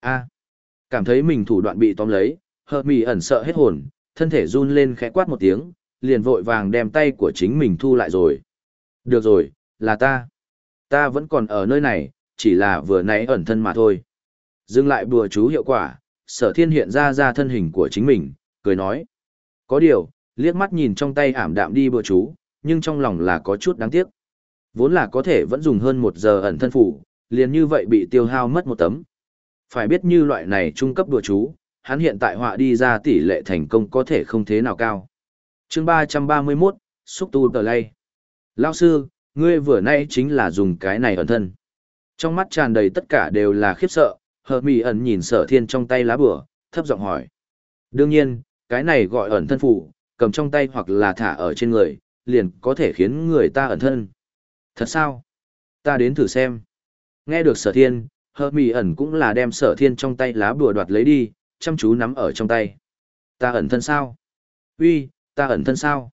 a cảm thấy mình thủ đoạn bị tóm lấy, hờ mỹ ẩn sợ hết hồn, thân thể run lên khẽ quát một tiếng, liền vội vàng đem tay của chính mình thu lại rồi. Được rồi, là ta. Ta vẫn còn ở nơi này, chỉ là vừa nãy ẩn thân mà thôi. Dừng lại bùa chú hiệu quả, sở thiên hiện ra ra thân hình của chính mình, cười nói. Có điều, liếc mắt nhìn trong tay ảm đạm đi bùa chú, nhưng trong lòng là có chút đáng tiếc. Vốn là có thể vẫn dùng hơn một giờ ẩn thân phủ, liền như vậy bị tiêu hao mất một tấm. Phải biết như loại này trung cấp đùa chú, hắn hiện tại họa đi ra tỷ lệ thành công có thể không thế nào cao. chương 331, xúc tu tờ lay. Lao sư, ngươi vừa nay chính là dùng cái này ẩn thân. Trong mắt tràn đầy tất cả đều là khiếp sợ, hờ mì ẩn nhìn sở thiên trong tay lá bửa, thấp giọng hỏi. Đương nhiên, cái này gọi ẩn thân phủ, cầm trong tay hoặc là thả ở trên người, liền có thể khiến người ta ẩn thân. Thật sao? Ta đến thử xem. Nghe được sở thiên, hờ mì ẩn cũng là đem sở thiên trong tay lá bùa đoạt lấy đi, chăm chú nắm ở trong tay. Ta ẩn thân sao? Uy, ta ẩn thân sao?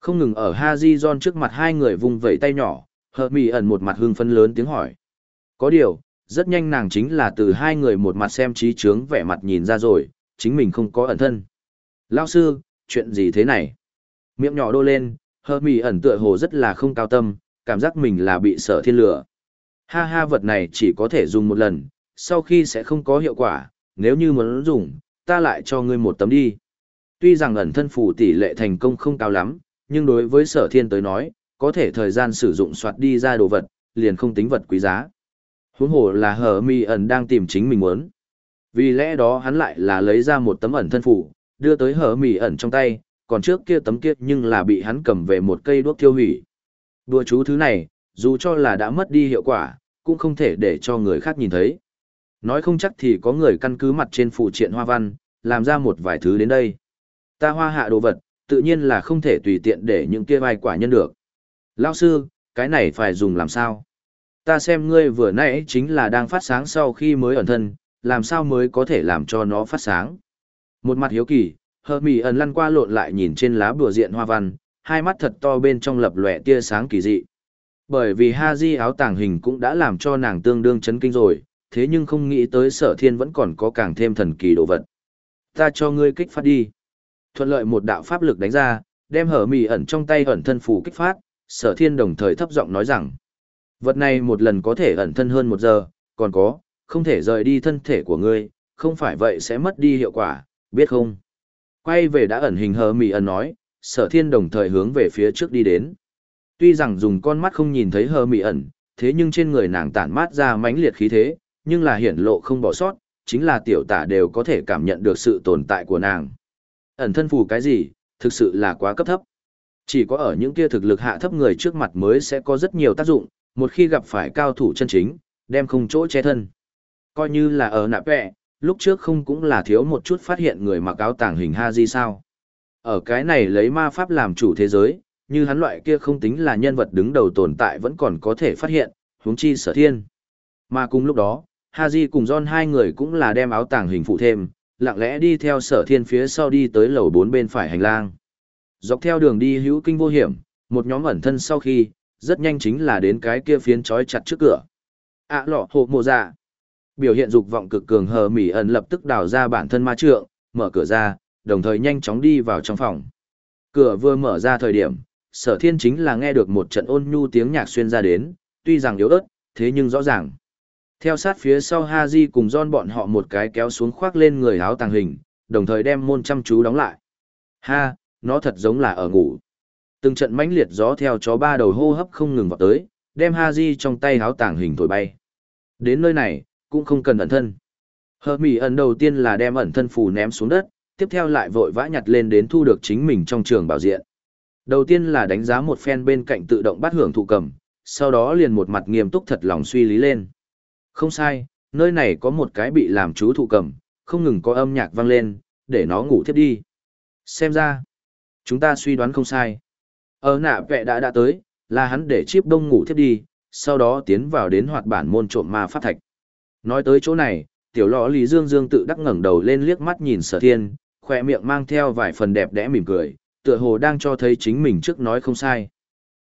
Không ngừng ở Ha Di John trước mặt hai người vùng vẫy tay nhỏ, hờ mì ẩn một mặt hưng phấn lớn tiếng hỏi. Có điều, rất nhanh nàng chính là từ hai người một mặt xem trí trướng vẻ mặt nhìn ra rồi, chính mình không có ẩn thân. Lao sư, chuyện gì thế này? Miệng nhỏ đô lên, hờ mì ẩn tựa hồ rất là không cao tâm, cảm giác mình là bị sở thiên lửa. Ha ha vật này chỉ có thể dùng một lần, sau khi sẽ không có hiệu quả, nếu như muốn dùng, ta lại cho ngươi một tấm đi. Tuy rằng ẩn thân phù tỷ lệ thành công không cao lắm, nhưng đối với sở thiên tới nói, có thể thời gian sử dụng soạt đi ra đồ vật, liền không tính vật quý giá. Huống hồ là hờ mi ẩn đang tìm chính mình muốn. Vì lẽ đó hắn lại là lấy ra một tấm ẩn thân phù, đưa tới hờ mi ẩn trong tay, còn trước kia tấm kia nhưng là bị hắn cầm về một cây đuốc tiêu hủy. Đùa chú thứ này, dù cho là đã mất đi hiệu quả, cũng không thể để cho người khác nhìn thấy. Nói không chắc thì có người căn cứ mặt trên phụ triện hoa văn, làm ra một vài thứ đến đây. Ta hoa hạ đồ vật, tự nhiên là không thể tùy tiện để những kia vai quả nhân được. Lao sư, cái này phải dùng làm sao? Ta xem ngươi vừa nãy chính là đang phát sáng sau khi mới ẩn thân, làm sao mới có thể làm cho nó phát sáng? Một mặt hiếu kỳ, hờ mì ẩn lăn qua lộn lại nhìn trên lá bùa diện hoa văn, hai mắt thật to bên trong lập lòe tia sáng kỳ dị. Bởi vì ha di áo tàng hình cũng đã làm cho nàng tương đương chấn kinh rồi, thế nhưng không nghĩ tới sở thiên vẫn còn có càng thêm thần kỳ đồ vật. Ta cho ngươi kích phát đi. Thuận lợi một đạo pháp lực đánh ra, đem hở mì ẩn trong tay ẩn thân phù kích phát, sở thiên đồng thời thấp giọng nói rằng. Vật này một lần có thể ẩn thân hơn một giờ, còn có, không thể rời đi thân thể của ngươi, không phải vậy sẽ mất đi hiệu quả, biết không? Quay về đã ẩn hình hờ mì ẩn nói, sở thiên đồng thời hướng về phía trước đi đến. Tuy rằng dùng con mắt không nhìn thấy hờ mị ẩn, thế nhưng trên người nàng tản mát ra mãnh liệt khí thế, nhưng là hiển lộ không bỏ sót, chính là tiểu tả đều có thể cảm nhận được sự tồn tại của nàng. Ẩn thân phù cái gì, thực sự là quá cấp thấp. Chỉ có ở những kia thực lực hạ thấp người trước mặt mới sẽ có rất nhiều tác dụng, một khi gặp phải cao thủ chân chính, đem không chỗ che thân. Coi như là ở nạp vẹ, lúc trước không cũng là thiếu một chút phát hiện người mặc áo tàng hình ha di sao. Ở cái này lấy ma pháp làm chủ thế giới, như hắn loại kia không tính là nhân vật đứng đầu tồn tại vẫn còn có thể phát hiện, huống chi sở thiên. Mà cùng lúc đó, Haji cùng John hai người cũng là đem áo tàng hình phụ thêm, lặng lẽ đi theo sở thiên phía sau đi tới lầu bốn bên phải hành lang. Dọc theo đường đi hữu kinh vô hiểm, một nhóm ẩn thân sau khi, rất nhanh chính là đến cái kia phiến trói chặt trước cửa. ạ lọ hộ mộ dạ. Biểu hiện dục vọng cực cường hờ mỉ ẩn lập tức đào ra bản thân ma trượng, mở cửa ra, đồng thời nhanh chóng đi vào trong phòng. Cửa vừa mở ra thời điểm, sở thiên chính là nghe được một trận ôn nhu tiếng nhạc xuyên ra đến, tuy rằng yếu ớt, thế nhưng rõ ràng. Theo sát phía sau Ha Haji cùng John bọn họ một cái kéo xuống khoác lên người áo tàng hình, đồng thời đem môn chăm chú đóng lại. Ha, nó thật giống là ở ngủ. Từng trận mãnh liệt gió theo chó ba đầu hô hấp không ngừng vào tới, đem Ha Haji trong tay áo tàng hình thổi bay. Đến nơi này, cũng không cần ẩn thân. Hợp mỉ ẩn đầu tiên là đem ẩn thân phù ném xuống đất, tiếp theo lại vội vã nhặt lên đến thu được chính mình trong trường bảo diện. Đầu tiên là đánh giá một phen bên cạnh tự động bắt hưởng thụ cầm, sau đó liền một mặt nghiêm túc thật lòng suy lý lên. Không sai, nơi này có một cái bị làm chú thụ cầm, không ngừng có âm nhạc vang lên, để nó ngủ thiếp đi. Xem ra, chúng ta suy đoán không sai. Ở nạ vẹ đã đã tới, là hắn để chip đông ngủ thiếp đi, sau đó tiến vào đến hoạt bản môn trộm ma phát thạch. Nói tới chỗ này, tiểu lọ lý dương dương tự đắc ngẩng đầu lên liếc mắt nhìn sở thiên, khoe miệng mang theo vài phần đẹp đẽ mỉm cười, tựa hồ đang cho thấy chính mình trước nói không sai.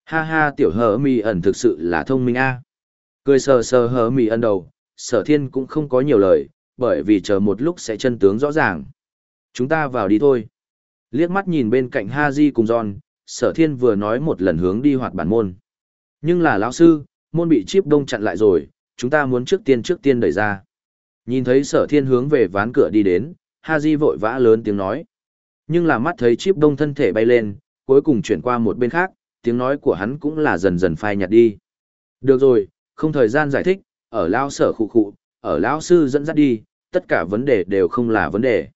Ha ha tiểu hờ mì ẩn thực sự là thông minh a. Cười sờ sờ hờ mì ẩn đầu, sở thiên cũng không có nhiều lời, bởi vì chờ một lúc sẽ chân tướng rõ ràng. Chúng ta vào đi thôi. Liếc mắt nhìn bên cạnh Ha Di cùng John, sở thiên vừa nói một lần hướng đi hoạt bản môn. Nhưng là lão sư, môn bị chip đông chặn lại rồi, chúng ta muốn trước tiên trước tiên đẩy ra. Nhìn thấy sở thiên hướng về ván cửa đi đến, Ha Di vội vã lớn tiếng nói. Nhưng là mắt thấy chip đông thân thể bay lên, cuối cùng chuyển qua một bên khác, tiếng nói của hắn cũng là dần dần phai nhạt đi. Được rồi, không thời gian giải thích, ở lao sở khụ khụ, ở lão sư dẫn dắt đi, tất cả vấn đề đều không là vấn đề.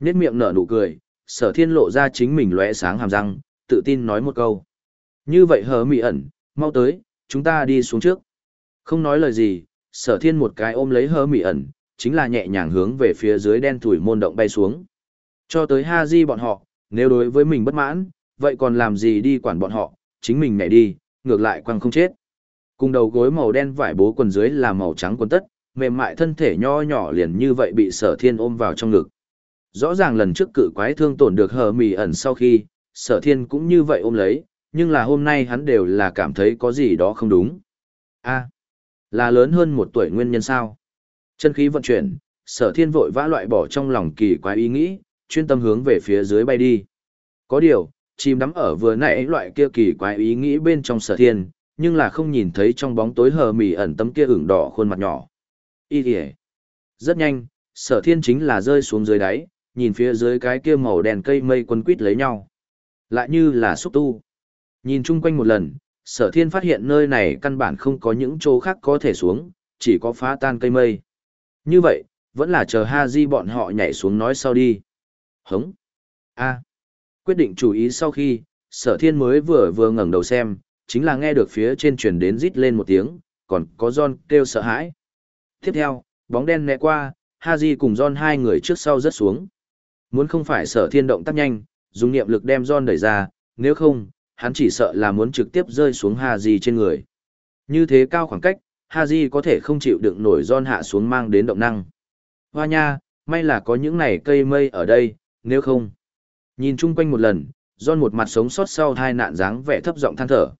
Nét miệng nở nụ cười, sở thiên lộ ra chính mình lóe sáng hàm răng, tự tin nói một câu. Như vậy hờ mị ẩn, mau tới, chúng ta đi xuống trước. Không nói lời gì, sở thiên một cái ôm lấy hờ mị ẩn, chính là nhẹ nhàng hướng về phía dưới đen thủi môn động bay xuống. Cho tới ha di bọn họ, nếu đối với mình bất mãn, vậy còn làm gì đi quản bọn họ, chính mình nhảy đi, ngược lại quăng không chết. Cùng đầu gối màu đen vải bố quần dưới là màu trắng quần tất, mềm mại thân thể nho nhỏ liền như vậy bị sở thiên ôm vào trong ngực. Rõ ràng lần trước cự quái thương tổn được hờ mì ẩn sau khi, sở thiên cũng như vậy ôm lấy, nhưng là hôm nay hắn đều là cảm thấy có gì đó không đúng. a là lớn hơn một tuổi nguyên nhân sao? Chân khí vận chuyển, sở thiên vội vã loại bỏ trong lòng kỳ quái ý nghĩ, chuyên tâm hướng về phía dưới bay đi. Có điều, chìm đắm ở vừa nãy loại kia kỳ quái ý nghĩ bên trong sở thiên, nhưng là không nhìn thấy trong bóng tối hờ mị ẩn tấm kia ửng đỏ khuôn mặt nhỏ. Ý kìa. Rất nhanh, sở thiên chính là rơi xuống dưới đáy, nhìn phía dưới cái kia màu đèn cây mây quấn quít lấy nhau. Lại như là xúc tu. Nhìn chung quanh một lần, sở thiên phát hiện nơi này căn bản không có những chỗ khác có thể xuống, chỉ có phá tan cây mây. Như vậy, vẫn là chờ ha di bọn họ nhảy xuống nói sau đi. Hống. A. Quyết định chú ý sau khi, sở thiên mới vừa vừa ngẩng đầu xem, chính là nghe được phía trên truyền đến rít lên một tiếng, còn có John kêu sợ hãi. Tiếp theo, bóng đen né qua, Haji cùng John hai người trước sau rớt xuống. Muốn không phải sở thiên động tác nhanh, dùng niệm lực đem John đẩy ra, nếu không, hắn chỉ sợ là muốn trực tiếp rơi xuống Haji trên người. Như thế cao khoảng cách, Haji có thể không chịu đựng nổi John hạ xuống mang đến động năng. Hoa nha, may là có những này cây mây ở đây, nếu không. Nhìn chung quanh một lần, John một mặt sống sót sau hai nạn dáng vẻ thấp giọng than thở.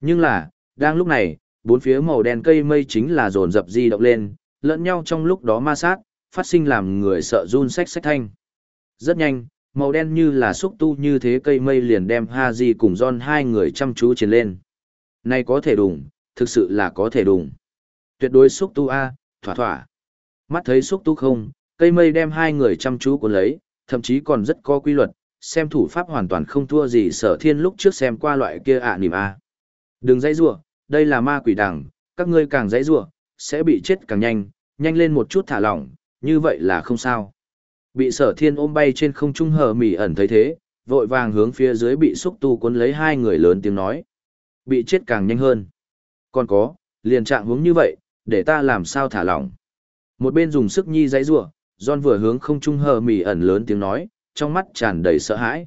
Nhưng là, đang lúc này, bốn phía màu đen cây mây chính là dồn dập di động lên, lẫn nhau trong lúc đó ma sát, phát sinh làm người sợ run sách sách thanh. Rất nhanh, màu đen như là xúc tu như thế cây mây liền đem Haji cùng John hai người chăm chú chiến lên. Này có thể đủng, thực sự là có thể đủng. Tuyệt đối xúc tu A, thỏa thỏa. Mắt thấy xúc tu không, cây mây đem hai người chăm chú cuốn lấy, thậm chí còn rất có quy luật, xem thủ pháp hoàn toàn không thua gì sở thiên lúc trước xem qua loại kia ạ à nìm A. Đừng dãy rủa, đây là ma quỷ đằng, các ngươi càng dãy rủa, sẽ bị chết càng nhanh, nhanh lên một chút thả lỏng, như vậy là không sao. Bị sở thiên ôm bay trên không trung hờ mỉ ẩn thấy thế, vội vàng hướng phía dưới bị xúc tu cuốn lấy hai người lớn tiếng nói. Bị chết càng nhanh hơn. Còn có, liền trạng hướng như vậy, để ta làm sao thả lỏng. Một bên dùng sức nhi dãy rủa, John vừa hướng không trung hờ mỉ ẩn lớn tiếng nói, trong mắt tràn đầy sợ hãi.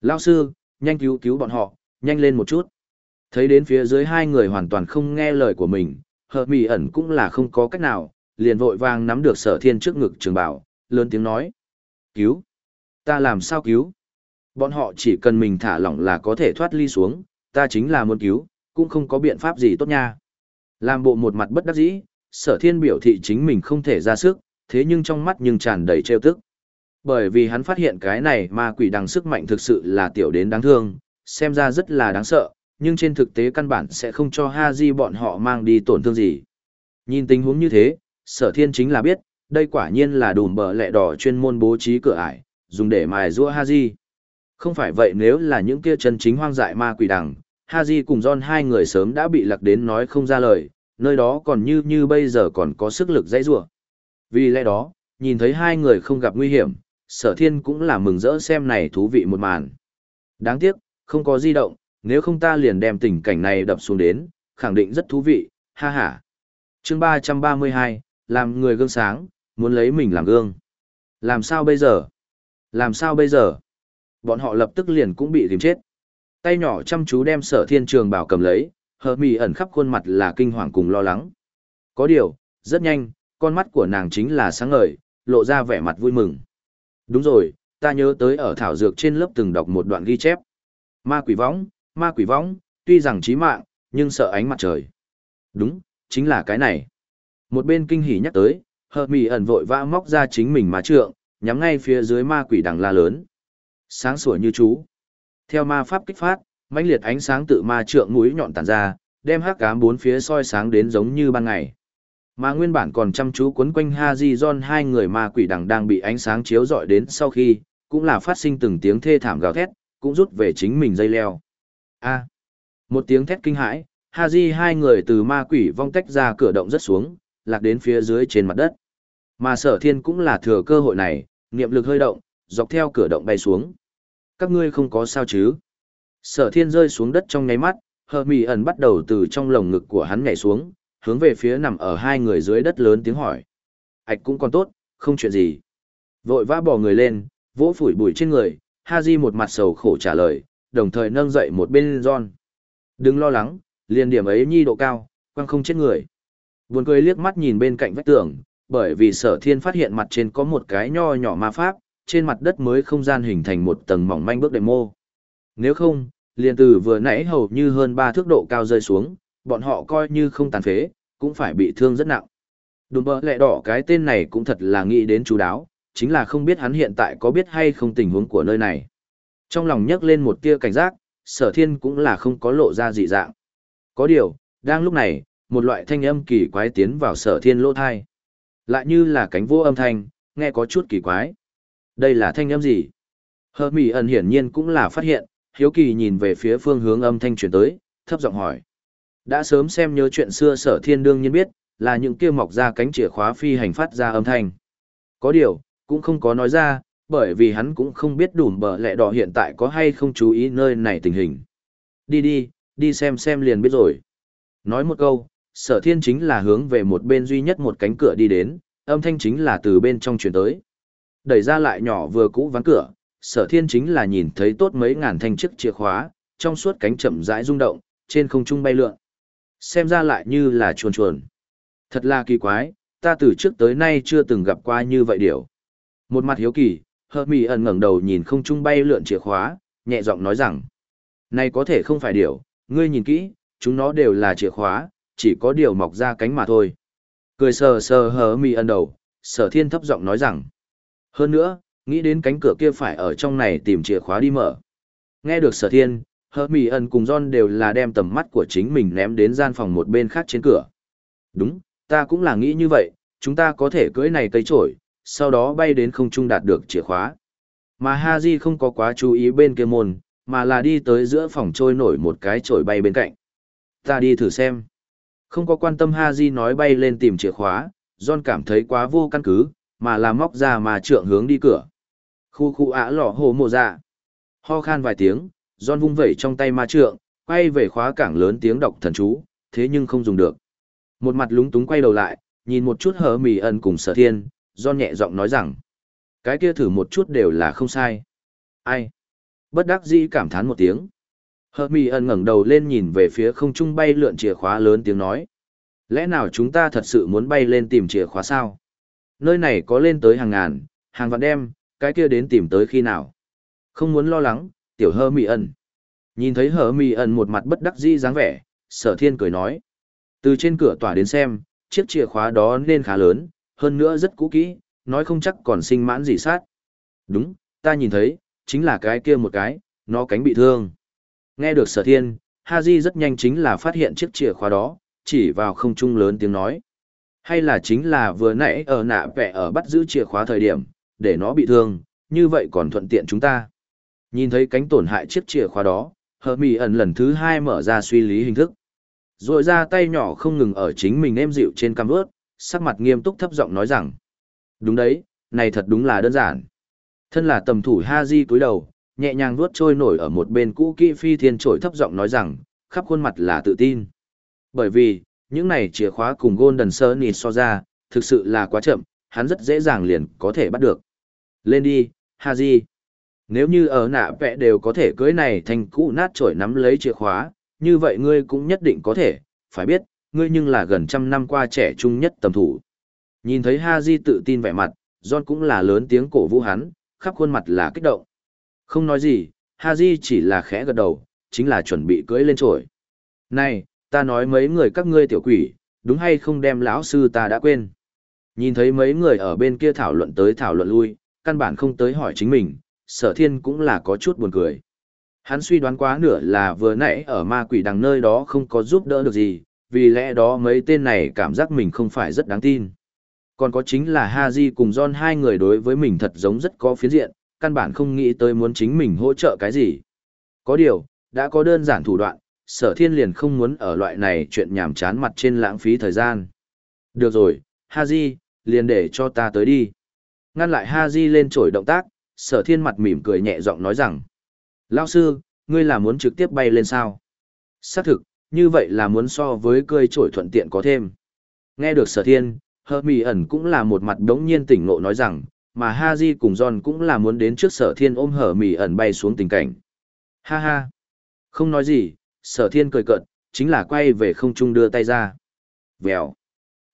Lao sư, nhanh cứu cứu bọn họ, nhanh lên một chút. Thấy đến phía dưới hai người hoàn toàn không nghe lời của mình, hờ mỉ ẩn cũng là không có cách nào, liền vội vàng nắm được sở thiên trước ngực trường bảo, lớn tiếng nói. Cứu! Ta làm sao cứu? Bọn họ chỉ cần mình thả lỏng là có thể thoát ly xuống, ta chính là muốn cứu, cũng không có biện pháp gì tốt nha. Làm bộ một mặt bất đắc dĩ, sở thiên biểu thị chính mình không thể ra sức, thế nhưng trong mắt nhưng tràn đầy trêu tức. Bởi vì hắn phát hiện cái này ma quỷ đằng sức mạnh thực sự là tiểu đến đáng thương, xem ra rất là đáng sợ, nhưng trên thực tế căn bản sẽ không cho Ha Di bọn họ mang đi tổn thương gì. Nhìn tình huống như thế, sở thiên chính là biết, đây quả nhiên là đùm bờ lẹ đỏ chuyên môn bố trí cửa ải, dùng để mài rua Ha Không phải vậy nếu là những kia chân chính hoang dại ma quỷ đằng, Ha cùng John hai người sớm đã bị lạc đến nói không ra lời, nơi đó còn như như bây giờ còn có sức lực dãy rủa. Vì lẽ đó, nhìn thấy hai người không gặp nguy hiểm, sở thiên cũng là mừng rỡ xem này thú vị một màn. Đáng tiếc, không có di động, nếu không ta liền đem tình cảnh này đập xuống đến, khẳng định rất thú vị, ha ha. chương 332, làm người gương sáng, muốn lấy mình làm gương. Làm sao bây giờ? Làm sao bây giờ? Bọn họ lập tức liền cũng bị tìm chết. Tay nhỏ chăm chú đem sở thiên trường bảo cầm lấy, hờ mì ẩn khắp khuôn mặt là kinh hoàng cùng lo lắng. Có điều, rất nhanh, con mắt của nàng chính là sáng ngời, lộ ra vẻ mặt vui mừng. Đúng rồi, ta nhớ tới ở thảo dược trên lớp từng đọc một đoạn ghi chép. Ma quỷ võng, ma quỷ võng, tuy rằng chí mạng, nhưng sợ ánh mặt trời. Đúng, chính là cái này. Một bên kinh hỉ nhắc tới, Hợp mì ẩn vội vã móc ra chính mình má trượng, nhắm ngay phía dưới ma quỷ đằng la lớn. Sáng sủa như chú. Theo ma pháp kích phát, mãnh liệt ánh sáng tự ma trượng mũi nhọn tản ra, đem hắc ám bốn phía soi sáng đến giống như ban ngày. Mà nguyên bản còn chăm chú quấn quanh Haji John hai người ma quỷ đằng đang bị ánh sáng chiếu rọi đến sau khi, cũng là phát sinh từng tiếng thê thảm gào thét, cũng rút về chính mình dây leo. A. À, một tiếng thét kinh hãi, Haji hai người từ ma quỷ vong tách ra cửa động rất xuống, lạc đến phía dưới trên mặt đất. Mà sở thiên cũng là thừa cơ hội này, niệm lực hơi động, dọc theo cửa động bay xuống. Các ngươi không có sao chứ? Sở thiên rơi xuống đất trong nháy mắt, hờ mì ẩn bắt đầu từ trong lồng ngực của hắn nhảy xuống, hướng về phía nằm ở hai người dưới đất lớn tiếng hỏi. Ảch cũng còn tốt, không chuyện gì. Vội vã bỏ người lên, vỗ phủi bụi trên người, Haji một mặt sầu khổ trả lời, đồng thời nâng dậy một bên John. Đừng lo lắng, liền điểm ấy nhi độ cao, quăng không chết người. Buồn cười liếc mắt nhìn bên cạnh vách tường, bởi vì sở thiên phát hiện mặt trên có một cái nho nhỏ ma pháp, trên mặt đất mới không gian hình thành một tầng mỏng manh bước đệm mô. Nếu không, liền từ vừa nãy hầu như hơn 3 thước độ cao rơi xuống, bọn họ coi như không tàn phế, cũng phải bị thương rất nặng. Đùm bờ lẹ đỏ cái tên này cũng thật là nghĩ đến chú đáo, chính là không biết hắn hiện tại có biết hay không tình huống của nơi này. Trong lòng nhấc lên một tia cảnh giác, sở thiên cũng là không có lộ ra dị dạng. Có điều, đang lúc này, một loại thanh âm kỳ quái tiến vào sở thiên lỗ thai. Lại như là cánh vô âm thanh, nghe có chút kỳ quái. Đây là thanh âm gì? Hơ mì ẩn hiển nhiên cũng là phát hiện, hiếu kỳ nhìn về phía phương hướng âm thanh chuyển tới, thấp giọng hỏi. Đã sớm xem nhớ chuyện xưa sở thiên đương nhiên biết, là những kia mọc ra cánh chìa khóa phi hành phát ra âm thanh. Có điều, cũng không có nói ra, bởi vì hắn cũng không biết đủ bờ lẹ đỏ hiện tại có hay không chú ý nơi này tình hình. Đi đi, đi xem xem liền biết rồi. Nói một câu, sở thiên chính là hướng về một bên duy nhất một cánh cửa đi đến, âm thanh chính là từ bên trong chuyển tới. Đẩy ra lại nhỏ vừa cũ ván cửa, sở thiên chính là nhìn thấy tốt mấy ngàn thanh chiếc chìa khóa, trong suốt cánh chậm rãi rung động, trên không trung bay lượn. Xem ra lại như là chuồn chuồn. Thật là kỳ quái, ta từ trước tới nay chưa từng gặp qua như vậy điều. Một mặt hiếu kỳ, hợp mì ẩn ngẩng đầu nhìn không trung bay lượn chìa khóa, nhẹ giọng nói rằng. Này có thể không phải điều, ngươi nhìn kỹ, chúng nó đều là chìa khóa, chỉ có điều mọc ra cánh mà thôi. Cười sờ sờ hờ mì ẩn đầu, sở thiên thấp giọng nói rằng. Hơn nữa, nghĩ đến cánh cửa kia phải ở trong này tìm chìa khóa đi mở. Nghe được sở thiên, hờ Mỹ ẩn cùng John đều là đem tầm mắt của chính mình ném đến gian phòng một bên khác trên cửa. Đúng, ta cũng là nghĩ như vậy, chúng ta có thể cưỡi này cây trổi, sau đó bay đến không trung đạt được chìa khóa. Mà Haji không có quá chú ý bên kia môn, mà là đi tới giữa phòng trôi nổi một cái trổi bay bên cạnh. Ta đi thử xem. Không có quan tâm Haji nói bay lên tìm chìa khóa, John cảm thấy quá vô căn cứ, mà là móc ra mà trượng hướng đi cửa. Khu khu ả lỏ hồ mộ dạ. Ho khan vài tiếng, John vung vẩy trong tay ma trượng, quay về khóa cảng lớn tiếng đọc thần chú, thế nhưng không dùng được. Một mặt lúng túng quay đầu lại, nhìn một chút hờ mì ẩn cùng sở thiên, John nhẹ giọng nói rằng, cái kia thử một chút đều là không sai. Ai? Bất đắc dĩ cảm thán một tiếng. Hờ mì ẩn ngẩng đầu lên nhìn về phía không trung bay lượn chìa khóa lớn tiếng nói. Lẽ nào chúng ta thật sự muốn bay lên tìm chìa khóa sao? Nơi này có lên tới hàng ngàn, hàng vạn đem, cái kia đến tìm tới khi nào? Không muốn lo lắng, tiểu hơ mị ẩn. Nhìn thấy hờ mị ẩn một mặt bất đắc dĩ dáng vẻ, sở thiên cười nói. Từ trên cửa tỏa đến xem, chiếc chìa khóa đó nên khá lớn, hơn nữa rất cũ kỹ, nói không chắc còn sinh mãn gì sát. Đúng, ta nhìn thấy, chính là cái kia một cái, nó cánh bị thương. Nghe được sở thiên, Haji rất nhanh chính là phát hiện chiếc chìa khóa đó, chỉ vào không trung lớn tiếng nói. Hay là chính là vừa nãy ở nạ vẽ ở bắt giữ chìa khóa thời điểm, để nó bị thương, như vậy còn thuận tiện chúng ta. Nhìn thấy cánh tổn hại chiếc chìa khóa đó, hợp mì ẩn lần thứ hai mở ra suy lý hình thức. Rồi ra tay nhỏ không ngừng ở chính mình êm dịu trên cam vớt, sắc mặt nghiêm túc thấp giọng nói rằng. Đúng đấy, này thật đúng là đơn giản. Thân là tầm thủ ha di cúi đầu, nhẹ nhàng vuốt trôi nổi ở một bên cũ kỹ phi thiên trổi thấp giọng nói rằng, khắp khuôn mặt là tự tin. Bởi vì, những này chìa khóa cùng Golden Sunny so ra, thực sự là quá chậm, hắn rất dễ dàng liền có thể bắt được. Lên đi, Haji. Nếu như ở nạ vẽ đều có thể cưới này thành cũ nát trổi nắm lấy chìa khóa, như vậy ngươi cũng nhất định có thể, phải biết, ngươi nhưng là gần trăm năm qua trẻ trung nhất tầm thủ. Nhìn thấy Haji tự tin vẻ mặt, John cũng là lớn tiếng cổ vũ hắn, khắp khuôn mặt là kích động. Không nói gì, Haji chỉ là khẽ gật đầu, chính là chuẩn bị cưỡi lên trổi. Này, ta nói mấy người các ngươi tiểu quỷ, đúng hay không đem lão sư ta đã quên. Nhìn thấy mấy người ở bên kia thảo luận tới thảo luận lui, căn bản không tới hỏi chính mình, sở thiên cũng là có chút buồn cười. Hắn suy đoán quá nửa là vừa nãy ở ma quỷ đằng nơi đó không có giúp đỡ được gì, vì lẽ đó mấy tên này cảm giác mình không phải rất đáng tin. Còn có chính là Haji cùng John hai người đối với mình thật giống rất có phiến diện, căn bản không nghĩ tới muốn chính mình hỗ trợ cái gì. Có điều, đã có đơn giản thủ đoạn, sở thiên liền không muốn ở loại này chuyện nhảm chán mặt trên lãng phí thời gian. Được rồi, Haji, liền để cho ta tới đi. Ngăn lại Haji lên trổi động tác, sở thiên mặt mỉm cười nhẹ giọng nói rằng. Lao sư, ngươi là muốn trực tiếp bay lên sao? Xác thực, như vậy là muốn so với cơi trổi thuận tiện có thêm. Nghe được sở thiên, hơ mì ẩn cũng là một mặt đống nhiên tỉnh ngộ nói rằng, mà Ha Haji cùng John cũng là muốn đến trước sở thiên ôm hở mì ẩn bay xuống tình cảnh. Ha ha! Không nói gì, sở thiên cười cợt, chính là quay về không trung đưa tay ra. Vèo!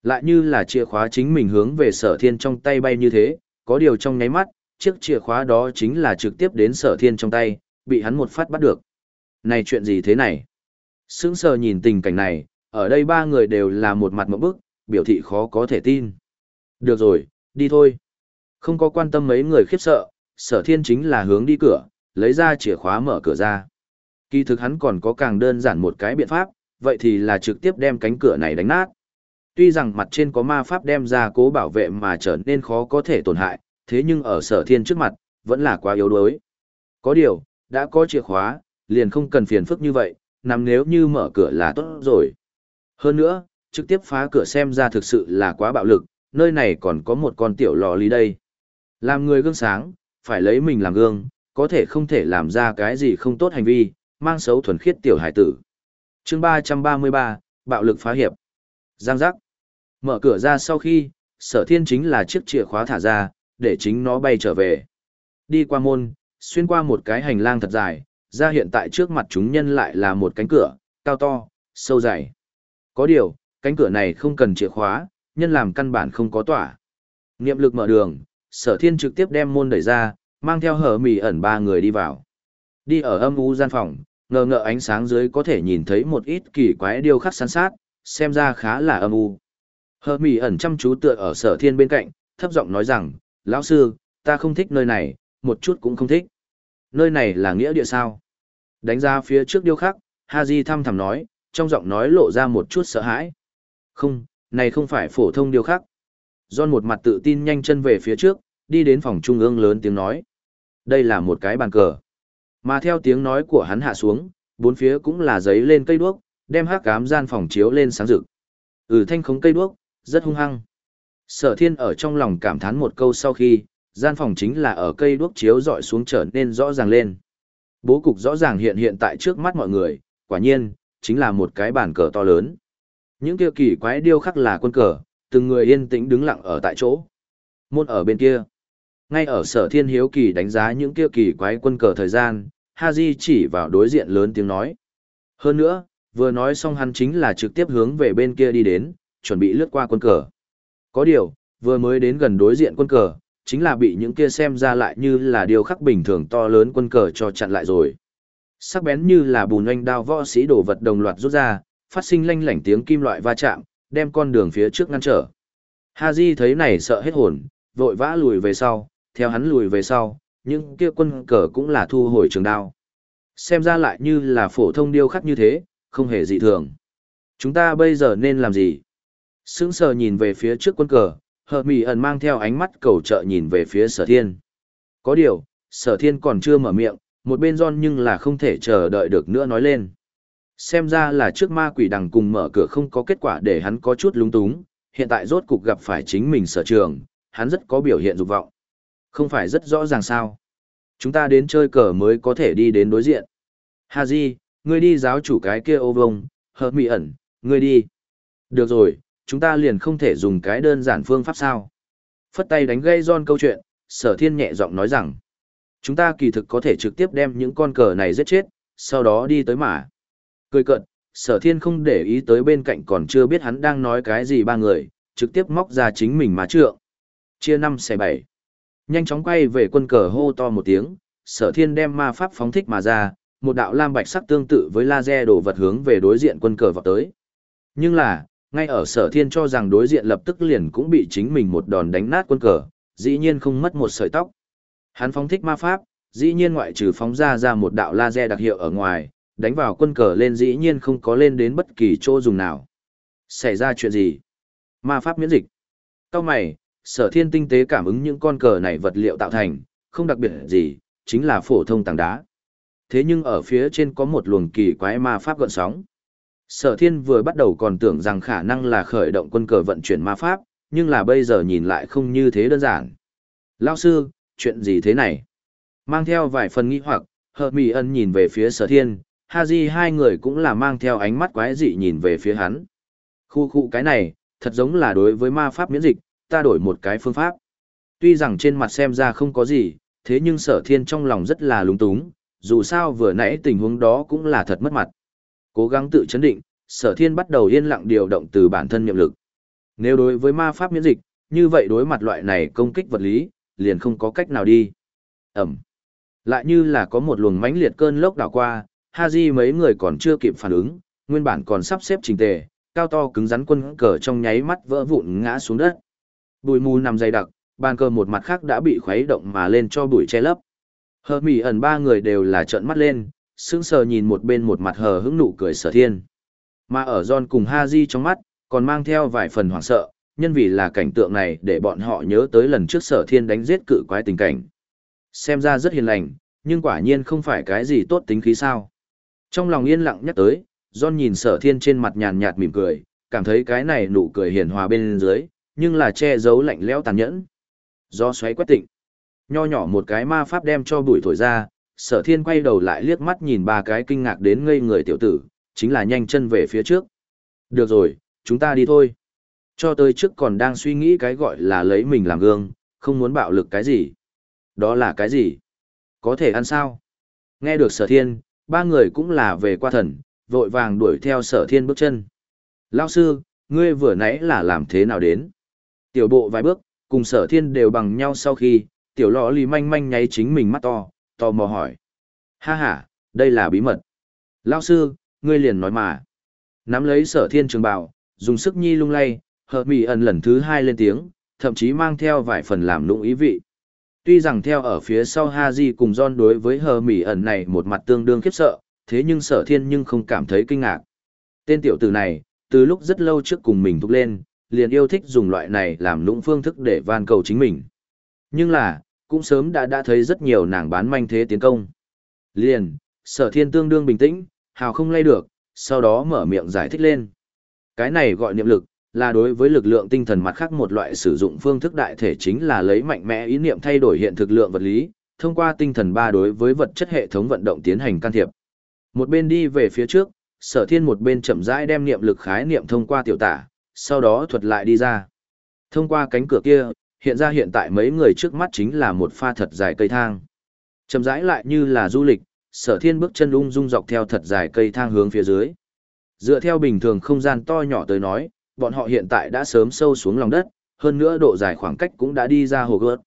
Lại như là chìa khóa chính mình hướng về sở thiên trong tay bay như thế, có điều trong nháy mắt, chiếc chìa khóa đó chính là trực tiếp đến sở thiên trong tay, bị hắn một phát bắt được. Này chuyện gì thế này? Sững sờ nhìn tình cảnh này, ở đây ba người đều là một mặt mẫu bức, biểu thị khó có thể tin. Được rồi, đi thôi. Không có quan tâm mấy người khiếp sợ, sở thiên chính là hướng đi cửa, lấy ra chìa khóa mở cửa ra. Kỳ thực hắn còn có càng đơn giản một cái biện pháp, vậy thì là trực tiếp đem cánh cửa này đánh nát. Tuy rằng mặt trên có ma pháp đem ra cố bảo vệ mà trở nên khó có thể tổn hại, thế nhưng ở sở thiên trước mặt, vẫn là quá yếu đuối. Có điều, đã có chìa khóa, liền không cần phiền phức như vậy, nằm nếu như mở cửa là tốt rồi. Hơn nữa, trực tiếp phá cửa xem ra thực sự là quá bạo lực, nơi này còn có một con tiểu lò lý đây. Làm người gương sáng, phải lấy mình làm gương, có thể không thể làm ra cái gì không tốt hành vi, mang xấu thuần khiết tiểu hải tử. chương 333, bạo lực phá hiệp. Giang giác. Mở cửa ra sau khi, sở thiên chính là chiếc chìa khóa thả ra, để chính nó bay trở về. Đi qua môn, xuyên qua một cái hành lang thật dài, ra hiện tại trước mặt chúng nhân lại là một cánh cửa, cao to, sâu dày. Có điều, cánh cửa này không cần chìa khóa, nhân làm căn bản không có tỏa. Niệm lực mở đường, sở thiên trực tiếp đem môn đẩy ra, mang theo hở mì ẩn ba người đi vào. Đi ở âm u gian phòng, ngờ ngợ ánh sáng dưới có thể nhìn thấy một ít kỳ quái điêu khắc sán sát, xem ra khá là âm u. Hở mì ẩn chăm chú tựa ở sở thiên bên cạnh, thấp giọng nói rằng, lão sư, ta không thích nơi này, một chút cũng không thích. Nơi này là nghĩa địa sao? Đánh ra phía trước điêu khắc, Haji thăm thầm nói, trong giọng nói lộ ra một chút sợ hãi. Không, này không phải phổ thông điêu khắc. John một mặt tự tin nhanh chân về phía trước, đi đến phòng trung ương lớn tiếng nói. Đây là một cái bàn cờ. Mà theo tiếng nói của hắn hạ xuống, bốn phía cũng là giấy lên cây đuốc, đem hắc cám gian phòng chiếu lên sáng rực. Ừ thanh khống cây đuốc, rất hung hăng. Sở thiên ở trong lòng cảm thán một câu sau khi, gian phòng chính là ở cây đuốc chiếu dọi xuống trở nên rõ ràng lên. Bố cục rõ ràng hiện hiện tại trước mắt mọi người, quả nhiên, chính là một cái bàn cờ to lớn. Những kia kỳ quái điêu khắc là quân cờ, từng người yên tĩnh đứng lặng ở tại chỗ. Môn ở bên kia. Ngay ở sở thiên hiếu kỳ đánh giá những kia kỳ quái quân cờ thời gian, Haji chỉ vào đối diện lớn tiếng nói. Hơn nữa, vừa nói xong hắn chính là trực tiếp hướng về bên kia đi đến, chuẩn bị lướt qua quân cờ. Có điều, vừa mới đến gần đối diện quân cờ, chính là bị những kia xem ra lại như là điều khắc bình thường to lớn quân cờ cho chặn lại rồi. Sắc bén như là bùn oanh đao võ sĩ đổ vật đồng loạt rút ra, phát sinh lanh lảnh tiếng kim loại va chạm, đem con đường phía trước ngăn trở. Haji thấy này sợ hết hồn, vội vã lùi về sau, theo hắn lùi về sau, những kia quân cờ cũng là thu hồi trường đao. Xem ra lại như là phổ thông điêu khắc như thế, không hề dị thường. Chúng ta bây giờ nên làm gì? Sững sờ nhìn về phía trước quân cờ, hợp mì ẩn mang theo ánh mắt cầu trợ nhìn về phía sở thiên. Có điều, sở thiên còn chưa mở miệng, một bên John nhưng là không thể chờ đợi được nữa nói lên. Xem ra là trước ma quỷ đằng cùng mở cửa không có kết quả để hắn có chút lung túng, hiện tại rốt cục gặp phải chính mình sở trường, hắn rất có biểu hiện dục vọng. Không phải rất rõ ràng sao. Chúng ta đến chơi cờ mới có thể đi đến đối diện. Haji, ngươi đi giáo chủ cái kia ô vông, hợp mị ẩn, ngươi đi. Được rồi, chúng ta liền không thể dùng cái đơn giản phương pháp sao. Phất tay đánh gây John câu chuyện, sở thiên nhẹ giọng nói rằng, chúng ta kỳ thực có thể trực tiếp đem những con cờ này giết chết, sau đó đi tới mà. Cười cận, sở thiên không để ý tới bên cạnh còn chưa biết hắn đang nói cái gì ba người, trực tiếp móc ra chính mình mà trượng. Chia năm xẻ bảy. Nhanh chóng quay về quân cờ hô to một tiếng, sở thiên đem ma pháp phóng thích mà ra, một đạo lam bạch sắc tương tự với laser đổ vật hướng về đối diện quân cờ vào tới. Nhưng là, ngay ở sở thiên cho rằng đối diện lập tức liền cũng bị chính mình một đòn đánh nát quân cờ, dĩ nhiên không mất một sợi tóc. Hắn phóng thích ma pháp, dĩ nhiên ngoại trừ phóng ra ra một đạo laser đặc hiệu ở ngoài, đánh vào quân cờ lên dĩ nhiên không có lên đến bất kỳ chỗ dùng nào. Xảy ra chuyện gì? Ma pháp miễn dịch. Cao mày, sở thiên tinh tế cảm ứng những con cờ này vật liệu tạo thành, không đặc biệt gì, chính là phổ thông tảng đá. Thế nhưng ở phía trên có một luồng kỳ quái ma pháp gợn sóng. Sở thiên vừa bắt đầu còn tưởng rằng khả năng là khởi động quân cờ vận chuyển ma pháp, nhưng là bây giờ nhìn lại không như thế đơn giản. Lao sư, chuyện gì thế này? Mang theo vài phần nghi hoặc, hợp mì ân nhìn về phía sở thiên, Haji hai người cũng là mang theo ánh mắt quái dị nhìn về phía hắn. Khu khu cái này, thật giống là đối với ma pháp miễn dịch, ta đổi một cái phương pháp. Tuy rằng trên mặt xem ra không có gì, thế nhưng sở thiên trong lòng rất là lúng túng, dù sao vừa nãy tình huống đó cũng là thật mất mặt. Cố gắng tự chấn định, sở thiên bắt đầu yên lặng điều động từ bản thân nhiệm lực. Nếu đối với ma pháp miễn dịch, như vậy đối mặt loại này công kích vật lý, liền không có cách nào đi. Ẩm. Lại như là có một luồng mãnh liệt cơn lốc đảo qua, Haji mấy người còn chưa kịp phản ứng, nguyên bản còn sắp xếp trình tề, cao to cứng rắn quân cờ trong nháy mắt vỡ vụn ngã xuống đất. Bụi mù nằm dày đặc, bàn cờ một mặt khác đã bị khuấy động mà lên cho bụi che lấp. Hờ mỉ ẩn ba người đều là trợn mắt lên, sững sờ nhìn một bên một mặt hờ hững nụ cười sở thiên. Mà ở John cùng Haji trong mắt, còn mang theo vài phần hoảng sợ, nhân vì là cảnh tượng này để bọn họ nhớ tới lần trước sở thiên đánh giết cự quái tình cảnh. Xem ra rất hiền lành, nhưng quả nhiên không phải cái gì tốt tính khí sao. Trong lòng yên lặng nhắc tới, John nhìn sở thiên trên mặt nhàn nhạt mỉm cười, cảm thấy cái này nụ cười hiền hòa bên dưới, nhưng là che giấu lạnh lẽo tàn nhẫn. Do xoáy quét tịnh, nho nhỏ một cái ma pháp đem cho bụi thổi ra, sở thiên quay đầu lại liếc mắt nhìn ba cái kinh ngạc đến ngây người tiểu tử, chính là nhanh chân về phía trước. Được rồi, chúng ta đi thôi. Cho tới trước còn đang suy nghĩ cái gọi là lấy mình làm gương, không muốn bạo lực cái gì. Đó là cái gì? Có thể ăn sao? Nghe được sở thiên, ba người cũng là về qua thần, vội vàng đuổi theo sở thiên bước chân. Lao sư, ngươi vừa nãy là làm thế nào đến? Tiểu bộ vài bước, cùng sở thiên đều bằng nhau sau khi, tiểu lọ lì manh manh nháy chính mình mắt to, tò mò hỏi. Ha ha, đây là bí mật. Lao sư, ngươi liền nói mà. Nắm lấy sở thiên trường bào, dùng sức nhi lung lay, hợp mì ẩn lần thứ hai lên tiếng, thậm chí mang theo vài phần làm lụng ý vị. Tuy rằng theo ở phía sau Haji cùng John đối với hờ mỉ ẩn này một mặt tương đương khiếp sợ, thế nhưng sở thiên nhưng không cảm thấy kinh ngạc. Tên tiểu tử này, từ lúc rất lâu trước cùng mình thúc lên, liền yêu thích dùng loại này làm lũng phương thức để van cầu chính mình. Nhưng là, cũng sớm đã đã thấy rất nhiều nàng bán manh thế tiến công. Liền, sở thiên tương đương bình tĩnh, hào không lay được, sau đó mở miệng giải thích lên. Cái này gọi niệm lực, là đối với lực lượng tinh thần mặt khác một loại sử dụng phương thức đại thể chính là lấy mạnh mẽ ý niệm thay đổi hiện thực lượng vật lý, thông qua tinh thần ba đối với vật chất hệ thống vận động tiến hành can thiệp. Một bên đi về phía trước, sở thiên một bên chậm rãi đem niệm lực khái niệm thông qua tiểu tả, sau đó thuật lại đi ra. Thông qua cánh cửa kia, hiện ra hiện tại mấy người trước mắt chính là một pha thật dài cây thang. Chậm rãi lại như là du lịch, sở thiên bước chân ung dung dọc theo thật dài cây thang hướng phía dưới. Dựa theo bình thường không gian to nhỏ tới nói, bọn họ hiện tại đã sớm sâu xuống lòng đất, hơn nữa độ dài khoảng cách cũng đã đi ra hồ gớt.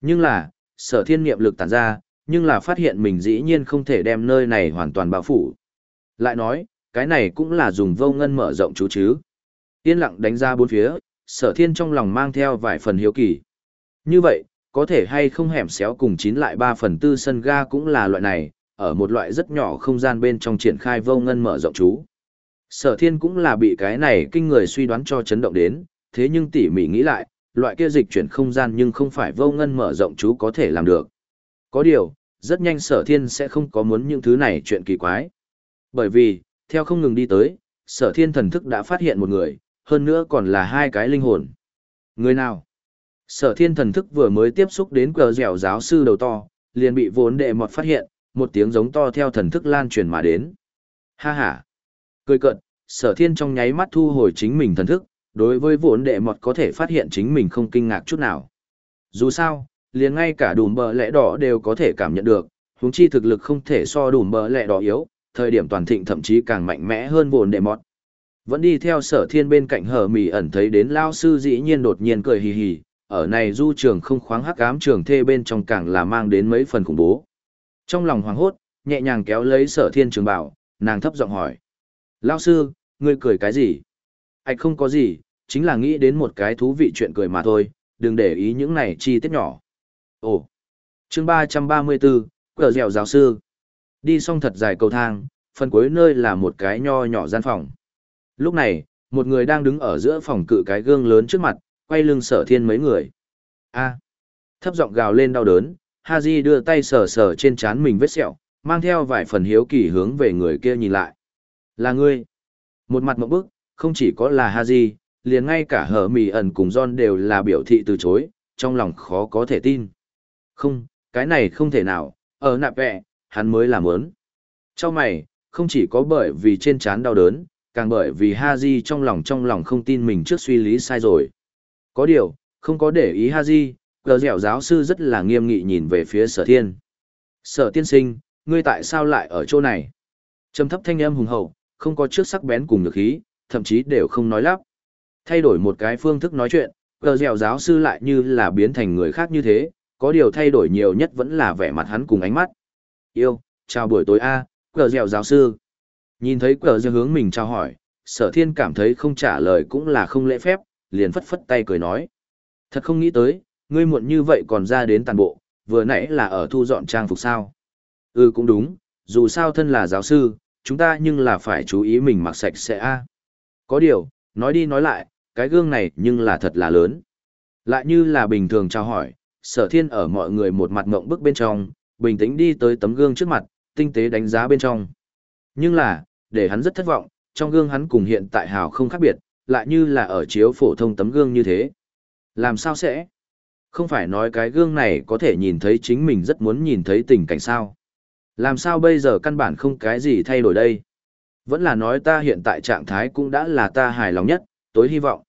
Nhưng là, sở thiên niệm lực tản ra, nhưng là phát hiện mình dĩ nhiên không thể đem nơi này hoàn toàn bao phủ. Lại nói, cái này cũng là dùng vô ngân mở rộng chú chứ. Yên lặng đánh ra bốn phía, sở thiên trong lòng mang theo vài phần hiếu kỳ. Như vậy, có thể hay không hẻm xéo cùng chín lại ba phần tư sân ga cũng là loại này, ở một loại rất nhỏ không gian bên trong triển khai vô ngân mở rộng chú. Sở thiên cũng là bị cái này kinh người suy đoán cho chấn động đến, thế nhưng tỉ mỉ nghĩ lại, loại kia dịch chuyển không gian nhưng không phải vô ngân mở rộng chú có thể làm được. Có điều, rất nhanh sở thiên sẽ không có muốn những thứ này chuyện kỳ quái. Bởi vì, theo không ngừng đi tới, sở thiên thần thức đã phát hiện một người, hơn nữa còn là hai cái linh hồn. Người nào? Sở thiên thần thức vừa mới tiếp xúc đến cờ dẻo giáo sư đầu to, liền bị vốn đệ mọt phát hiện, một tiếng giống to theo thần thức lan truyền mà đến. Ha ha! Cười cận, sở thiên trong nháy mắt thu hồi chính mình thần thức, đối với vốn đệ mọt có thể phát hiện chính mình không kinh ngạc chút nào. Dù sao, liền ngay cả đùm bờ lẽ đỏ đều có thể cảm nhận được, huống chi thực lực không thể so đùm bờ lẽ đỏ yếu, thời điểm toàn thịnh thậm chí càng mạnh mẽ hơn vốn đệ mọt. Vẫn đi theo sở thiên bên cạnh hở mỉ ẩn thấy đến lao sư dĩ nhiên đột nhiên cười hì hì, ở này du trường không khoáng hắc ám trường thê bên trong càng là mang đến mấy phần khủng bố. Trong lòng hoảng hốt, nhẹ nhàng kéo lấy sở thiên trường bảo, nàng thấp giọng hỏi. Lao sư, ngươi cười cái gì? Ảch không có gì, chính là nghĩ đến một cái thú vị chuyện cười mà thôi, đừng để ý những này chi tiết nhỏ. Ồ, chương 334, cờ dẻo giáo sư. Đi xong thật dài cầu thang, phần cuối nơi là một cái nho nhỏ gian phòng. Lúc này, một người đang đứng ở giữa phòng cự cái gương lớn trước mặt, quay lưng sở thiên mấy người. a thấp giọng gào lên đau đớn, Haji đưa tay sờ sờ trên trán mình vết sẹo, mang theo vài phần hiếu kỳ hướng về người kia nhìn lại. Là ngươi. Một mặt một bức, không chỉ có là Haji, liền ngay cả hở mì ẩn cùng John đều là biểu thị từ chối, trong lòng khó có thể tin. Không, cái này không thể nào, ở nạp vẹ, hắn mới làm ớn. Cho mày, không chỉ có bởi vì trên trán đau đớn, càng bởi vì Haji trong lòng trong lòng không tin mình trước suy lý sai rồi. Có điều, không có để ý Haji, gờ dẻo giáo sư rất là nghiêm nghị nhìn về phía sở thiên. Sở tiên sinh, ngươi tại sao lại ở chỗ này? Trầm thấp thanh âm hùng hậu, không có trước sắc bén cùng lực khí, thậm chí đều không nói lắp. Thay đổi một cái phương thức nói chuyện, gờ dẻo giáo sư lại như là biến thành người khác như thế, có điều thay đổi nhiều nhất vẫn là vẻ mặt hắn cùng ánh mắt. Yêu, chào buổi tối a, cờ dẻo giáo sư. Nhìn thấy cờ dẻo hướng mình chào hỏi, sở thiên cảm thấy không trả lời cũng là không lễ phép, liền phất phất tay cười nói. Thật không nghĩ tới, ngươi muộn như vậy còn ra đến tàn bộ, vừa nãy là ở thu dọn trang phục sao. Ừ cũng đúng, dù sao thân là giáo sư, chúng ta nhưng là phải chú ý mình mặc sạch sẽ a. Có điều, nói đi nói lại, cái gương này nhưng là thật là lớn. Lại như là bình thường chào hỏi, sở thiên ở mọi người một mặt ngộng bức bên trong, bình tĩnh đi tới tấm gương trước mặt, tinh tế đánh giá bên trong. Nhưng là, để hắn rất thất vọng, trong gương hắn cùng hiện tại hào không khác biệt, lại như là ở chiếu phổ thông tấm gương như thế. Làm sao sẽ? Không phải nói cái gương này có thể nhìn thấy chính mình rất muốn nhìn thấy tình cảnh sao. Làm sao bây giờ căn bản không cái gì thay đổi đây? Vẫn là nói ta hiện tại trạng thái cũng đã là ta hài lòng nhất, tối hy vọng.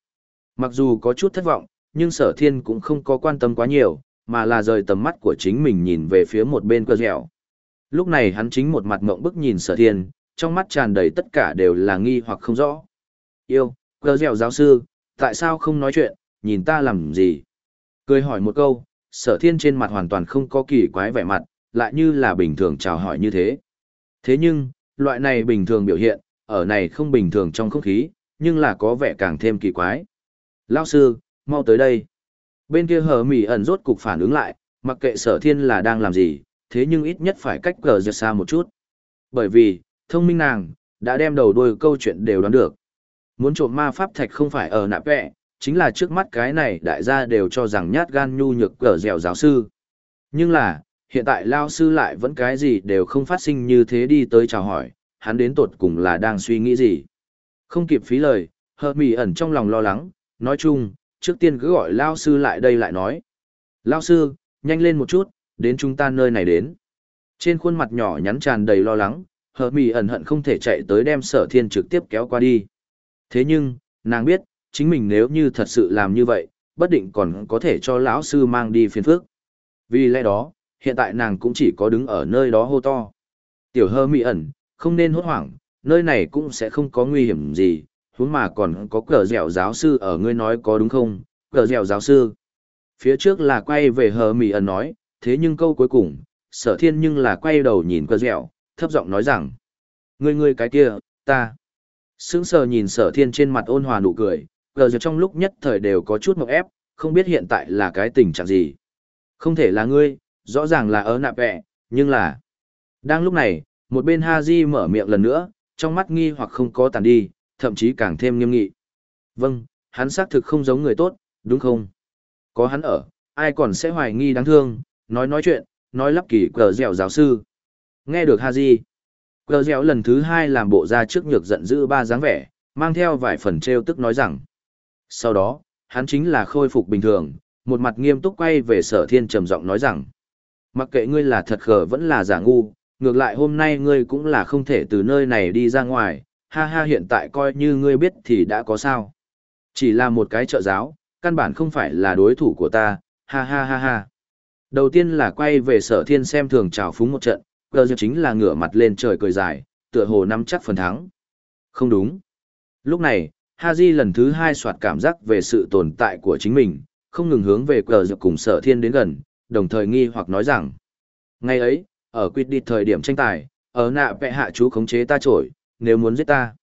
Mặc dù có chút thất vọng, nhưng sở thiên cũng không có quan tâm quá nhiều, mà là rời tầm mắt của chính mình nhìn về phía một bên cơ dẻo. Lúc này hắn chính một mặt mộng bức nhìn sở thiên, trong mắt tràn đầy tất cả đều là nghi hoặc không rõ. Yêu, cơ dẻo giáo sư, tại sao không nói chuyện, nhìn ta làm gì? Cười hỏi một câu, sở thiên trên mặt hoàn toàn không có kỳ quái vẻ mặt, lại như là bình thường chào hỏi như thế. Thế nhưng, loại này bình thường biểu hiện, ở này không bình thường trong không khí, nhưng là có vẻ càng thêm kỳ quái. Lao sư, mau tới đây. Bên kia hờ mỉ ẩn rốt cục phản ứng lại, mặc kệ sở thiên là đang làm gì, thế nhưng ít nhất phải cách cờ giật xa một chút. Bởi vì, thông minh nàng, đã đem đầu đuôi câu chuyện đều đoán được. Muốn trộm ma pháp thạch không phải ở nạp vẹ, chính là trước mắt cái này đại gia đều cho rằng nhát gan nhu nhược cờ dẻo giáo sư. Nhưng là, hiện tại lao sư lại vẫn cái gì đều không phát sinh như thế đi tới chào hỏi, hắn đến tột cùng là đang suy nghĩ gì. Không kịp phí lời, hờ mỉ ẩn trong lòng lo lắng, nói chung, trước tiên cứ gọi lao sư lại đây lại nói. Lao sư, nhanh lên một chút, đến chúng ta nơi này đến. Trên khuôn mặt nhỏ nhắn tràn đầy lo lắng, hờ mỹ ẩn hận không thể chạy tới đem sở thiên trực tiếp kéo qua đi. Thế nhưng, nàng biết, chính mình nếu như thật sự làm như vậy, bất định còn có thể cho lão sư mang đi phiền phức. Vì lẽ đó, hiện tại nàng cũng chỉ có đứng ở nơi đó hô to. Tiểu hơ mị ẩn, không nên hốt hoảng, nơi này cũng sẽ không có nguy hiểm gì, huống mà còn có cờ dẻo giáo sư ở ngươi nói có đúng không, cờ dẻo giáo sư. Phía trước là quay về hờ mị ẩn nói, thế nhưng câu cuối cùng, sở thiên nhưng là quay đầu nhìn cờ dẻo, thấp giọng nói rằng, ngươi ngươi cái kia, ta. Sững sờ nhìn sở thiên trên mặt ôn hòa nụ cười, gờ dẻo trong lúc nhất thời đều có chút mộng ép, không biết hiện tại là cái tình trạng gì. Không thể là ngươi, rõ ràng là ở nạp vẹ, nhưng là... Đang lúc này, một bên Haji mở miệng lần nữa, trong mắt nghi hoặc không có tàn đi, thậm chí càng thêm nghiêm nghị. Vâng, hắn xác thực không giống người tốt, đúng không? Có hắn ở, ai còn sẽ hoài nghi đáng thương, nói nói chuyện, nói lắp kỳ cờ dẻo giáo sư. Nghe được Haji. Cờ dẻo lần thứ hai làm bộ ra trước nhược giận dữ ba dáng vẻ, mang theo vài phần treo tức nói rằng. Sau đó, hắn chính là khôi phục bình thường, một mặt nghiêm túc quay về sở thiên trầm giọng nói rằng. Mặc kệ ngươi là thật khờ vẫn là giả ngu, ngược lại hôm nay ngươi cũng là không thể từ nơi này đi ra ngoài, ha ha hiện tại coi như ngươi biết thì đã có sao. Chỉ là một cái trợ giáo, căn bản không phải là đối thủ của ta, ha ha ha ha. Đầu tiên là quay về sở thiên xem thường trào phúng một trận, Cờ giờ chính là ngửa mặt lên trời cười dài, tựa hồ nắm chắc phần thắng. Không đúng. Lúc này, Haji lần thứ hai soạt cảm giác về sự tồn tại của chính mình, không ngừng hướng về cờ dược cùng sở thiên đến gần, đồng thời nghi hoặc nói rằng. Ngày ấy, ở quyết định thời điểm tranh tài, ở nạ vẽ hạ chú khống chế ta trổi, nếu muốn giết ta.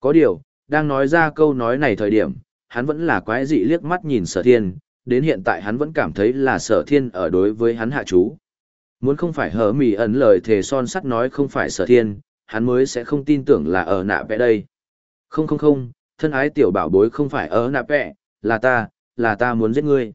Có điều, đang nói ra câu nói này thời điểm, hắn vẫn là quái dị liếc mắt nhìn sở thiên, đến hiện tại hắn vẫn cảm thấy là sở thiên ở đối với hắn hạ chú. Muốn không phải hở mỉ ẩn lời thề son sắt nói không phải sở thiên, hắn mới sẽ không tin tưởng là ở nạ vẽ đây. Không không không, thân ái tiểu bảo bối không phải ở nạ vẽ, là ta, là ta muốn giết ngươi.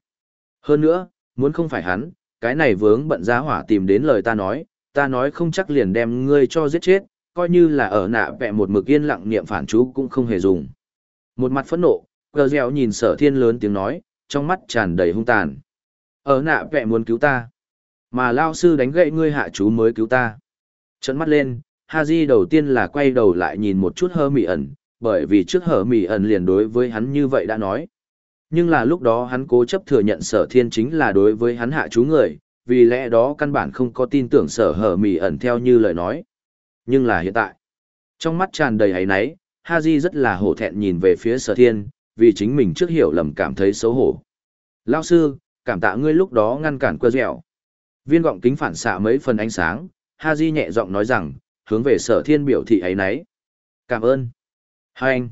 Hơn nữa, muốn không phải hắn, cái này vướng bận giá hỏa tìm đến lời ta nói, ta nói không chắc liền đem ngươi cho giết chết, coi như là ở nạ vẽ một mực yên lặng niệm phản chú cũng không hề dùng. Một mặt phẫn nộ, gờ dẻo nhìn sở thiên lớn tiếng nói, trong mắt tràn đầy hung tàn. Ở nạ vẽ muốn cứu ta. Mà lao sư đánh gậy ngươi hạ chú mới cứu ta. Trận mắt lên, Haji đầu tiên là quay đầu lại nhìn một chút hơ mị ẩn, bởi vì trước hở mị ẩn liền đối với hắn như vậy đã nói. Nhưng là lúc đó hắn cố chấp thừa nhận sở thiên chính là đối với hắn hạ chú người, vì lẽ đó căn bản không có tin tưởng sở hở mị ẩn theo như lời nói. Nhưng là hiện tại, trong mắt tràn đầy hấy náy, Haji rất là hổ thẹn nhìn về phía sở thiên, vì chính mình trước hiểu lầm cảm thấy xấu hổ. Lao sư, cảm tạ ngươi lúc đó ngăn cản quơ dẻo. Viên gọng kính phản xạ mấy phần ánh sáng, Ha Di nhẹ giọng nói rằng, hướng về sở thiên biểu thị ấy nấy. Cảm ơn. Hai anh.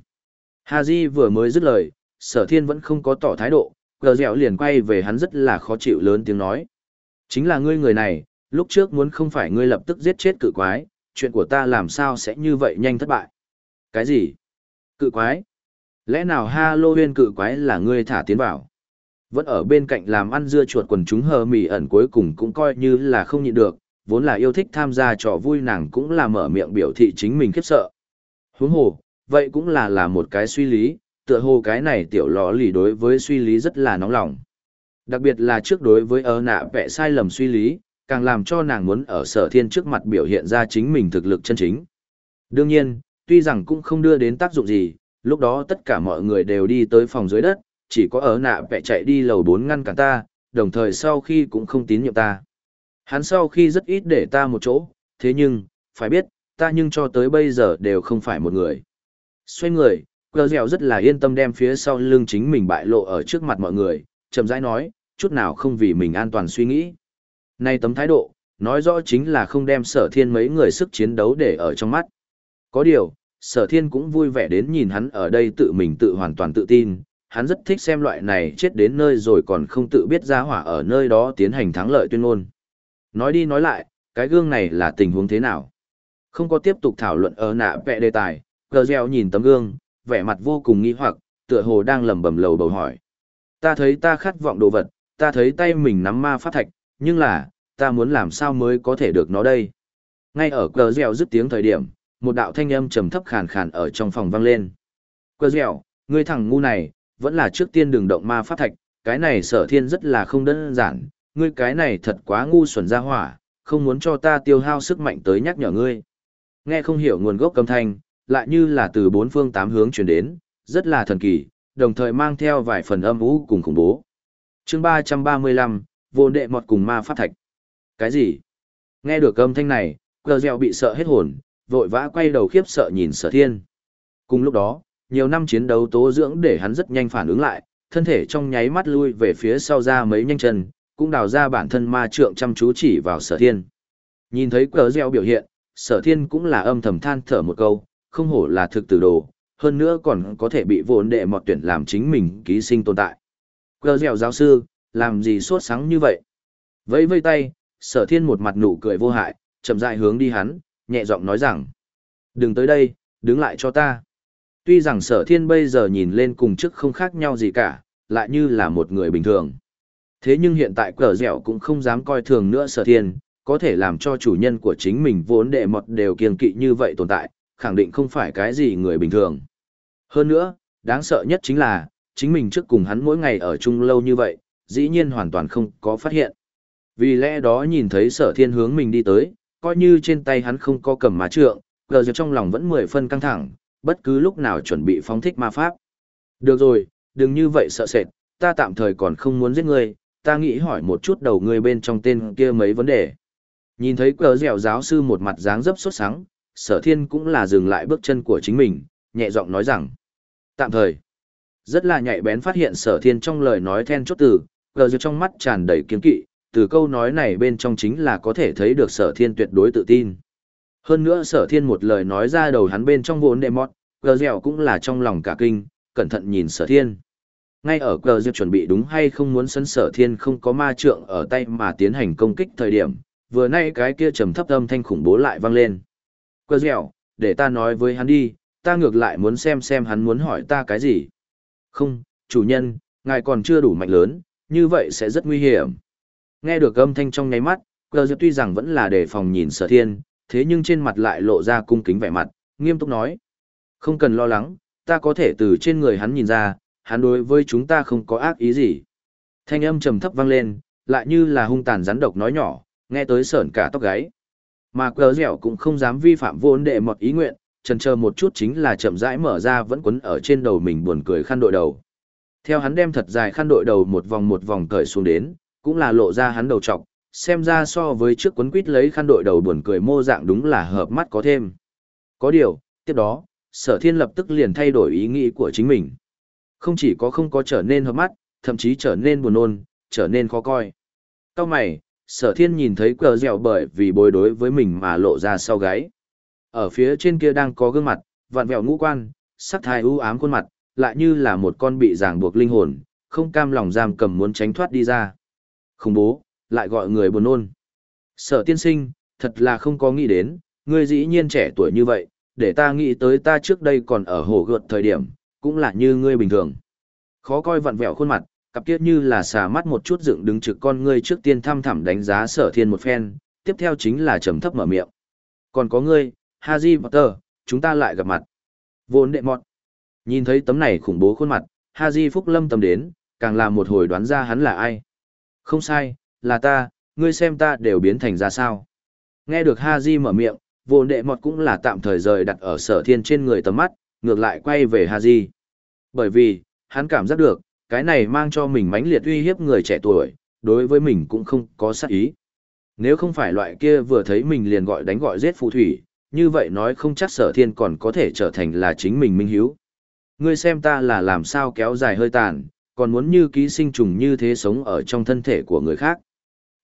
Ha Di vừa mới dứt lời, sở thiên vẫn không có tỏ thái độ, gờ dẻo liền quay về hắn rất là khó chịu lớn tiếng nói. Chính là ngươi người này, lúc trước muốn không phải ngươi lập tức giết chết cự quái, chuyện của ta làm sao sẽ như vậy nhanh thất bại. Cái gì? Cự quái? Lẽ nào Ha Lô Huyên cự quái là ngươi thả tiến vào? Vẫn ở bên cạnh làm ăn dưa chuột quần chúng hờ mỉ ẩn cuối cùng cũng coi như là không nhịn được, vốn là yêu thích tham gia trò vui nàng cũng là mở miệng biểu thị chính mình khiếp sợ. Huống hồ, vậy cũng là là một cái suy lý, tựa hồ cái này tiểu lò lì đối với suy lý rất là nóng lòng. Đặc biệt là trước đối với ơ nạ vẽ sai lầm suy lý, càng làm cho nàng muốn ở sở thiên trước mặt biểu hiện ra chính mình thực lực chân chính. Đương nhiên, tuy rằng cũng không đưa đến tác dụng gì, lúc đó tất cả mọi người đều đi tới phòng dưới đất, chỉ có ở nạ vẽ chạy đi lầu bốn ngăn cản ta, đồng thời sau khi cũng không tín nhiệm ta. Hắn sau khi rất ít để ta một chỗ, thế nhưng, phải biết, ta nhưng cho tới bây giờ đều không phải một người. Xoay người, Cờ dẻo rất là yên tâm đem phía sau lưng chính mình bại lộ ở trước mặt mọi người, chậm rãi nói, chút nào không vì mình an toàn suy nghĩ. Nay tấm thái độ, nói rõ chính là không đem sở thiên mấy người sức chiến đấu để ở trong mắt. Có điều, sở thiên cũng vui vẻ đến nhìn hắn ở đây tự mình tự hoàn toàn tự tin, hắn rất thích xem loại này chết đến nơi rồi còn không tự biết ra hỏa ở nơi đó tiến hành thắng lợi tuyên ngôn. Nói đi nói lại, cái gương này là tình huống thế nào? Không có tiếp tục thảo luận ở nạ vẽ đề tài, gờ gieo nhìn tấm gương, vẻ mặt vô cùng nghi hoặc, tựa hồ đang lẩm bẩm lầu bầu hỏi. Ta thấy ta khát vọng đồ vật, ta thấy tay mình nắm ma pháp thạch, nhưng là, ta muốn làm sao mới có thể được nó đây? Ngay ở cờ gieo dứt tiếng thời điểm, một đạo thanh âm trầm thấp khàn khàn ở trong phòng vang lên. Cờ gieo, ngươi thằng ngu này, vẫn là trước tiên đừng động ma pháp thạch, cái này sở thiên rất là không đơn giản, ngươi cái này thật quá ngu xuẩn ra hỏa, không muốn cho ta tiêu hao sức mạnh tới nhắc nhở ngươi. Nghe không hiểu nguồn gốc âm thanh, lại như là từ bốn phương tám hướng truyền đến, rất là thần kỳ, đồng thời mang theo vài phần âm u cùng khủng bố. Chương 335, vô đệ mọt cùng ma pháp thạch. Cái gì? Nghe được âm thanh này, Cờ Dẻo bị sợ hết hồn, vội vã quay đầu khiếp sợ nhìn Sở Thiên. Cùng lúc đó, nhiều năm chiến đấu tố dưỡng để hắn rất nhanh phản ứng lại, thân thể trong nháy mắt lui về phía sau ra mấy nhanh chân, cũng đào ra bản thân ma trượng chăm chú chỉ vào Sở Thiên. Nhìn thấy Cờ gieo biểu hiện, Sở Thiên cũng là âm thầm than thở một câu, không hổ là thực tử đồ, hơn nữa còn có thể bị vốn đệ mọt tuyển làm chính mình ký sinh tồn tại. Cờ gieo giáo sư, làm gì suốt sáng như vậy? Vẫy vây tay, sở thiên một mặt nụ cười vô hại, chậm rãi hướng đi hắn, nhẹ giọng nói rằng. Đừng tới đây, đứng lại cho ta. Tuy rằng sở thiên bây giờ nhìn lên cùng trước không khác nhau gì cả, lại như là một người bình thường. Thế nhưng hiện tại cờ dẻo cũng không dám coi thường nữa sở thiên, có thể làm cho chủ nhân của chính mình vốn đệ mọt đều kiêng kỵ như vậy tồn tại, khẳng định không phải cái gì người bình thường. Hơn nữa, đáng sợ nhất chính là, chính mình trước cùng hắn mỗi ngày ở chung lâu như vậy, dĩ nhiên hoàn toàn không có phát hiện. Vì lẽ đó nhìn thấy sở thiên hướng mình đi tới, coi như trên tay hắn không có cầm má trượng, gờ dẻo trong lòng vẫn mười phân căng thẳng, bất cứ lúc nào chuẩn bị phóng thích ma pháp. Được rồi, đừng như vậy sợ sệt, ta tạm thời còn không muốn giết ngươi, ta nghĩ hỏi một chút đầu ngươi bên trong tên kia mấy vấn đề. Nhìn thấy cờ dẻo giáo sư một mặt dáng dấp sốt sáng, sở thiên cũng là dừng lại bước chân của chính mình, nhẹ giọng nói rằng. Tạm thời, rất là nhạy bén phát hiện sở thiên trong lời nói then chốt từ, cờ dẻo trong mắt tràn đầy kiên kỵ, từ câu nói này bên trong chính là có thể thấy được sở thiên tuyệt đối tự tin. Hơn nữa sở thiên một lời nói ra đầu hắn bên trong vốn đệ mọt, cờ dẻo cũng là trong lòng cả kinh, cẩn thận nhìn sở thiên. Ngay ở cờ dẻo chuẩn bị đúng hay không muốn sân sở thiên không có ma trượng ở tay mà tiến hành công kích thời điểm, vừa nay cái kia trầm thấp âm thanh khủng bố lại vang lên. Cờ dẻo, để ta nói với hắn đi, ta ngược lại muốn xem xem hắn muốn hỏi ta cái gì. Không, chủ nhân, ngài còn chưa đủ mạnh lớn, như vậy sẽ rất nguy hiểm. Nghe được âm thanh trong ngáy mắt, Cờ Diệp tuy rằng vẫn là đề phòng nhìn sở thiên, thế nhưng trên mặt lại lộ ra cung kính vẻ mặt, nghiêm túc nói. Không cần lo lắng, ta có thể từ trên người hắn nhìn ra, hắn đối với chúng ta không có ác ý gì. Thanh âm trầm thấp vang lên, lại như là hung tàn rắn độc nói nhỏ, nghe tới sởn cả tóc gáy. Mà cờ dẻo cũng không dám vi phạm vốn đệ một ý nguyện, chần chờ một chút chính là chậm rãi mở ra vẫn quấn ở trên đầu mình buồn cười khăn đội đầu. Theo hắn đem thật dài khăn đội đầu một vòng một vòng cởi xuống đến, cũng là lộ ra hắn đầu trọc, xem ra so với trước quấn quýt lấy khăn đội đầu buồn cười mô dạng đúng là hợp mắt có thêm. Có điều, tiếp đó, sở thiên lập tức liền thay đổi ý nghĩ của chính mình. Không chỉ có không có trở nên hợp mắt, thậm chí trở nên buồn nôn, trở nên khó coi. Cao mày, sở thiên nhìn thấy cờ dẻo bởi vì bối đối với mình mà lộ ra sau gáy. Ở phía trên kia đang có gương mặt, vạn vẹo ngũ quan, sắc thái u ám khuôn mặt, lại như là một con bị ràng buộc linh hồn, không cam lòng giam cầm muốn tránh thoát đi ra. Không bố, lại gọi người buồn nôn. Sở tiên sinh, thật là không có nghĩ đến, ngươi dĩ nhiên trẻ tuổi như vậy, để ta nghĩ tới ta trước đây còn ở hồ gợt thời điểm, cũng là như ngươi bình thường. Khó coi vặn vẹo khuôn mặt, cặp kiết như là xà mắt một chút dựng đứng trực con ngươi trước tiên thăm thẳm đánh giá sở thiên một phen, tiếp theo chính là trầm thấp mở miệng. Còn có ngươi, Haji Potter, chúng ta lại gặp mặt. Vốn đệ mọt. Nhìn thấy tấm này khủng bố khuôn mặt, Haji Phúc Lâm tâm đến, càng là một hồi đoán ra hắn là ai. Không sai, là ta, ngươi xem ta đều biến thành ra sao. Nghe được Ha Di mở miệng, vô đệ mọt cũng là tạm thời rời đặt ở sở thiên trên người tầm mắt, ngược lại quay về Ha Di. Bởi vì, hắn cảm giác được, cái này mang cho mình mãnh liệt uy hiếp người trẻ tuổi, đối với mình cũng không có sát ý. Nếu không phải loại kia vừa thấy mình liền gọi đánh gọi giết phù thủy, như vậy nói không chắc sở thiên còn có thể trở thành là chính mình minh hiếu. Ngươi xem ta là làm sao kéo dài hơi tàn, còn muốn như ký sinh trùng như thế sống ở trong thân thể của người khác.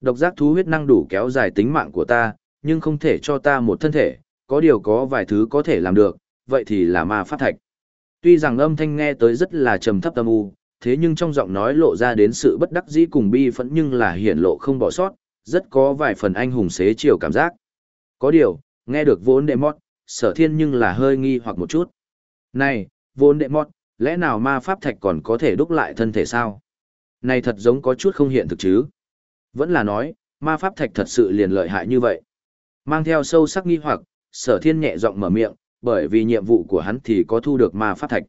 Độc giác thú huyết năng đủ kéo dài tính mạng của ta, nhưng không thể cho ta một thân thể, có điều có vài thứ có thể làm được, vậy thì là ma pháp thạch. Tuy rằng âm thanh nghe tới rất là trầm thấp âm u, thế nhưng trong giọng nói lộ ra đến sự bất đắc dĩ cùng bi phẫn nhưng là hiển lộ không bỏ sót, rất có vài phần anh hùng xế chiều cảm giác. Có điều, nghe được vốn đệ mót, sở thiên nhưng là hơi nghi hoặc một chút. Này, vốn đệ mót, lẽ nào ma pháp thạch còn có thể đúc lại thân thể sao? Này thật giống có chút không hiện thực chứ. Vẫn là nói, ma pháp thạch thật sự liền lợi hại như vậy. Mang theo sâu sắc nghi hoặc, sở thiên nhẹ giọng mở miệng, bởi vì nhiệm vụ của hắn thì có thu được ma pháp thạch.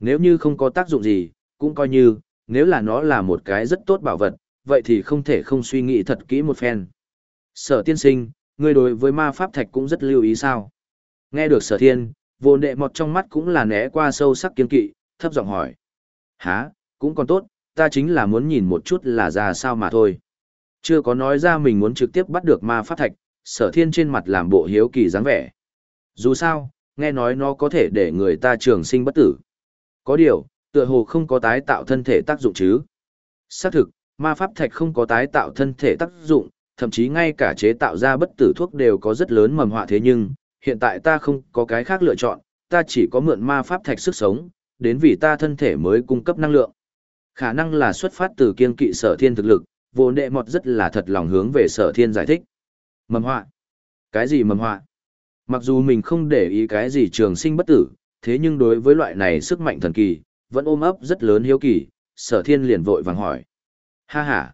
Nếu như không có tác dụng gì, cũng coi như, nếu là nó là một cái rất tốt bảo vật, vậy thì không thể không suy nghĩ thật kỹ một phen. Sở tiên sinh, ngươi đối với ma pháp thạch cũng rất lưu ý sao? Nghe được sở thiên, vô đệ mọt trong mắt cũng là né qua sâu sắc kiên kỵ, thấp giọng hỏi. Hả, cũng còn tốt, ta chính là muốn nhìn một chút là ra sao mà thôi. Chưa có nói ra mình muốn trực tiếp bắt được ma pháp thạch, sở thiên trên mặt làm bộ hiếu kỳ dáng vẻ. Dù sao, nghe nói nó có thể để người ta trường sinh bất tử. Có điều, tựa hồ không có tái tạo thân thể tác dụng chứ. Xác thực, ma pháp thạch không có tái tạo thân thể tác dụng, thậm chí ngay cả chế tạo ra bất tử thuốc đều có rất lớn mầm họa thế nhưng, hiện tại ta không có cái khác lựa chọn, ta chỉ có mượn ma pháp thạch sức sống, đến vì ta thân thể mới cung cấp năng lượng. Khả năng là xuất phát từ kiên kỵ sở thiên thực lực, vô đệ mọt rất là thật lòng hướng về sở thiên giải thích. Mầm họa? Cái gì mầm họa? Mặc dù mình không để ý cái gì trường sinh bất tử, thế nhưng đối với loại này sức mạnh thần kỳ, vẫn ôm ấp rất lớn hiếu kỳ, sở thiên liền vội vàng hỏi. Ha ha!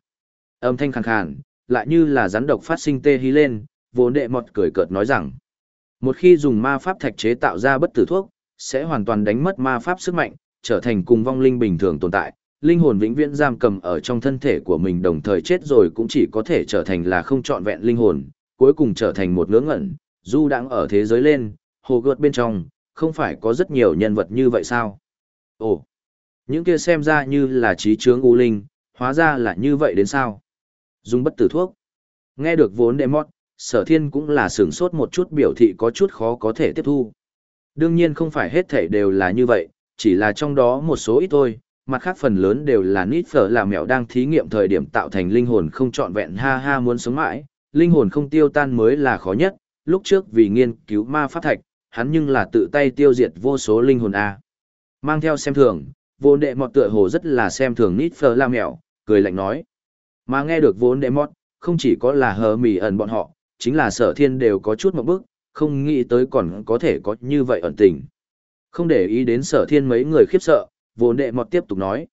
Âm thanh khàn khàn, lại như là rắn độc phát sinh tê hí lên, vốn đệ mọt cười cợt nói rằng. Một khi dùng ma pháp thạch chế tạo ra bất tử thuốc, sẽ hoàn toàn đánh mất ma pháp sức mạnh, trở thành cùng vong linh bình thường tồn tại. Linh hồn vĩnh viễn giam cầm ở trong thân thể của mình đồng thời chết rồi cũng chỉ có thể trở thành là không trọn vẹn linh hồn, cuối cùng trở thành một ngớ ngẩn, du đang ở thế giới lên, hồ gợt bên trong, không phải có rất nhiều nhân vật như vậy sao? Ồ, những kia xem ra như là trí trướng u linh, hóa ra là như vậy đến sao? Dùng bất tử thuốc. Nghe được vốn đệ mót, sở thiên cũng là sửng sốt một chút biểu thị có chút khó có thể tiếp thu. Đương nhiên không phải hết thể đều là như vậy, chỉ là trong đó một số ít thôi, mặt khác phần lớn đều là nít phở là mèo đang thí nghiệm thời điểm tạo thành linh hồn không trọn vẹn ha ha muốn sống mãi, linh hồn không tiêu tan mới là khó nhất, lúc trước vì nghiên cứu ma pháp thạch, hắn nhưng là tự tay tiêu diệt vô số linh hồn A. Mang theo xem thường, vốn đệ mọt tựa hồ rất là xem thường nít phở là mẹo, cười lạnh nói. Mà nghe được vốn đệ mọt, không chỉ có là hờ mỉ ẩn bọn họ, chính là sở thiên đều có chút một bước, không nghĩ tới còn có thể có như vậy ẩn tình. Không để ý đến sở thiên mấy người khiếp sợ, vốn đệ mọt tiếp tục nói.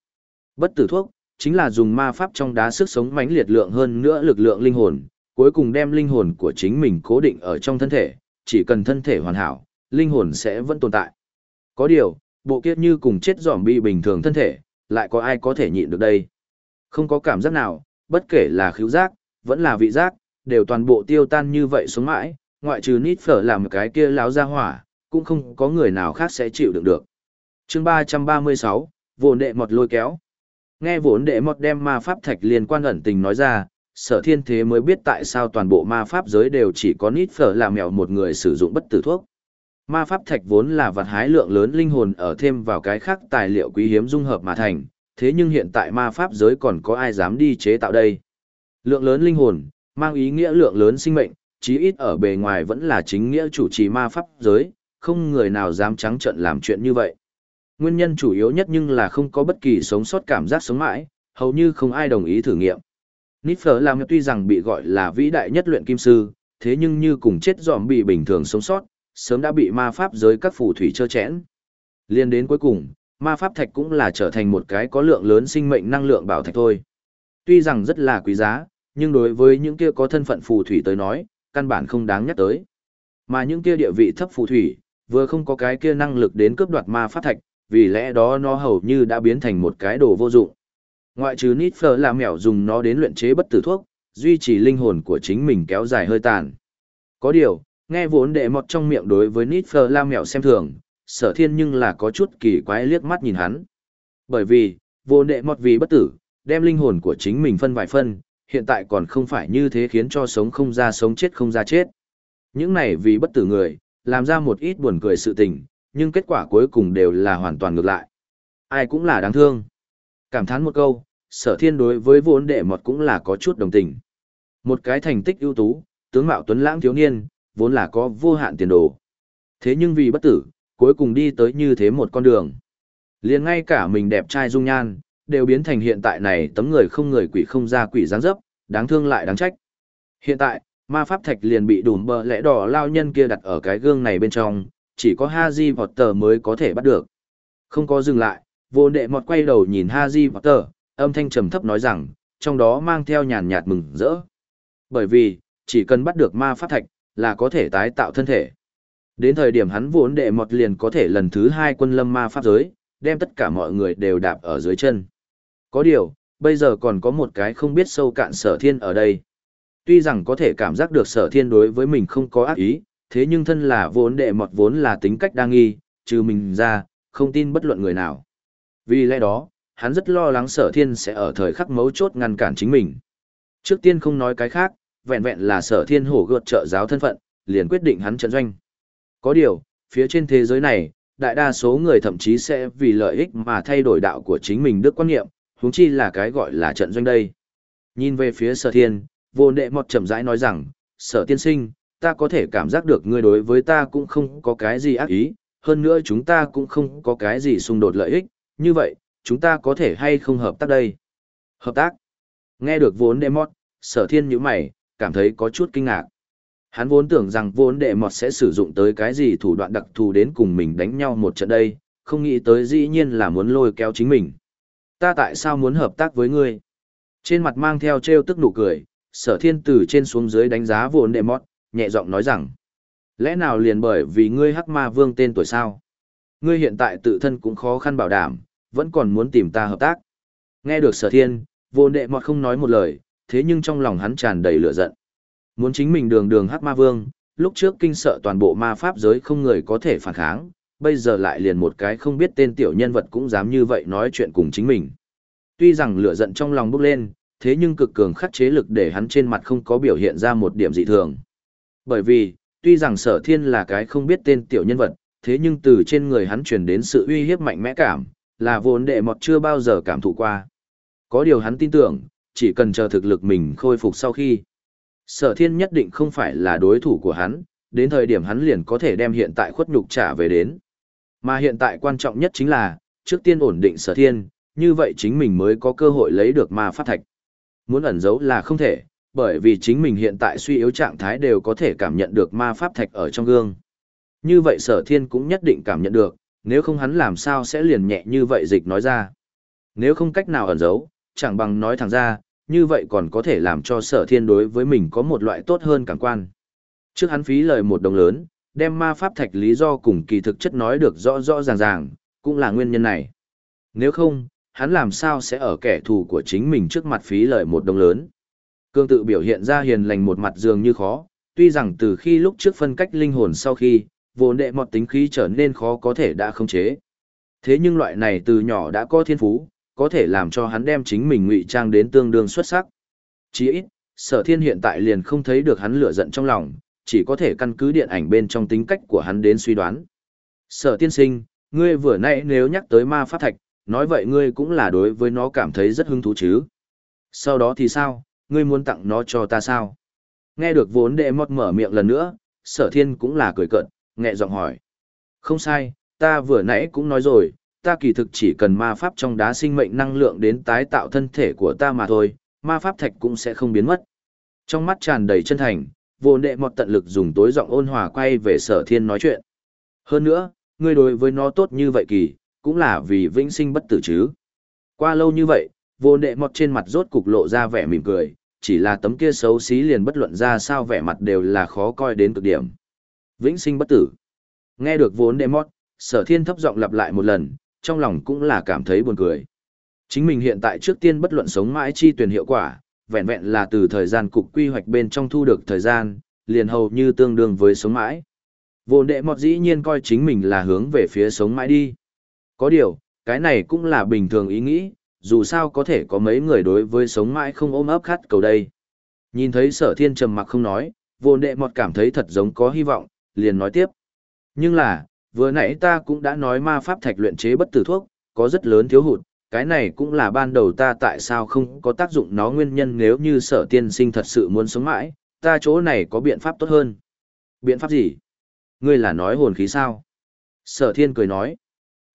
Bất tử thuốc, chính là dùng ma pháp trong đá sức sống mãnh liệt lượng hơn nữa lực lượng linh hồn, cuối cùng đem linh hồn của chính mình cố định ở trong thân thể, chỉ cần thân thể hoàn hảo, linh hồn sẽ vẫn tồn tại. Có điều, bộ kiếp như cùng chết giỏm bị bình thường thân thể, lại có ai có thể nhịn được đây. Không có cảm giác nào, bất kể là khíu giác, vẫn là vị giác, đều toàn bộ tiêu tan như vậy xuống mãi, ngoại trừ nít phở làm cái kia láo ra hỏa, cũng không có người nào khác sẽ chịu đựng được chương 336, vồn đệ mọt lôi kéo. Nghe vốn đệ mọt đem ma pháp thạch liên quan ẩn tình nói ra, sở thiên thế mới biết tại sao toàn bộ ma pháp giới đều chỉ có nít phở là mèo một người sử dụng bất tử thuốc. Ma pháp thạch vốn là vật hái lượng lớn linh hồn ở thêm vào cái khác tài liệu quý hiếm dung hợp mà thành, thế nhưng hiện tại ma pháp giới còn có ai dám đi chế tạo đây. Lượng lớn linh hồn, mang ý nghĩa lượng lớn sinh mệnh, chí ít ở bề ngoài vẫn là chính nghĩa chủ trì ma pháp giới, không người nào dám trắng trợn làm chuyện như vậy. Nguyên nhân chủ yếu nhất nhưng là không có bất kỳ sống sót cảm giác sống mãi, hầu như không ai đồng ý thử nghiệm. Niffer làm tuy rằng bị gọi là vĩ đại nhất luyện kim sư, thế nhưng như cùng chết dòm bị bình thường sống sót, sớm đã bị ma pháp giới các phù thủy chơ chẽn. Liên đến cuối cùng, ma pháp thạch cũng là trở thành một cái có lượng lớn sinh mệnh năng lượng bảo thạch thôi. Tuy rằng rất là quý giá, nhưng đối với những kia có thân phận phù thủy tới nói, căn bản không đáng nhắc tới. Mà những kia địa vị thấp phù thủy, vừa không có cái kia năng lực đến cướp đoạt ma pháp thạch, vì lẽ đó nó hầu như đã biến thành một cái đồ vô dụng. Ngoại trừ Nít Phở là mèo dùng nó đến luyện chế bất tử thuốc, duy trì linh hồn của chính mình kéo dài hơi tàn. Có điều, nghe vốn đệ mọt trong miệng đối với Nít Phở la mèo xem thường, sở thiên nhưng là có chút kỳ quái liếc mắt nhìn hắn. Bởi vì, vốn đệ mọt vì bất tử, đem linh hồn của chính mình phân vài phân, hiện tại còn không phải như thế khiến cho sống không ra sống chết không ra chết. Những này vì bất tử người, làm ra một ít buồn cười sự tình, nhưng kết quả cuối cùng đều là hoàn toàn ngược lại. Ai cũng là đáng thương. Cảm thán một câu, sở thiên đối với vốn đệ mọt cũng là có chút đồng tình. Một cái thành tích ưu tú, tướng mạo tuấn lãng thiếu niên, vốn là có vô hạn tiền đồ. Thế nhưng vì bất tử, cuối cùng đi tới như thế một con đường. liền ngay cả mình đẹp trai dung nhan, đều biến thành hiện tại này tấm người không người quỷ không ra quỷ dáng dấp, đáng thương lại đáng trách. Hiện tại, ma pháp thạch liền bị đùm bờ lẽ đỏ lao nhân kia đặt ở cái gương này bên trong, chỉ có Haji Potter mới có thể bắt được. Không có dừng lại, vô đệ mọt quay đầu nhìn Haji Potter, âm thanh trầm thấp nói rằng, trong đó mang theo nhàn nhạt mừng rỡ. Bởi vì, chỉ cần bắt được ma pháp thạch, là có thể tái tạo thân thể. Đến thời điểm hắn vốn đệ mọt liền có thể lần thứ hai quân lâm ma pháp giới, đem tất cả mọi người đều đạp ở dưới chân. Có điều, bây giờ còn có một cái không biết sâu cạn sở thiên ở đây. Tuy rằng có thể cảm giác được sở thiên đối với mình không có ác ý, thế nhưng thân là vốn đệ mọt vốn là tính cách đa nghi, trừ mình ra, không tin bất luận người nào. Vì lẽ đó, hắn rất lo lắng sở thiên sẽ ở thời khắc mấu chốt ngăn cản chính mình. Trước tiên không nói cái khác, vẹn vẹn là sở thiên hổ gợt trợ giáo thân phận, liền quyết định hắn trận doanh. Có điều, phía trên thế giới này, đại đa số người thậm chí sẽ vì lợi ích mà thay đổi đạo của chính mình đức quan niệm, huống chi là cái gọi là trận doanh đây. Nhìn về phía sở thiên, vô đệ mọt chậm rãi nói rằng, sở tiên sinh, ta có thể cảm giác được ngươi đối với ta cũng không có cái gì ác ý, hơn nữa chúng ta cũng không có cái gì xung đột lợi ích, như vậy, chúng ta có thể hay không hợp tác đây? Hợp tác? Nghe được vốn đệ mọt, sở thiên như mày, cảm thấy có chút kinh ngạc. Hắn vốn tưởng rằng vốn đệ mọt sẽ sử dụng tới cái gì thủ đoạn đặc thù đến cùng mình đánh nhau một trận đây, không nghĩ tới dĩ nhiên là muốn lôi kéo chính mình. Ta tại sao muốn hợp tác với ngươi? Trên mặt mang theo trêu tức nụ cười, sở thiên từ trên xuống dưới đánh giá vốn đệ mọt, nhẹ giọng nói rằng. Lẽ nào liền bởi vì ngươi hắc ma vương tên tuổi sao? Ngươi hiện tại tự thân cũng khó khăn bảo đảm, vẫn còn muốn tìm ta hợp tác. Nghe được sở thiên, vô đệ mọt không nói một lời, thế nhưng trong lòng hắn tràn đầy lửa giận. Muốn chính mình đường đường hắc ma vương, lúc trước kinh sợ toàn bộ ma pháp giới không người có thể phản kháng, bây giờ lại liền một cái không biết tên tiểu nhân vật cũng dám như vậy nói chuyện cùng chính mình. Tuy rằng lửa giận trong lòng bốc lên, thế nhưng cực cường khắc chế lực để hắn trên mặt không có biểu hiện ra một điểm dị thường. Bởi vì, tuy rằng sở thiên là cái không biết tên tiểu nhân vật, thế nhưng từ trên người hắn truyền đến sự uy hiếp mạnh mẽ cảm, là vốn đệ mọt chưa bao giờ cảm thụ qua. Có điều hắn tin tưởng, chỉ cần chờ thực lực mình khôi phục sau khi. Sở thiên nhất định không phải là đối thủ của hắn, đến thời điểm hắn liền có thể đem hiện tại khuất nhục trả về đến. Mà hiện tại quan trọng nhất chính là, trước tiên ổn định sở thiên, như vậy chính mình mới có cơ hội lấy được ma phát thạch. Muốn ẩn giấu là không thể, bởi vì chính mình hiện tại suy yếu trạng thái đều có thể cảm nhận được ma pháp thạch ở trong gương. Như vậy sở thiên cũng nhất định cảm nhận được, nếu không hắn làm sao sẽ liền nhẹ như vậy dịch nói ra. Nếu không cách nào ẩn giấu, chẳng bằng nói thẳng ra, như vậy còn có thể làm cho sở thiên đối với mình có một loại tốt hơn cảm quan. Trước hắn phí lời một đồng lớn, đem ma pháp thạch lý do cùng kỳ thực chất nói được rõ rõ ràng ràng, cũng là nguyên nhân này. Nếu không, hắn làm sao sẽ ở kẻ thù của chính mình trước mặt phí lời một đồng lớn. Cương tự biểu hiện ra hiền lành một mặt dường như khó, tuy rằng từ khi lúc trước phân cách linh hồn sau khi, vốn đệ mọt tính khí trở nên khó có thể đã không chế. Thế nhưng loại này từ nhỏ đã có thiên phú, có thể làm cho hắn đem chính mình ngụy trang đến tương đương xuất sắc. Chỉ ít, sở thiên hiện tại liền không thấy được hắn lửa giận trong lòng, chỉ có thể căn cứ điện ảnh bên trong tính cách của hắn đến suy đoán. Sở tiên sinh, ngươi vừa nãy nếu nhắc tới ma pháp thạch, nói vậy ngươi cũng là đối với nó cảm thấy rất hứng thú chứ. Sau đó thì sao, ngươi muốn tặng nó cho ta sao? Nghe được vốn đệ mọt mở miệng lần nữa, sở thiên cũng là cười cợt, nhẹ giọng hỏi. Không sai, ta vừa nãy cũng nói rồi, ta kỳ thực chỉ cần ma pháp trong đá sinh mệnh năng lượng đến tái tạo thân thể của ta mà thôi, ma pháp thạch cũng sẽ không biến mất. Trong mắt tràn đầy chân thành, vốn đệ mọt tận lực dùng tối giọng ôn hòa quay về sở thiên nói chuyện. Hơn nữa, ngươi đối với nó tốt như vậy kỳ, cũng là vì vĩnh sinh bất tử chứ. Qua lâu như vậy, vô đệ mọt trên mặt rốt cục lộ ra vẻ mỉm cười, chỉ là tấm kia xấu xí liền bất luận ra sao vẻ mặt đều là khó coi đến cực điểm. Vĩnh sinh bất tử. Nghe được vốn đệ mọt, sở thiên thấp giọng lặp lại một lần, trong lòng cũng là cảm thấy buồn cười. Chính mình hiện tại trước tiên bất luận sống mãi chi tuyển hiệu quả, vẹn vẹn là từ thời gian cục quy hoạch bên trong thu được thời gian, liền hầu như tương đương với sống mãi. vốn đệ mọt dĩ nhiên coi chính mình là hướng về phía sống mãi đi. Có điều, cái này cũng là bình thường ý nghĩ, dù sao có thể có mấy người đối với sống mãi không ôm ấp khát cầu đây. Nhìn thấy sở thiên trầm mặc không nói, vô đệ mọt cảm thấy thật giống có hy vọng, liền nói tiếp. Nhưng là, vừa nãy ta cũng đã nói ma pháp thạch luyện chế bất tử thuốc, có rất lớn thiếu hụt, cái này cũng là ban đầu ta tại sao không có tác dụng nó nguyên nhân nếu như sở tiên sinh thật sự muốn sống mãi, ta chỗ này có biện pháp tốt hơn. Biện pháp gì? Ngươi là nói hồn khí sao? Sở thiên cười nói.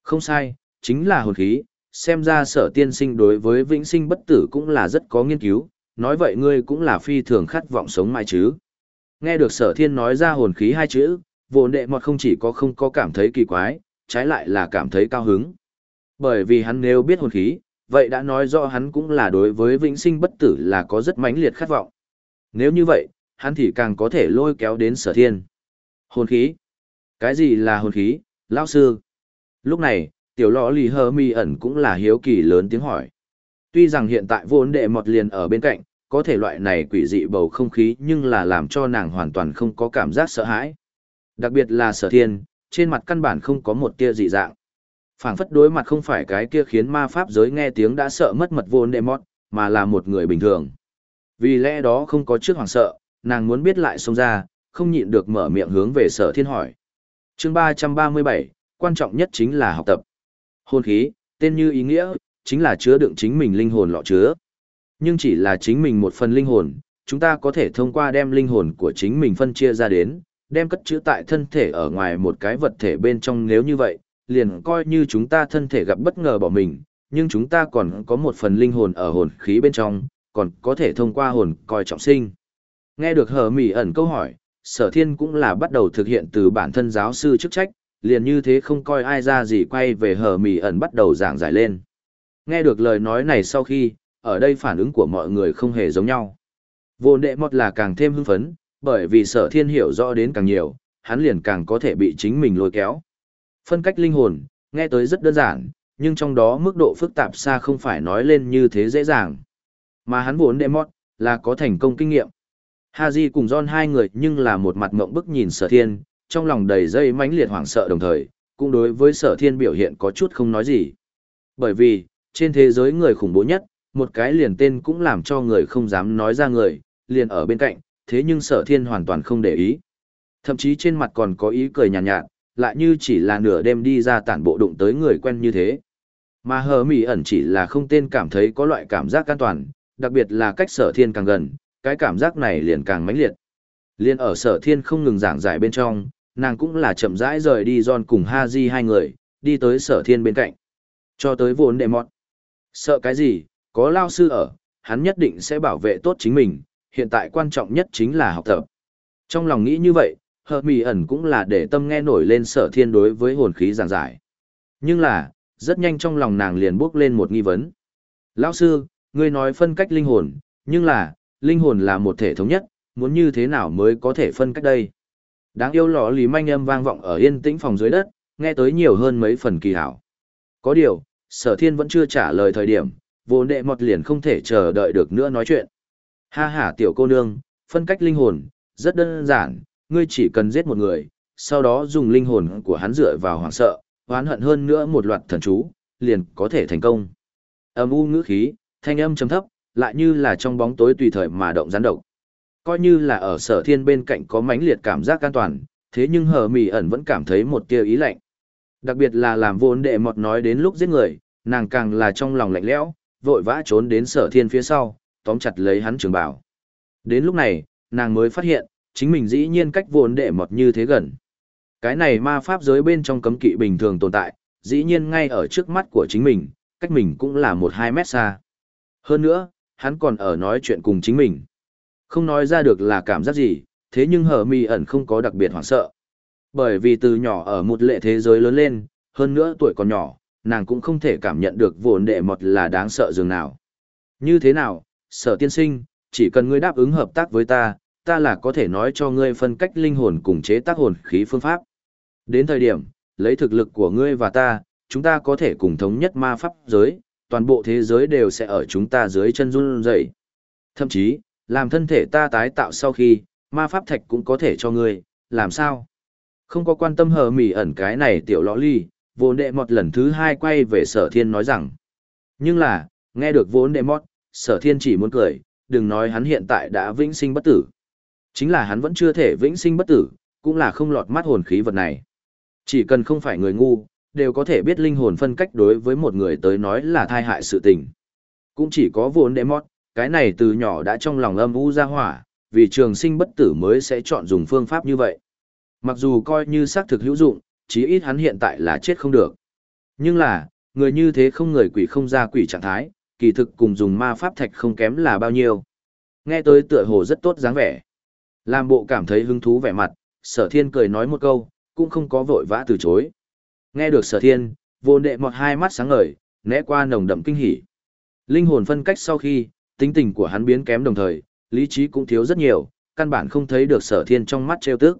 Không sai, chính là hồn khí, xem ra sở tiên sinh đối với vĩnh sinh bất tử cũng là rất có nghiên cứu, nói vậy ngươi cũng là phi thường khát vọng sống mãi chứ. Nghe được sở thiên nói ra hồn khí hai chữ, vô đệ mọt không chỉ có không có cảm thấy kỳ quái, trái lại là cảm thấy cao hứng. Bởi vì hắn nếu biết hồn khí, vậy đã nói rõ hắn cũng là đối với vĩnh sinh bất tử là có rất mãnh liệt khát vọng. Nếu như vậy, hắn thì càng có thể lôi kéo đến sở thiên. Hồn khí? Cái gì là hồn khí, lão sư? Lúc này, tiểu lọ lì hơ mi ẩn cũng là hiếu kỳ lớn tiếng hỏi. Tuy rằng hiện tại vốn đệ mọt liền ở bên cạnh, có thể loại này quỷ dị bầu không khí nhưng là làm cho nàng hoàn toàn không có cảm giác sợ hãi. Đặc biệt là sở thiên, trên mặt căn bản không có một tia dị dạng phảng phất đối mặt không phải cái kia khiến ma pháp giới nghe tiếng đã sợ mất mật vô đệ mọt, mà là một người bình thường. Vì lẽ đó không có trước hoàng sợ, nàng muốn biết lại xông ra, không nhịn được mở miệng hướng về sở thiên hỏi. chương ba ba mươi bảy quan trọng nhất chính là học tập. Hồn khí, tên như ý nghĩa, chính là chứa đựng chính mình linh hồn lọ chứa. Nhưng chỉ là chính mình một phần linh hồn, chúng ta có thể thông qua đem linh hồn của chính mình phân chia ra đến, đem cất chứa tại thân thể ở ngoài một cái vật thể bên trong nếu như vậy, liền coi như chúng ta thân thể gặp bất ngờ bỏ mình, nhưng chúng ta còn có một phần linh hồn ở hồn khí bên trong, còn có thể thông qua hồn coi trọng sinh. Nghe được hờ mỉ ẩn câu hỏi, sở thiên cũng là bắt đầu thực hiện từ bản thân giáo sư chức trách, liền như thế không coi ai ra gì quay về hờ mì ẩn bắt đầu giảng giải lên. Nghe được lời nói này sau khi, ở đây phản ứng của mọi người không hề giống nhau. Vô đệ mọt là càng thêm hưng phấn, bởi vì sở thiên hiểu rõ đến càng nhiều, hắn liền càng có thể bị chính mình lôi kéo. Phân cách linh hồn, nghe tới rất đơn giản, nhưng trong đó mức độ phức tạp xa không phải nói lên như thế dễ dàng. Mà hắn vốn đệ mót, là có thành công kinh nghiệm. Haji cùng John hai người nhưng là một mặt mộng bức nhìn sở thiên, trong lòng đầy dây mãnh liệt hoảng sợ đồng thời, cũng đối với sở thiên biểu hiện có chút không nói gì. Bởi vì, trên thế giới người khủng bố nhất, một cái liền tên cũng làm cho người không dám nói ra người, liền ở bên cạnh, thế nhưng sở thiên hoàn toàn không để ý. Thậm chí trên mặt còn có ý cười nhàn nhạt, nhạt, lại như chỉ là nửa đêm đi ra tản bộ đụng tới người quen như thế. Mà hờ mỉ ẩn chỉ là không tên cảm thấy có loại cảm giác an toàn, đặc biệt là cách sở thiên càng gần, cái cảm giác này liền càng mãnh liệt. Liên ở sở thiên không ngừng giảng giải bên trong, nàng cũng là chậm rãi rời đi John cùng Haji hai người, đi tới sở thiên bên cạnh. Cho tới vốn đệ mọt. Sợ cái gì, có lao sư ở, hắn nhất định sẽ bảo vệ tốt chính mình, hiện tại quan trọng nhất chính là học tập. Trong lòng nghĩ như vậy, hợp mì ẩn cũng là để tâm nghe nổi lên sở thiên đối với hồn khí giảng giải. Nhưng là, rất nhanh trong lòng nàng liền bước lên một nghi vấn. Lão sư, ngươi nói phân cách linh hồn, nhưng là, linh hồn là một thể thống nhất, muốn như thế nào mới có thể phân cách đây? Đáng yêu lọ lì manh âm vang vọng ở yên tĩnh phòng dưới đất, nghe tới nhiều hơn mấy phần kỳ hảo. Có điều, sở thiên vẫn chưa trả lời thời điểm, vô đệ mọt liền không thể chờ đợi được nữa nói chuyện. Ha ha tiểu cô nương, phân cách linh hồn, rất đơn giản, ngươi chỉ cần giết một người, sau đó dùng linh hồn của hắn dựa vào hoảng sợ, oán hận hơn nữa một loạt thần chú, liền có thể thành công. Âm u ngữ khí, thanh âm trầm thấp, lại như là trong bóng tối tùy thời mà động gián độc. Coi như là ở sở thiên bên cạnh có mãnh liệt cảm giác an toàn, thế nhưng hờ mì ẩn vẫn cảm thấy một tia ý lạnh. Đặc biệt là làm vốn đệ mọt nói đến lúc giết người, nàng càng là trong lòng lạnh lẽo, vội vã trốn đến sở thiên phía sau, tóm chặt lấy hắn trường bảo. Đến lúc này, nàng mới phát hiện, chính mình dĩ nhiên cách vốn đệ mọt như thế gần. Cái này ma pháp giới bên trong cấm kỵ bình thường tồn tại, dĩ nhiên ngay ở trước mắt của chính mình, cách mình cũng là một hai mét xa. Hơn nữa, hắn còn ở nói chuyện cùng chính mình. Không nói ra được là cảm giác gì, thế nhưng hờ mi ẩn không có đặc biệt hoảng sợ. Bởi vì từ nhỏ ở một lệ thế giới lớn lên, hơn nữa tuổi còn nhỏ, nàng cũng không thể cảm nhận được vốn đệ mọt là đáng sợ dường nào. Như thế nào, sở tiên sinh, chỉ cần ngươi đáp ứng hợp tác với ta, ta là có thể nói cho ngươi phân cách linh hồn cùng chế tác hồn khí phương pháp. Đến thời điểm, lấy thực lực của ngươi và ta, chúng ta có thể cùng thống nhất ma pháp giới, toàn bộ thế giới đều sẽ ở chúng ta dưới chân run rẩy. Thậm chí, làm thân thể ta tái tạo sau khi, ma pháp thạch cũng có thể cho ngươi, làm sao? Không có quan tâm hờ mỉ ẩn cái này tiểu lõ ly, vốn đệ mọt lần thứ hai quay về sở thiên nói rằng. Nhưng là, nghe được vốn đệ mọt, sở thiên chỉ muốn cười, đừng nói hắn hiện tại đã vĩnh sinh bất tử. Chính là hắn vẫn chưa thể vĩnh sinh bất tử, cũng là không lọt mắt hồn khí vật này. Chỉ cần không phải người ngu, đều có thể biết linh hồn phân cách đối với một người tới nói là thai hại sự tình. Cũng chỉ có vốn đệ mọt, cái này từ nhỏ đã trong lòng âm u ra hỏa, vì trường sinh bất tử mới sẽ chọn dùng phương pháp như vậy. Mặc dù coi như xác thực hữu dụng, chí ít hắn hiện tại là chết không được. Nhưng là, người như thế không người quỷ không ra quỷ trạng thái, kỳ thực cùng dùng ma pháp thạch không kém là bao nhiêu. Nghe tới tựa hồ rất tốt dáng vẻ. Làm bộ cảm thấy hứng thú vẻ mặt, sở thiên cười nói một câu, cũng không có vội vã từ chối. Nghe được sở thiên, vô đệ mọt hai mắt sáng ngời, né qua nồng đậm kinh hỉ. Linh hồn phân cách sau khi, tính tình của hắn biến kém đồng thời, lý trí cũng thiếu rất nhiều, căn bản không thấy được sở thiên trong mắt treo tức.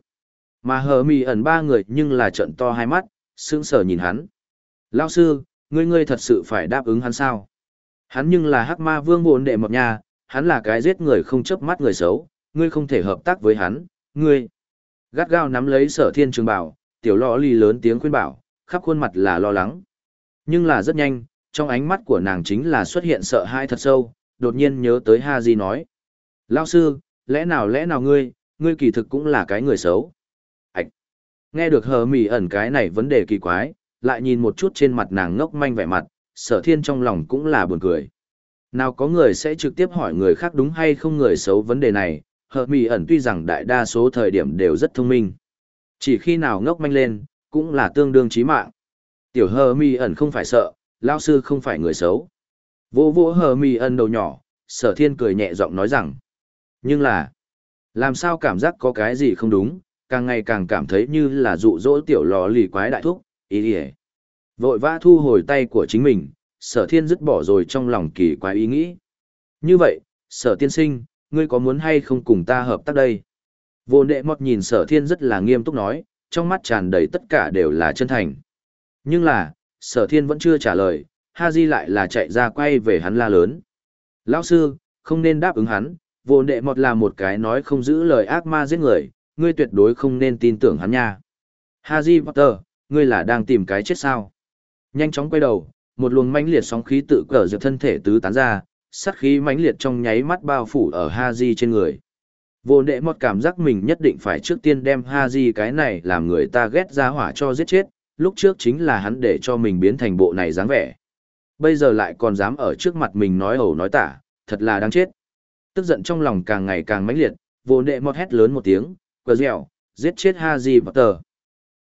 Mà hờ mì ẩn ba người nhưng là trận to hai mắt, sững sờ nhìn hắn. Lao sư, ngươi ngươi thật sự phải đáp ứng hắn sao? Hắn nhưng là hắc ma vương bồn đệ mập nhà hắn là cái giết người không chớp mắt người xấu, ngươi không thể hợp tác với hắn, ngươi. Gắt gao nắm lấy sở thiên trường bảo, tiểu lọ ly lớn tiếng khuyên bảo, khắp khuôn mặt là lo lắng. Nhưng là rất nhanh, trong ánh mắt của nàng chính là xuất hiện sợ hãi thật sâu, đột nhiên nhớ tới Ha Di nói. Lao sư, lẽ nào lẽ nào ngươi, ngươi kỳ thực cũng là cái người xấu. Ảch! Nghe được hờ mỉ ẩn cái này vấn đề kỳ quái, lại nhìn một chút trên mặt nàng ngốc manh vẻ mặt, sở thiên trong lòng cũng là buồn cười. Nào có người sẽ trực tiếp hỏi người khác đúng hay không người xấu vấn đề này, hờ mỉ ẩn tuy rằng đại đa số thời điểm đều rất thông minh. Chỉ khi nào ngốc manh lên, cũng là tương đương chí mạng. Tiểu hờ mi ẩn không phải sợ, lao sư không phải người xấu. Vô vô hờ mi ân đầu nhỏ, sở thiên cười nhẹ giọng nói rằng. Nhưng là, làm sao cảm giác có cái gì không đúng, càng ngày càng cảm thấy như là dụ dỗ tiểu lò lì quái đại thúc, ý đi Vội vã thu hồi tay của chính mình, sở thiên dứt bỏ rồi trong lòng kỳ quái ý nghĩ. Như vậy, sở tiên sinh, ngươi có muốn hay không cùng ta hợp tác đây? Vô đệ mọt nhìn sở thiên rất là nghiêm túc nói, trong mắt tràn đầy tất cả đều là chân thành. Nhưng là, sở thiên vẫn chưa trả lời, Ha Di lại là chạy ra quay về hắn la lớn. Lão sư, không nên đáp ứng hắn, vô đệ mọt là một cái nói không giữ lời ác ma giết người, ngươi tuyệt đối không nên tin tưởng hắn nha. Ha Di Potter, ngươi là đang tìm cái chết sao? Nhanh chóng quay đầu, một luồng mãnh liệt sóng khí tự cờ giật thân thể tứ tán ra, sát khí mãnh liệt trong nháy mắt bao phủ ở Ha Di trên người. Vô đệ mọt cảm giác mình nhất định phải trước tiên đem Haji cái này làm người ta ghét ra hỏa cho giết chết, lúc trước chính là hắn để cho mình biến thành bộ này dáng vẻ. Bây giờ lại còn dám ở trước mặt mình nói ẩu nói tả, thật là đáng chết. Tức giận trong lòng càng ngày càng mãnh liệt, vô đệ mọt hét lớn một tiếng, cờ dẻo, giết chết Haji Potter.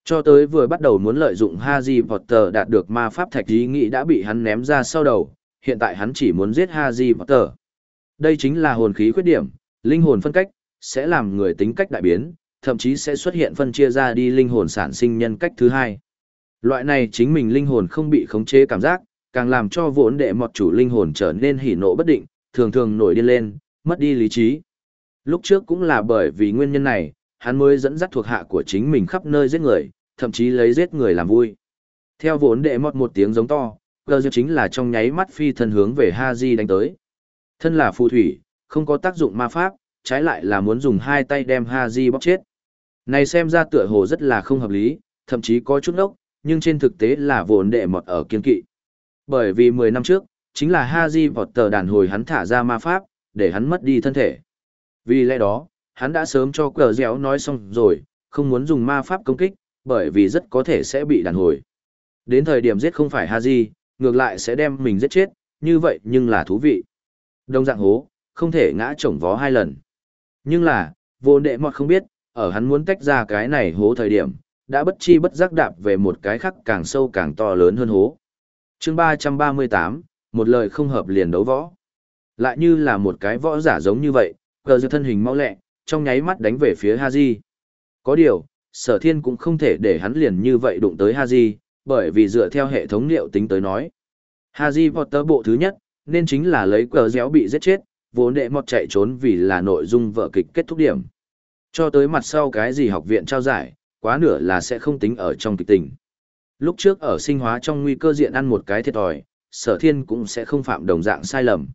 Cho tới vừa bắt đầu muốn lợi dụng Haji Potter đạt được ma pháp thạch ý nghĩ đã bị hắn ném ra sau đầu, hiện tại hắn chỉ muốn giết Haji Potter. Đây chính là hồn khí khuyết điểm, linh hồn phân cách, sẽ làm người tính cách đại biến, thậm chí sẽ xuất hiện phân chia ra đi linh hồn sản sinh nhân cách thứ hai. Loại này chính mình linh hồn không bị khống chế cảm giác, càng làm cho vốn đệ mọt chủ linh hồn trở nên hỉ nộ bất định, thường thường nổi điên lên, mất đi lý trí. Lúc trước cũng là bởi vì nguyên nhân này, hắn mới dẫn dắt thuộc hạ của chính mình khắp nơi giết người, thậm chí lấy giết người làm vui. Theo vốn đệ mọt một tiếng giống to, cơ diệp chính là trong nháy mắt phi thân hướng về Haji đánh tới. Thân là phù thủy, không có tác dụng ma pháp, trái lại là muốn dùng hai tay đem Haji bóc chết. Này xem ra tựa hồ rất là không hợp lý, thậm chí có chút ốc, nhưng trên thực tế là vốn đệ mọt ở kiên kỵ. Bởi vì 10 năm trước, chính là Haji vọt tờ đàn hồi hắn thả ra ma pháp, để hắn mất đi thân thể. Vì lẽ đó, hắn đã sớm cho cờ dẻo nói xong rồi, không muốn dùng ma pháp công kích, bởi vì rất có thể sẽ bị đàn hồi. Đến thời điểm giết không phải Haji, ngược lại sẽ đem mình giết chết, như vậy nhưng là thú vị. Đông dạng hố, không thể ngã chổng vó hai lần. Nhưng là, vô đệ mọt không biết, ở hắn muốn tách ra cái này hố thời điểm, đã bất chi bất giác đạp về một cái khác càng sâu càng to lớn hơn hố chương 338, một lời không hợp liền đấu võ. Lại như là một cái võ giả giống như vậy, cờ dự thân hình mau lẹ, trong nháy mắt đánh về phía Haji. Có điều, sở thiên cũng không thể để hắn liền như vậy đụng tới Haji, bởi vì dựa theo hệ thống liệu tính tới nói. Haji Potter bộ thứ nhất, nên chính là lấy cờ réo bị giết chết, vốn đệ mọt chạy trốn vì là nội dung vở kịch kết thúc điểm. Cho tới mặt sau cái gì học viện trao giải, quá nửa là sẽ không tính ở trong kịch tình. Lúc trước ở sinh hóa trong nguy cơ diện ăn một cái thiệt thòi, sở thiên cũng sẽ không phạm đồng dạng sai lầm.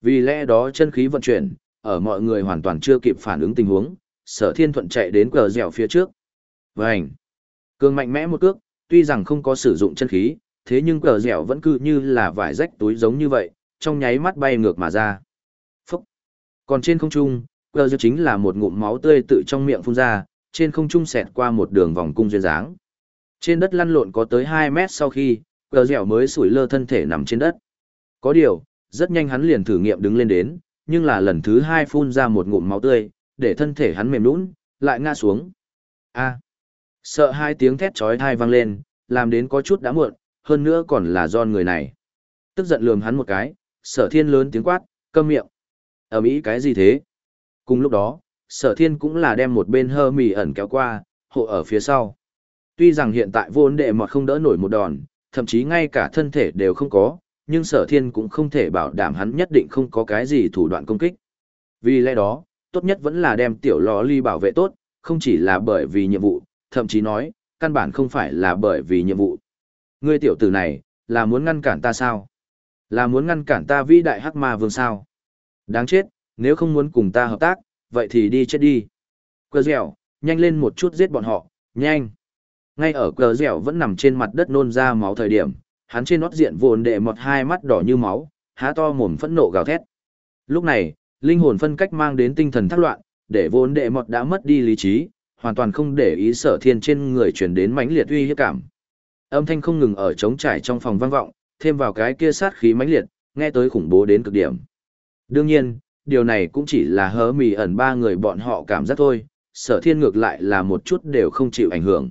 Vì lẽ đó chân khí vận chuyển, ở mọi người hoàn toàn chưa kịp phản ứng tình huống, sở thiên thuận chạy đến cờ dẻo phía trước. Vânh! Cường mạnh mẽ một cước, tuy rằng không có sử dụng chân khí, thế nhưng cờ dẻo vẫn cứ như là vải rách túi giống như vậy, trong nháy mắt bay ngược mà ra. Phúc! Còn trên không trung, cờ dẻo chính là một ngụm máu tươi tự trong miệng phun ra, trên không trung xẹt qua một đường vòng cung duyên dáng. Trên đất lăn lộn có tới 2 mét sau khi, cờ dẻo mới sủi lơ thân thể nằm trên đất. Có điều, rất nhanh hắn liền thử nghiệm đứng lên đến, nhưng là lần thứ hai phun ra một ngụm máu tươi, để thân thể hắn mềm nũng, lại ngã xuống. A. Sợ hai tiếng thét chói tai vang lên, làm đến có chút đã muộn, hơn nữa còn là do người này. Tức giận lườm hắn một cái, sở thiên lớn tiếng quát, câm miệng. ầm Mỹ cái gì thế? Cùng lúc đó, sở thiên cũng là đem một bên hơ mì ẩn kéo qua, hộ ở phía sau. Tuy rằng hiện tại vô ấn đệ mọt không đỡ nổi một đòn, thậm chí ngay cả thân thể đều không có, nhưng sở thiên cũng không thể bảo đảm hắn nhất định không có cái gì thủ đoạn công kích. Vì lẽ đó, tốt nhất vẫn là đem tiểu lò ly bảo vệ tốt, không chỉ là bởi vì nhiệm vụ, thậm chí nói, căn bản không phải là bởi vì nhiệm vụ. Ngươi tiểu tử này, là muốn ngăn cản ta sao? Là muốn ngăn cản ta vĩ đại hắc ma vương sao? Đáng chết, nếu không muốn cùng ta hợp tác, vậy thì đi chết đi. Cờ dẻo, nhanh lên một chút giết bọn họ, nhanh. Ngay ở cờ dẻo vẫn nằm trên mặt đất nôn ra máu thời điểm, hắn trên nót diện vồn đệ một hai mắt đỏ như máu, há to mồm phẫn nộ gào thét. Lúc này, linh hồn phân cách mang đến tinh thần thác loạn, để vốn đệ một đã mất đi lý trí, hoàn toàn không để ý sở thiên trên người truyền đến mãnh liệt uy hiếp cảm. Âm thanh không ngừng ở trống trải trong phòng vang vọng, thêm vào cái kia sát khí mãnh liệt, nghe tới khủng bố đến cực điểm. Đương nhiên, điều này cũng chỉ là hớ mì ẩn ba người bọn họ cảm giác thôi, sở thiên ngược lại là một chút đều không chịu ảnh hưởng.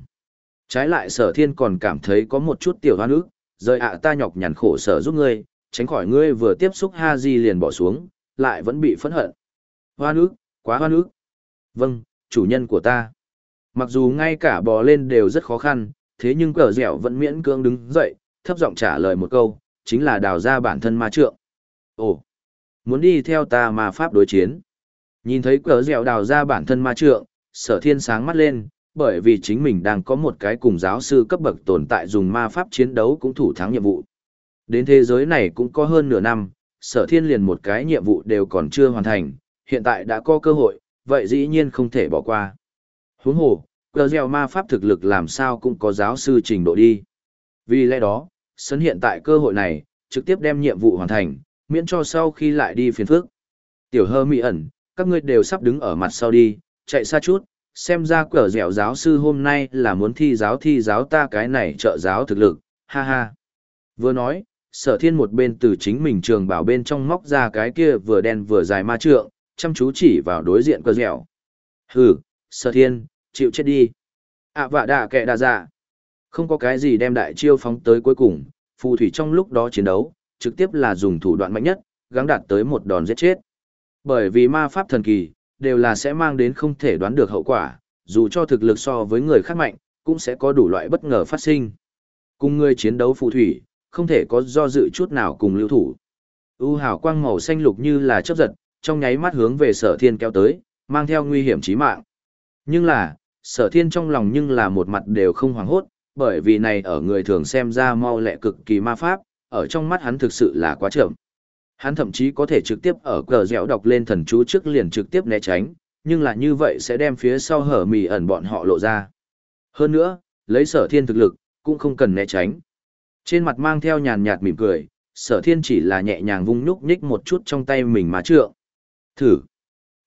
Trái lại sở thiên còn cảm thấy có một chút tiểu hoa ức, rời ạ ta nhọc nhằn khổ sở giúp ngươi, tránh khỏi ngươi vừa tiếp xúc ha di liền bỏ xuống, lại vẫn bị phẫn hận. Hoa ức, quá hoa ức. Vâng, chủ nhân của ta. Mặc dù ngay cả bò lên đều rất khó khăn, thế nhưng cờ dẻo vẫn miễn cưỡng đứng dậy, thấp giọng trả lời một câu, chính là đào ra bản thân ma trượng. Ồ, muốn đi theo ta ma pháp đối chiến. Nhìn thấy cờ dẻo đào ra bản thân ma trượng, sở thiên sáng mắt lên, bởi vì chính mình đang có một cái cùng giáo sư cấp bậc tồn tại dùng ma pháp chiến đấu cũng thủ thắng nhiệm vụ. Đến thế giới này cũng có hơn nửa năm, sở thiên liền một cái nhiệm vụ đều còn chưa hoàn thành, hiện tại đã có cơ hội, vậy dĩ nhiên không thể bỏ qua. Huống hồ, cờ gieo ma pháp thực lực làm sao cũng có giáo sư trình độ đi. Vì lẽ đó, sân hiện tại cơ hội này, trực tiếp đem nhiệm vụ hoàn thành, miễn cho sau khi lại đi phiền phức. Tiểu hơ mị ẩn, các ngươi đều sắp đứng ở mặt sau đi, chạy xa chút, xem ra cờ dẻo giáo sư hôm nay là muốn thi giáo thi giáo ta cái này trợ giáo thực lực, ha ha. Vừa nói, sở thiên một bên từ chính mình trường bảo bên trong móc ra cái kia vừa đen vừa dài ma trượng, chăm chú chỉ vào đối diện cơ dẻo. Hừ, sở thiên, chịu chết đi. ạ vạ đạ kệ đà dạ. Không có cái gì đem đại chiêu phóng tới cuối cùng, phù thủy trong lúc đó chiến đấu, trực tiếp là dùng thủ đoạn mạnh nhất, gắng đạt tới một đòn giết chết. Bởi vì ma pháp thần kỳ, đều là sẽ mang đến không thể đoán được hậu quả, dù cho thực lực so với người khác mạnh, cũng sẽ có đủ loại bất ngờ phát sinh. Cùng người chiến đấu phù thủy, không thể có do dự chút nào cùng lưu thủ. U hào quang màu xanh lục như là chớp giật, trong nháy mắt hướng về sở thiên kéo tới, mang theo nguy hiểm chí mạng. Nhưng là, sở thiên trong lòng nhưng là một mặt đều không hoảng hốt, bởi vì này ở người thường xem ra mau lẹ cực kỳ ma pháp, ở trong mắt hắn thực sự là quá chậm. Hắn thậm chí có thể trực tiếp ở cờ dẻo đọc lên thần chú trước liền trực tiếp né tránh, nhưng là như vậy sẽ đem phía sau hở mì ẩn bọn họ lộ ra. Hơn nữa, lấy sở thiên thực lực, cũng không cần né tránh. Trên mặt mang theo nhàn nhạt mỉm cười, sở thiên chỉ là nhẹ nhàng vung nhúc nhích một chút trong tay mình mà trượng. Thử.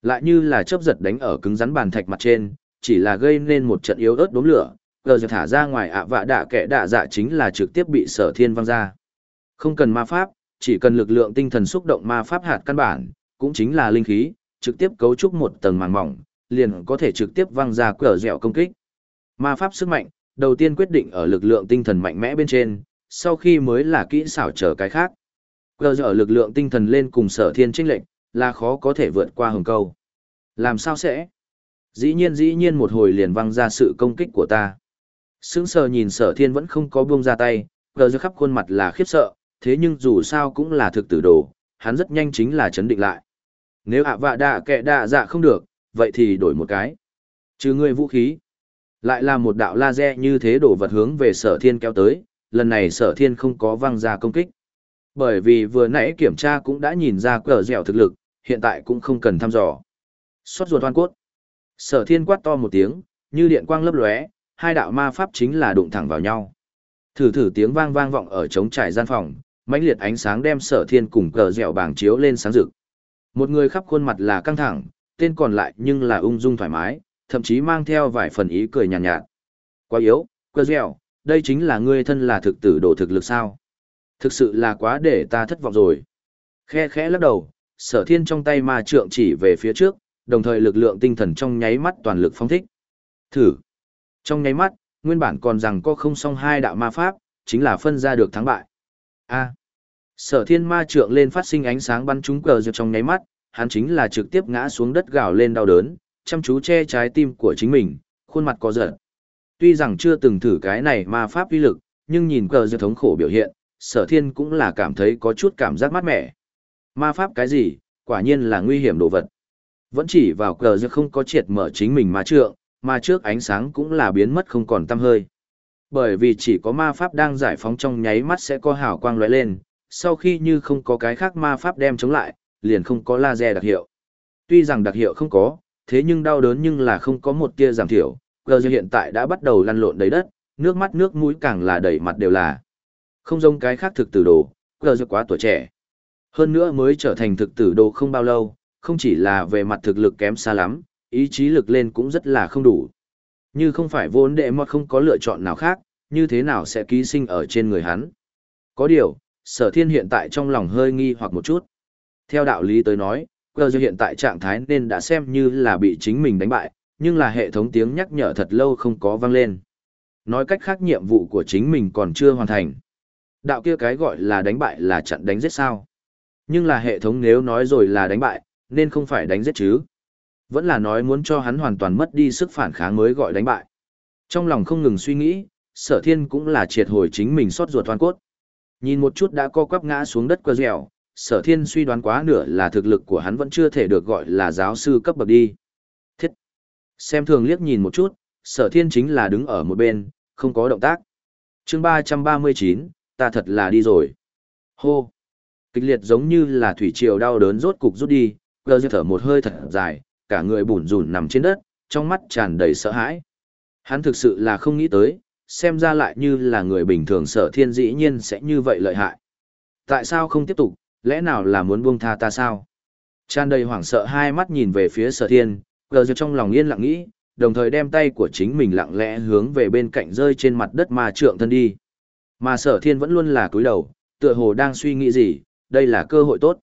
Lại như là chớp giật đánh ở cứng rắn bàn thạch mặt trên, chỉ là gây nên một trận yếu ớt đốm lửa, gờ giờ thả ra ngoài ạ vạ đạ kẻ đạ dạ chính là trực tiếp bị sở thiên văng ra. Không cần ma pháp, chỉ cần lực lượng tinh thần xúc động ma pháp hạt căn bản, cũng chính là linh khí, trực tiếp cấu trúc một tầng màng mỏng, liền có thể trực tiếp văng ra cửa dẻo công kích. Ma pháp sức mạnh, đầu tiên quyết định ở lực lượng tinh thần mạnh mẽ bên trên, sau khi mới là kỹ xảo trở cái khác. Cửa dẻo lực lượng tinh thần lên cùng sở thiên trinh lệnh, là khó có thể vượt qua hồng câu. Làm sao sẽ? Dĩ nhiên dĩ nhiên một hồi liền văng ra sự công kích của ta. Sững sờ nhìn sở thiên vẫn không có buông ra tay, cờ giữa khắp khuôn mặt là khiếp sợ, thế nhưng dù sao cũng là thực tử đồ, hắn rất nhanh chính là chấn định lại. Nếu ạ vạ đạ kệ đạ dạ không được, vậy thì đổi một cái. Trừ ngươi vũ khí. Lại là một đạo laser như thế đổ vật hướng về sở thiên kéo tới, lần này sở thiên không có văng ra công kích. Bởi vì vừa nãy kiểm tra cũng đã nhìn ra cờ dẻo thực lực, hiện tại cũng không cần thăm dò. Xót ruột oan cốt. Sở thiên quát to một tiếng, như điện quang lấp lóe, hai đạo ma pháp chính là đụng thẳng vào nhau. Thử thử tiếng vang vang vọng ở trống trải gian phòng, mãnh liệt ánh sáng đem sở thiên cùng cờ dẻo bảng chiếu lên sáng rực. Một người khắp khuôn mặt là căng thẳng, tên còn lại nhưng là ung dung thoải mái, thậm chí mang theo vài phần ý cười nhàn nhạt, nhạt. Quá yếu, cờ dẻo, đây chính là ngươi thân là thực tử đồ thực lực sao. Thực sự là quá để ta thất vọng rồi. Khe khẽ lắc đầu, sở thiên trong tay ma trượng chỉ về phía trước, đồng thời lực lượng tinh thần trong nháy mắt toàn lực phong thích. Thử. Trong nháy mắt, nguyên bản còn rằng có không song hai đạo ma pháp, chính là phân ra được thắng bại. A. Sở thiên ma trượng lên phát sinh ánh sáng bắn trúng cờ giật trong nháy mắt, hắn chính là trực tiếp ngã xuống đất gào lên đau đớn, chăm chú che trái tim của chính mình, khuôn mặt có giật. Tuy rằng chưa từng thử cái này ma pháp uy lực, nhưng nhìn cờ giật thống khổ biểu hiện, sở thiên cũng là cảm thấy có chút cảm giác mát mẻ. Ma pháp cái gì, quả nhiên là nguy hiểm đồ vật. Vẫn chỉ vào cờ giật không có triệt mở chính mình ma trượng, mà trước ánh sáng cũng là biến mất không còn tăm hơi. Bởi vì chỉ có ma pháp đang giải phóng trong nháy mắt sẽ có hào quang lóe lên, sau khi như không có cái khác ma pháp đem chống lại, liền không có laser đặc hiệu. Tuy rằng đặc hiệu không có, thế nhưng đau đớn nhưng là không có một tia giảm thiểu, gờ hiện tại đã bắt đầu lăn lộn đầy đất, nước mắt nước mũi càng là đầy mặt đều là. Không giống cái khác thực tử đồ, gờ quá tuổi trẻ. Hơn nữa mới trở thành thực tử đồ không bao lâu, không chỉ là về mặt thực lực kém xa lắm, ý chí lực lên cũng rất là không đủ. Như không phải vốn đệ mọt không có lựa chọn nào khác, như thế nào sẽ ký sinh ở trên người hắn. Có điều, sở thiên hiện tại trong lòng hơi nghi hoặc một chút. Theo đạo lý tới nói, cơ do hiện tại trạng thái nên đã xem như là bị chính mình đánh bại, nhưng là hệ thống tiếng nhắc nhở thật lâu không có vang lên. Nói cách khác nhiệm vụ của chính mình còn chưa hoàn thành. Đạo kia cái gọi là đánh bại là chặn đánh giết sao. Nhưng là hệ thống nếu nói rồi là đánh bại, nên không phải đánh giết chứ. Vẫn là nói muốn cho hắn hoàn toàn mất đi sức phản kháng mới gọi đánh bại. Trong lòng không ngừng suy nghĩ, sở thiên cũng là triệt hồi chính mình xót ruột toàn cốt. Nhìn một chút đã co quắp ngã xuống đất quơ dẻo, sở thiên suy đoán quá nửa là thực lực của hắn vẫn chưa thể được gọi là giáo sư cấp bậc đi. Thiết! Xem thường liếc nhìn một chút, sở thiên chính là đứng ở một bên, không có động tác. chương ba ba mươi chín ta thật là đi rồi. Hô! Kịch liệt giống như là thủy triều đau đớn rốt cục rút đi, cơ dẻo thở một hơi thật dài, cả người bủn rủn nằm trên đất, trong mắt tràn đầy sợ hãi. Hắn thực sự là không nghĩ tới, xem ra lại như là người bình thường sở thiên dĩ nhiên sẽ như vậy lợi hại. Tại sao không tiếp tục, lẽ nào là muốn buông tha ta sao? Tràn đầy hoảng sợ hai mắt nhìn về phía sở thiên, gờ giật trong lòng yên lặng nghĩ, đồng thời đem tay của chính mình lặng lẽ hướng về bên cạnh rơi trên mặt đất mà trượng thân đi. Mà sở thiên vẫn luôn là cúi đầu, tựa hồ đang suy nghĩ gì, đây là cơ hội tốt.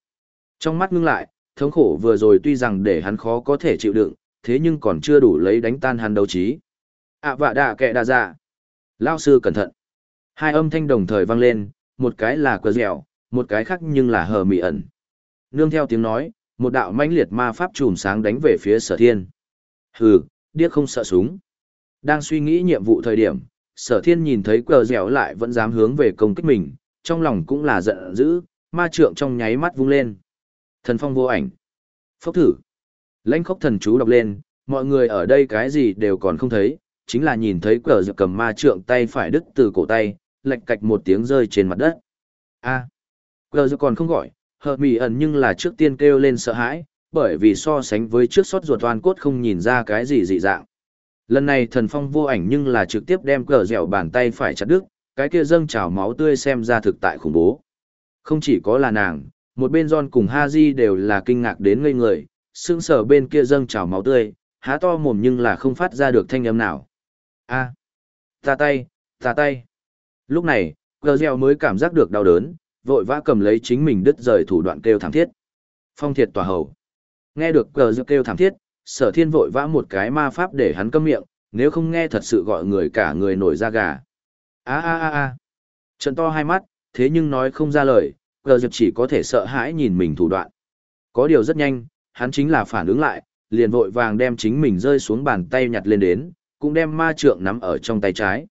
Trong mắt ngưng lại, Thống khổ vừa rồi tuy rằng để hắn khó có thể chịu đựng, thế nhưng còn chưa đủ lấy đánh tan hắn đấu trí. ạ vạ đạ kệ đa dạ. Lao sư cẩn thận. Hai âm thanh đồng thời vang lên, một cái là cờ dẻo, một cái khác nhưng là hờ mị ẩn. Nương theo tiếng nói, một đạo mãnh liệt ma pháp chùm sáng đánh về phía sở thiên. Hừ, điếc không sợ súng. Đang suy nghĩ nhiệm vụ thời điểm, sở thiên nhìn thấy cờ dẻo lại vẫn dám hướng về công kích mình, trong lòng cũng là giận dữ, ma trượng trong nháy mắt vung lên. Thần phong vô ảnh. Phốc thử. Lãnh khốc thần chú đọc lên, mọi người ở đây cái gì đều còn không thấy, chính là nhìn thấy cờ dược cầm ma trượng tay phải đứt từ cổ tay, lệch cạch một tiếng rơi trên mặt đất. A. Cờ dược còn không gọi, hợp mỉ ẩn nhưng là trước tiên kêu lên sợ hãi, bởi vì so sánh với trước sót ruột toàn cốt không nhìn ra cái gì dị dạng. Lần này thần phong vô ảnh nhưng là trực tiếp đem cờ dẻo bàn tay phải chặt đứt, cái kia dâng trào máu tươi xem ra thực tại khủng bố. Không chỉ có là nàng, một bên John cùng Haji đều là kinh ngạc đến ngây người, sững sờ bên kia dâng trào máu tươi, há to mồm nhưng là không phát ra được thanh âm nào. A, ta tay, ta tay. Lúc này, cờ mới cảm giác được đau đớn, vội vã cầm lấy chính mình đứt rời thủ đoạn kêu thảm thiết. Phong thiệt tòa hầu. Nghe được cờ kêu thảm thiết, sở thiên vội vã một cái ma pháp để hắn câm miệng, nếu không nghe thật sự gọi người cả người nổi da gà. a a a a trận to hai mắt, thế nhưng nói không ra lời, gờ dập chỉ có thể sợ hãi nhìn mình thủ đoạn. Có điều rất nhanh, hắn chính là phản ứng lại, liền vội vàng đem chính mình rơi xuống bàn tay nhặt lên đến, cũng đem ma trượng nắm ở trong tay trái.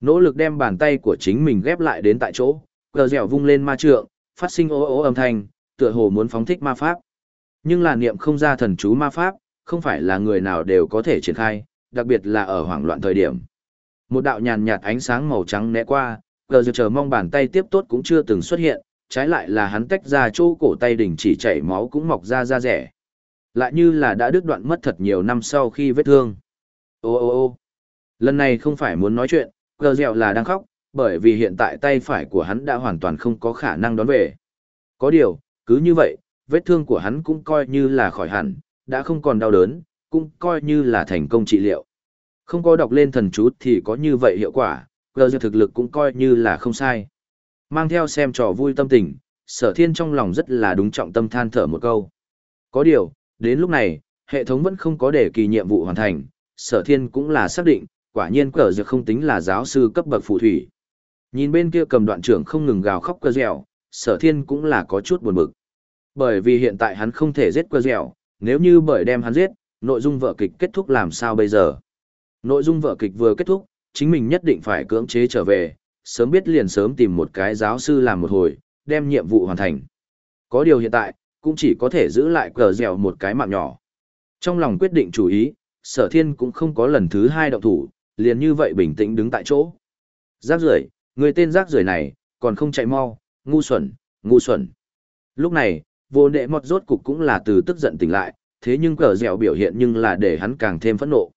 Nỗ lực đem bàn tay của chính mình ghép lại đến tại chỗ, gờ dẻo vung lên ma trượng, phát sinh ố ố âm thanh, tựa hồ muốn phóng thích ma pháp. Nhưng là niệm không ra thần chú ma pháp, không phải là người nào đều có thể triển khai, đặc biệt là ở hoảng loạn thời điểm. Một đạo nhàn nhạt ánh sáng màu trắng né qua, gờ giờ chờ mong bàn tay tiếp tốt cũng chưa từng xuất hiện, trái lại là hắn tách ra chỗ cổ tay đỉnh chỉ chảy máu cũng mọc ra da rẻ. Lại như là đã đứt đoạn mất thật nhiều năm sau khi vết thương. Ô ô ô lần này không phải muốn nói chuyện, gờ dẹo là đang khóc, bởi vì hiện tại tay phải của hắn đã hoàn toàn không có khả năng đón về. Có điều, cứ như vậy, vết thương của hắn cũng coi như là khỏi hẳn, đã không còn đau đớn, cũng coi như là thành công trị liệu. Không có đọc lên thần chú thì có như vậy hiệu quả, gờ Dẻo thực lực cũng coi như là không sai. Mang theo xem trò vui tâm tình, sở thiên trong lòng rất là đúng trọng tâm than thở một câu. Có điều, đến lúc này, hệ thống vẫn không có để kỳ nhiệm vụ hoàn thành, sở thiên cũng là xác định, quả nhiên cờ dược không tính là giáo sư cấp bậc phù thủy. Nhìn bên kia cầm đoạn trưởng không ngừng gào khóc cơ dẻo, sở thiên cũng là có chút buồn bực. Bởi vì hiện tại hắn không thể giết cơ dẻo, nếu như bởi đem hắn giết, nội dung vở kịch kết thúc làm sao bây giờ? Nội dung vở kịch vừa kết thúc, chính mình nhất định phải cưỡng chế trở về, sớm biết liền sớm tìm một cái giáo sư làm một hồi, đem nhiệm vụ hoàn thành. Có điều hiện tại, cũng chỉ có thể giữ lại cờ dẻo một cái mạng nhỏ. Trong lòng quyết định chủ ý, sở thiên cũng không có lần thứ hai động thủ, liền như vậy bình tĩnh đứng tại chỗ. Rác rưởi, người tên rác rưởi này, còn không chạy mau, ngu xuẩn, ngu xuẩn. Lúc này, vô nệ mọt rốt cục cũng là từ tức giận tỉnh lại, thế nhưng cờ dẻo biểu hiện nhưng là để hắn càng thêm phẫn nộ.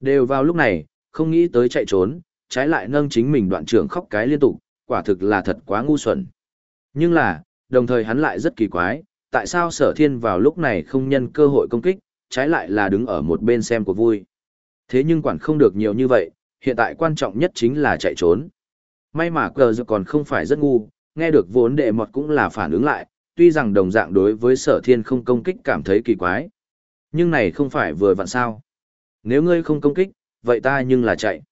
Đều vào lúc này, không nghĩ tới chạy trốn, trái lại nâng chính mình đoạn trưởng khóc cái liên tục, quả thực là thật quá ngu xuẩn. Nhưng là, đồng thời hắn lại rất kỳ quái, tại sao sở thiên vào lúc này không nhân cơ hội công kích, trái lại là đứng ở một bên xem cuộc vui. Thế nhưng quản không được nhiều như vậy, hiện tại quan trọng nhất chính là chạy trốn. May mà cờ giờ còn không phải rất ngu, nghe được vốn đệ mọt cũng là phản ứng lại, tuy rằng đồng dạng đối với sở thiên không công kích cảm thấy kỳ quái. Nhưng này không phải vừa vặn sao. Nếu ngươi không công kích, vậy ta nhưng là chạy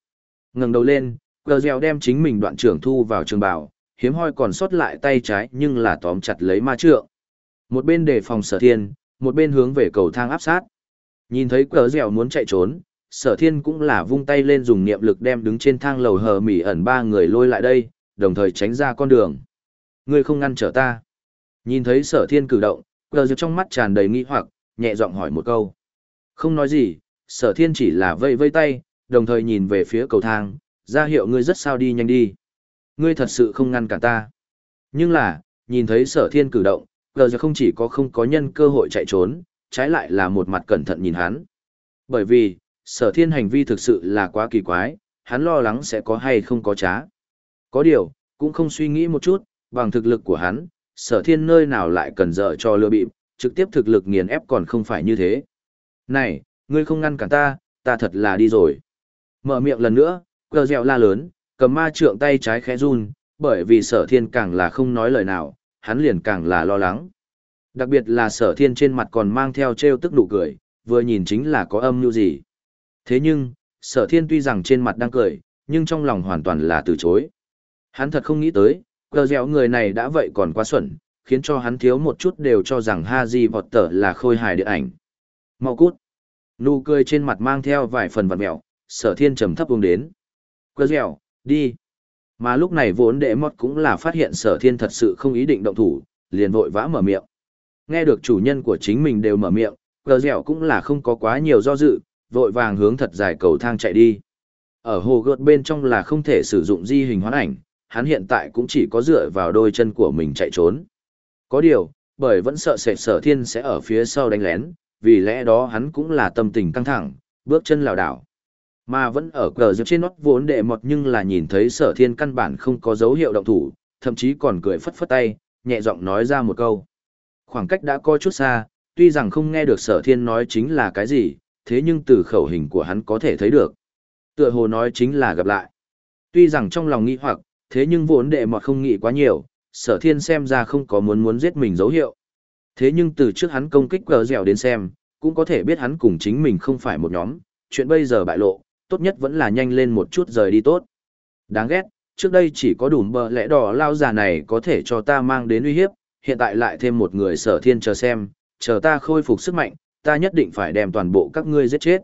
ngẩng đầu lên, gờ dèo đem chính mình đoạn trưởng thu vào trường bảo, hiếm hoi còn sót lại tay trái nhưng là tóm chặt lấy ma trượng. Một bên đề phòng sở thiên, một bên hướng về cầu thang áp sát. Nhìn thấy cờ dẻo muốn chạy trốn, sở thiên cũng là vung tay lên dùng niệm lực đem đứng trên thang lầu hờ mỉ ẩn ba người lôi lại đây, đồng thời tránh ra con đường. Ngươi không ngăn trở ta. Nhìn thấy sở thiên cử động, cờ dẻo trong mắt tràn đầy nghi hoặc, nhẹ giọng hỏi một câu. Không nói gì, sở thiên chỉ là vây vây tay, đồng thời nhìn về phía cầu thang, ra hiệu ngươi rất sao đi nhanh đi. Ngươi thật sự không ngăn cản ta. Nhưng là, nhìn thấy sở thiên cử động, gờ giờ không chỉ có không có nhân cơ hội chạy trốn, trái lại là một mặt cẩn thận nhìn hắn. Bởi vì, sở thiên hành vi thực sự là quá kỳ quái, hắn lo lắng sẽ có hay không có trá. Có điều, cũng không suy nghĩ một chút, bằng thực lực của hắn, sở thiên nơi nào lại cần dở cho lừa bịp, trực tiếp thực lực nghiền ép còn không phải như thế. Này, ngươi không ngăn cản ta, ta thật là đi rồi. Mở miệng lần nữa, cờ dẻo la lớn, cầm ma trượng tay trái khẽ run, bởi vì sở thiên càng là không nói lời nào, hắn liền càng là lo lắng. Đặc biệt là sở thiên trên mặt còn mang theo treo tức nụ cười, vừa nhìn chính là có âm mưu gì. Thế nhưng, sở thiên tuy rằng trên mặt đang cười, nhưng trong lòng hoàn toàn là từ chối. Hắn thật không nghĩ tới, cờ dẻo người này đã vậy còn quá xuẩn, khiến cho hắn thiếu một chút đều cho rằng Haji Potter là khôi hài điện ảnh. Mau cút. Nụ cười trên mặt mang theo vài phần vật mẹo, sở thiên trầm thấp uống đến. Cờ dẻo, đi. Mà lúc này vốn đệ mót cũng là phát hiện sở thiên thật sự không ý định động thủ, liền vội vã mở miệng. Nghe được chủ nhân của chính mình đều mở miệng, cờ dẻo cũng là không có quá nhiều do dự, vội vàng hướng thật dài cầu thang chạy đi. Ở hồ gợt bên trong là không thể sử dụng di hình hoán ảnh, hắn hiện tại cũng chỉ có dựa vào đôi chân của mình chạy trốn. Có điều, bởi vẫn sợ sệt sở thiên sẽ ở phía sau đánh lén, vì lẽ đó hắn cũng là tâm tình căng thẳng, bước chân lảo đảo. Mà vẫn ở cờ dập trên nót vốn đệ mọt nhưng là nhìn thấy sở thiên căn bản không có dấu hiệu động thủ, thậm chí còn cười phất phất tay, nhẹ giọng nói ra một câu. Khoảng cách đã có chút xa, tuy rằng không nghe được sở thiên nói chính là cái gì, thế nhưng từ khẩu hình của hắn có thể thấy được. Tựa hồ nói chính là gặp lại. Tuy rằng trong lòng nghĩ hoặc, thế nhưng vốn đệ mọt không nghĩ quá nhiều, sở thiên xem ra không có muốn muốn giết mình dấu hiệu. Thế nhưng từ trước hắn công kích cờ dẻo đến xem, cũng có thể biết hắn cùng chính mình không phải một nhóm, chuyện bây giờ bại lộ, tốt nhất vẫn là nhanh lên một chút rời đi tốt. Đáng ghét, trước đây chỉ có đủ bờ lẽ đỏ lao già này có thể cho ta mang đến uy hiếp, hiện tại lại thêm một người sở thiên chờ xem, chờ ta khôi phục sức mạnh, ta nhất định phải đem toàn bộ các ngươi giết chết.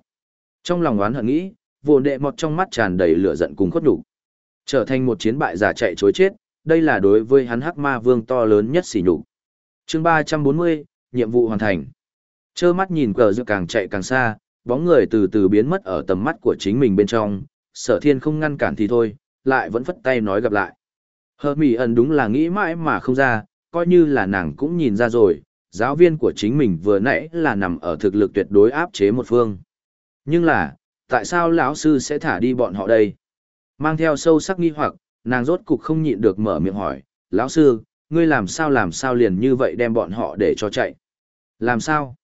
Trong lòng oán hận nghĩ, vô đệ mọt trong mắt tràn đầy lửa giận cùng khuất nhục Trở thành một chiến bại giả chạy chối chết, đây là đối với hắn hắc ma vương to lớn nhất xỉ nhục. chương 340, nhiệm vụ hoàn thành. Chơ mắt nhìn cờ dự càng chạy càng xa, bóng người từ từ biến mất ở tầm mắt của chính mình bên trong, sở thiên không ngăn cản thì thôi, lại vẫn phất tay nói gặp lại. Hợp mỉ ẩn đúng là nghĩ mãi mà không ra, coi như là nàng cũng nhìn ra rồi, giáo viên của chính mình vừa nãy là nằm ở thực lực tuyệt đối áp chế một phương. Nhưng là, tại sao lão sư sẽ thả đi bọn họ đây? Mang theo sâu sắc nghi hoặc, nàng rốt cục không nhịn được mở miệng hỏi, lão sư, ngươi làm sao làm sao liền như vậy đem bọn họ để cho chạy? Làm sao?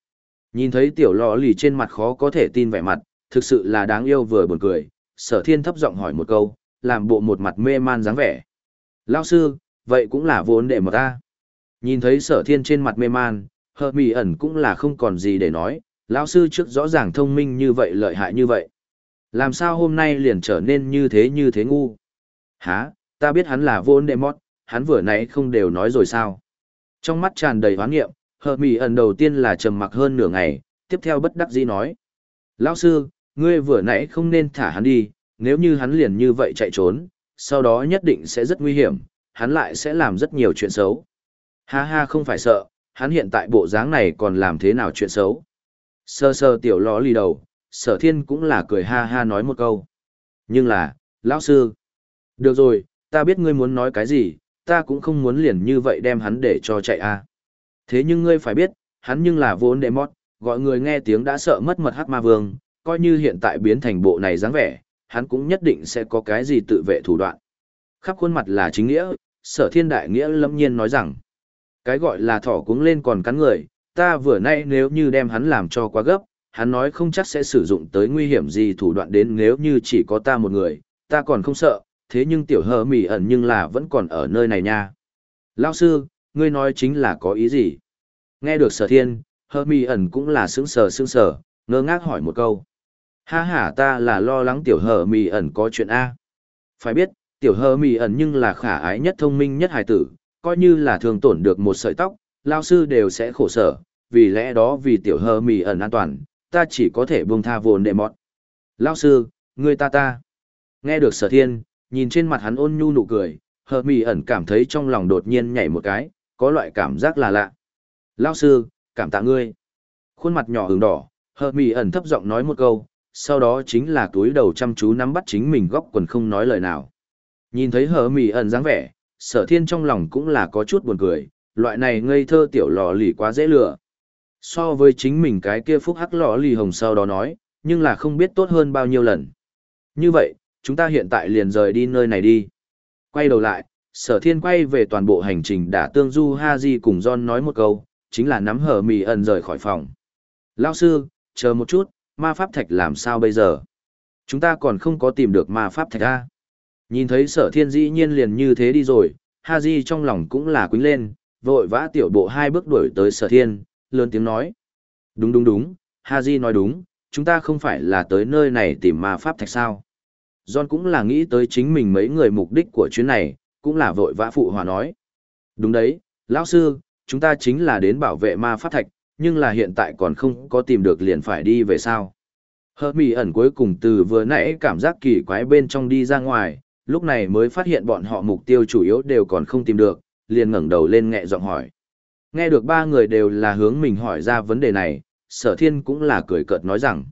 Nhìn thấy tiểu lò lì trên mặt khó có thể tin vẻ mặt, thực sự là đáng yêu vừa buồn cười, sở thiên thấp giọng hỏi một câu, làm bộ một mặt mê man dáng vẻ. Lão sư, vậy cũng là vốn để mà ta. Nhìn thấy sở thiên trên mặt mê man, hợp mì ẩn cũng là không còn gì để nói, lão sư trước rõ ràng thông minh như vậy lợi hại như vậy. Làm sao hôm nay liền trở nên như thế như thế ngu? Hả, ta biết hắn là vốn đệ mót, hắn vừa nãy không đều nói rồi sao? Trong mắt tràn đầy hoán nghiệm, hợp mỹ ẩn đầu tiên là trầm mặc hơn nửa ngày, tiếp theo bất đắc dĩ nói. Lão sư, ngươi vừa nãy không nên thả hắn đi, nếu như hắn liền như vậy chạy trốn, sau đó nhất định sẽ rất nguy hiểm, hắn lại sẽ làm rất nhiều chuyện xấu. Ha ha không phải sợ, hắn hiện tại bộ dáng này còn làm thế nào chuyện xấu. Sơ sơ tiểu ló lì đầu, sở thiên cũng là cười ha ha nói một câu. Nhưng là, lão sư. Được rồi, ta biết ngươi muốn nói cái gì, ta cũng không muốn liền như vậy đem hắn để cho chạy a. Thế nhưng ngươi phải biết, hắn nhưng là vốn đệ mót, gọi người nghe tiếng đã sợ mất mật hắc ma vương, coi như hiện tại biến thành bộ này dáng vẻ, hắn cũng nhất định sẽ có cái gì tự vệ thủ đoạn. Khắp khuôn mặt là chính nghĩa, sở thiên đại nghĩa lâm nhiên nói rằng, cái gọi là thỏ cuống lên còn cắn người, ta vừa nay nếu như đem hắn làm cho quá gấp, hắn nói không chắc sẽ sử dụng tới nguy hiểm gì thủ đoạn đến nếu như chỉ có ta một người, ta còn không sợ, thế nhưng tiểu hờ mỉ ẩn nhưng là vẫn còn ở nơi này nha. Lao sư, ngươi nói chính là có ý gì? Nghe được sở thiên, hờ mỉ ẩn cũng là sững sờ sững sờ, ngơ ngác hỏi một câu. Ha ha ta là lo lắng tiểu hờ mỉ ẩn có chuyện A. Phải biết, tiểu hờ mỉ ẩn nhưng là khả ái nhất thông minh nhất hài tử, coi như là thường tổn được một sợi tóc, lao sư đều sẽ khổ sở, vì lẽ đó vì tiểu hờ mỉ ẩn an toàn, ta chỉ có thể buông tha vồn đệ mọt. Lao sư, người ta ta. Nghe được sở thiên, nhìn trên mặt hắn ôn nhu nụ cười, hờ mỉ ẩn cảm thấy trong lòng đột nhiên nhảy một cái, có loại cảm giác là lạ. Lao sư, cảm tạ ngươi. Khuôn mặt nhỏ hứng đỏ, hờ mỉ ẩn thấp giọng nói một câu, sau đó chính là túi đầu chăm chú nắm bắt chính mình góc quần không nói lời nào. Nhìn thấy hờ mỉ ẩn dáng vẻ, sở thiên trong lòng cũng là có chút buồn cười, loại này ngây thơ tiểu lò lì quá dễ lừa. So với chính mình cái kia phúc hắc lò lì hồng sau đó nói, nhưng là không biết tốt hơn bao nhiêu lần. Như vậy, chúng ta hiện tại liền rời đi nơi này đi. Quay đầu lại, sở thiên quay về toàn bộ hành trình đã tương du ha di cùng John nói một câu, chính là nắm hở mì ẩn rời khỏi phòng. Lao sư, chờ một chút, ma pháp thạch làm sao bây giờ? Chúng ta còn không có tìm được ma pháp thạch A. Nhìn thấy sở thiên dĩ nhiên liền như thế đi rồi, ha di trong lòng cũng là quính lên, vội vã tiểu bộ hai bước đuổi tới sở thiên, lớn tiếng nói. Đúng đúng đúng, Ha Di nói đúng, chúng ta không phải là tới nơi này tìm ma pháp thạch sao. John cũng là nghĩ tới chính mình mấy người mục đích của chuyến này, cũng là vội vã phụ hòa nói. Đúng đấy, lão sư, chúng ta chính là đến bảo vệ ma pháp thạch, nhưng là hiện tại còn không có tìm được liền phải đi về sao. Hợp mì ẩn cuối cùng từ vừa nãy cảm giác kỳ quái bên trong đi ra ngoài, lúc này mới phát hiện bọn họ mục tiêu chủ yếu đều còn không tìm được, liền ngẩng đầu lên nhẹ giọng hỏi. Nghe được ba người đều là hướng mình hỏi ra vấn đề này, sở thiên cũng là cười cợt nói rằng.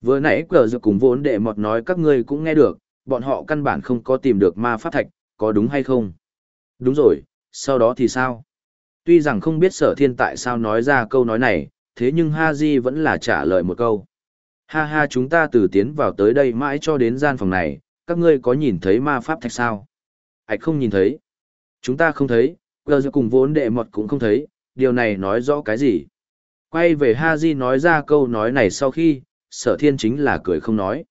Vừa nãy cờ dự cùng vốn đệ mọt nói các ngươi cũng nghe được, bọn họ căn bản không có tìm được ma pháp thạch, có đúng hay không? Đúng rồi, sau đó thì sao? Tuy rằng không biết sở thiên tại sao nói ra câu nói này, thế nhưng Ha Di vẫn là trả lời một câu. Ha ha chúng ta từ tiến vào tới đây mãi cho đến gian phòng này, các ngươi có nhìn thấy ma pháp thạch sao? Ảch không nhìn thấy. Chúng ta không thấy, Gờ giữa cùng vốn đệ mọt cũng không thấy, điều này nói rõ cái gì? Quay về Ha Di nói ra câu nói này sau khi, sở thiên chính là cười không nói.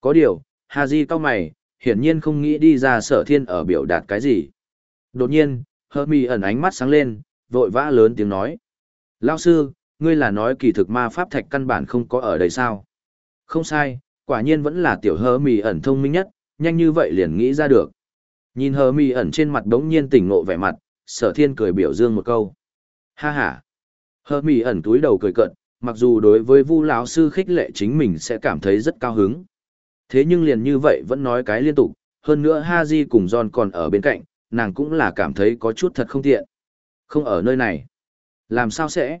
Có điều, Ha Di cao mày, hiển nhiên không nghĩ đi ra sở thiên ở biểu đạt cái gì. Đột nhiên, hơ mi ẩn ánh mắt sáng lên, vội vã lớn tiếng nói. Lao sư, ngươi là nói kỳ thực ma pháp thạch căn bản không có ở đây sao? Không sai, quả nhiên vẫn là tiểu hơ mi ẩn thông minh nhất, nhanh như vậy liền nghĩ ra được. Nhìn hờ mì ẩn trên mặt đống nhiên tỉnh ngộ vẻ mặt, sở thiên cười biểu dương một câu. Ha ha. Hờ mì ẩn túi đầu cười cận, mặc dù đối với vu lão sư khích lệ chính mình sẽ cảm thấy rất cao hứng. Thế nhưng liền như vậy vẫn nói cái liên tục, hơn nữa Ha cùng John còn ở bên cạnh, nàng cũng là cảm thấy có chút thật không tiện. Không ở nơi này. Làm sao sẽ?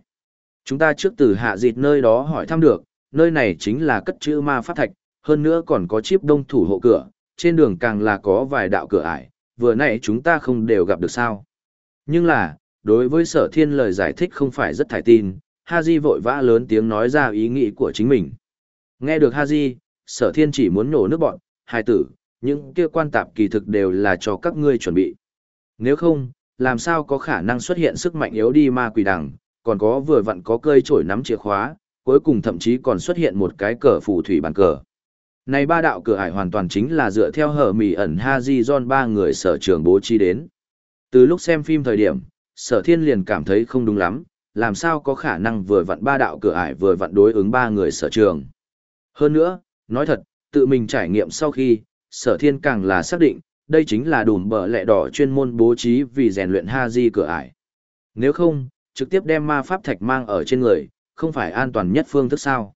Chúng ta trước từ hạ dịt nơi đó hỏi thăm được, nơi này chính là cất chữ ma pháp thạch, hơn nữa còn có chip đông thủ hộ cửa, trên đường càng là có vài đạo cửa ải, vừa nãy chúng ta không đều gặp được sao. Nhưng là, đối với sở thiên lời giải thích không phải rất thải tin, Haji vội vã lớn tiếng nói ra ý nghĩ của chính mình. Nghe được Haji, sở thiên chỉ muốn nổ nước bọn, hai tử, những kia quan tạp kỳ thực đều là cho các ngươi chuẩn bị. Nếu không, làm sao có khả năng xuất hiện sức mạnh yếu đi ma quỷ đằng, còn có vừa vặn có cơi trổi nắm chìa khóa, cuối cùng thậm chí còn xuất hiện một cái cờ phù thủy bàn cờ. Này ba đạo cửa ải hoàn toàn chính là dựa theo hở mỉ ẩn Haji John ba người sở trường bố trí đến. Từ lúc xem phim thời điểm, sở thiên liền cảm thấy không đúng lắm, làm sao có khả năng vừa vặn ba đạo cửa ải vừa vặn đối ứng ba người sở trường. Hơn nữa, nói thật, tự mình trải nghiệm sau khi, sở thiên càng là xác định, đây chính là đùm bờ lẹ đỏ chuyên môn bố trí vì rèn luyện ha di cửa ải. Nếu không, trực tiếp đem ma pháp thạch mang ở trên người, không phải an toàn nhất phương thức sao.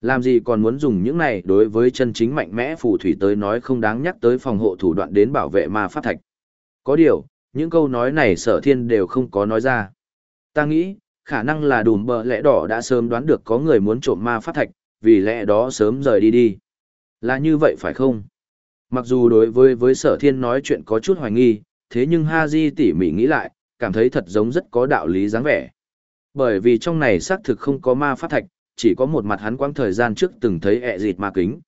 Làm gì còn muốn dùng những này đối với chân chính mạnh mẽ phù thủy tới nói không đáng nhắc tới phòng hộ thủ đoạn đến bảo vệ ma pháp thạch. Có điều, những câu nói này sở thiên đều không có nói ra. Ta nghĩ, khả năng là đùm bờ lẽ đỏ đã sớm đoán được có người muốn trộm ma pháp thạch, vì lẽ đó sớm rời đi đi. Là như vậy phải không? Mặc dù đối với với sở thiên nói chuyện có chút hoài nghi, thế nhưng Ha Di tỉ mỉ nghĩ lại, cảm thấy thật giống rất có đạo lý dáng vẻ. Bởi vì trong này xác thực không có ma pháp thạch, chỉ có một mặt hắn quãng thời gian trước từng thấy ẹ dịt ma kính.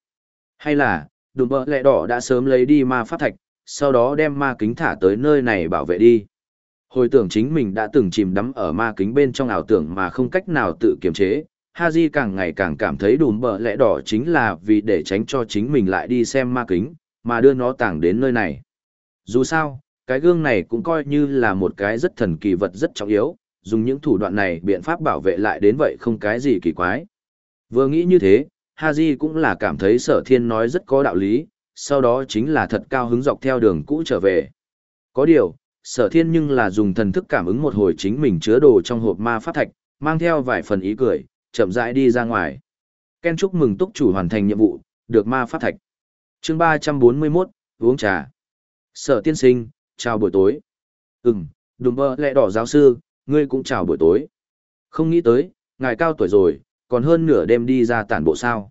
Hay là, đùm bỡ lẹ đỏ đã sớm lấy đi ma pháp thạch, sau đó đem ma kính thả tới nơi này bảo vệ đi. Hồi tưởng chính mình đã từng chìm đắm ở ma kính bên trong ảo tưởng mà không cách nào tự kiềm chế, Haji càng ngày càng cảm thấy đùm bờ lẽ đỏ chính là vì để tránh cho chính mình lại đi xem ma kính, mà đưa nó tàng đến nơi này. Dù sao, cái gương này cũng coi như là một cái rất thần kỳ vật rất trọng yếu, dùng những thủ đoạn này biện pháp bảo vệ lại đến vậy không cái gì kỳ quái. Vừa nghĩ như thế, Haji cũng là cảm thấy sở thiên nói rất có đạo lý, sau đó chính là thật cao hứng dọc theo đường cũ trở về. Có điều, sở thiên nhưng là dùng thần thức cảm ứng một hồi chính mình chứa đồ trong hộp ma pháp thạch, mang theo vài phần ý cười, chậm rãi đi ra ngoài. Ken chúc mừng túc chủ hoàn thành nhiệm vụ, được ma pháp thạch. chương 341, uống trà. Sở tiên sinh, chào buổi tối. Ừm, đùm bơ lẹ đỏ giáo sư, ngươi cũng chào buổi tối. Không nghĩ tới, ngài cao tuổi rồi, còn hơn nửa đêm đi ra tản bộ sao.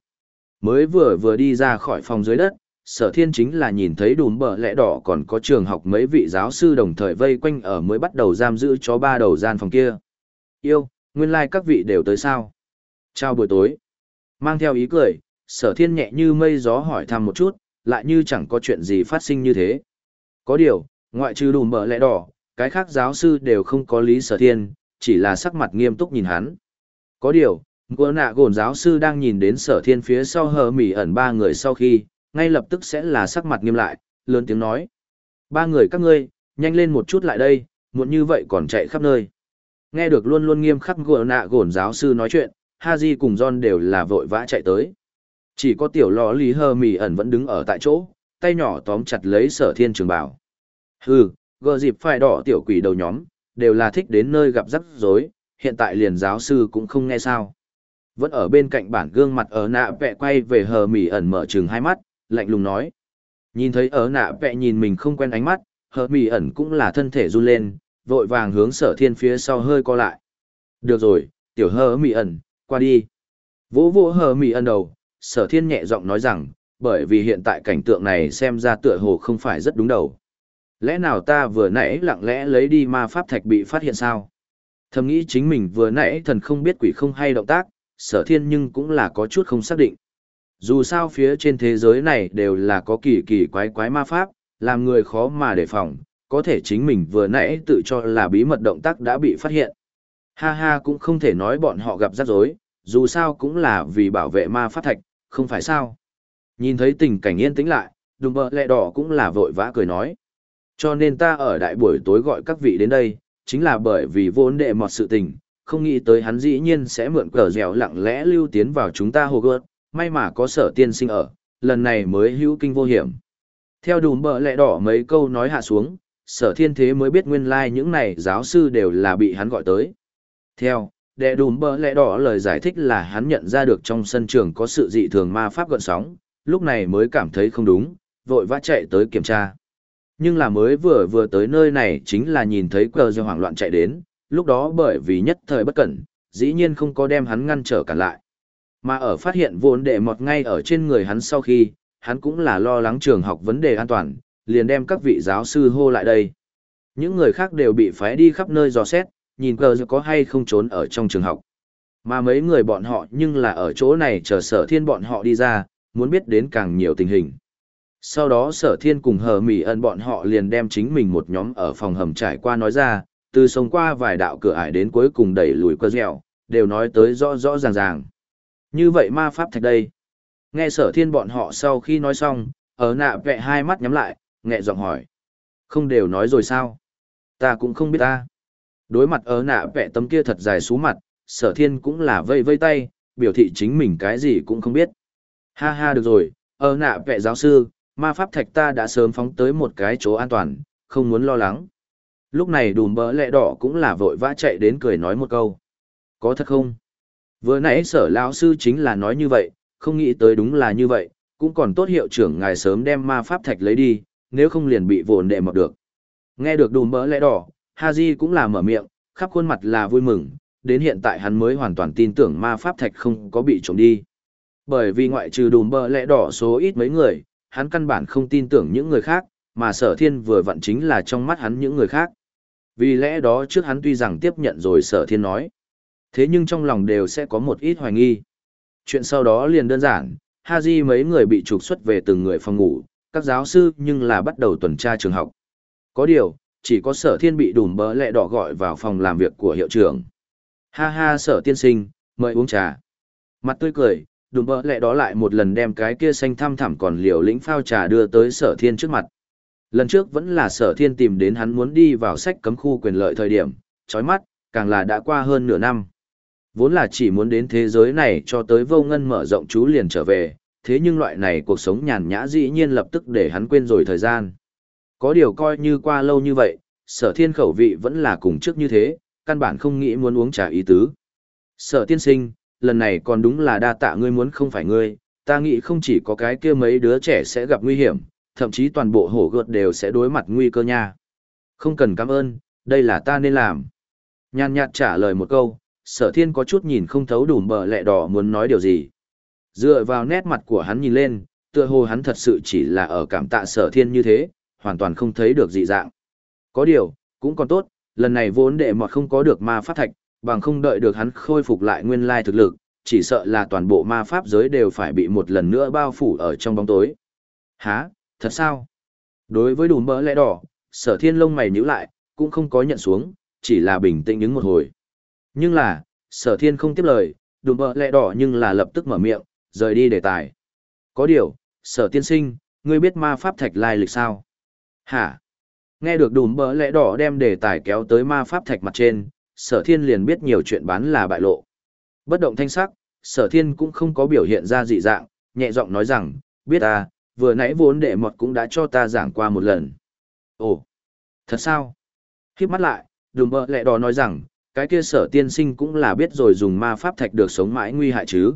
Mới vừa vừa đi ra khỏi phòng dưới đất, sở thiên chính là nhìn thấy đùm bờ lẽ đỏ còn có trường học mấy vị giáo sư đồng thời vây quanh ở mới bắt đầu giam giữ chó ba đầu gian phòng kia. Yêu, nguyên lai like các vị đều tới sao. Chào buổi tối. Mang theo ý cười, sở thiên nhẹ như mây gió hỏi thăm một chút, lại như chẳng có chuyện gì phát sinh như thế. Có điều, ngoại trừ đùm bờ lẽ đỏ, cái khác giáo sư đều không có lý sở thiên, chỉ là sắc mặt nghiêm túc nhìn hắn. Có điều, Ngô nạ gồn giáo sư đang nhìn đến sở thiên phía sau hờ mỉ ẩn ba người sau khi, ngay lập tức sẽ là sắc mặt nghiêm lại, lớn tiếng nói. Ba người các ngươi, nhanh lên một chút lại đây, muộn như vậy còn chạy khắp nơi. Nghe được luôn luôn nghiêm khắc gỗ nạ gồn giáo sư nói chuyện, Haji cùng John đều là vội vã chạy tới. Chỉ có tiểu lò lý hơ mì ẩn vẫn đứng ở tại chỗ, tay nhỏ tóm chặt lấy sở thiên trường bảo. Hừ, gờ dịp phải đỏ tiểu quỷ đầu nhóm, đều là thích đến nơi gặp rắc rối, hiện tại liền giáo sư cũng không nghe sao. Vẫn ở bên cạnh bản gương mặt ở nạ vẹ quay về hờ mỉ ẩn mở trừng hai mắt, lạnh lùng nói. Nhìn thấy ở nạ vẹ nhìn mình không quen ánh mắt, hờ mỉ ẩn cũng là thân thể run lên, vội vàng hướng sở thiên phía sau hơi co lại. Được rồi, tiểu hờ mỉ ẩn, qua đi. Vỗ vỗ hờ mì ân đầu, sở thiên nhẹ giọng nói rằng, bởi vì hiện tại cảnh tượng này xem ra tựa hồ không phải rất đúng đầu. Lẽ nào ta vừa nãy lặng lẽ lấy đi ma pháp thạch bị phát hiện sao? Thầm nghĩ chính mình vừa nãy thần không biết quỷ không hay động tác, sở thiên nhưng cũng là có chút không xác định. Dù sao phía trên thế giới này đều là có kỳ kỳ quái quái ma pháp, làm người khó mà đề phòng, có thể chính mình vừa nãy tự cho là bí mật động tác đã bị phát hiện. Ha ha cũng không thể nói bọn họ gặp rắc rối, dù sao cũng là vì bảo vệ ma pháp thạch, không phải sao. Nhìn thấy tình cảnh yên tĩnh lại, đùm bờ lẹ đỏ cũng là vội vã cười nói. Cho nên ta ở đại buổi tối gọi các vị đến đây, chính là bởi vì vốn đệ mọt sự tình, không nghĩ tới hắn dĩ nhiên sẽ mượn cờ dẻo lặng lẽ lưu tiến vào chúng ta hồ gợt, may mà có sở tiên sinh ở, lần này mới hữu kinh vô hiểm. Theo đùm bờ lẹ đỏ mấy câu nói hạ xuống, sở thiên thế mới biết nguyên lai like những này giáo sư đều là bị hắn gọi tới. Theo, đệ đùm bờ lẽ đỏ lời giải thích là hắn nhận ra được trong sân trường có sự dị thường ma pháp gợn sóng, lúc này mới cảm thấy không đúng, vội vã chạy tới kiểm tra. Nhưng là mới vừa vừa tới nơi này chính là nhìn thấy cờ dơ hoảng loạn chạy đến, lúc đó bởi vì nhất thời bất cẩn, dĩ nhiên không có đem hắn ngăn trở cản lại. Mà ở phát hiện vốn đệ mọt ngay ở trên người hắn sau khi, hắn cũng là lo lắng trường học vấn đề an toàn, liền đem các vị giáo sư hô lại đây. Những người khác đều bị phái đi khắp nơi dò xét, nhìn cờ có hay không trốn ở trong trường học. Mà mấy người bọn họ nhưng là ở chỗ này chờ sở thiên bọn họ đi ra, muốn biết đến càng nhiều tình hình. Sau đó sở thiên cùng hờ mỉ ân bọn họ liền đem chính mình một nhóm ở phòng hầm trải qua nói ra, từ sống qua vài đạo cửa ải đến cuối cùng đẩy lùi cơ dẻo, đều nói tới rõ rõ ràng ràng. Như vậy ma pháp thạch đây. Nghe sở thiên bọn họ sau khi nói xong, ở nạ vẹ hai mắt nhắm lại, nghẹ giọng hỏi. Không đều nói rồi sao? Ta cũng không biết ta. Đối mặt ở nạ vẽ tấm kia thật dài xuống mặt, sở thiên cũng là vây vây tay, biểu thị chính mình cái gì cũng không biết. Ha ha được rồi, ở nạ vẽ giáo sư, ma pháp thạch ta đã sớm phóng tới một cái chỗ an toàn, không muốn lo lắng. Lúc này đùm bỡ lẹ đỏ cũng là vội vã chạy đến cười nói một câu. Có thật không? Vừa nãy sở lão sư chính là nói như vậy, không nghĩ tới đúng là như vậy, cũng còn tốt hiệu trưởng ngài sớm đem ma pháp thạch lấy đi, nếu không liền bị vồn đệ mọc được. Nghe được đùm bỡ lẽ đỏ, Haji cũng là mở miệng, khắp khuôn mặt là vui mừng, đến hiện tại hắn mới hoàn toàn tin tưởng ma pháp thạch không có bị trộm đi. Bởi vì ngoại trừ đùm bờ lẽ đỏ số ít mấy người, hắn căn bản không tin tưởng những người khác, mà sở thiên vừa vặn chính là trong mắt hắn những người khác. Vì lẽ đó trước hắn tuy rằng tiếp nhận rồi sở thiên nói. Thế nhưng trong lòng đều sẽ có một ít hoài nghi. Chuyện sau đó liền đơn giản, Haji mấy người bị trục xuất về từng người phòng ngủ, các giáo sư nhưng là bắt đầu tuần tra trường học. Có điều, chỉ có sở thiên bị đùm bỡ lẹ đỏ gọi vào phòng làm việc của hiệu trưởng. Ha ha sở tiên sinh, mời uống trà. Mặt tươi cười, đùm bỡ lẹ đó lại một lần đem cái kia xanh thăm thẳm còn liều lĩnh phao trà đưa tới sở thiên trước mặt. Lần trước vẫn là sở thiên tìm đến hắn muốn đi vào sách cấm khu quyền lợi thời điểm, chói mắt, càng là đã qua hơn nửa năm. Vốn là chỉ muốn đến thế giới này cho tới vô ngân mở rộng chú liền trở về, thế nhưng loại này cuộc sống nhàn nhã dĩ nhiên lập tức để hắn quên rồi thời gian. Có điều coi như qua lâu như vậy, sở thiên khẩu vị vẫn là cùng trước như thế, căn bản không nghĩ muốn uống trà ý tứ. Sở tiên sinh, lần này còn đúng là đa tạ ngươi muốn không phải ngươi, ta nghĩ không chỉ có cái kia mấy đứa trẻ sẽ gặp nguy hiểm, thậm chí toàn bộ hổ gợt đều sẽ đối mặt nguy cơ nha. Không cần cảm ơn, đây là ta nên làm. Nhàn nhạt trả lời một câu, sở thiên có chút nhìn không thấu đủ bờ lẹ đỏ muốn nói điều gì. Dựa vào nét mặt của hắn nhìn lên, tựa hồ hắn thật sự chỉ là ở cảm tạ sở thiên như thế, hoàn toàn không thấy được dị dạng. Có điều, cũng còn tốt, lần này vốn đệ mọt không có được ma pháp thạch, bằng không đợi được hắn khôi phục lại nguyên lai thực lực, chỉ sợ là toàn bộ ma pháp giới đều phải bị một lần nữa bao phủ ở trong bóng tối. Hả, thật sao? Đối với đùm bỡ lẽ đỏ, sở thiên lông mày nhíu lại, cũng không có nhận xuống, chỉ là bình tĩnh đứng một hồi. Nhưng là, sở thiên không tiếp lời, đùm bỡ lẽ đỏ nhưng là lập tức mở miệng, rời đi đề tài. Có điều, sở tiên sinh, ngươi biết ma pháp thạch lai lịch sao? Hả? Nghe được đùm bỡ lẽ đỏ đem đề tài kéo tới ma pháp thạch mặt trên, sở thiên liền biết nhiều chuyện bán là bại lộ. Bất động thanh sắc, sở thiên cũng không có biểu hiện ra dị dạng, nhẹ giọng nói rằng, biết à, vừa nãy vốn đệ mọt cũng đã cho ta giảng qua một lần. Ồ, thật sao? Khiếp mắt lại, đùm bỡ lẽ đỏ nói rằng, cái kia sở tiên sinh cũng là biết rồi dùng ma pháp thạch được sống mãi nguy hại chứ.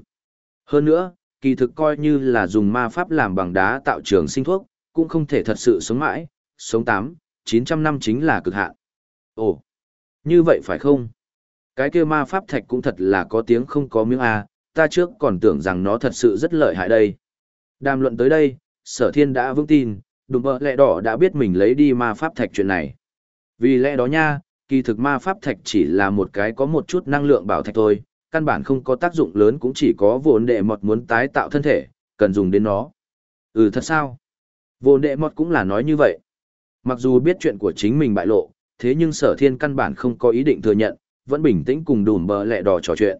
Hơn nữa, kỳ thực coi như là dùng ma pháp làm bằng đá tạo trường sinh thuốc, cũng không thể thật sự sống mãi, sống 8, 900 năm chính là cực hạn. Ồ, như vậy phải không? Cái kia ma pháp thạch cũng thật là có tiếng không có miếng A, ta trước còn tưởng rằng nó thật sự rất lợi hại đây. Đàm luận tới đây, sở thiên đã vững tin, đùm bợ lẹ đỏ đã biết mình lấy đi ma pháp thạch chuyện này. Vì lẽ đó nha, kỳ thực ma pháp thạch chỉ là một cái có một chút năng lượng bảo thạch thôi, căn bản không có tác dụng lớn cũng chỉ có vốn đệ mọt muốn tái tạo thân thể, cần dùng đến nó. Ừ thật sao? Vốn đệ mọt cũng là nói như vậy. Mặc dù biết chuyện của chính mình bại lộ, thế nhưng sở thiên căn bản không có ý định thừa nhận, vẫn bình tĩnh cùng đùm bờ lẹ đỏ trò chuyện.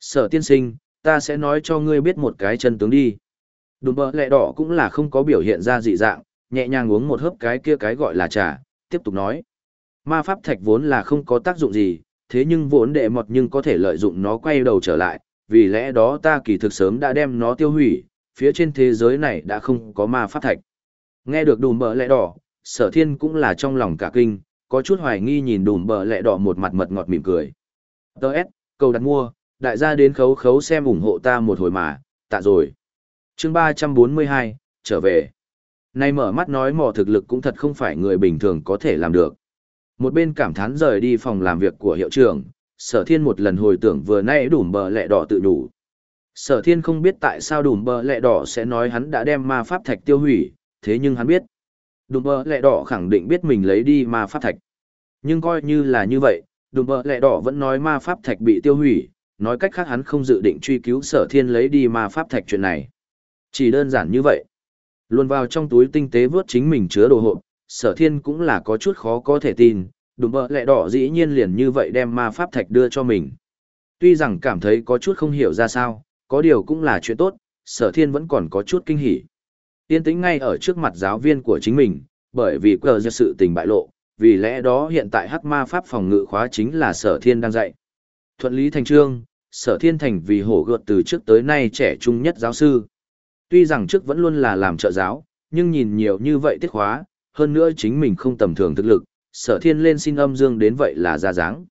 Sở tiên sinh, ta sẽ nói cho ngươi biết một cái chân tướng đi. Đùm bờ lẹ đỏ cũng là không có biểu hiện ra dị dạng, nhẹ nhàng uống một hớp cái kia cái gọi là trà, tiếp tục nói. Ma pháp thạch vốn là không có tác dụng gì, thế nhưng vốn đệ mọt nhưng có thể lợi dụng nó quay đầu trở lại, vì lẽ đó ta kỳ thực sớm đã đem nó tiêu hủy, phía trên thế giới này đã không có ma pháp thạch. Nghe được đùm bờ lẹ đỏ, sở thiên cũng là trong lòng cả kinh, có chút hoài nghi nhìn đùm bờ lẹ đỏ một mặt mật ngọt mỉm cười. Đợt, cầu đặt mua, đại gia đến khấu khấu xem ủng hộ ta một hồi mà, tạ rồi. chương 342, trở về. Nay mở mắt nói mò thực lực cũng thật không phải người bình thường có thể làm được. Một bên cảm thán rời đi phòng làm việc của hiệu trưởng, sở thiên một lần hồi tưởng vừa nay đùm bờ lẹ đỏ tự đủ. Sở thiên không biết tại sao đùm bờ lẹ đỏ sẽ nói hắn đã đem ma pháp thạch tiêu hủy, thế nhưng hắn biết. Đùm bơ lẹ đỏ khẳng định biết mình lấy đi ma pháp thạch. Nhưng coi như là như vậy, đùm bơ lẹ đỏ vẫn nói ma pháp thạch bị tiêu hủy, nói cách khác hắn không dự định truy cứu sở thiên lấy đi ma pháp thạch chuyện này. Chỉ đơn giản như vậy. Luôn vào trong túi tinh tế vớt chính mình chứa đồ hộp, sở thiên cũng là có chút khó có thể tin, đùm bơ lẹ đỏ dĩ nhiên liền như vậy đem ma pháp thạch đưa cho mình. Tuy rằng cảm thấy có chút không hiểu ra sao, có điều cũng là chuyện tốt, sở thiên vẫn còn có chút kinh hỉ. Tiên tĩnh ngay ở trước mặt giáo viên của chính mình, bởi vì cờ ra sự tình bại lộ, vì lẽ đó hiện tại hắc ma pháp phòng ngự khóa chính là sở thiên đang dạy. Thuận lý thành trương, sở thiên thành vì hổ gợt từ trước tới nay trẻ trung nhất giáo sư. Tuy rằng trước vẫn luôn là làm trợ giáo, nhưng nhìn nhiều như vậy tiết khóa, hơn nữa chính mình không tầm thường thực lực, sở thiên lên xin âm dương đến vậy là ra dáng.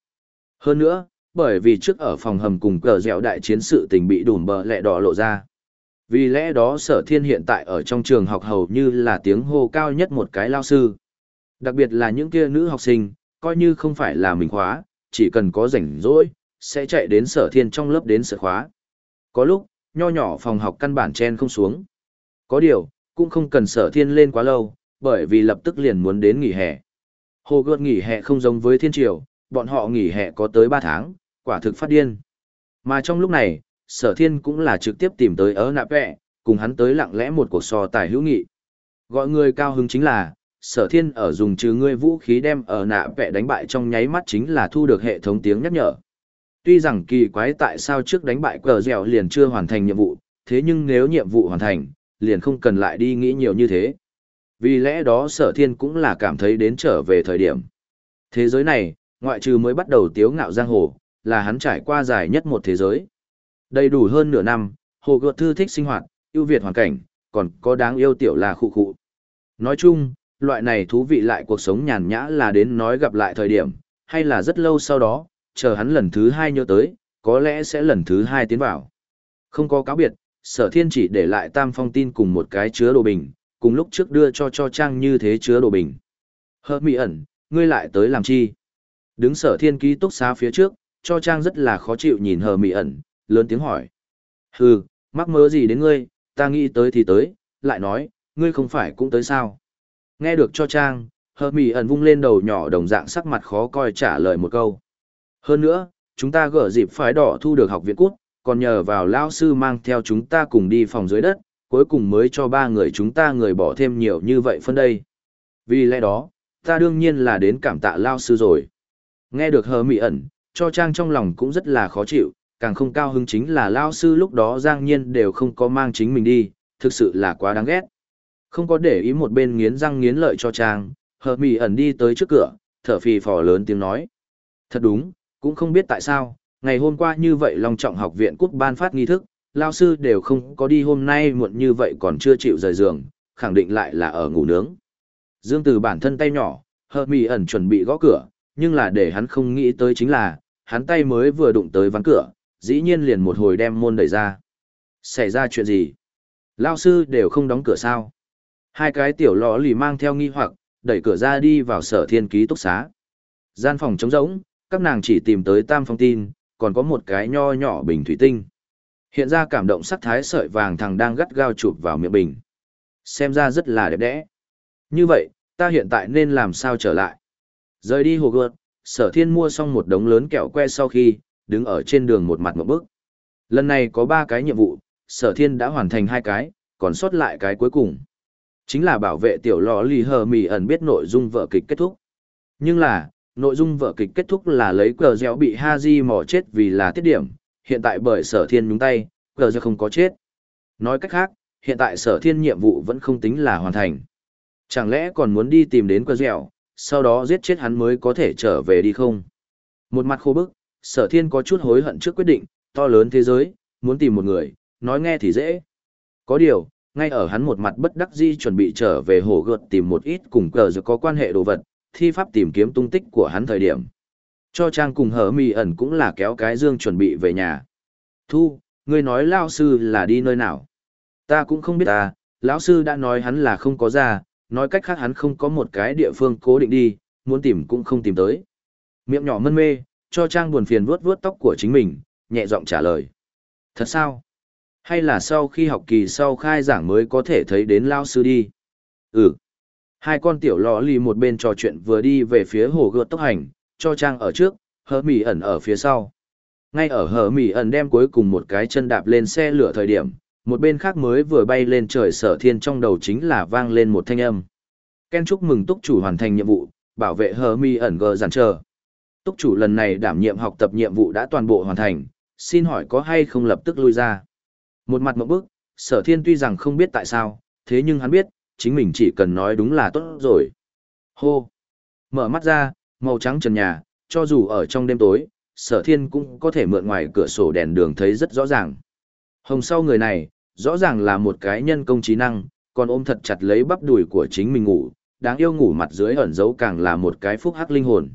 Hơn nữa, bởi vì trước ở phòng hầm cùng cờ dẻo đại chiến sự tình bị đùm bờ lẹ đỏ lộ ra. Vì lẽ đó sở thiên hiện tại ở trong trường học hầu như là tiếng hô cao nhất một cái lao sư. Đặc biệt là những kia nữ học sinh, coi như không phải là mình khóa, chỉ cần có rảnh rỗi, sẽ chạy đến sở thiên trong lớp đến sở khóa. Có lúc, nho nhỏ phòng học căn bản chen không xuống. Có điều, cũng không cần sở thiên lên quá lâu, bởi vì lập tức liền muốn đến nghỉ hè. Hồ gợt nghỉ hè không giống với thiên triều, bọn họ nghỉ hè có tới 3 tháng, quả thực phát điên. Mà trong lúc này, sở thiên cũng là trực tiếp tìm tới ớ nạp vẹ, cùng hắn tới lặng lẽ một cuộc so tài hữu nghị. Gọi người cao hứng chính là, sở thiên ở dùng trừ ngươi vũ khí đem ở nạ vẹ đánh bại trong nháy mắt chính là thu được hệ thống tiếng nhắc nhở. Tuy rằng kỳ quái tại sao trước đánh bại cờ dẻo liền chưa hoàn thành nhiệm vụ, thế nhưng nếu nhiệm vụ hoàn thành, liền không cần lại đi nghĩ nhiều như thế. Vì lẽ đó sở thiên cũng là cảm thấy đến trở về thời điểm. Thế giới này, ngoại trừ mới bắt đầu tiếu ngạo giang hồ, là hắn trải qua dài nhất một thế giới. Đầy đủ hơn nửa năm, hồ gợt thư thích sinh hoạt, ưu việt hoàn cảnh, còn có đáng yêu tiểu là khu khu. Nói chung, loại này thú vị lại cuộc sống nhàn nhã là đến nói gặp lại thời điểm, hay là rất lâu sau đó, chờ hắn lần thứ hai nhớ tới, có lẽ sẽ lần thứ hai tiến vào. Không có cáo biệt, sở thiên chỉ để lại tam phong tin cùng một cái chứa đồ bình, cùng lúc trước đưa cho cho trang như thế chứa đồ bình. Hơ mỹ ẩn, ngươi lại tới làm chi? Đứng sở thiên ký túc xá phía trước, cho trang rất là khó chịu nhìn hờ mỹ ẩn, lớn tiếng hỏi. Hừ, mắc mớ gì đến ngươi, ta nghĩ tới thì tới, lại nói, ngươi không phải cũng tới sao? Nghe được cho trang, hờ mì ẩn vung lên đầu nhỏ đồng dạng sắc mặt khó coi trả lời một câu. Hơn nữa, chúng ta gỡ dịp phái đỏ thu được học viện cút, còn nhờ vào lao sư mang theo chúng ta cùng đi phòng dưới đất, cuối cùng mới cho ba người chúng ta người bỏ thêm nhiều như vậy phân đây. Vì lẽ đó, ta đương nhiên là đến cảm tạ lao sư rồi. Nghe được hờ mị ẩn, cho trang trong lòng cũng rất là khó chịu, càng không cao hứng chính là lao sư lúc đó giang nhiên đều không có mang chính mình đi, thực sự là quá đáng ghét. Không có để ý một bên nghiến răng nghiến lợi cho trang, hờ mì ẩn đi tới trước cửa, thở phì phò lớn tiếng nói. Thật đúng, cũng không biết tại sao, ngày hôm qua như vậy long trọng học viện quốc ban phát nghi thức, lao sư đều không có đi hôm nay muộn như vậy còn chưa chịu rời giường, khẳng định lại là ở ngủ nướng. Dương từ bản thân tay nhỏ, hờ mì ẩn chuẩn bị gõ cửa, nhưng là để hắn không nghĩ tới chính là, hắn tay mới vừa đụng tới ván cửa, dĩ nhiên liền một hồi đem môn đẩy ra. Xảy ra chuyện gì? Lao sư đều không đóng cửa sao? Hai cái tiểu lọ lì mang theo nghi hoặc, đẩy cửa ra đi vào sở thiên ký túc xá. Gian phòng trống rỗng, các nàng chỉ tìm tới tam phong tin, còn có một cái nho nhỏ bình thủy tinh. Hiện ra cảm động sắc thái sợi vàng thằng đang gắt gao chụp vào miệng bình. Xem ra rất là đẹp đẽ. Như vậy, ta hiện tại nên làm sao trở lại? Rời đi hồ gợt, sở thiên mua xong một đống lớn kẹo que sau khi, đứng ở trên đường một mặt một bước. Lần này có ba cái nhiệm vụ, sở thiên đã hoàn thành hai cái, còn sót lại cái cuối cùng. Chính là bảo vệ tiểu lò lì hờ mì ẩn biết nội dung vợ kịch kết thúc. Nhưng là, nội dung vợ kịch kết thúc là lấy cờ dẻo bị Haji mò chết vì là tiết điểm, hiện tại bởi sở thiên nhúng tay, cờ dẻo không có chết. Nói cách khác, hiện tại sở thiên nhiệm vụ vẫn không tính là hoàn thành. Chẳng lẽ còn muốn đi tìm đến cờ dẻo, sau đó giết chết hắn mới có thể trở về đi không? Một mặt khô bức, sở thiên có chút hối hận trước quyết định, to lớn thế giới, muốn tìm một người, nói nghe thì dễ. Có điều, ngay ở hắn một mặt bất đắc di chuẩn bị trở về hồ gợt tìm một ít cùng cờ giờ có quan hệ đồ vật, thi pháp tìm kiếm tung tích của hắn thời điểm. Cho Trang cùng hở mì ẩn cũng là kéo cái dương chuẩn bị về nhà. Thu, ngươi nói lao sư là đi nơi nào? Ta cũng không biết ta, lão sư đã nói hắn là không có ra, nói cách khác hắn không có một cái địa phương cố định đi, muốn tìm cũng không tìm tới. Miệng nhỏ mân mê, cho Trang buồn phiền vuốt vuốt tóc của chính mình, nhẹ giọng trả lời. Thật sao? Hay là sau khi học kỳ sau khai giảng mới có thể thấy đến lao sư đi? Ừ. Hai con tiểu lò lì một bên trò chuyện vừa đi về phía hồ gợt tốc hành, cho Trang ở trước, hờ mỉ ẩn ở phía sau. Ngay ở hờ mỉ ẩn đem cuối cùng một cái chân đạp lên xe lửa thời điểm, một bên khác mới vừa bay lên trời sở thiên trong đầu chính là vang lên một thanh âm. Ken chúc mừng túc chủ hoàn thành nhiệm vụ, bảo vệ hờ mi ẩn gờ giản chờ. Túc chủ lần này đảm nhiệm học tập nhiệm vụ đã toàn bộ hoàn thành, xin hỏi có hay không lập tức lui ra. Một mặt một bước, sở thiên tuy rằng không biết tại sao, thế nhưng hắn biết, chính mình chỉ cần nói đúng là tốt rồi. Hô! Mở mắt ra, màu trắng trần nhà, cho dù ở trong đêm tối, sở thiên cũng có thể mượn ngoài cửa sổ đèn đường thấy rất rõ ràng. Hồng sau người này, rõ ràng là một cái nhân công trí năng, còn ôm thật chặt lấy bắp đùi của chính mình ngủ, đáng yêu ngủ mặt dưới ẩn giấu càng là một cái phúc hắc linh hồn.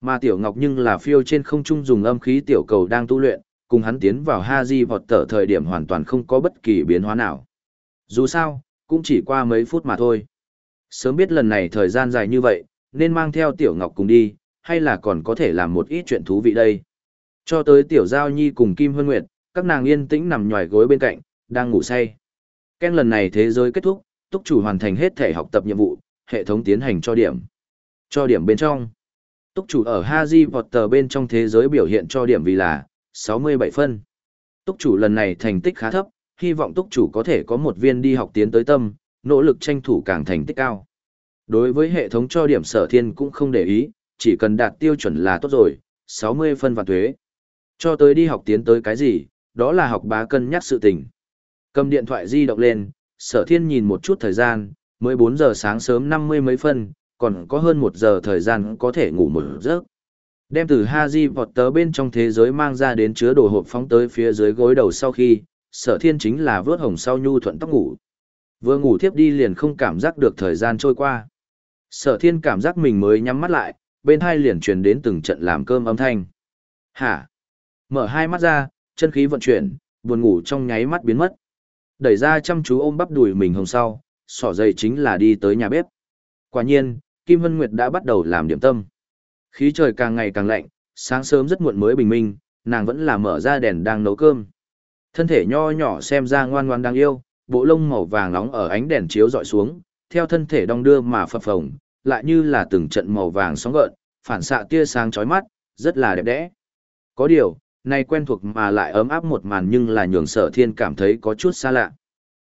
Mà Tiểu Ngọc nhưng là phiêu trên không trung dùng âm khí tiểu cầu đang tu luyện, cùng hắn tiến vào ha di vọt tở thời điểm hoàn toàn không có bất kỳ biến hóa nào. Dù sao, cũng chỉ qua mấy phút mà thôi. Sớm biết lần này thời gian dài như vậy, nên mang theo Tiểu Ngọc cùng đi, hay là còn có thể làm một ít chuyện thú vị đây. Cho tới Tiểu Giao Nhi cùng Kim Hân Nguyệt, các nàng yên tĩnh nằm nhòi gối bên cạnh, đang ngủ say. Ken lần này thế giới kết thúc, túc chủ hoàn thành hết thể học tập nhiệm vụ, hệ thống tiến hành cho điểm. Cho điểm bên trong. Túc chủ ở Haji Potter bên trong thế giới biểu hiện cho điểm vì là 67 phân. Túc chủ lần này thành tích khá thấp, hy vọng túc chủ có thể có một viên đi học tiến tới tâm, nỗ lực tranh thủ càng thành tích cao. Đối với hệ thống cho điểm sở thiên cũng không để ý, chỉ cần đạt tiêu chuẩn là tốt rồi, 60 phân và thuế. Cho tới đi học tiến tới cái gì, đó là học bá cân nhắc sự tình. Cầm điện thoại di động lên, sở thiên nhìn một chút thời gian, mới 4 giờ sáng sớm 50 mấy phân, còn có hơn một giờ thời gian có thể ngủ một giấc. Đem từ Haji vọt tớ bên trong thế giới mang ra đến chứa đồ hộp phóng tới phía dưới gối đầu sau khi, sở thiên chính là vớt hồng sau nhu thuận tóc ngủ. Vừa ngủ thiếp đi liền không cảm giác được thời gian trôi qua. Sở thiên cảm giác mình mới nhắm mắt lại, bên hai liền truyền đến từng trận làm cơm âm thanh. Hả? Mở hai mắt ra, chân khí vận chuyển, buồn ngủ trong nháy mắt biến mất. Đẩy ra chăm chú ôm bắp đùi mình hồng sau, sỏ dày chính là đi tới nhà bếp. Quả nhiên, Kim Vân Nguyệt đã bắt đầu làm điểm tâm. Khí trời càng ngày càng lạnh, sáng sớm rất muộn mới bình minh, nàng vẫn là mở ra đèn đang nấu cơm. Thân thể nho nhỏ xem ra ngoan ngoan đáng yêu, bộ lông màu vàng nóng ở ánh đèn chiếu dọi xuống, theo thân thể đong đưa mà phập phồng, lại như là từng trận màu vàng sóng gợn, phản xạ tia sáng chói mắt, rất là đẹp đẽ. Có điều, này quen thuộc mà lại ấm áp một màn nhưng là nhường sở thiên cảm thấy có chút xa lạ.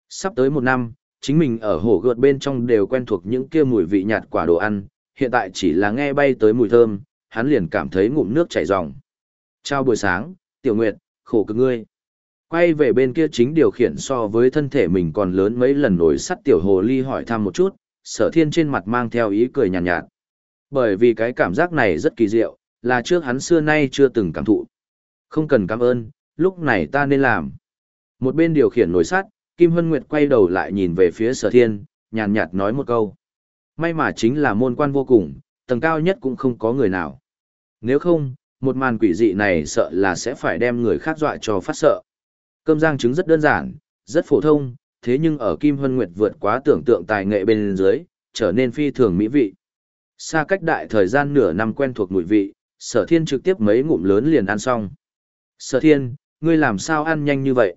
Sắp tới một năm, chính mình ở hồ gợt bên trong đều quen thuộc những kia mùi vị nhạt quả đồ ăn, hiện tại chỉ là nghe bay tới mùi thơm, hắn liền cảm thấy ngụm nước chảy ròng. Chào buổi sáng, tiểu nguyệt, khổ cực ngươi. Quay về bên kia chính điều khiển so với thân thể mình còn lớn mấy lần nổi sắt tiểu hồ ly hỏi thăm một chút, sở thiên trên mặt mang theo ý cười nhàn nhạt, nhạt. Bởi vì cái cảm giác này rất kỳ diệu, là trước hắn xưa nay chưa từng cảm thụ. Không cần cảm ơn, lúc này ta nên làm. Một bên điều khiển nổi sắt Kim Hân Nguyệt quay đầu lại nhìn về phía sở thiên, nhàn nhạt nói một câu. May mà chính là môn quan vô cùng, tầng cao nhất cũng không có người nào. Nếu không, một màn quỷ dị này sợ là sẽ phải đem người khác dọa cho phát sợ. Cơm giang trứng rất đơn giản, rất phổ thông, thế nhưng ở Kim Hân Nguyệt vượt quá tưởng tượng tài nghệ bên dưới, trở nên phi thường mỹ vị. Xa cách đại thời gian nửa năm quen thuộc mùi vị, sở thiên trực tiếp mấy ngụm lớn liền ăn xong. Sở thiên, ngươi làm sao ăn nhanh như vậy?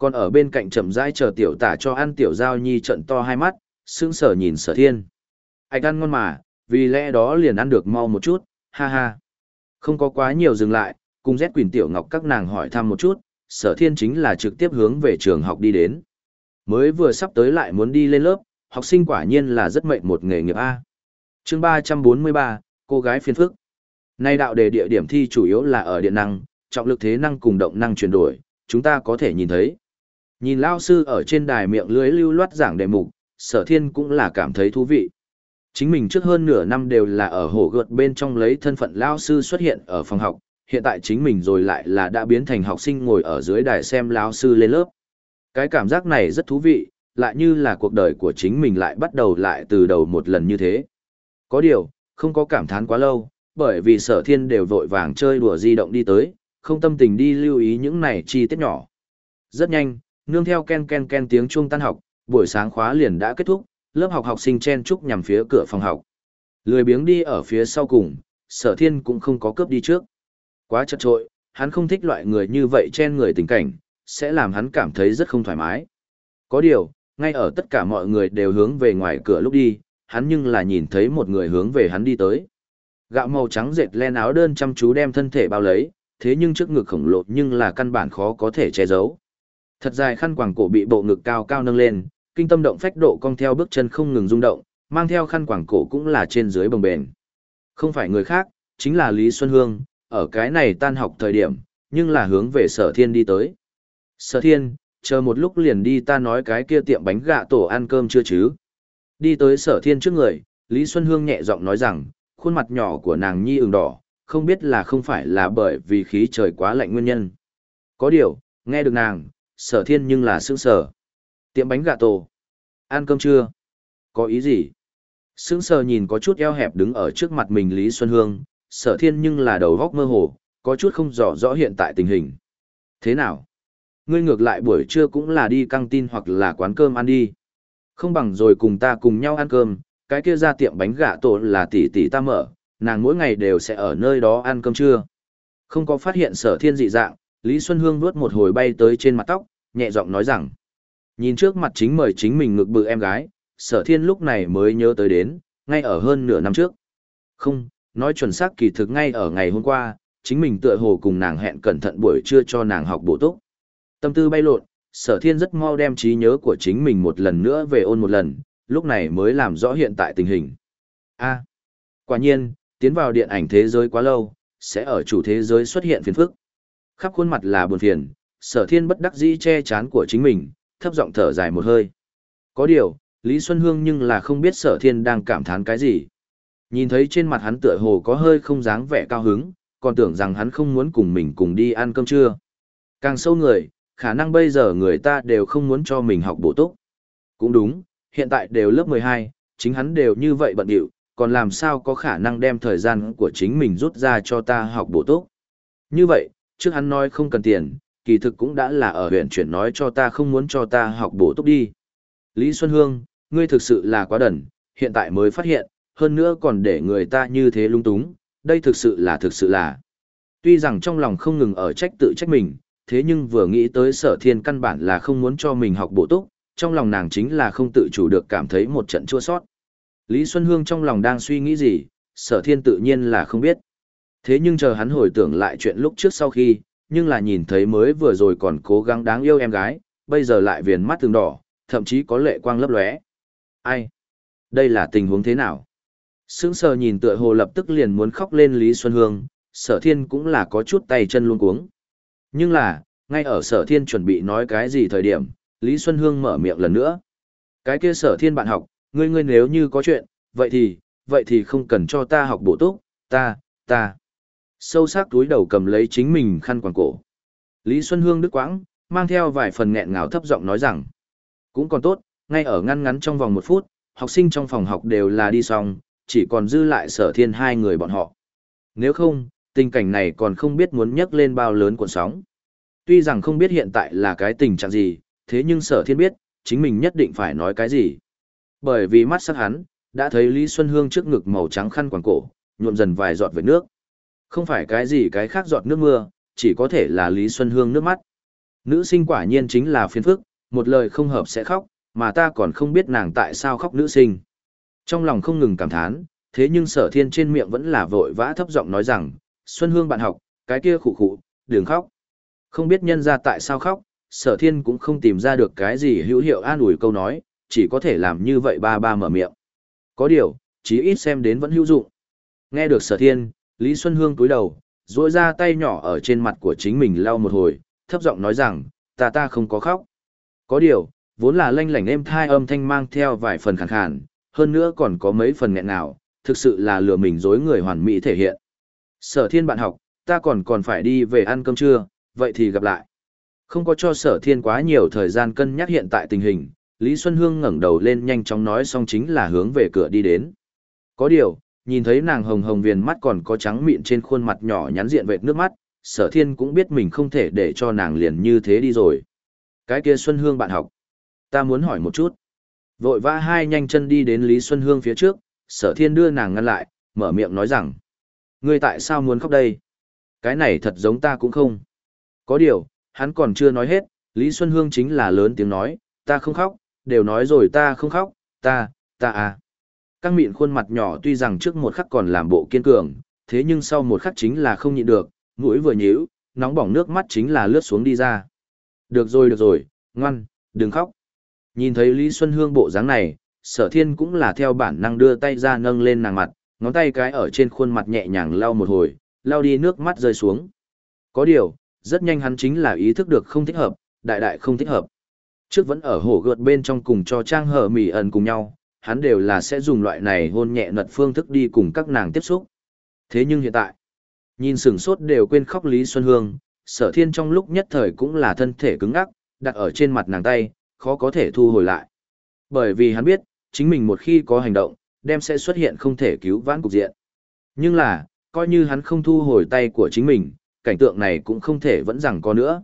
Còn ở bên cạnh chậm rãi chờ tiểu tả cho ăn tiểu giao nhi trận to hai mắt, sững sở nhìn sở thiên. Anh ăn ngon mà, vì lẽ đó liền ăn được mau một chút, ha ha. Không có quá nhiều dừng lại, cùng rét Quỳnh Tiểu Ngọc các nàng hỏi thăm một chút, sở thiên chính là trực tiếp hướng về trường học đi đến. Mới vừa sắp tới lại muốn đi lên lớp, học sinh quả nhiên là rất mệnh một nghề nghiệp A. chương 343, cô gái phiên phức. Nay đạo đề địa điểm thi chủ yếu là ở điện năng, trọng lực thế năng cùng động năng chuyển đổi, chúng ta có thể nhìn thấy. Nhìn lao sư ở trên đài miệng lưới lưu loát giảng đề mục, sở thiên cũng là cảm thấy thú vị. Chính mình trước hơn nửa năm đều là ở hồ gợt bên trong lấy thân phận lao sư xuất hiện ở phòng học, hiện tại chính mình rồi lại là đã biến thành học sinh ngồi ở dưới đài xem lao sư lên lớp. Cái cảm giác này rất thú vị, lại như là cuộc đời của chính mình lại bắt đầu lại từ đầu một lần như thế. Có điều, không có cảm thán quá lâu, bởi vì sở thiên đều vội vàng chơi đùa di động đi tới, không tâm tình đi lưu ý những này chi tiết nhỏ. Rất nhanh, nương theo ken ken ken tiếng chuông tan học, buổi sáng khóa liền đã kết thúc, lớp học học sinh chen chúc nhằm phía cửa phòng học. Lười biếng đi ở phía sau cùng, sở thiên cũng không có cướp đi trước. Quá chật trội, hắn không thích loại người như vậy chen người tình cảnh, sẽ làm hắn cảm thấy rất không thoải mái. Có điều, ngay ở tất cả mọi người đều hướng về ngoài cửa lúc đi, hắn nhưng là nhìn thấy một người hướng về hắn đi tới. Gạo màu trắng dệt len áo đơn chăm chú đem thân thể bao lấy, thế nhưng trước ngực khổng lồ nhưng là căn bản khó có thể che giấu. Thật dài khăn quàng cổ bị bộ ngực cao cao nâng lên, kinh tâm động phách độ cong theo bước chân không ngừng rung động, mang theo khăn quàng cổ cũng là trên dưới bồng bềnh. Không phải người khác, chính là Lý Xuân Hương, ở cái này tan học thời điểm, nhưng là hướng về sở thiên đi tới. Sở thiên, chờ một lúc liền đi ta nói cái kia tiệm bánh gạ tổ ăn cơm chưa chứ. Đi tới sở thiên trước người, Lý Xuân Hương nhẹ giọng nói rằng, khuôn mặt nhỏ của nàng nhi ửng đỏ, không biết là không phải là bởi vì khí trời quá lạnh nguyên nhân. Có điều, nghe được nàng, sở thiên nhưng là sững sở. Tiệm bánh gà tổ. Ăn cơm chưa? Có ý gì? Sững sờ nhìn có chút eo hẹp đứng ở trước mặt mình Lý Xuân Hương, sở thiên nhưng là đầu góc mơ hồ, có chút không rõ rõ hiện tại tình hình. Thế nào? Ngươi ngược lại buổi trưa cũng là đi căng tin hoặc là quán cơm ăn đi. Không bằng rồi cùng ta cùng nhau ăn cơm, cái kia ra tiệm bánh gà tổ là tỷ tỷ ta mở, nàng mỗi ngày đều sẽ ở nơi đó ăn cơm trưa. Không có phát hiện sở thiên dị dạng, Lý Xuân Hương vuốt một hồi bay tới trên mặt tóc, nhẹ giọng nói rằng. Nhìn trước mặt chính mời chính mình ngực bự em gái, sở thiên lúc này mới nhớ tới đến, ngay ở hơn nửa năm trước. Không, nói chuẩn xác kỳ thực ngay ở ngày hôm qua, chính mình tựa hồ cùng nàng hẹn cẩn thận buổi trưa cho nàng học bổ túc. Tâm tư bay lộn, sở thiên rất mau đem trí nhớ của chính mình một lần nữa về ôn một lần, lúc này mới làm rõ hiện tại tình hình. a quả nhiên, tiến vào điện ảnh thế giới quá lâu, sẽ ở chủ thế giới xuất hiện phiền phức. Khắp khuôn mặt là buồn phiền, sở thiên bất đắc dĩ che chán của chính mình, thấp giọng thở dài một hơi. Có điều, Lý Xuân Hương nhưng là không biết sở thiên đang cảm thán cái gì. Nhìn thấy trên mặt hắn tựa hồ có hơi không dáng vẻ cao hứng, còn tưởng rằng hắn không muốn cùng mình cùng đi ăn cơm trưa. Càng sâu người, khả năng bây giờ người ta đều không muốn cho mình học bổ túc. Cũng đúng, hiện tại đều lớp 12, chính hắn đều như vậy bận điệu, còn làm sao có khả năng đem thời gian của chính mình rút ra cho ta học bổ túc. Như vậy, trước hắn nói không cần tiền, kỳ thực cũng đã là ở huyện chuyển nói cho ta không muốn cho ta học bổ túc đi. Lý Xuân Hương, ngươi thực sự là quá đần, hiện tại mới phát hiện, hơn nữa còn để người ta như thế lung túng, đây thực sự là thực sự là. Tuy rằng trong lòng không ngừng ở trách tự trách mình, thế nhưng vừa nghĩ tới sở thiên căn bản là không muốn cho mình học bổ túc, trong lòng nàng chính là không tự chủ được cảm thấy một trận chua sót. Lý Xuân Hương trong lòng đang suy nghĩ gì, sở thiên tự nhiên là không biết. Thế nhưng chờ hắn hồi tưởng lại chuyện lúc trước sau khi, nhưng là nhìn thấy mới vừa rồi còn cố gắng đáng yêu em gái, bây giờ lại viền mắt từng đỏ, thậm chí có lệ quang lấp lóe. Ai? Đây là tình huống thế nào? Sững sờ nhìn tựa hồ lập tức liền muốn khóc lên Lý Xuân Hương, sở thiên cũng là có chút tay chân luôn cuống. Nhưng là, ngay ở sở thiên chuẩn bị nói cái gì thời điểm, Lý Xuân Hương mở miệng lần nữa. Cái kia sở thiên bạn học, ngươi ngươi nếu như có chuyện, vậy thì, vậy thì không cần cho ta học bổ túc, ta, ta. Sâu sắc túi đầu cầm lấy chính mình khăn quàng cổ. Lý Xuân Hương đứt quãng, mang theo vài phần nghẹn ngào thấp giọng nói rằng, cũng còn tốt, ngay ở ngăn ngắn trong vòng một phút, học sinh trong phòng học đều là đi xong, chỉ còn dư lại sở thiên hai người bọn họ. Nếu không, tình cảnh này còn không biết muốn nhấc lên bao lớn cuộn sóng. Tuy rằng không biết hiện tại là cái tình trạng gì, thế nhưng sở thiên biết, chính mình nhất định phải nói cái gì. Bởi vì mắt sắc hắn, đã thấy Lý Xuân Hương trước ngực màu trắng khăn quàng cổ, nhuộm dần vài giọt về nước. Không phải cái gì cái khác giọt nước mưa, chỉ có thể là Lý Xuân Hương nước mắt. Nữ sinh quả nhiên chính là phiền phức, một lời không hợp sẽ khóc, mà ta còn không biết nàng tại sao khóc nữ sinh. Trong lòng không ngừng cảm thán, thế nhưng sở thiên trên miệng vẫn là vội vã thấp giọng nói rằng, Xuân Hương bạn học, cái kia khủ khủ, đừng khóc. Không biết nhân ra tại sao khóc, sở thiên cũng không tìm ra được cái gì hữu hiệu an ủi câu nói, chỉ có thể làm như vậy ba ba mở miệng. Có điều, chí ít xem đến vẫn hữu dụng. Nghe được sở thiên, Lý Xuân Hương cúi đầu, duỗi ra tay nhỏ ở trên mặt của chính mình lau một hồi, thấp giọng nói rằng, ta ta không có khóc. Có điều, vốn là lanh lảnh êm thai âm thanh mang theo vài phần khàn khàn, hơn nữa còn có mấy phần nghẹn nào, thực sự là lừa mình dối người hoàn mỹ thể hiện. Sở thiên bạn học, ta còn còn phải đi về ăn cơm trưa, vậy thì gặp lại. Không có cho sở thiên quá nhiều thời gian cân nhắc hiện tại tình hình, Lý Xuân Hương ngẩng đầu lên nhanh chóng nói xong chính là hướng về cửa đi đến. Có điều, nhìn thấy nàng hồng hồng viền mắt còn có trắng mịn trên khuôn mặt nhỏ nhắn diện vệt nước mắt, sở thiên cũng biết mình không thể để cho nàng liền như thế đi rồi. Cái kia Xuân Hương bạn học. Ta muốn hỏi một chút. Vội vã hai nhanh chân đi đến Lý Xuân Hương phía trước, sở thiên đưa nàng ngăn lại, mở miệng nói rằng. Ngươi tại sao muốn khóc đây? Cái này thật giống ta cũng không. Có điều, hắn còn chưa nói hết, Lý Xuân Hương chính là lớn tiếng nói, ta không khóc, đều nói rồi ta không khóc, ta, ta à. Căng mịn khuôn mặt nhỏ tuy rằng trước một khắc còn làm bộ kiên cường, thế nhưng sau một khắc chính là không nhịn được, mũi vừa nhíu, nóng bỏng nước mắt chính là lướt xuống đi ra. Được rồi được rồi, ngoan, đừng khóc. Nhìn thấy Lý Xuân Hương bộ dáng này, sở thiên cũng là theo bản năng đưa tay ra nâng lên nàng mặt, ngón tay cái ở trên khuôn mặt nhẹ nhàng lau một hồi, lau đi nước mắt rơi xuống. Có điều, rất nhanh hắn chính là ý thức được không thích hợp, đại đại không thích hợp. Trước vẫn ở hổ gợt bên trong cùng cho trang hở mỉ ẩn cùng nhau, hắn đều là sẽ dùng loại này hôn nhẹ nật phương thức đi cùng các nàng tiếp xúc. Thế nhưng hiện tại, nhìn sửng sốt đều quên khóc Lý Xuân Hương, sở thiên trong lúc nhất thời cũng là thân thể cứng ngắc, đặt ở trên mặt nàng tay, khó có thể thu hồi lại. Bởi vì hắn biết, chính mình một khi có hành động, đem sẽ xuất hiện không thể cứu vãn cục diện. Nhưng là, coi như hắn không thu hồi tay của chính mình, cảnh tượng này cũng không thể vẫn rằng có nữa.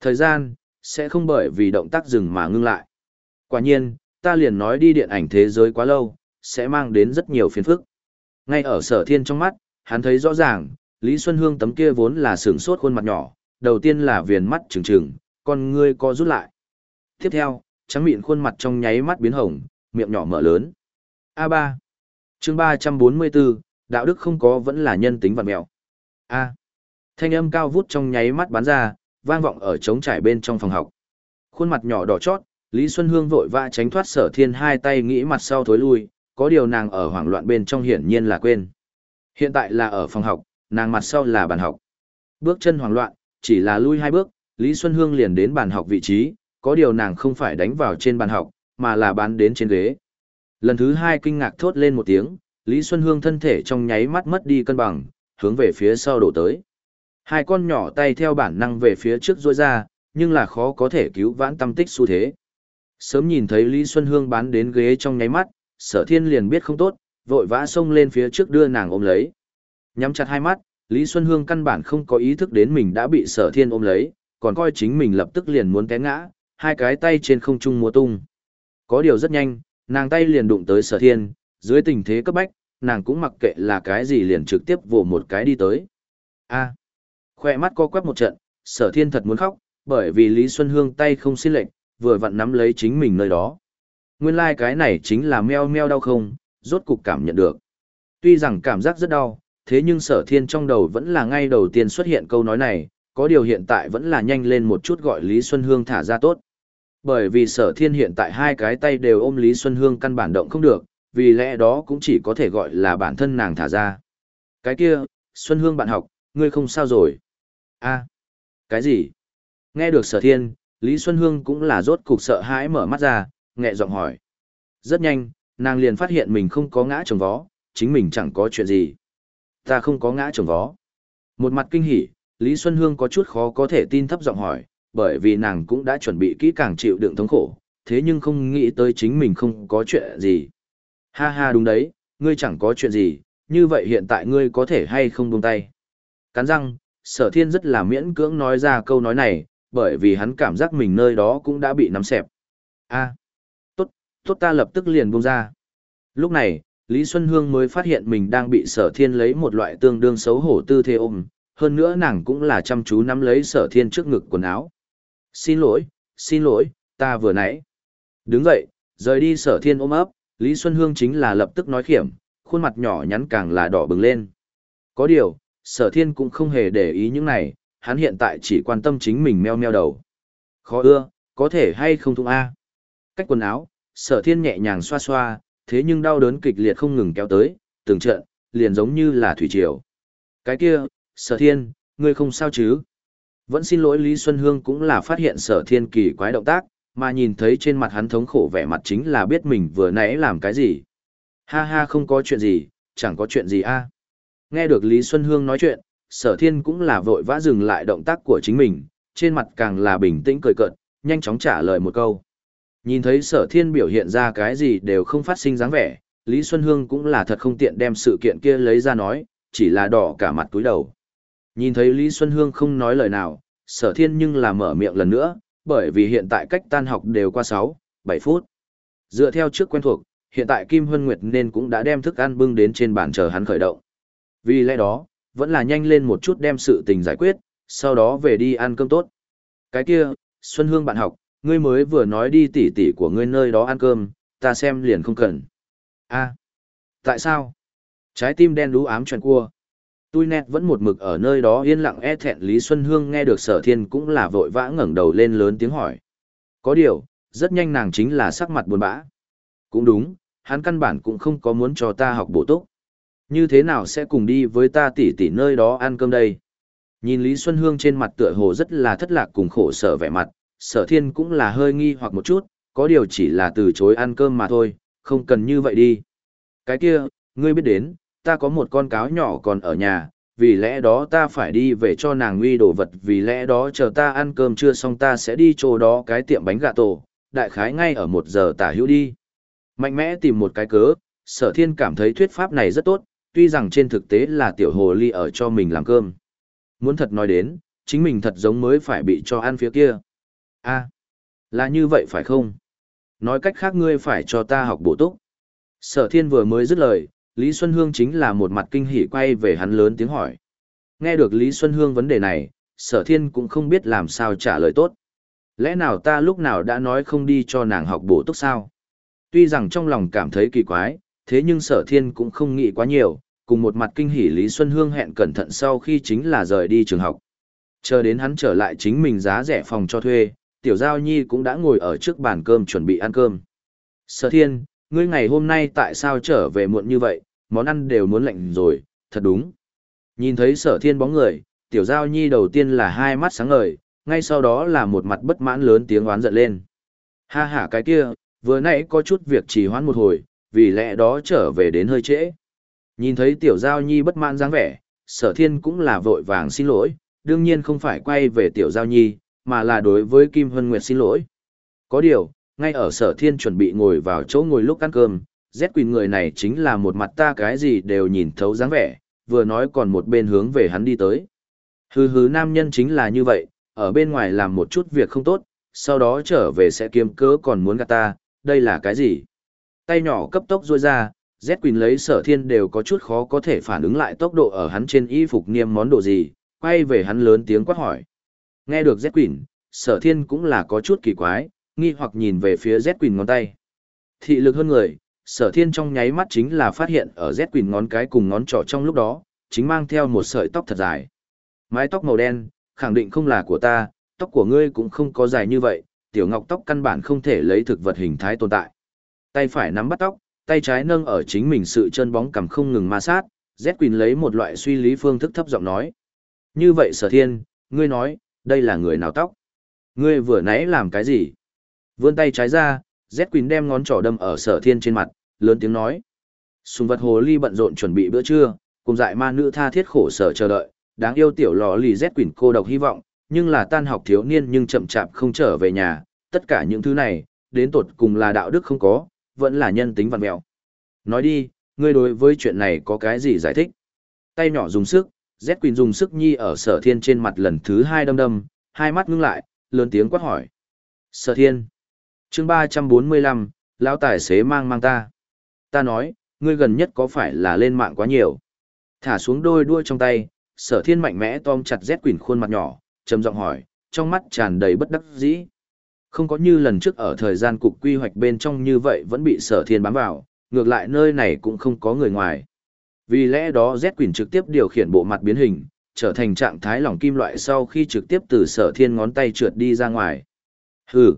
Thời gian, sẽ không bởi vì động tác dừng mà ngưng lại. Quả nhiên, ta liền nói đi điện ảnh thế giới quá lâu, sẽ mang đến rất nhiều phiền phức. Ngay ở sở thiên trong mắt, hắn thấy rõ ràng, Lý Xuân Hương tấm kia vốn là sướng sốt khuôn mặt nhỏ, đầu tiên là viền mắt trừng trừng, con ngươi co rút lại. Tiếp theo, trắng miệng khuôn mặt trong nháy mắt biến hồng, miệng nhỏ mở lớn. A3. chương 344, đạo đức không có vẫn là nhân tính vật mẹo. A. Thanh âm cao vút trong nháy mắt bắn ra, vang vọng ở trống trải bên trong phòng học. Khuôn mặt nhỏ đỏ chót, Lý Xuân Hương vội vã tránh thoát sở thiên hai tay nghĩ mặt sau thối lui, có điều nàng ở hoảng loạn bên trong hiển nhiên là quên. Hiện tại là ở phòng học, nàng mặt sau là bàn học. Bước chân hoảng loạn, chỉ là lui hai bước, Lý Xuân Hương liền đến bàn học vị trí, có điều nàng không phải đánh vào trên bàn học, mà là bán đến trên ghế. Lần thứ hai kinh ngạc thốt lên một tiếng, Lý Xuân Hương thân thể trong nháy mắt mất đi cân bằng, hướng về phía sau đổ tới. Hai con nhỏ tay theo bản năng về phía trước rôi ra, nhưng là khó có thể cứu vãn tâm tích xu thế. Sớm nhìn thấy Lý Xuân Hương bán đến ghế trong nháy mắt, sở thiên liền biết không tốt, vội vã xông lên phía trước đưa nàng ôm lấy. Nhắm chặt hai mắt, Lý Xuân Hương căn bản không có ý thức đến mình đã bị sở thiên ôm lấy, còn coi chính mình lập tức liền muốn té ngã, hai cái tay trên không trung múa tung. Có điều rất nhanh, nàng tay liền đụng tới sở thiên, dưới tình thế cấp bách, nàng cũng mặc kệ là cái gì liền trực tiếp vồ một cái đi tới. a khoe mắt co quắp một trận, sở thiên thật muốn khóc, bởi vì Lý Xuân Hương tay không xin lệnh, vừa vặn nắm lấy chính mình nơi đó. Nguyên lai like cái này chính là meo meo đau không, rốt cục cảm nhận được. Tuy rằng cảm giác rất đau, thế nhưng sở thiên trong đầu vẫn là ngay đầu tiên xuất hiện câu nói này, có điều hiện tại vẫn là nhanh lên một chút gọi Lý Xuân Hương thả ra tốt. Bởi vì sở thiên hiện tại hai cái tay đều ôm Lý Xuân Hương căn bản động không được, vì lẽ đó cũng chỉ có thể gọi là bản thân nàng thả ra. Cái kia, Xuân Hương bạn học, ngươi không sao rồi. a cái gì? Nghe được sở thiên, Lý Xuân Hương cũng là rốt cục sợ hãi mở mắt ra, nghẹ giọng hỏi. Rất nhanh, nàng liền phát hiện mình không có ngã trồng vó, chính mình chẳng có chuyện gì. Ta không có ngã trồng vó. Một mặt kinh hỉ, Lý Xuân Hương có chút khó có thể tin thấp giọng hỏi, bởi vì nàng cũng đã chuẩn bị kỹ càng chịu đựng thống khổ, thế nhưng không nghĩ tới chính mình không có chuyện gì. Ha ha đúng đấy, ngươi chẳng có chuyện gì, như vậy hiện tại ngươi có thể hay không buông tay. Cắn răng, sở thiên rất là miễn cưỡng nói ra câu nói này, bởi vì hắn cảm giác mình nơi đó cũng đã bị nắm xẹp. a tốt, tốt ta lập tức liền buông ra. Lúc này, Lý Xuân Hương mới phát hiện mình đang bị sở thiên lấy một loại tương đương xấu hổ tư thế ôm, hơn nữa nàng cũng là chăm chú nắm lấy sở thiên trước ngực quần áo. Xin lỗi, xin lỗi, ta vừa nãy. Đứng dậy, rời đi sở thiên ôm ấp, Lý Xuân Hương chính là lập tức nói khiểm, khuôn mặt nhỏ nhắn càng là đỏ bừng lên. Có điều, sở thiên cũng không hề để ý những này, hắn hiện tại chỉ quan tâm chính mình meo meo đầu. Khó ưa, có thể hay không thung A. Cách quần áo, sở thiên nhẹ nhàng xoa xoa, thế nhưng đau đớn kịch liệt không ngừng kéo tới, từng trận, liền giống như là thủy triều. Cái kia, sở thiên, ngươi không sao chứ? Vẫn xin lỗi Lý Xuân Hương cũng là phát hiện sở thiên kỳ quái động tác, mà nhìn thấy trên mặt hắn thống khổ vẻ mặt chính là biết mình vừa nãy làm cái gì. Ha ha không có chuyện gì, chẳng có chuyện gì a. Nghe được Lý Xuân Hương nói chuyện, sở thiên cũng là vội vã dừng lại động tác của chính mình, trên mặt càng là bình tĩnh cười cợt, nhanh chóng trả lời một câu. Nhìn thấy sở thiên biểu hiện ra cái gì đều không phát sinh dáng vẻ, Lý Xuân Hương cũng là thật không tiện đem sự kiện kia lấy ra nói, chỉ là đỏ cả mặt túi đầu. Nhìn thấy Lý Xuân Hương không nói lời nào, sở thiên nhưng là mở miệng lần nữa, bởi vì hiện tại cách tan học đều qua 6, 7 phút. Dựa theo trước quen thuộc, hiện tại Kim Hân Nguyệt nên cũng đã đem thức ăn bưng đến trên bàn chờ hắn khởi động. Vì lẽ đó, vẫn là nhanh lên một chút đem sự tình giải quyết, sau đó về đi ăn cơm tốt. Cái kia, Xuân Hương bạn học, ngươi mới vừa nói đi tỉ tỉ của ngươi nơi đó ăn cơm, ta xem liền không cần. a tại sao? Trái tim đen đú ám tròn cua. Tui nét vẫn một mực ở nơi đó yên lặng e thẹn Lý Xuân Hương nghe được sở thiên cũng là vội vã ngẩng đầu lên lớn tiếng hỏi. Có điều, rất nhanh nàng chính là sắc mặt buồn bã. Cũng đúng, hắn căn bản cũng không có muốn cho ta học bổ túc. Như thế nào sẽ cùng đi với ta tỉ tỉ nơi đó ăn cơm đây? Nhìn Lý Xuân Hương trên mặt tựa hồ rất là thất lạc cùng khổ sở vẻ mặt, sở thiên cũng là hơi nghi hoặc một chút, có điều chỉ là từ chối ăn cơm mà thôi, không cần như vậy đi. Cái kia, ngươi biết đến, ta có một con cáo nhỏ còn ở nhà, vì lẽ đó ta phải đi về cho nàng uy đồ vật, vì lẽ đó chờ ta ăn cơm trưa xong ta sẽ đi chỗ đó cái tiệm bánh gà tổ, đại khái ngay ở một giờ tả hữu đi. Mạnh mẽ tìm một cái cớ, sở thiên cảm thấy thuyết pháp này rất tốt, tuy rằng trên thực tế là tiểu hồ ly ở cho mình làm cơm. Muốn thật nói đến, chính mình thật giống mới phải bị cho ăn phía kia. a là như vậy phải không? Nói cách khác ngươi phải cho ta học bổ túc. Sở thiên vừa mới dứt lời, Lý Xuân Hương chính là một mặt kinh hỉ quay về hắn lớn tiếng hỏi. Nghe được Lý Xuân Hương vấn đề này, sở thiên cũng không biết làm sao trả lời tốt. Lẽ nào ta lúc nào đã nói không đi cho nàng học bổ túc sao? Tuy rằng trong lòng cảm thấy kỳ quái, thế nhưng sở thiên cũng không nghĩ quá nhiều, cùng một mặt kinh hỉ Lý Xuân Hương hẹn cẩn thận sau khi chính là rời đi trường học. Chờ đến hắn trở lại chính mình giá rẻ phòng cho thuê, Tiểu Giao Nhi cũng đã ngồi ở trước bàn cơm chuẩn bị ăn cơm. Sở thiên, ngươi ngày hôm nay tại sao trở về muộn như vậy, món ăn đều muốn lạnh rồi, thật đúng. Nhìn thấy sở thiên bóng người, Tiểu Giao Nhi đầu tiên là hai mắt sáng ngời, ngay sau đó là một mặt bất mãn lớn tiếng oán giận lên. Ha ha cái kia, vừa nãy có chút việc trì hoãn một hồi, vì lẽ đó trở về đến hơi trễ. Nhìn thấy tiểu giao nhi bất mãn dáng vẻ, sở thiên cũng là vội vàng xin lỗi, đương nhiên không phải quay về tiểu giao nhi, mà là đối với Kim Hân Nguyệt xin lỗi. Có điều, ngay ở sở thiên chuẩn bị ngồi vào chỗ ngồi lúc ăn cơm, Z Quỳnh người này chính là một mặt ta cái gì đều nhìn thấu dáng vẻ, vừa nói còn một bên hướng về hắn đi tới. Hừ hừ nam nhân chính là như vậy, ở bên ngoài làm một chút việc không tốt, sau đó trở về sẽ kiếm cớ còn muốn gạt ta, đây là cái gì? Tay nhỏ cấp tốc ruôi ra, Z Quỳnh lấy sở thiên đều có chút khó có thể phản ứng lại tốc độ ở hắn trên y phục niêm món đồ gì, quay về hắn lớn tiếng quát hỏi. Nghe được Z Quỳnh, sở thiên cũng là có chút kỳ quái, nghi hoặc nhìn về phía Z Quỳnh ngón tay. Thị lực hơn người, sở thiên trong nháy mắt chính là phát hiện ở Z Quỳnh ngón cái cùng ngón trỏ trong lúc đó, chính mang theo một sợi tóc thật dài. Mái tóc màu đen, khẳng định không là của ta, tóc của ngươi cũng không có dài như vậy, tiểu ngọc tóc căn bản không thể lấy thực vật hình thái tồn tại. Tay phải nắm bắt tóc, tay trái nâng ở chính mình sự chân bóng cầm không ngừng ma sát, Z Quỳnh lấy một loại suy lý phương thức thấp giọng nói. Như vậy sở thiên, ngươi nói, đây là người nào tóc? Ngươi vừa nãy làm cái gì? Vươn tay trái ra, Z Quỳnh đem ngón trỏ đâm ở sở thiên trên mặt, lớn tiếng nói. Sùng vật hồ ly bận rộn chuẩn bị bữa trưa, cùng dại ma nữ tha thiết khổ sở chờ đợi, đáng yêu tiểu lò lì rét Quỳnh cô độc hy vọng, nhưng là tan học thiếu niên nhưng chậm chạp không trở về nhà, tất cả những thứ này, đến tột cùng là đạo đức không có, vẫn là nhân tính vặn mẹo. Nói đi, ngươi đối với chuyện này có cái gì giải thích? Tay nhỏ dùng sức, Z Quỳnh dùng sức nhi ở sở thiên trên mặt lần thứ hai đâm đâm, hai mắt ngưng lại, lớn tiếng quát hỏi. Sở thiên. chương ba trăm bốn mươi lăm, lão tài xế mang mang ta. Ta nói, ngươi gần nhất có phải là lên mạng quá nhiều? Thả xuống đôi đuôi trong tay, sở thiên mạnh mẽ tom chặt Z Quỳnh khuôn mặt nhỏ, trầm giọng hỏi, trong mắt tràn đầy bất đắc dĩ. Không có như lần trước ở thời gian cục quy hoạch bên trong như vậy vẫn bị sở thiên bám vào, ngược lại nơi này cũng không có người ngoài. Vì lẽ đó Z Quỳnh trực tiếp điều khiển bộ mặt biến hình, trở thành trạng thái lỏng kim loại sau khi trực tiếp từ sở thiên ngón tay trượt đi ra ngoài. Hừ,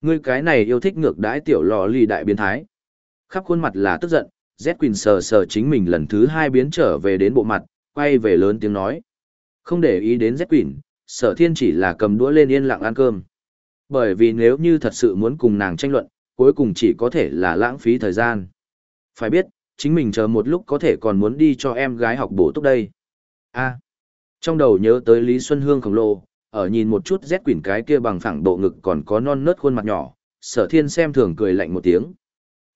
ngươi cái này yêu thích ngược đãi tiểu lò lì đại biến thái. Khắp khuôn mặt là tức giận, Z Quỳnh sờ sờ chính mình lần thứ hai biến trở về đến bộ mặt, quay về lớn tiếng nói. Không để ý đến Z Quỳnh, sở thiên chỉ là cầm đũa lên yên lặng ăn cơm. Bởi vì nếu như thật sự muốn cùng nàng tranh luận, cuối cùng chỉ có thể là lãng phí thời gian. Phải biết, chính mình chờ một lúc có thể còn muốn đi cho em gái học bổ túc đây. a à, trong đầu nhớ tới Lý Xuân Hương khổng lồ, ở nhìn một chút rét quỷ cái kia bằng phẳng bộ ngực còn có non nớt khuôn mặt nhỏ, sở thiên xem thường cười lạnh một tiếng.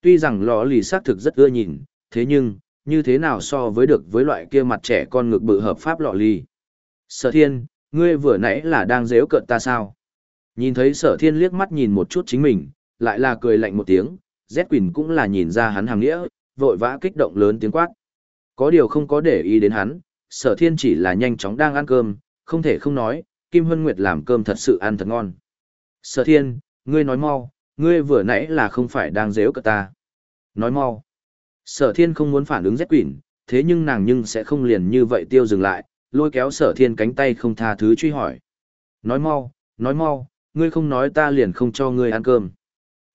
Tuy rằng lò lì xác thực rất ưa nhìn, thế nhưng, như thế nào so với được với loại kia mặt trẻ con ngực bự hợp pháp lọ lì. Sở thiên, ngươi vừa nãy là đang dễu cợt ta sao? Nhìn thấy sở thiên liếc mắt nhìn một chút chính mình, lại là cười lạnh một tiếng, Z Quỳnh cũng là nhìn ra hắn hàng nghĩa, vội vã kích động lớn tiếng quát. Có điều không có để ý đến hắn, sở thiên chỉ là nhanh chóng đang ăn cơm, không thể không nói, Kim Hân Nguyệt làm cơm thật sự ăn thật ngon. Sở thiên, ngươi nói mau, ngươi vừa nãy là không phải đang dễu cợt ta. Nói mau. Sở thiên không muốn phản ứng Z Quỳnh, thế nhưng nàng nhưng sẽ không liền như vậy tiêu dừng lại, lôi kéo sở thiên cánh tay không tha thứ truy hỏi. Nói mau, nói mau, ngươi không nói ta liền không cho ngươi ăn cơm.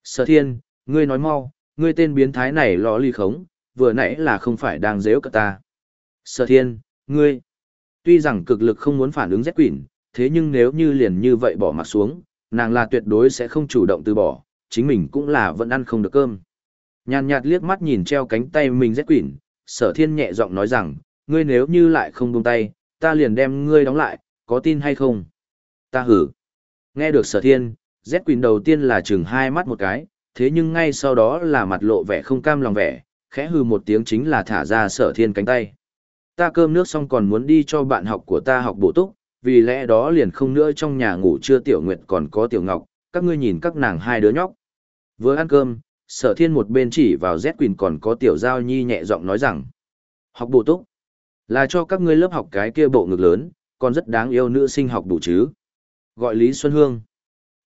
Sở thiên, ngươi nói mau, ngươi tên biến thái này lò ly khống, vừa nãy là không phải đang dễ cả ta. Sở thiên, ngươi, tuy rằng cực lực không muốn phản ứng rét quỷ, thế nhưng nếu như liền như vậy bỏ mặt xuống, nàng là tuyệt đối sẽ không chủ động từ bỏ, chính mình cũng là vẫn ăn không được cơm. Nhàn nhạt liếc mắt nhìn treo cánh tay mình rét quỷ, sở thiên nhẹ giọng nói rằng, ngươi nếu như lại không buông tay, ta liền đem ngươi đóng lại, có tin hay không? Ta hử. Nghe được sở thiên, Z Quỳnh đầu tiên là chừng hai mắt một cái, thế nhưng ngay sau đó là mặt lộ vẻ không cam lòng vẻ, khẽ hư một tiếng chính là thả ra sở thiên cánh tay. Ta cơm nước xong còn muốn đi cho bạn học của ta học bổ túc, vì lẽ đó liền không nữa trong nhà ngủ chưa tiểu nguyệt còn có tiểu ngọc, các ngươi nhìn các nàng hai đứa nhóc. Vừa ăn cơm, sở thiên một bên chỉ vào Z Quỳnh còn có tiểu giao nhi nhẹ giọng nói rằng, học bổ túc, là cho các ngươi lớp học cái kia bộ ngực lớn, còn rất đáng yêu nữ sinh học đủ chứ. Gọi Lý Xuân Hương.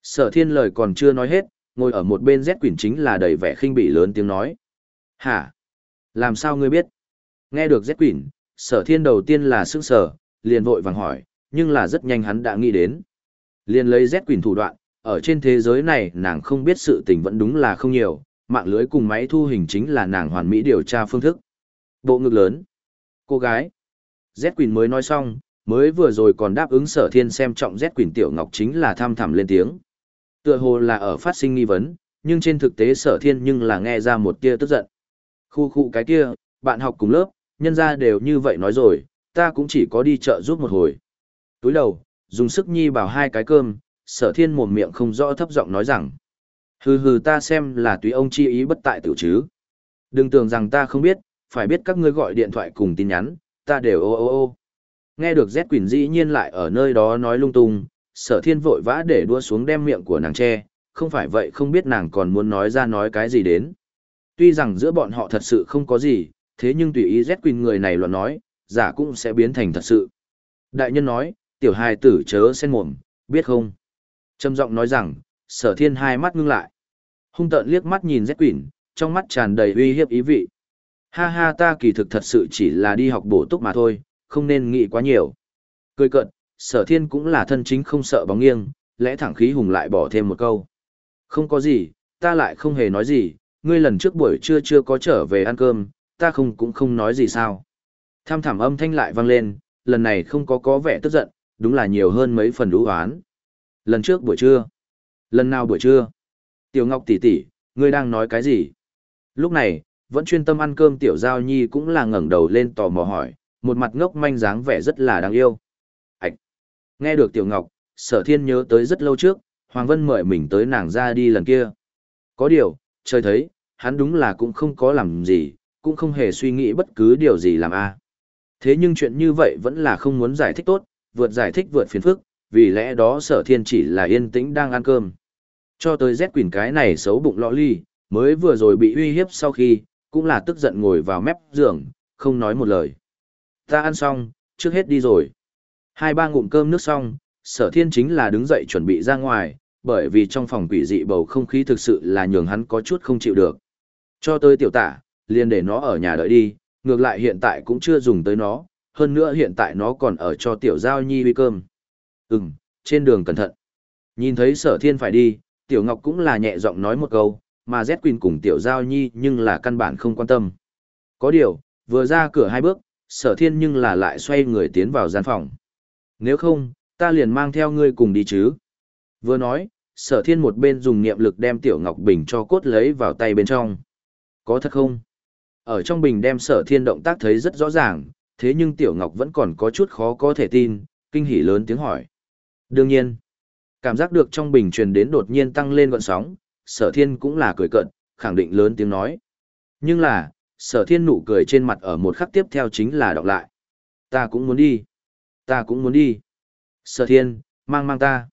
Sở thiên lời còn chưa nói hết, ngồi ở một bên Z Quyển chính là đầy vẻ khinh bỉ lớn tiếng nói. Hả? Làm sao ngươi biết? Nghe được Z Quyển, sở thiên đầu tiên là sững sờ, liền vội vàng hỏi, nhưng là rất nhanh hắn đã nghĩ đến. Liền lấy Z Quyển thủ đoạn, ở trên thế giới này nàng không biết sự tình vẫn đúng là không nhiều, mạng lưới cùng máy thu hình chính là nàng hoàn mỹ điều tra phương thức. Bộ ngực lớn. Cô gái. Z Quyển mới nói xong, mới vừa rồi còn đáp ứng sở thiên xem trọng rét Quỳnh Tiểu Ngọc chính là tham thẳm lên tiếng. Tựa hồ là ở phát sinh nghi vấn, nhưng trên thực tế sở thiên nhưng là nghe ra một tia tức giận. Khu khu cái kia, bạn học cùng lớp, nhân ra đều như vậy nói rồi, ta cũng chỉ có đi chợ giúp một hồi. Túi đầu, dùng sức nhi bảo hai cái cơm, sở thiên mồm miệng không rõ thấp giọng nói rằng. Hừ hừ ta xem là tùy ông chi ý bất tại tiểu chứ. Đừng tưởng rằng ta không biết, phải biết các ngươi gọi điện thoại cùng tin nhắn, ta đều ô ô ô. Nghe được Z Quỳnh dĩ nhiên lại ở nơi đó nói lung tung, sở thiên vội vã để đua xuống đem miệng của nàng che, không phải vậy không biết nàng còn muốn nói ra nói cái gì đến. Tuy rằng giữa bọn họ thật sự không có gì, thế nhưng tùy ý Z Quỳnh người này luận nói, giả cũng sẽ biến thành thật sự. Đại nhân nói, tiểu hài tử chớ sen mồm, biết không? Trầm giọng nói rằng, sở thiên hai mắt ngưng lại. Hung tợn liếc mắt nhìn Z Quỳnh, trong mắt tràn đầy uy hiếp ý vị. Ha ha ta kỳ thực thật sự chỉ là đi học bổ túc mà thôi, không nên nghĩ quá nhiều. Cười cận, sở thiên cũng là thân chính không sợ bóng nghiêng, lẽ thẳng khí hùng lại bỏ thêm một câu. Không có gì, ta lại không hề nói gì, ngươi lần trước buổi trưa chưa có trở về ăn cơm, ta không cũng không nói gì sao. Tham thảm âm thanh lại vang lên, lần này không có có vẻ tức giận, đúng là nhiều hơn mấy phần đũ hoán. Lần trước buổi trưa. Lần nào buổi trưa? Tiểu Ngọc tỷ tỷ, ngươi đang nói cái gì? Lúc này, vẫn chuyên tâm ăn cơm tiểu giao nhi cũng là ngẩng đầu lên tò mò hỏi, một mặt ngốc manh dáng vẻ rất là đáng yêu. Ảch! Nghe được tiểu ngọc, sở thiên nhớ tới rất lâu trước, Hoàng Vân mời mình tới nàng ra đi lần kia. Có điều, trời thấy, hắn đúng là cũng không có làm gì, cũng không hề suy nghĩ bất cứ điều gì làm a. Thế nhưng chuyện như vậy vẫn là không muốn giải thích tốt, vượt giải thích vượt phiền phức, vì lẽ đó sở thiên chỉ là yên tĩnh đang ăn cơm. Cho tới rét quỷ cái này xấu bụng lọ ly, mới vừa rồi bị uy hiếp sau khi, cũng là tức giận ngồi vào mép giường, không nói một lời. Ta ăn xong, trước hết đi rồi. Hai ba ngụm cơm nước xong, sở thiên chính là đứng dậy chuẩn bị ra ngoài, bởi vì trong phòng quỷ dị bầu không khí thực sự là nhường hắn có chút không chịu được. Cho tới tiểu tả, liền để nó ở nhà đợi đi, ngược lại hiện tại cũng chưa dùng tới nó, hơn nữa hiện tại nó còn ở cho tiểu giao nhi uy cơm. Ừm, trên đường cẩn thận. Nhìn thấy sở thiên phải đi, tiểu ngọc cũng là nhẹ giọng nói một câu, mà Z Queen cùng tiểu giao nhi nhưng là căn bản không quan tâm. Có điều, vừa ra cửa hai bước, sở thiên nhưng là lại xoay người tiến vào gian phòng. Nếu không, ta liền mang theo ngươi cùng đi chứ. Vừa nói, sở thiên một bên dùng niệm lực đem tiểu ngọc bình cho cốt lấy vào tay bên trong. Có thật không? Ở trong bình đem sở thiên động tác thấy rất rõ ràng, thế nhưng tiểu ngọc vẫn còn có chút khó có thể tin, kinh hỉ lớn tiếng hỏi. Đương nhiên, cảm giác được trong bình truyền đến đột nhiên tăng lên gọn sóng, sở thiên cũng là cười cận, khẳng định lớn tiếng nói. Nhưng là, sở thiên nụ cười trên mặt ở một khắc tiếp theo chính là đọc lại. Ta cũng muốn đi. Ta cũng muốn đi. Sở thiên, mang mang ta.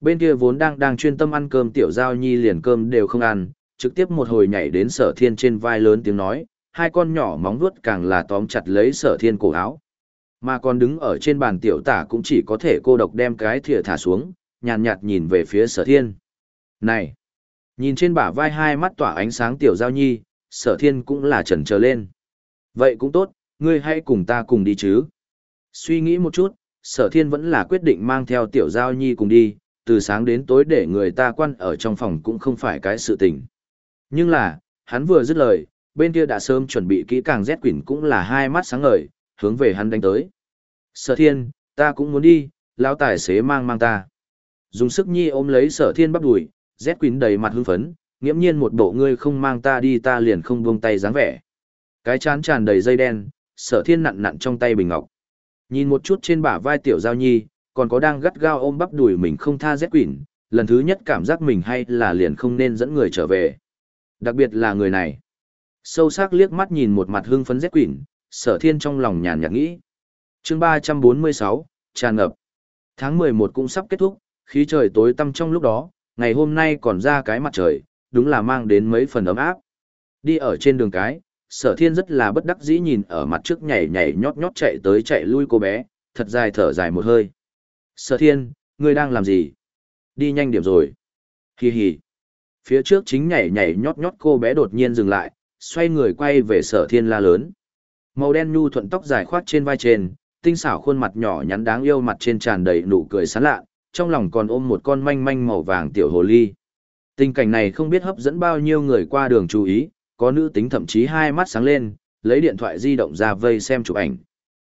Bên kia vốn đang đang chuyên tâm ăn cơm tiểu giao nhi liền cơm đều không ăn, trực tiếp một hồi nhảy đến sở thiên trên vai lớn tiếng nói, hai con nhỏ móng vuốt càng là tóm chặt lấy sở thiên cổ áo. Mà còn đứng ở trên bàn tiểu tả cũng chỉ có thể cô độc đem cái thìa thả xuống, nhàn nhạt nhìn về phía sở thiên. Này! Nhìn trên bả vai hai mắt tỏa ánh sáng tiểu giao nhi, sở thiên cũng là chần chờ lên. Vậy cũng tốt, ngươi hãy cùng ta cùng đi chứ. Suy nghĩ một chút, sở thiên vẫn là quyết định mang theo tiểu giao nhi cùng đi, từ sáng đến tối để người ta quan ở trong phòng cũng không phải cái sự tình. Nhưng là, hắn vừa dứt lời, bên kia đã sớm chuẩn bị kỹ càng rét quỷ cũng là hai mắt sáng ngời, hướng về hắn đánh tới. Sở thiên, ta cũng muốn đi, lão tài xế mang mang ta. Dùng sức nhi ôm lấy sở thiên bắp đùi, rét quỷ đầy mặt hưng phấn, nghiễm nhiên một bộ ngươi không mang ta đi ta liền không buông tay dáng vẻ. Cái chán tràn đầy dây đen, sở thiên nặn nặn trong tay bình ngọc. Nhìn một chút trên bả vai tiểu giao nhi, còn có đang gắt gao ôm bắp đùi mình không tha rét quỷ, lần thứ nhất cảm giác mình hay là liền không nên dẫn người trở về. Đặc biệt là người này. Sâu sắc liếc mắt nhìn một mặt hưng phấn rét quỷ, sở thiên trong lòng nhàn nhạt nghĩ. chương ba trăm bốn mươi sáu tràn ngập. Tháng mười một cũng sắp kết thúc, khí trời tối tăm trong lúc đó, ngày hôm nay còn ra cái mặt trời, đúng là mang đến mấy phần ấm áp. Đi ở trên đường cái, sở thiên rất là bất đắc dĩ nhìn ở mặt trước nhảy nhảy nhót nhót chạy tới chạy lui cô bé, thật dài thở dài một hơi. Sở thiên, ngươi đang làm gì? Đi nhanh điểm rồi. Hi hi. Phía trước chính nhảy nhảy nhót nhót cô bé đột nhiên dừng lại, xoay người quay về sở thiên la lớn. Màu đen nhu thuận tóc dài khoát trên vai trên, tinh xảo khuôn mặt nhỏ nhắn đáng yêu mặt trên tràn đầy nụ cười sán lạ, trong lòng còn ôm một con manh manh màu vàng tiểu hồ ly. Tình cảnh này không biết hấp dẫn bao nhiêu người qua đường chú ý, có nữ tính thậm chí hai mắt sáng lên, lấy điện thoại di động ra vây xem chụp ảnh.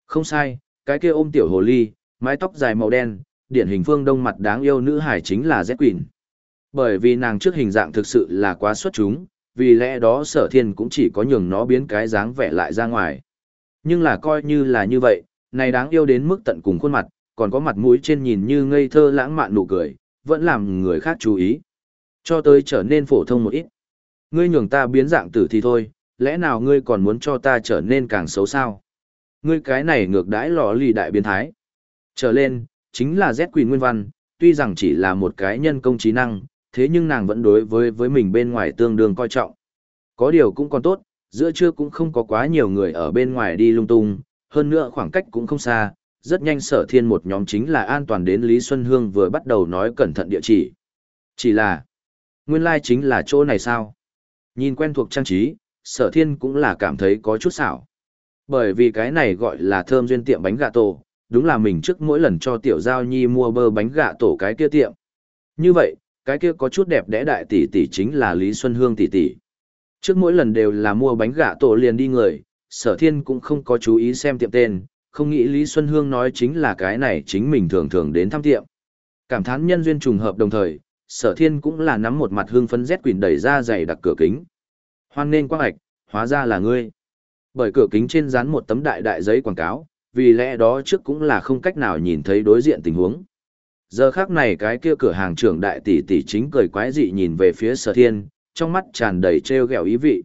Không sai, cái kia ôm tiểu hồ ly, mái tóc dài màu đen, điển hình phương đông mặt đáng yêu nữ hải chính là Z Queen. Bởi vì nàng trước hình dạng thực sự là quá xuất chúng, vì lẽ đó sở thiên cũng chỉ có nhường nó biến cái dáng vẻ lại ra ngoài. Nhưng là coi như là như vậy, này đáng yêu đến mức tận cùng khuôn mặt, còn có mặt mũi trên nhìn như ngây thơ lãng mạn nụ cười, vẫn làm người khác chú ý. Cho tới trở nên phổ thông một ít. Ngươi nhường ta biến dạng tử thì thôi, lẽ nào ngươi còn muốn cho ta trở nên càng xấu sao? Ngươi cái này ngược đãi lò lì đại biến thái. Trở lên, chính là Z quỳ Nguyên Văn, tuy rằng chỉ là một cái nhân công trí năng, thế nhưng nàng vẫn đối với với mình bên ngoài tương đương coi trọng. Có điều cũng còn tốt, giữa trưa cũng không có quá nhiều người ở bên ngoài đi lung tung, hơn nữa khoảng cách cũng không xa, rất nhanh sở thiên một nhóm chính là an toàn đến Lý Xuân Hương vừa bắt đầu nói cẩn thận địa chỉ. Chỉ là, nguyên lai like chính là chỗ này sao? Nhìn quen thuộc trang trí, sở thiên cũng là cảm thấy có chút xảo. Bởi vì cái này gọi là thơm duyên tiệm bánh gà tổ, đúng là mình trước mỗi lần cho tiểu giao nhi mua bơ bánh gà tổ cái kia tiệm. Như vậy, cái kia có chút đẹp đẽ đại tỷ tỷ chính là Lý Xuân Hương tỷ tỷ. Trước mỗi lần đều là mua bánh gà tổ liền đi người, sở thiên cũng không có chú ý xem tiệm tên, không nghĩ Lý Xuân Hương nói chính là cái này chính mình thường thường đến thăm tiệm. Cảm thán nhân duyên trùng hợp đồng thời, sở thiên cũng là nắm một mặt hương phấn rét quỷ đẩy ra dày đặc cửa kính. Hoan nên quang ạch, hóa ra là ngươi. Bởi cửa kính trên dán một tấm đại đại giấy quảng cáo, vì lẽ đó trước cũng là không cách nào nhìn thấy đối diện tình huống. Giờ khác này cái kia cửa hàng trưởng đại tỷ tỷ chính cười quái dị nhìn về phía sở thiên, trong mắt tràn đầy treo gẹo ý vị.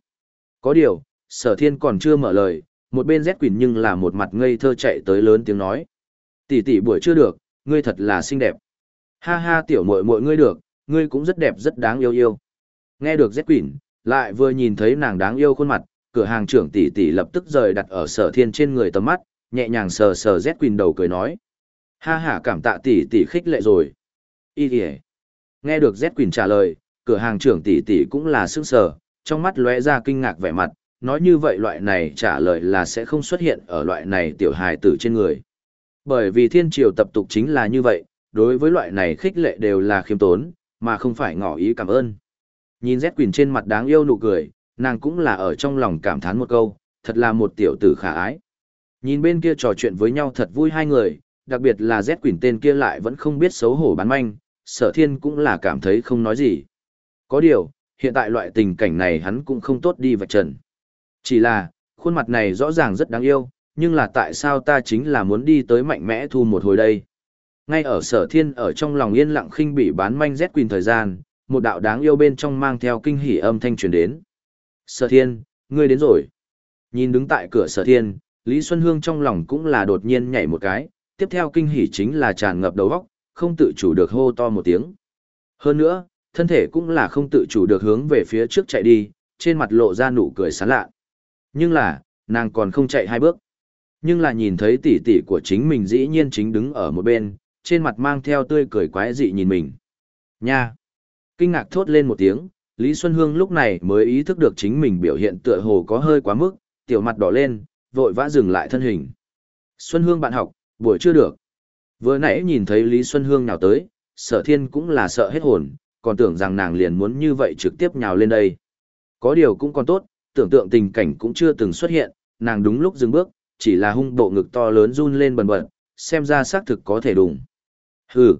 Có điều, sở thiên còn chưa mở lời, một bên rét Quỳnh nhưng là một mặt ngây thơ chạy tới lớn tiếng nói. Tỷ tỷ buổi chưa được, ngươi thật là xinh đẹp. Ha ha tiểu muội muội ngươi được, ngươi cũng rất đẹp rất đáng yêu yêu. Nghe được Z Quỳnh, lại vừa nhìn thấy nàng đáng yêu khuôn mặt, cửa hàng trưởng tỷ tỷ lập tức rời đặt ở sở thiên trên người tầm mắt, nhẹ nhàng sờ sờ Z Quỳnh đầu cười nói. Ha ha cảm tạ tỷ tỷ khích lệ rồi. Ý kìa. Nghe được Z Quỳnh trả lời, cửa hàng trưởng tỷ tỷ cũng là sững sờ, trong mắt lóe ra kinh ngạc vẻ mặt, nói như vậy loại này trả lời là sẽ không xuất hiện ở loại này tiểu hài tử trên người. Bởi vì thiên triều tập tục chính là như vậy, đối với loại này khích lệ đều là khiêm tốn, mà không phải ngỏ ý cảm ơn. Nhìn Z Quỳnh trên mặt đáng yêu nụ cười, nàng cũng là ở trong lòng cảm thán một câu, thật là một tiểu tử khả ái. Nhìn bên kia trò chuyện với nhau thật vui hai người, đặc biệt là Z Quỳnh tên kia lại vẫn không biết xấu hổ bán manh, sở thiên cũng là cảm thấy không nói gì. Có điều, hiện tại loại tình cảnh này hắn cũng không tốt đi vạch trần. Chỉ là, khuôn mặt này rõ ràng rất đáng yêu, nhưng là tại sao ta chính là muốn đi tới mạnh mẽ thu một hồi đây. Ngay ở sở thiên ở trong lòng yên lặng khinh bị bán manh Z Quỳnh thời gian, một đạo đáng yêu bên trong mang theo kinh hỉ âm thanh truyền đến. Sở thiên, ngươi đến rồi. Nhìn đứng tại cửa sở thiên, Lý Xuân Hương trong lòng cũng là đột nhiên nhảy một cái, tiếp theo kinh hỉ chính là tràn ngập đầu óc, không tự chủ được hô to một tiếng. Hơn nữa, thân thể cũng là không tự chủ được hướng về phía trước chạy đi, trên mặt lộ ra nụ cười sán lạ. Nhưng là, nàng còn không chạy hai bước. Nhưng là nhìn thấy tỷ tỷ của chính mình dĩ nhiên chính đứng ở một bên, trên mặt mang theo tươi cười quái dị nhìn mình. Nha! Kinh ngạc thốt lên một tiếng, Lý Xuân Hương lúc này mới ý thức được chính mình biểu hiện tựa hồ có hơi quá mức, tiểu mặt đỏ lên, vội vã dừng lại thân hình. Xuân Hương bạn học, buổi chưa được. Vừa nãy nhìn thấy Lý Xuân Hương nào tới, sở thiên cũng là sợ hết hồn, còn tưởng rằng nàng liền muốn như vậy trực tiếp nhào lên đây. Có điều cũng còn tốt, tưởng tượng tình cảnh cũng chưa từng xuất hiện, nàng đúng lúc dừng bước, chỉ là hung bộ ngực to lớn run lên bần bật, xem ra xác thực có thể đùng. Hừ.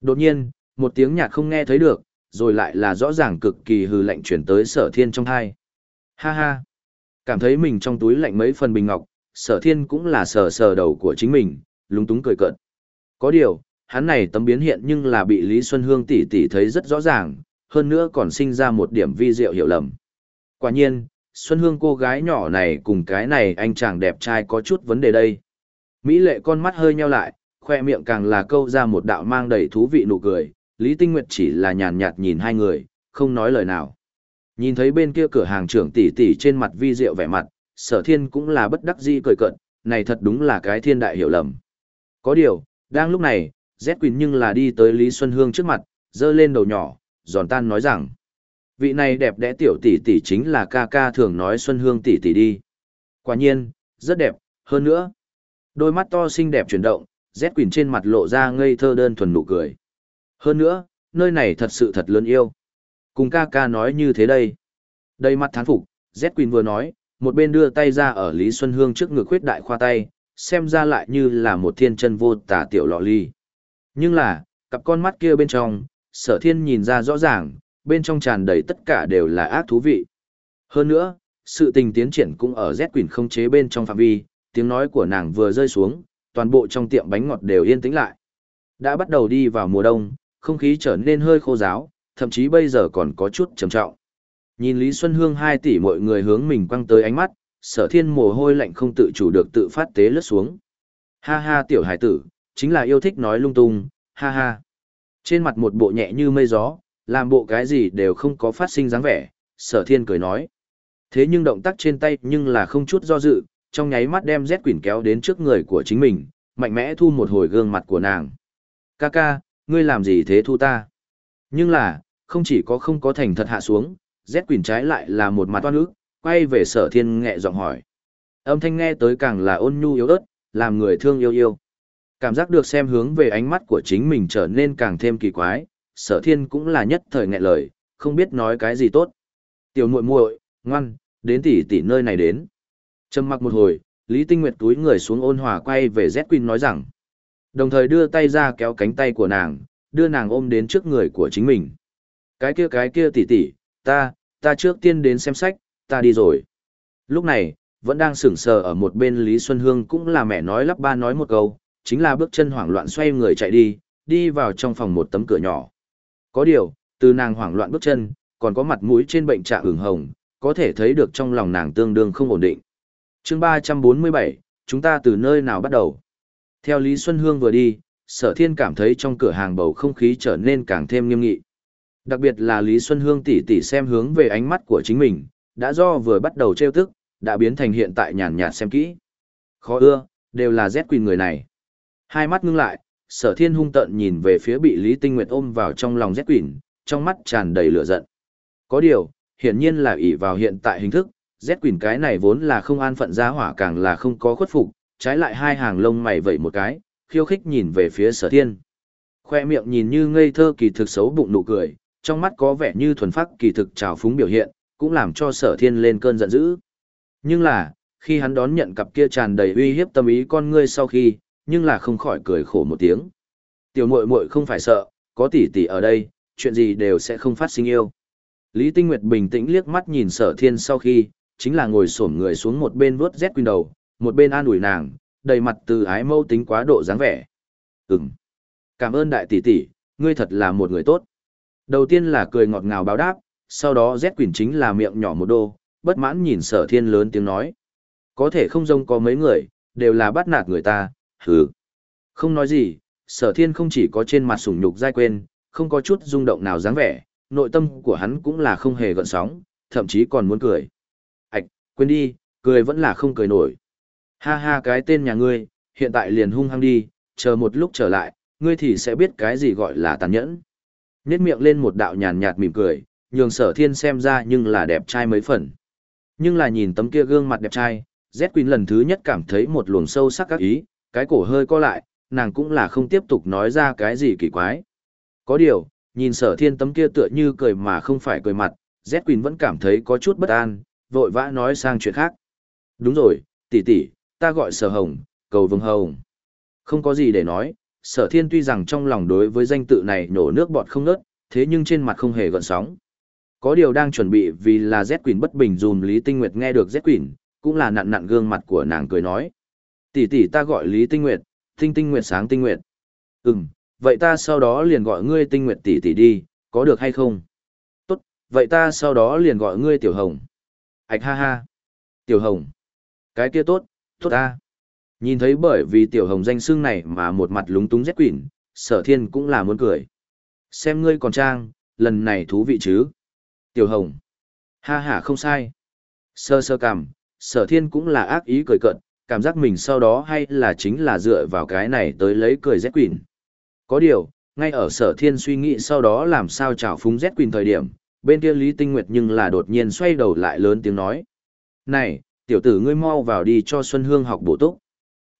Đột nhiên, một tiếng nhạc không nghe thấy được, rồi lại là rõ ràng cực kỳ hừ lạnh chuyển tới sở thiên trong thai. Ha ha. Cảm thấy mình trong túi lạnh mấy phần bình ngọc, sở thiên cũng là sờ sờ đầu của chính mình, lúng túng cười cợt. Có điều, hắn này tấm biến hiện nhưng là bị Lý Xuân Hương tỷ tỷ thấy rất rõ ràng, hơn nữa còn sinh ra một điểm vi diệu hiểu lầm. Quả nhiên, Xuân Hương cô gái nhỏ này cùng cái này anh chàng đẹp trai có chút vấn đề đây. Mỹ lệ con mắt hơi nheo lại, khoe miệng càng là câu ra một đạo mang đầy thú vị nụ cười, Lý Tinh Nguyệt chỉ là nhàn nhạt nhìn hai người, không nói lời nào. Nhìn thấy bên kia cửa hàng trưởng tỷ tỷ trên mặt vi diệu vẻ mặt, sở thiên cũng là bất đắc dĩ cười cận, này thật đúng là cái thiên đại hiểu lầm. Có điều, đang lúc này, Z Quỳnh nhưng là đi tới Lý Xuân Hương trước mặt, dơ lên đầu nhỏ, giòn tan nói rằng, vị này đẹp đẽ tiểu tỷ tỷ chính là ca ca thường nói Xuân Hương tỷ tỷ đi. Quả nhiên, rất đẹp, hơn nữa. Đôi mắt to xinh đẹp chuyển động, Z Quỳnh trên mặt lộ ra ngây thơ đơn thuần nụ cười. Hơn nữa, nơi này thật sự thật lớn yêu. Cùng ca ca nói như thế đây. Đầy mặt thán phục, Z Quỳnh vừa nói, một bên đưa tay ra ở Lý Xuân Hương trước ngực khuyết đại khoa tay, xem ra lại như là một thiên chân vô tả tiểu lọ ly. Nhưng là, cặp con mắt kia bên trong, sở thiên nhìn ra rõ ràng, bên trong tràn đầy tất cả đều là ác thú vị. Hơn nữa, sự tình tiến triển cũng ở Z Quỳnh không chế bên trong phạm vi, tiếng nói của nàng vừa rơi xuống, toàn bộ trong tiệm bánh ngọt đều yên tĩnh lại. Đã bắt đầu đi vào mùa đông, không khí trở nên hơi khô giáo, thậm chí bây giờ còn có chút trầm trọng. Nhìn Lý Xuân Hương hai tỷ mọi người hướng mình quăng tới ánh mắt, sở thiên mồ hôi lạnh không tự chủ được tự phát tế lướt xuống. Ha ha tiểu hải tử, chính là yêu thích nói lung tung, ha ha. Trên mặt một bộ nhẹ như mây gió, làm bộ cái gì đều không có phát sinh dáng vẻ, sở thiên cười nói. Thế nhưng động tác trên tay nhưng là không chút do dự, trong nháy mắt đem Z Quỳnh kéo đến trước người của chính mình, mạnh mẽ thu một hồi gương mặt của nàng. Ca ca, ngươi làm gì thế thu ta? Nhưng là, không chỉ có không có thành thật hạ xuống, Z Quỳnh trái lại là một mặt toan ức, quay về sở thiên nghệ giọng hỏi. Âm thanh nghe tới càng là ôn nhu yếu ớt, làm người thương yêu yêu. Cảm giác được xem hướng về ánh mắt của chính mình trở nên càng thêm kỳ quái, sở thiên cũng là nhất thời nghẹn lời, không biết nói cái gì tốt. Tiểu muội muội, ngoan, đến tỷ tỷ nơi này đến. Trầm mặc một hồi, Lý Tinh Nguyệt túi người xuống ôn hòa quay về Z Queen nói rằng. Đồng thời đưa tay ra kéo cánh tay của nàng, đưa nàng ôm đến trước người của chính mình. Cái kia cái kia tỷ tỷ, ta, ta trước tiên đến xem sách, ta đi rồi. Lúc này, vẫn đang sững sờ ở một bên Lý Xuân Hương cũng là mẹ nói lắp ba nói một câu, chính là bước chân hoảng loạn xoay người chạy đi, đi vào trong phòng một tấm cửa nhỏ. Có điều, từ nàng hoảng loạn bước chân, còn có mặt mũi trên bệnh trạng ửng hồng, có thể thấy được trong lòng nàng tương đương không ổn định chương 347, chúng ta từ nơi nào bắt đầu? Theo Lý Xuân Hương vừa đi, sở thiên cảm thấy trong cửa hàng bầu không khí trở nên càng thêm nghiêm nghị. Đặc biệt là Lý Xuân Hương tỉ tỉ xem hướng về ánh mắt của chính mình, đã do vừa bắt đầu trêu tức, đã biến thành hiện tại nhàn nhạt xem kỹ. Khó ưa, đều là rét Queen người này. Hai mắt ngưng lại, sở thiên hung tận nhìn về phía bị Lý Tinh Nguyệt ôm vào trong lòng rét quỳn, trong mắt tràn đầy lửa giận. Có điều, hiển nhiên là ỷ vào hiện tại hình thức, Z quỳnh cái này vốn là không an phận giá hỏa càng là không có khuất phục, trái lại hai hàng lông mày vẩy một cái, khiêu khích nhìn về phía sở thiên. Khoe miệng nhìn như ngây thơ kỳ thực xấu bụng nụ cười, trong mắt có vẻ như thuần phát kỳ thực trào phúng biểu hiện, cũng làm cho sở thiên lên cơn giận dữ. Nhưng là, khi hắn đón nhận cặp kia tràn đầy uy hiếp tâm ý con ngươi sau khi, nhưng là không khỏi cười khổ một tiếng. Tiểu muội muội không phải sợ, có tỷ tỷ ở đây, chuyện gì đều sẽ không phát sinh yêu. Lý Tinh Nguyệt bình tĩnh liếc mắt nhìn sở thiên sau khi, chính là ngồi xổm người xuống một bên vớt rét quỳnh đầu, một bên an ủi nàng, đầy mặt từ ái mâu tính quá độ dáng vẻ. Ừm. Cảm ơn đại tỷ tỷ, ngươi thật là một người tốt. Đầu tiên là cười ngọt ngào báo đáp, sau đó rét quỳnh chính là miệng nhỏ một đô, bất mãn nhìn sở thiên lớn tiếng nói. Có thể không rông có mấy người, đều là bắt nạt người ta, hừ. Không nói gì, sở thiên không chỉ có trên mặt sủng nhục dai quên, không có chút rung động nào dáng vẻ, nội tâm của hắn cũng là không hề gợn sóng, thậm chí còn muốn cười. Quên đi, cười vẫn là không cười nổi. Ha ha cái tên nhà ngươi, hiện tại liền hung hăng đi, chờ một lúc trở lại, ngươi thì sẽ biết cái gì gọi là tàn nhẫn. Nét miệng lên một đạo nhàn nhạt mỉm cười, nhường sở thiên xem ra nhưng là đẹp trai mấy phần. Nhưng là nhìn tấm kia gương mặt đẹp trai, Z Queen lần thứ nhất cảm thấy một luồng sâu sắc các ý, cái cổ hơi co lại, nàng cũng là không tiếp tục nói ra cái gì kỳ quái. Có điều, nhìn sở thiên tấm kia tựa như cười mà không phải cười mặt, Z Queen vẫn cảm thấy có chút bất an, vội vã nói sang chuyện khác. Đúng rồi, tỷ tỷ, ta gọi sở hồng, cầu vương hồng. Không có gì để nói, sở thiên tuy rằng trong lòng đối với danh tự này nổ nước bọt không nớt, thế nhưng trên mặt không hề gợn sóng. Có điều đang chuẩn bị vì là Z Quỷ bất bình dùm Lý Tinh Nguyệt nghe được Z Quỷ, cũng là nặn nặn gương mặt của nàng cười nói. Tỷ tỷ ta gọi Lý Tinh Nguyệt, Tinh Tinh Nguyệt sáng Tinh Nguyệt. Ừm, vậy ta sau đó liền gọi ngươi Tinh Nguyệt tỷ tỷ đi, có được hay không? Tốt, vậy ta sau đó liền gọi ngươi Tiểu Hồng ạch ha ha. Tiểu Hồng. Cái kia tốt, tốt ta. Nhìn thấy bởi vì Tiểu Hồng danh xưng này mà một mặt lúng túng rét quỷn sở thiên cũng là muốn cười. Xem ngươi còn trang, lần này thú vị chứ. Tiểu Hồng. Ha ha không sai. Sơ sơ cảm, sở thiên cũng là ác ý cười cận, cảm giác mình sau đó hay là chính là dựa vào cái này tới lấy cười rét Queen. Có điều, ngay ở sở thiên suy nghĩ sau đó làm sao trào phúng rét Queen thời điểm, bên kia Lý Tinh Nguyệt nhưng là đột nhiên xoay đầu lại lớn tiếng nói. Này, tiểu tử ngươi mau vào đi cho Xuân Hương học bổ túc.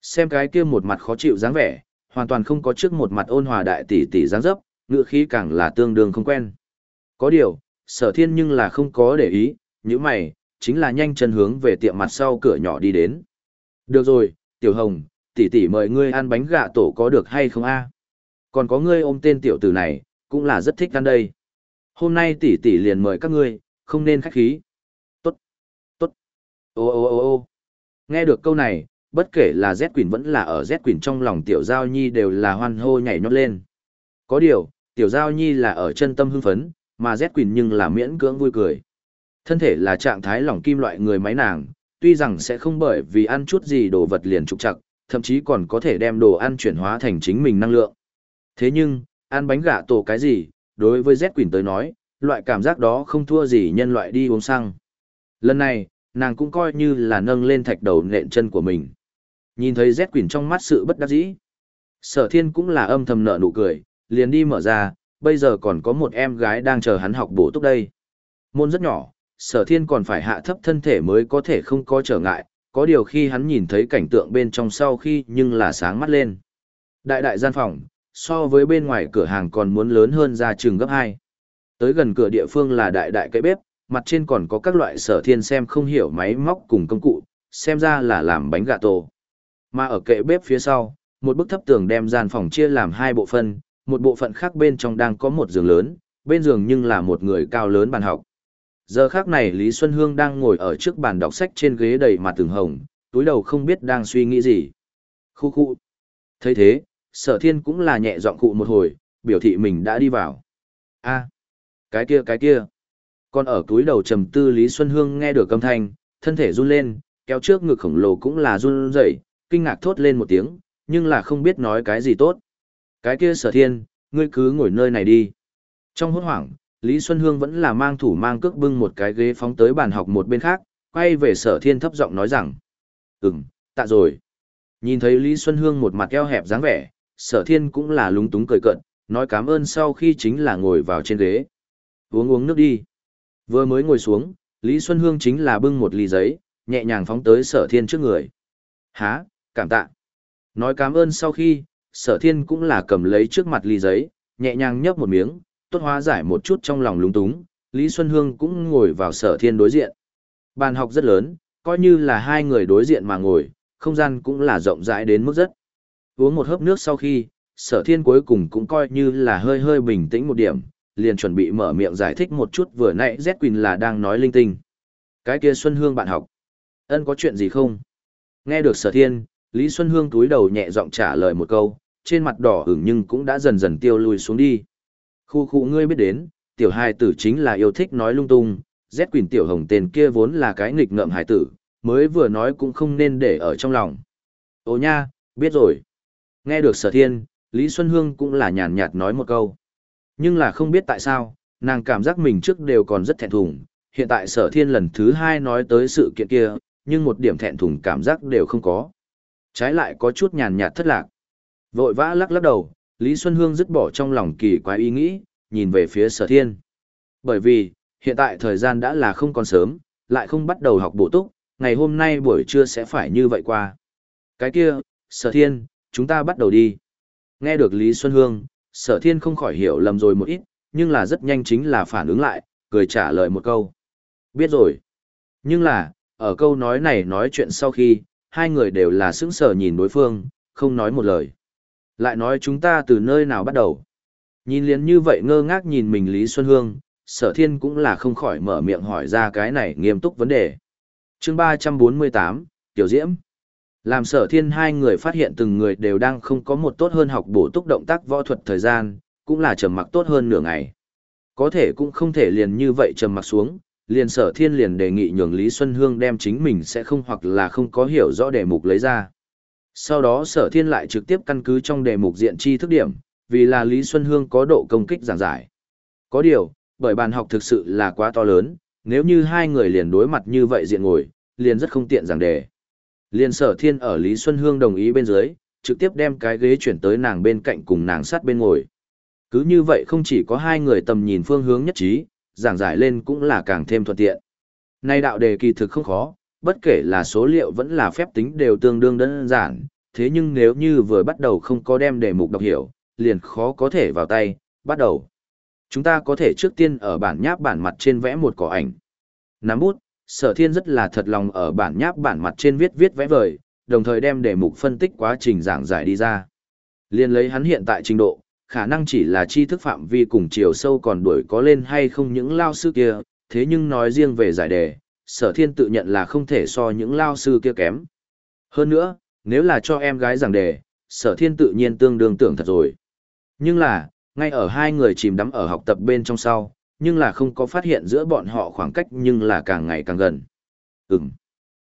Xem cái kia một mặt khó chịu dáng vẻ, hoàn toàn không có trước một mặt ôn hòa đại tỷ tỷ dáng dấp, ngựa khí càng là tương đương không quen. Có điều, sở thiên nhưng là không có để ý, như mày, chính là nhanh chân hướng về tiệm mặt sau cửa nhỏ đi đến. Được rồi, tiểu hồng, tỷ tỷ mời ngươi ăn bánh gà tổ có được hay không a? Còn có ngươi ôm tên tiểu tử này, cũng là rất thích ăn đây. Hôm nay tỷ tỷ liền mời các ngươi, không nên khách khí. Tốt, tốt. Ô ô ô ô Nghe được câu này, bất kể là Z Quỳnh vẫn là ở Z Quỳnh trong lòng tiểu giao nhi đều là hoan hô nhảy nhót lên. Có điều, tiểu giao nhi là ở chân tâm hưng phấn, mà Z Quỳnh nhưng là miễn cưỡng vui cười. Thân thể là trạng thái lỏng kim loại người máy nàng, tuy rằng sẽ không bởi vì ăn chút gì đồ vật liền trục chặt, thậm chí còn có thể đem đồ ăn chuyển hóa thành chính mình năng lượng. Thế nhưng, ăn bánh gà tổ cái gì, đối với Z Quỳnh tới nói, loại cảm giác đó không thua gì nhân loại đi uống xăng. Lần này, nàng cũng coi như là nâng lên thạch đầu nện chân của mình. Nhìn thấy Z Quỳnh trong mắt sự bất đắc dĩ. Sở thiên cũng là âm thầm nở nụ cười, liền đi mở ra, bây giờ còn có một em gái đang chờ hắn học bổ túc đây. Môn rất nhỏ, sở thiên còn phải hạ thấp thân thể mới có thể không có trở ngại, có điều khi hắn nhìn thấy cảnh tượng bên trong sau khi nhưng là sáng mắt lên. Đại đại gian phòng, so với bên ngoài cửa hàng còn muốn lớn hơn ra trường gấp 2. Tới gần cửa địa phương là đại đại cây bếp, mặt trên còn có các loại sở thiên xem không hiểu máy móc cùng công cụ, xem ra là làm bánh gà tổ. Mà ở kệ bếp phía sau, một bức thấp tường đem gian phòng chia làm hai bộ phân, một bộ phận khác bên trong đang có một giường lớn, bên giường nhưng là một người cao lớn bàn học. Giờ khác này Lý Xuân Hương đang ngồi ở trước bàn đọc sách trên ghế đầy mặt từng hồng, túi đầu không biết đang suy nghĩ gì. Khu khu. thấy thế, sở thiên cũng là nhẹ giọng cụ một hồi, biểu thị mình đã đi vào. a cái kia cái kia. Còn ở túi đầu trầm tư Lý Xuân Hương nghe được âm thanh, thân thể run lên, kéo trước ngực khổng lồ cũng là run rẩy, kinh ngạc thốt lên một tiếng, nhưng là không biết nói cái gì tốt. Cái kia sở thiên, ngươi cứ ngồi nơi này đi. Trong hốt hoảng, Lý Xuân Hương vẫn là mang thủ mang cước bưng một cái ghế phóng tới bàn học một bên khác, quay về sở thiên thấp giọng nói rằng. Ừm, tạ rồi. Nhìn thấy Lý Xuân Hương một mặt eo hẹp dáng vẻ, sở thiên cũng là lúng túng cười cận, nói cảm ơn sau khi chính là ngồi vào trên ghế. Uống uống nước đi. Vừa mới ngồi xuống, Lý Xuân Hương chính là bưng một ly giấy, nhẹ nhàng phóng tới sở thiên trước người. Há, cảm tạ. Nói cảm ơn sau khi, sở thiên cũng là cầm lấy trước mặt ly giấy, nhẹ nhàng nhấp một miếng, tốt hóa giải một chút trong lòng lúng túng, Lý Xuân Hương cũng ngồi vào sở thiên đối diện. Bàn học rất lớn, coi như là hai người đối diện mà ngồi, không gian cũng là rộng rãi đến mức rất. Uống một hớp nước sau khi, sở thiên cuối cùng cũng coi như là hơi hơi bình tĩnh một điểm, liền chuẩn bị mở miệng giải thích một chút vừa nãy Z Quỳnh là đang nói linh tinh. Cái kia Xuân Hương bạn học. Ân có chuyện gì không? Nghe được sở thiên, Lý Xuân Hương túi đầu nhẹ giọng trả lời một câu, trên mặt đỏ ửng nhưng cũng đã dần dần tiêu lùi xuống đi. Khu khu ngươi biết đến, tiểu hài tử chính là yêu thích nói lung tung, Z Quỳnh tiểu hồng tên kia vốn là cái nghịch ngợm hài tử, mới vừa nói cũng không nên để ở trong lòng. Ô nha, biết rồi. Nghe được sở thiên, Lý Xuân Hương cũng là nhàn nhạt nói một câu. Nhưng là không biết tại sao, nàng cảm giác mình trước đều còn rất thẹn thùng, hiện tại sở thiên lần thứ hai nói tới sự kiện kia, nhưng một điểm thẹn thùng cảm giác đều không có. Trái lại có chút nhàn nhạt thất lạc. Vội vã lắc lắc đầu, Lý Xuân Hương dứt bỏ trong lòng kỳ quái ý nghĩ, nhìn về phía sở thiên. Bởi vì, hiện tại thời gian đã là không còn sớm, lại không bắt đầu học bổ túc, ngày hôm nay buổi trưa sẽ phải như vậy qua. Cái kia, sở thiên, chúng ta bắt đầu đi. Nghe được Lý Xuân Hương, sở thiên không khỏi hiểu lầm rồi một ít, nhưng là rất nhanh chính là phản ứng lại, cười trả lời một câu. Biết rồi. Nhưng là, ở câu nói này nói chuyện sau khi, hai người đều là sững sờ nhìn đối phương, không nói một lời. Lại nói chúng ta từ nơi nào bắt đầu. Nhìn liền như vậy ngơ ngác nhìn mình Lý Xuân Hương, sở thiên cũng là không khỏi mở miệng hỏi ra cái này nghiêm túc vấn đề. chương ba trăm bốn mươi tám Tiểu Diễm. Làm sở thiên hai người phát hiện từng người đều đang không có một tốt hơn học bổ túc động tác võ thuật thời gian, cũng là trầm mặc tốt hơn nửa ngày. Có thể cũng không thể liền như vậy trầm mặc xuống, liền sở thiên liền đề nghị nhường Lý Xuân Hương đem chính mình sẽ không hoặc là không có hiểu rõ đề mục lấy ra. Sau đó sở thiên lại trực tiếp căn cứ trong đề mục diện chi thức điểm, vì là Lý Xuân Hương có độ công kích giảng giải. Có điều, bởi bàn học thực sự là quá to lớn, nếu như hai người liền đối mặt như vậy diện ngồi, liền rất không tiện giảng đề. Liên sở thiên ở Lý Xuân Hương đồng ý bên dưới, trực tiếp đem cái ghế chuyển tới nàng bên cạnh cùng nàng sát bên ngồi. Cứ như vậy không chỉ có hai người tầm nhìn phương hướng nhất trí, giảng giải lên cũng là càng thêm thuận tiện. Nay đạo đề kỳ thực không khó, bất kể là số liệu vẫn là phép tính đều tương đương đơn giản, thế nhưng nếu như vừa bắt đầu không có đem đề mục đọc hiểu, liền khó có thể vào tay, bắt đầu. Chúng ta có thể trước tiên ở bản nháp bản mặt trên vẽ một cỏ ảnh. Nắm bút, sở thiên rất là thật lòng ở bản nháp bản mặt trên viết viết vẽ vời, đồng thời đem đề mục phân tích quá trình giảng giải đi ra. Liên lấy hắn hiện tại trình độ, khả năng chỉ là tri thức phạm vi cùng chiều sâu còn đuổi có lên hay không những lao sư kia, thế nhưng nói riêng về giải đề, sở thiên tự nhận là không thể so những lao sư kia kém. Hơn nữa, nếu là cho em gái giảng đề, sở thiên tự nhiên tương đương tưởng thật rồi. Nhưng là, ngay ở hai người chìm đắm ở học tập bên trong sau, nhưng là không có phát hiện giữa bọn họ khoảng cách nhưng là càng ngày càng gần. Ừm.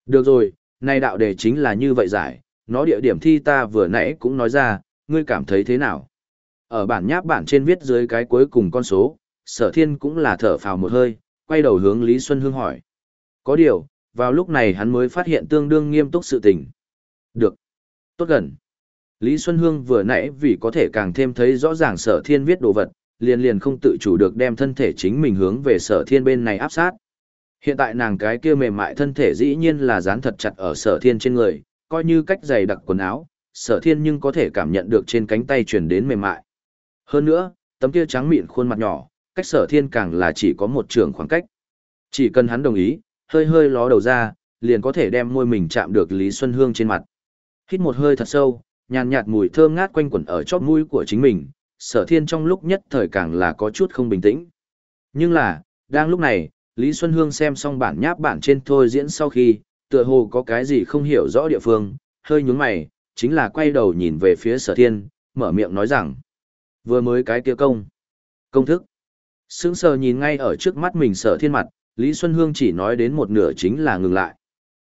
Được rồi, nay đạo đề chính là như vậy giải, nó địa điểm thi ta vừa nãy cũng nói ra, ngươi cảm thấy thế nào? Ở bản nháp bản trên viết dưới cái cuối cùng con số, sở thiên cũng là thở phào một hơi, quay đầu hướng Lý Xuân Hương hỏi. Có điều, vào lúc này hắn mới phát hiện tương đương nghiêm túc sự tình. Được. Tốt gần. Lý Xuân Hương vừa nãy vì có thể càng thêm thấy rõ ràng sở thiên viết đồ vật, liền liền không tự chủ được đem thân thể chính mình hướng về sở thiên bên này áp sát. Hiện tại nàng cái kia mềm mại thân thể dĩ nhiên là dán thật chặt ở sở thiên trên người, coi như cách dày đặc quần áo, sở thiên nhưng có thể cảm nhận được trên cánh tay truyền đến mềm mại. Hơn nữa, tấm kia trắng mịn khuôn mặt nhỏ, cách sở thiên càng là chỉ có một trường khoảng cách. Chỉ cần hắn đồng ý, hơi hơi ló đầu ra, liền có thể đem môi mình chạm được Lý Xuân Hương trên mặt. Hít một hơi thật sâu, nhàn nhạt mùi thơm ngát quanh quẩn ở chóp mũi của chính mình, sở thiên trong lúc nhất thời càng là có chút không bình tĩnh. Nhưng là, đang lúc này, Lý Xuân Hương xem xong bản nháp bản trên thôi diễn sau khi, tựa hồ có cái gì không hiểu rõ địa phương, hơi nhướng mày, chính là quay đầu nhìn về phía sở thiên, mở miệng nói rằng, vừa mới cái kia công, công thức. Sững sờ nhìn ngay ở trước mắt mình sở thiên mặt, Lý Xuân Hương chỉ nói đến một nửa chính là ngừng lại.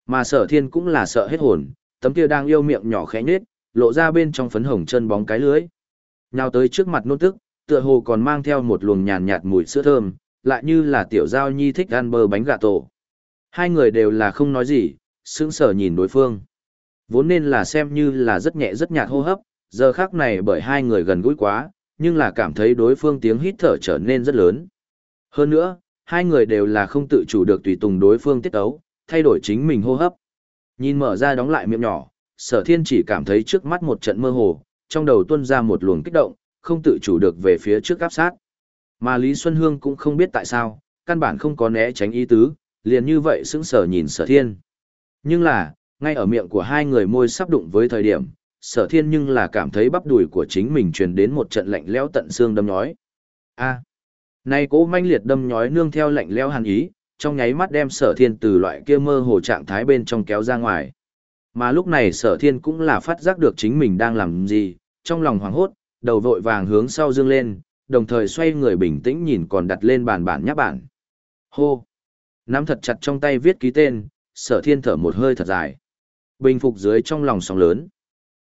Mà sở thiên cũng là sợ hết hồn, tấm kia đang yêu miệng nhỏ khẽ nhết, lộ ra bên trong phấn hồng chân bóng cái lưới. Nào tới trước mặt nôn tức, tựa hồ còn mang theo một luồng nhàn nhạt mùi sữa thơm, lại như là tiểu giao nhi thích ăn bơ bánh gà tổ. Hai người đều là không nói gì, sững sờ nhìn đối phương. Vốn nên là xem như là rất nhẹ rất nhạt hô hấp, giờ khác này bởi hai người gần gũi quá, nhưng là cảm thấy đối phương tiếng hít thở trở nên rất lớn. Hơn nữa, hai người đều là không tự chủ được tùy tùng đối phương tiết ấu, thay đổi chính mình hô hấp. Nhìn mở ra đóng lại miệng nhỏ, sở thiên chỉ cảm thấy trước mắt một trận mơ hồ, trong đầu tuân ra một luồng kích động, không tự chủ được về phía trước áp sát. Mà Lý Xuân Hương cũng không biết tại sao, căn bản không có né tránh ý tứ, liền như vậy sững sờ nhìn sở thiên. Nhưng là, ngay ở miệng của hai người môi sắp đụng với thời điểm, sở thiên nhưng là cảm thấy bắp đùi của chính mình truyền đến một trận lạnh lẽo tận xương đâm nhói. a à, này cố manh liệt đâm nhói nương theo lạnh lẽo hàn ý, trong nháy mắt đem sở thiên từ loại kia mơ hồ trạng thái bên trong kéo ra ngoài. Mà lúc này sở thiên cũng là phát giác được chính mình đang làm gì, trong lòng hoảng hốt, đầu vội vàng hướng sau dương lên, đồng thời xoay người bình tĩnh nhìn còn đặt lên bàn bản nháp bản. Hô! Nắm thật chặt trong tay viết ký tên, sở thiên thở một hơi thật dài. Bình phục dưới trong lòng sóng lớn.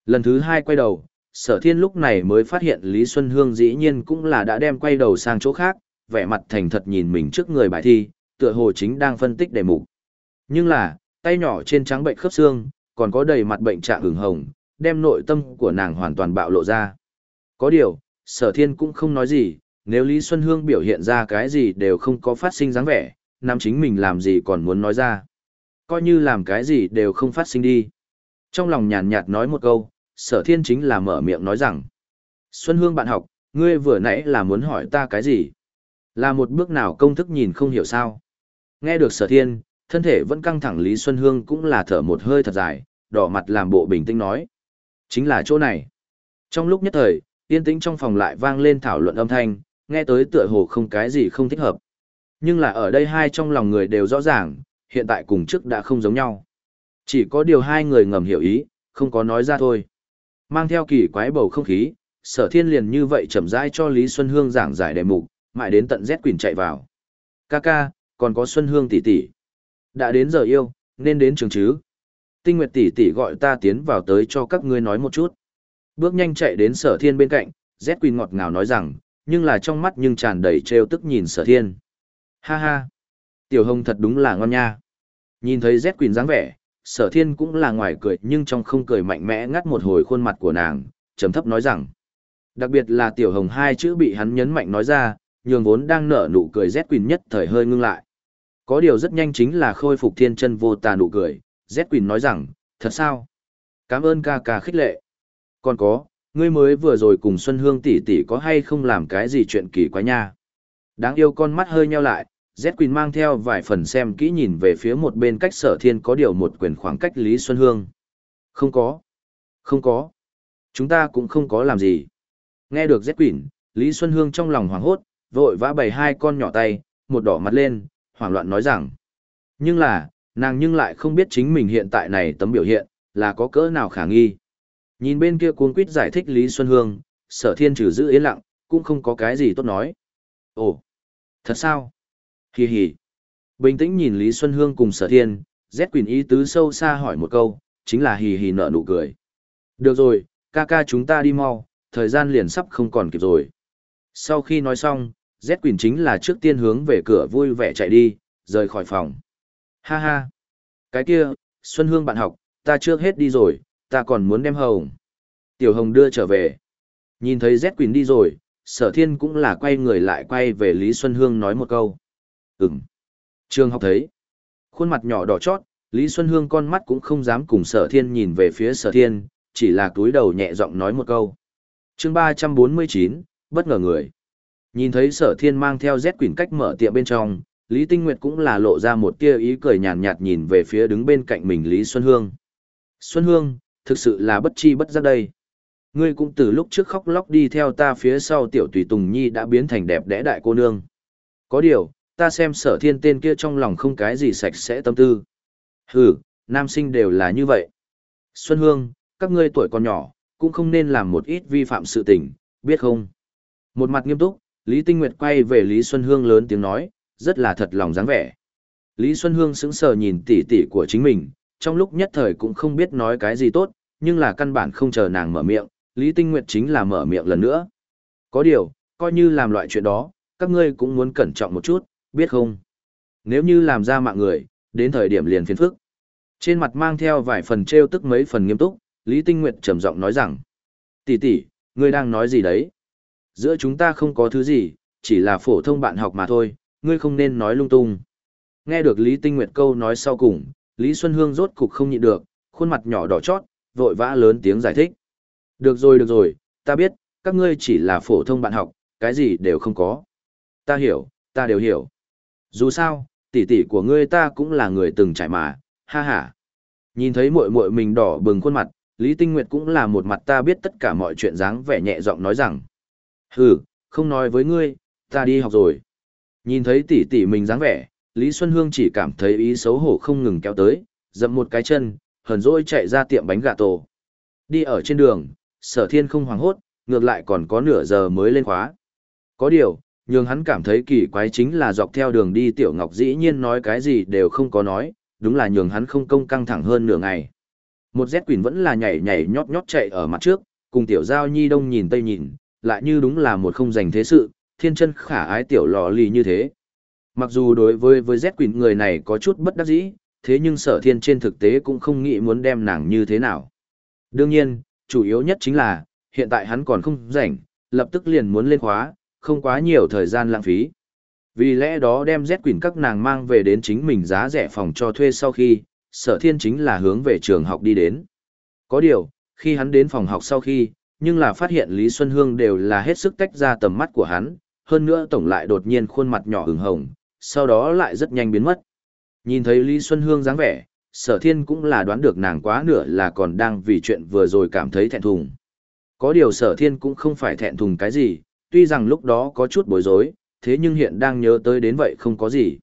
Lần thứ hai quay đầu, sở thiên lúc này mới phát hiện Lý Xuân Hương dĩ nhiên cũng là đã đem quay đầu sang chỗ khác, vẻ mặt thành thật nhìn mình trước người bài thi, tựa hồ chính đang phân tích đề mục. Nhưng là, tay nhỏ trên trắng bệnh khớp xương, còn có đầy mặt bệnh trạng hửng hồng, đem nội tâm của nàng hoàn toàn bạo lộ ra. Có điều, sở thiên cũng không nói gì, nếu Lý Xuân Hương biểu hiện ra cái gì đều không có phát sinh dáng vẻ, nam chính mình làm gì còn muốn nói ra. Coi như làm cái gì đều không phát sinh đi. Trong lòng nhàn nhạt nói một câu, sở thiên chính là mở miệng nói rằng. Xuân Hương bạn học, ngươi vừa nãy là muốn hỏi ta cái gì? Là một bước nào công thức nhìn không hiểu sao? Nghe được sở thiên, thân thể vẫn căng thẳng Lý Xuân Hương cũng là thở một hơi thật dài, đỏ mặt làm bộ bình tĩnh nói. Chính là chỗ này. Trong lúc nhất thời, yên tĩnh trong phòng lại vang lên thảo luận âm thanh, nghe tới tựa hồ không cái gì không thích hợp. Nhưng là ở đây hai trong lòng người đều rõ ràng, hiện tại cùng trước đã không giống nhau. Chỉ có điều hai người ngầm hiểu ý, không có nói ra thôi. Mang theo kỳ quái bầu không khí, sở thiên liền như vậy chậm rãi cho Lý Xuân Hương giảng giải đề mục, mãi đến tận Z Quỳnh chạy vào. Ca ca, còn có Xuân Hương tỷ tỷ. Đã đến giờ yêu, nên đến trường chứ. Tinh Nguyệt tỷ tỷ gọi ta tiến vào tới cho các ngươi nói một chút. Bước nhanh chạy đến sở thiên bên cạnh, Z Quỳnh ngọt ngào nói rằng, nhưng là trong mắt nhưng tràn đầy trêu tức nhìn sở thiên. Ha ha! Tiểu hồng thật đúng là ngon nha. Nhìn thấy Z Quỳnh dáng vẻ, sở thiên cũng là ngoài cười nhưng trong không cười mạnh mẽ ngắt một hồi khuôn mặt của nàng, trầm thấp nói rằng. Đặc biệt là tiểu hồng hai chữ bị hắn nhấn mạnh nói ra, nhường vốn đang nở nụ cười Z Quỳnh nhất thời hơi ngưng lại. Có điều rất nhanh chính là khôi phục thiên chân vô tà nụ cười, Z Quỳnh nói rằng, thật sao? Cảm ơn ca ca khích lệ. Còn có, ngươi mới vừa rồi cùng Xuân Hương tỷ tỷ có hay không làm cái gì chuyện kỳ quái nha? Đáng yêu con mắt hơi nheo lại, Z Quỳnh mang theo vài phần xem kỹ nhìn về phía một bên cách sở thiên có điều một quyền khoảng cách Lý Xuân Hương. Không có. Không có. Chúng ta cũng không có làm gì. Nghe được Z Quỳnh, Lý Xuân Hương trong lòng hoảng hốt, vội vã bày hai con nhỏ tay, một đỏ mặt lên, hoảng loạn nói rằng. Nhưng là, nàng nhưng lại không biết chính mình hiện tại này tấm biểu hiện, là có cỡ nào khả nghi. Nhìn bên kia cuốn quýt giải thích Lý Xuân Hương, sở thiên trừ giữ yên lặng, cũng không có cái gì tốt nói. Ồ, thật sao? Hì hì. Bình tĩnh nhìn Lý Xuân Hương cùng sở thiên, Z Quỳnh ý tứ sâu xa hỏi một câu, chính là hì hì nở nụ cười. Được rồi, ca ca chúng ta đi mau, thời gian liền sắp không còn kịp rồi. Sau khi nói xong, Z Quỳnh chính là trước tiên hướng về cửa vui vẻ chạy đi, rời khỏi phòng. Ha ha. Cái kia, Xuân Hương bạn học, ta trước hết đi rồi, ta còn muốn đem hồng. Tiểu Hồng đưa trở về. Nhìn thấy Z Quỳnh đi rồi, sở thiên cũng là quay người lại quay về Lý Xuân Hương nói một câu. Ừm. Trường học thấy. Khuôn mặt nhỏ đỏ chót, Lý Xuân Hương con mắt cũng không dám cùng sở thiên nhìn về phía sở thiên, chỉ là túi đầu nhẹ giọng nói một câu. chương ba trăm bốn mươi chín bất ngờ người. Nhìn thấy sở thiên mang theo Z Quỳnh cách mở tiệm bên trong, Lý Tinh Nguyệt cũng là lộ ra một tia ý cười nhàn nhạt nhìn về phía đứng bên cạnh mình Lý Xuân Hương. Xuân Hương, thực sự là bất chi bất giác đây. Ngươi cũng từ lúc trước khóc lóc đi theo ta phía sau tiểu tùy tùng nhi đã biến thành đẹp đẽ đại cô nương. Có điều, ta xem sở thiên tên kia trong lòng không cái gì sạch sẽ tâm tư. Hừ, nam sinh đều là như vậy. Xuân Hương, các ngươi tuổi còn nhỏ, cũng không nên làm một ít vi phạm sự tình, biết không? Một mặt nghiêm túc, Lý Tinh Nguyệt quay về Lý Xuân Hương lớn tiếng nói, rất là thật lòng dáng vẻ. Lý Xuân Hương sững sờ nhìn tỷ tỷ của chính mình, trong lúc nhất thời cũng không biết nói cái gì tốt, nhưng là căn bản không chờ nàng mở miệng, Lý Tinh Nguyệt chính là mở miệng lần nữa. Có điều, coi như làm loại chuyện đó, các ngươi cũng muốn cẩn trọng một chút, biết không? Nếu như làm ra mạng người, đến thời điểm liền phiền phức. Trên mặt mang theo vài phần trêu tức mấy phần nghiêm túc, Lý Tinh Nguyệt trầm giọng nói rằng: "Tỷ tỷ, ngươi đang nói gì đấy? Giữa chúng ta không có thứ gì, chỉ là phổ thông bạn học mà thôi, ngươi không nên nói lung tung." Nghe được Lý Tinh Nguyệt câu nói sau cùng, Lý Xuân Hương rốt cục không nhịn được, khuôn mặt nhỏ đỏ chót, vội vã lớn tiếng giải thích. "Được rồi được rồi, ta biết, các ngươi chỉ là phổ thông bạn học, cái gì đều không có. Ta hiểu, ta đều hiểu. Dù sao, tỷ tỷ của ngươi ta cũng là người từng trải mà, ha ha. Nhìn thấy muội muội mình đỏ bừng khuôn mặt, Lý Tinh Nguyệt cũng là một mặt ta biết tất cả mọi chuyện dáng vẻ nhẹ giọng nói rằng. Hừ, không nói với ngươi, ta đi học rồi. Nhìn thấy tỷ tỷ mình dáng vẻ, Lý Xuân Hương chỉ cảm thấy ý xấu hổ không ngừng kéo tới, dậm một cái chân, hờn dỗi chạy ra tiệm bánh gà tổ. Đi ở trên đường, sở thiên không hoảng hốt, ngược lại còn có nửa giờ mới lên khóa. Có điều, nhưng hắn cảm thấy kỳ quái chính là dọc theo đường đi Tiểu Ngọc dĩ nhiên nói cái gì đều không có nói, đúng là nhường hắn không công căng thẳng hơn nửa ngày. Một Z Quỳnh vẫn là nhảy nhảy nhót nhót chạy ở mặt trước, cùng Tiểu Giao Nhi đông nhìn tây nhìn, lại như đúng là một không dành thế sự, thiên chân khả ái Tiểu lò lì như thế. Mặc dù đối với với Z Quỳnh người này có chút bất đắc dĩ, thế nhưng sở thiên trên thực tế cũng không nghĩ muốn đem nàng như thế nào. Đương nhiên, chủ yếu nhất chính là, hiện tại hắn còn không rảnh, lập tức liền muốn lên khóa, không quá nhiều thời gian lãng phí. Vì lẽ đó đem Z Quỳnh các nàng mang về đến chính mình giá rẻ phòng cho thuê sau khi, sở thiên chính là hướng về trường học đi đến. Có điều, khi hắn đến phòng học sau khi, nhưng là phát hiện Lý Xuân Hương đều là hết sức tách ra tầm mắt của hắn, hơn nữa tổng lại đột nhiên khuôn mặt nhỏ hừng hồng, sau đó lại rất nhanh biến mất. Nhìn thấy Lý Xuân Hương dáng vẻ, sở thiên cũng là đoán được nàng quá nửa là còn đang vì chuyện vừa rồi cảm thấy thẹn thùng. Có điều sở thiên cũng không phải thẹn thùng cái gì, tuy rằng lúc đó có chút bối rối, thế nhưng hiện đang nhớ tới đến vậy không có gì.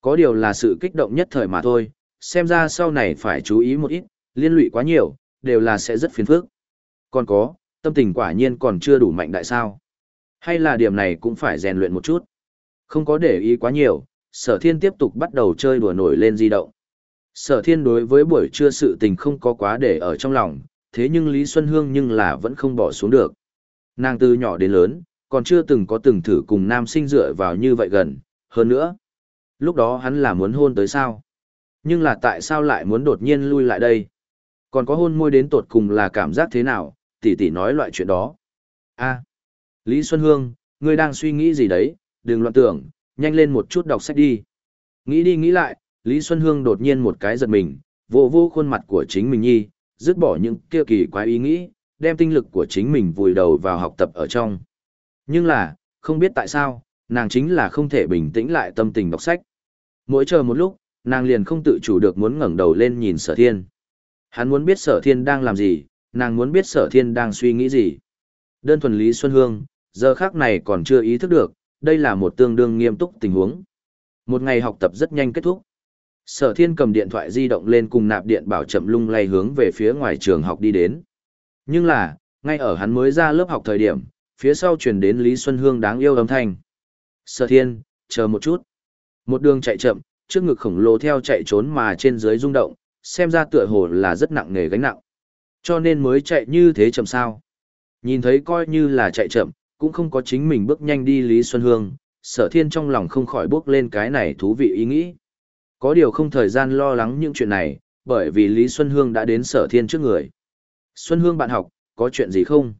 Có điều là sự kích động nhất thời mà thôi, xem ra sau này phải chú ý một ít, liên lụy quá nhiều, đều là sẽ rất phiền phức. Còn có, tâm tình quả nhiên còn chưa đủ mạnh đại sao. Hay là điểm này cũng phải rèn luyện một chút. Không có để ý quá nhiều, sở thiên tiếp tục bắt đầu chơi đùa nổi lên di động. Sở thiên đối với buổi trưa sự tình không có quá để ở trong lòng, thế nhưng Lý Xuân Hương nhưng là vẫn không bỏ xuống được. Nàng từ nhỏ đến lớn, còn chưa từng có từng thử cùng nam sinh dựa vào như vậy gần, hơn nữa. Lúc đó hắn là muốn hôn tới sao? Nhưng là tại sao lại muốn đột nhiên lui lại đây? Còn có hôn môi đến tột cùng là cảm giác thế nào? Tỷ tỷ nói loại chuyện đó. a Lý Xuân Hương, ngươi đang suy nghĩ gì đấy? Đừng loạn tưởng, nhanh lên một chút đọc sách đi. Nghĩ đi nghĩ lại, Lý Xuân Hương đột nhiên một cái giật mình, vô vô khuôn mặt của chính mình nhi, dứt bỏ những kia kỳ quái ý nghĩ, đem tinh lực của chính mình vùi đầu vào học tập ở trong. Nhưng là, không biết tại sao, nàng chính là không thể bình tĩnh lại tâm tình đọc sách. Mỗi chờ một lúc, nàng liền không tự chủ được muốn ngẩng đầu lên nhìn sở thiên. Hắn muốn biết sở thiên đang làm gì, nàng muốn biết sở thiên đang suy nghĩ gì. Đơn thuần Lý Xuân Hương, giờ khác này còn chưa ý thức được, đây là một tương đương nghiêm túc tình huống. Một ngày học tập rất nhanh kết thúc. Sở thiên cầm điện thoại di động lên cùng nạp điện bảo chậm lung lay hướng về phía ngoài trường học đi đến. Nhưng là, ngay ở hắn mới ra lớp học thời điểm, phía sau truyền đến Lý Xuân Hương đáng yêu âm thanh. Sở thiên, chờ một chút. Một đường chạy chậm, trước ngực khổng lồ theo chạy trốn mà trên dưới rung động, xem ra tựa hồ là rất nặng nề gánh nặng. Cho nên mới chạy như thế chậm sao. Nhìn thấy coi như là chạy chậm, cũng không có chính mình bước nhanh đi Lý Xuân Hương, sở thiên trong lòng không khỏi bước lên cái này thú vị ý nghĩ. Có điều không thời gian lo lắng những chuyện này, bởi vì Lý Xuân Hương đã đến sở thiên trước người. Xuân Hương bạn học, có chuyện gì không?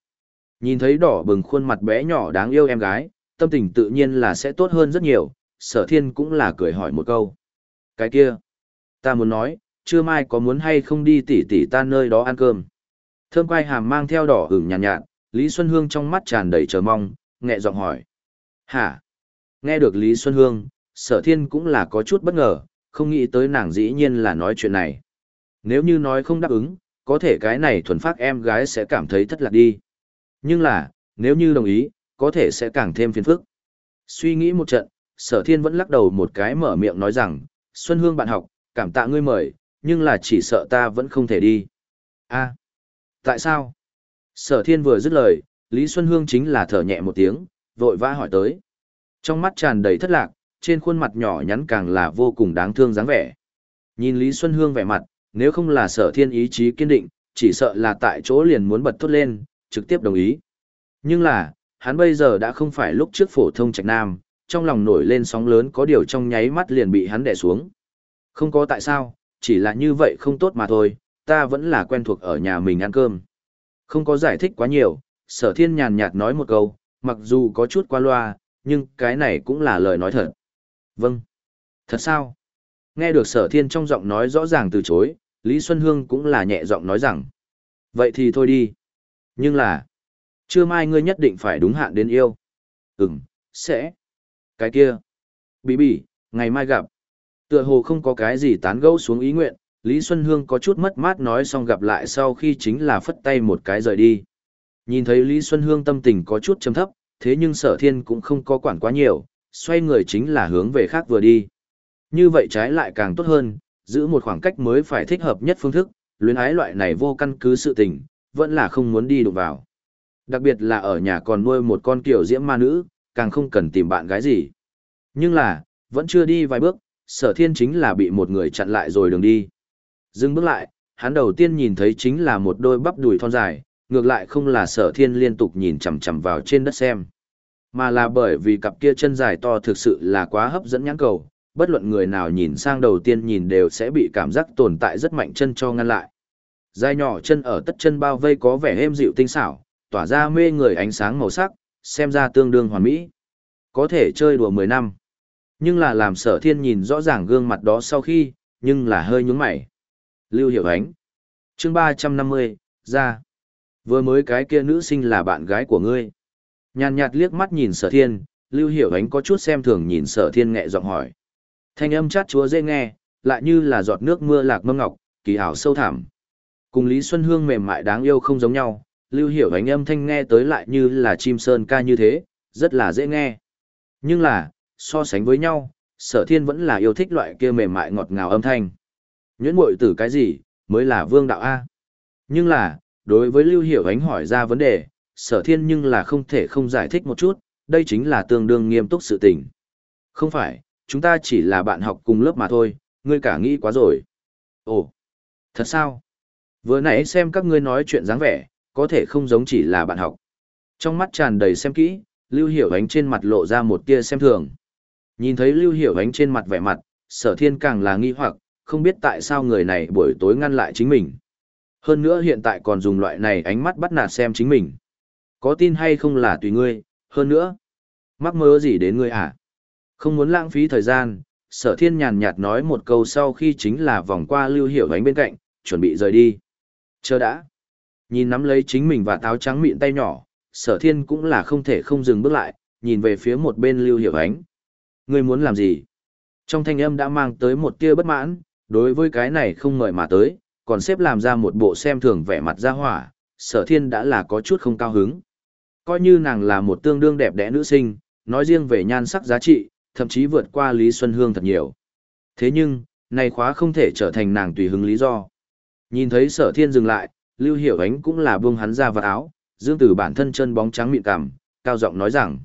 Nhìn thấy đỏ bừng khuôn mặt bé nhỏ đáng yêu em gái, tâm tình tự nhiên là sẽ tốt hơn rất nhiều, sở thiên cũng là cười hỏi một câu. Cái kia, ta muốn nói, trưa mai có muốn hay không đi tỉ tỉ ta nơi đó ăn cơm. Thơm quai hàm mang theo đỏ hửng nhàn nhạt, nhạt, Lý Xuân Hương trong mắt tràn đầy chờ mong, nhẹ giọng hỏi. Hả? Nghe được Lý Xuân Hương, sở thiên cũng là có chút bất ngờ, không nghĩ tới nàng dĩ nhiên là nói chuyện này. Nếu như nói không đáp ứng, có thể cái này thuần phát em gái sẽ cảm thấy thất lạc đi. Nhưng là, nếu như đồng ý, có thể sẽ càng thêm phiền phức. Suy nghĩ một trận, sở thiên vẫn lắc đầu một cái mở miệng nói rằng, Xuân Hương bạn học, cảm tạ ngươi mời, nhưng là chỉ sợ ta vẫn không thể đi. a tại sao? Sở thiên vừa dứt lời, Lý Xuân Hương chính là thở nhẹ một tiếng, vội vã hỏi tới. Trong mắt tràn đầy thất lạc, trên khuôn mặt nhỏ nhắn càng là vô cùng đáng thương dáng vẻ. Nhìn Lý Xuân Hương vẻ mặt, nếu không là sở thiên ý chí kiên định, chỉ sợ là tại chỗ liền muốn bật thốt lên, trực tiếp đồng ý. Nhưng là, hắn bây giờ đã không phải lúc trước phổ thông trạch nam, trong lòng nổi lên sóng lớn có điều trong nháy mắt liền bị hắn đè xuống. Không có tại sao, chỉ là như vậy không tốt mà thôi, ta vẫn là quen thuộc ở nhà mình ăn cơm. Không có giải thích quá nhiều, sở thiên nhàn nhạt nói một câu, mặc dù có chút qua loa, nhưng cái này cũng là lời nói thật. Vâng. Thật sao? Nghe được sở thiên trong giọng nói rõ ràng từ chối, Lý Xuân Hương cũng là nhẹ giọng nói rằng. Vậy thì thôi đi. Nhưng là, chưa mai ngươi nhất định phải đúng hạn đến yêu. Ừm, sẽ. Cái kia. Bí bỉ, ngày mai gặp. Tựa hồ không có cái gì tán gẫu xuống ý nguyện, Lý Xuân Hương có chút mất mát nói xong gặp lại sau khi chính là phất tay một cái rời đi. Nhìn thấy Lý Xuân Hương tâm tình có chút trầm thấp, thế nhưng sở thiên cũng không có quản quá nhiều, xoay người chính là hướng về khác vừa đi. Như vậy trái lại càng tốt hơn, giữ một khoảng cách mới phải thích hợp nhất phương thức, luyến ái loại này vô căn cứ sự tình, vẫn là không muốn đi đụng vào. Đặc biệt là ở nhà còn nuôi một con kiểu diễm ma nữ, càng không cần tìm bạn gái gì. Nhưng là, vẫn chưa đi vài bước, sở thiên chính là bị một người chặn lại rồi đường đi. Dừng bước lại, hắn đầu tiên nhìn thấy chính là một đôi bắp đùi thon dài, ngược lại không là sở thiên liên tục nhìn chằm chằm vào trên đất xem. Mà là bởi vì cặp kia chân dài to thực sự là quá hấp dẫn nhãn cầu, bất luận người nào nhìn sang đầu tiên nhìn đều sẽ bị cảm giác tồn tại rất mạnh chân cho ngăn lại. Dài nhỏ chân ở tất chân bao vây có vẻ êm dịu tinh xảo, tỏa ra mê người ánh sáng màu sắc, xem ra tương đương hoàn mỹ. Có thể chơi đùa 10 năm. Nhưng là làm sở thiên nhìn rõ ràng gương mặt đó sau khi, nhưng là hơi nhúng mày. Lưu Hiểu Ánh. chương 350, ra. Vừa mới cái kia nữ sinh là bạn gái của ngươi. Nhàn nhạt liếc mắt nhìn sở thiên, Lưu Hiểu Ánh có chút xem thường nhìn sở thiên nhẹ giọng hỏi. Thanh âm chát chúa dễ nghe, lại như là giọt nước mưa lạc mâm ngọc, kỳ ảo sâu thẳm. Cùng Lý Xuân Hương mềm mại đáng yêu không giống nhau, Lưu Hiểu Ánh âm thanh nghe tới lại như là chim sơn ca như thế, rất là dễ nghe. Nhưng là, so sánh với nhau, sở thiên vẫn là yêu thích loại kia mềm mại ngọt ngào âm thanh. Nhuyễn muội tử cái gì, mới là vương đạo A. Nhưng là, đối với Lưu Hiểu Ánh hỏi ra vấn đề, sở thiên nhưng là không thể không giải thích một chút, đây chính là tương đương nghiêm túc sự tình. Không phải, chúng ta chỉ là bạn học cùng lớp mà thôi, ngươi cả nghĩ quá rồi. Ồ, thật sao? Vừa nãy xem các ngươi nói chuyện dáng vẻ, có thể không giống chỉ là bạn học. Trong mắt tràn đầy xem kỹ, Lưu Hiểu Ánh trên mặt lộ ra một tia xem thường. Nhìn thấy Lưu Hiểu Ánh trên mặt vẻ mặt, sở thiên càng là nghi hoặc, không biết tại sao người này buổi tối ngăn lại chính mình. Hơn nữa hiện tại còn dùng loại này ánh mắt bắt nạt xem chính mình. Có tin hay không là tùy ngươi, hơn nữa. Mắc mơ gì đến ngươi à? Không muốn lãng phí thời gian, sở thiên nhàn nhạt nói một câu sau khi chính là vòng qua lưu hiểu ánh bên cạnh, chuẩn bị rời đi. Chờ đã. Nhìn nắm lấy chính mình và táo trắng mịn tay nhỏ, sở thiên cũng là không thể không dừng bước lại, nhìn về phía một bên lưu hiểu ánh. Ngươi muốn làm gì? Trong thanh âm đã mang tới một tia bất mãn, đối với cái này không ngợi mà tới, còn xếp làm ra một bộ xem thường vẻ mặt ra hỏa, sở thiên đã là có chút không cao hứng. Coi như nàng là một tương đương đẹp đẽ nữ sinh, nói riêng về nhan sắc giá trị, thậm chí vượt qua Lý Xuân Hương thật nhiều. Thế nhưng, này khóa không thể trở thành nàng tùy hứng lý do. Nhìn thấy sở thiên dừng lại, Lưu Hiểu Ánh cũng là buông hắn ra vật áo, dương Tử bản thân chân bóng trắng mịn cằm, cao giọng nói rằng,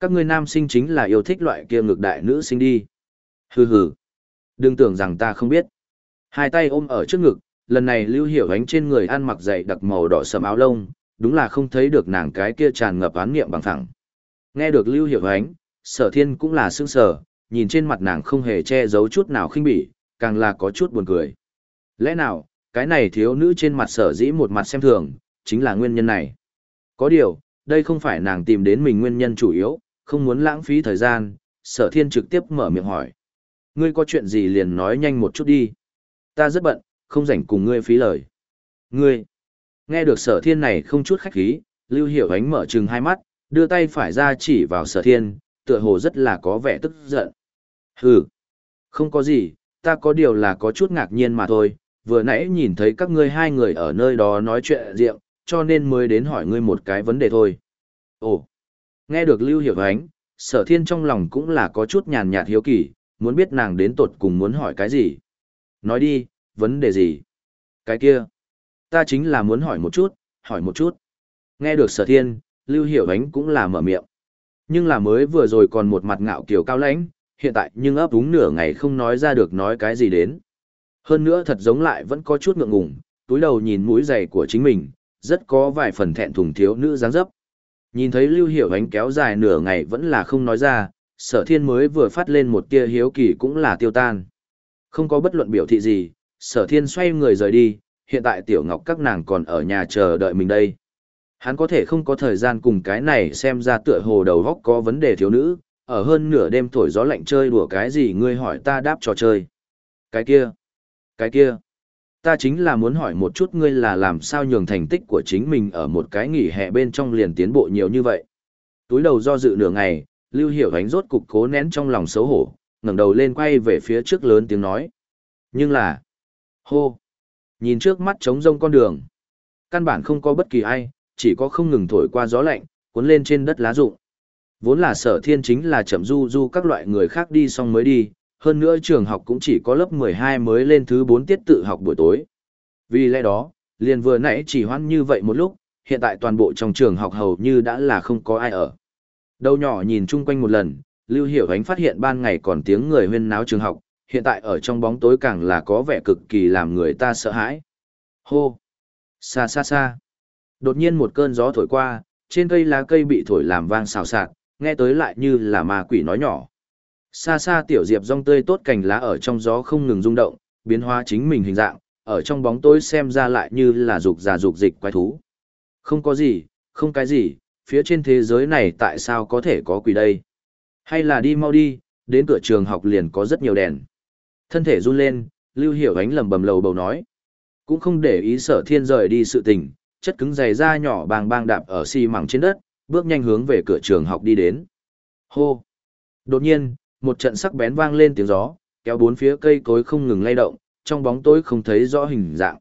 các ngươi nam sinh chính là yêu thích loại kia ngược đại nữ sinh đi. Hừ hừ, đừng tưởng rằng ta không biết. Hai tay ôm ở trước ngực, lần này Lưu Hiểu Ánh trên người ăn mặc dày đặc màu đỏ sẫm áo lông, đúng là không thấy được nàng cái kia tràn ngập án niệm bằng thẳng. Nghe được Lưu Hiểu Ánh, sở thiên cũng là sương sờ, nhìn trên mặt nàng không hề che giấu chút nào khinh bỉ, càng là có chút buồn cười. Lẽ nào, cái này thiếu nữ trên mặt sở dĩ một mặt xem thường, chính là nguyên nhân này. Có điều, đây không phải nàng tìm đến mình nguyên nhân chủ yếu, không muốn lãng phí thời gian, sở thiên trực tiếp mở miệng hỏi. Ngươi có chuyện gì liền nói nhanh một chút đi. Ta rất bận, không rảnh cùng ngươi phí lời. Ngươi, nghe được sở thiên này không chút khách khí, lưu hiểu ánh mở trừng hai mắt, đưa tay phải ra chỉ vào sở thiên, tựa hồ rất là có vẻ tức giận. Hừ, không có gì, ta có điều là có chút ngạc nhiên mà thôi, vừa nãy nhìn thấy các ngươi hai người ở nơi đó nói chuyện riêng, cho nên mới đến hỏi ngươi một cái vấn đề thôi. Ồ, nghe được Lưu Hiểu Ánh, sở thiên trong lòng cũng là có chút nhàn nhạt hiếu kỳ, muốn biết nàng đến tột cùng muốn hỏi cái gì. Nói đi, vấn đề gì? Cái kia. Ta chính là muốn hỏi một chút, hỏi một chút. Nghe được sở thiên, Lưu Hiểu Ánh cũng là mở miệng. Nhưng là mới vừa rồi còn một mặt ngạo kiều cao lãnh, hiện tại nhưng ấp úng nửa ngày không nói ra được nói cái gì đến. Hơn nữa thật giống lại vẫn có chút ngượng ngùng, túi đầu nhìn mũi giày của chính mình, rất có vài phần thẹn thùng thiếu nữ dáng dấp. Nhìn thấy Lưu Hiểu Ánh kéo dài nửa ngày vẫn là không nói ra, sở thiên mới vừa phát lên một tia hiếu kỳ cũng là tiêu tan. Không có bất luận biểu thị gì, sở thiên xoay người rời đi, hiện tại tiểu ngọc các nàng còn ở nhà chờ đợi mình đây. Hắn có thể không có thời gian cùng cái này xem ra tựa hồ đầu góc có vấn đề thiếu nữ, ở hơn nửa đêm thổi gió lạnh chơi đùa cái gì ngươi hỏi ta đáp trò chơi. Cái kia, cái kia, ta chính là muốn hỏi một chút ngươi là làm sao nhường thành tích của chính mình ở một cái nghỉ hè bên trong liền tiến bộ nhiều như vậy. Túi đầu do dự nửa ngày, Lưu Hiểu Ánh rốt cục cố nén trong lòng xấu hổ, ngẩng đầu lên quay về phía trước lớn tiếng nói. Nhưng là, hô, nhìn trước mắt trống rông con đường. Căn bản không có bất kỳ ai, chỉ có không ngừng thổi qua gió lạnh, cuốn lên trên đất lá rụng. Vốn là sở thiên chính là chậm du du các loại người khác đi xong mới đi, hơn nữa trường học cũng chỉ có lớp 12 mới lên thứ 4 tiết tự học buổi tối. Vì lẽ đó, liền vừa nãy chỉ hoan như vậy một lúc, hiện tại toàn bộ trong trường học hầu như đã là không có ai ở. Đầu nhỏ nhìn chung quanh một lần, Lưu Hiểu Ánh phát hiện ban ngày còn tiếng người huyên náo trường học, hiện tại ở trong bóng tối càng là có vẻ cực kỳ làm người ta sợ hãi. Hô! Xa xa xa! Đột nhiên một cơn gió thổi qua, trên cây lá cây bị thổi làm vang xào xạc, nghe tới lại như là ma quỷ nói nhỏ. Xa xa tiểu diệp rong tươi tốt cành lá ở trong gió không ngừng rung động, biến hóa chính mình hình dạng, ở trong bóng tối xem ra lại như là dục già dục dịch quái thú. Không có gì, không cái gì, phía trên thế giới này tại sao có thể có quỷ đây? Hay là đi mau đi, đến cửa trường học liền có rất nhiều đèn. Thân thể run lên, Lưu Hiểu Ánh lầm bầm lầu bầu nói. Cũng không để ý sở thiên rời đi sự tình, chất cứng dày da nhỏ bàng bàng đạp ở xi mẳng trên đất, bước nhanh hướng về cửa trường học đi đến. Hô! Đột nhiên, một trận sắc bén vang lên tiếng gió, kéo bốn phía cây cối không ngừng lay động, trong bóng tối không thấy rõ hình dạng.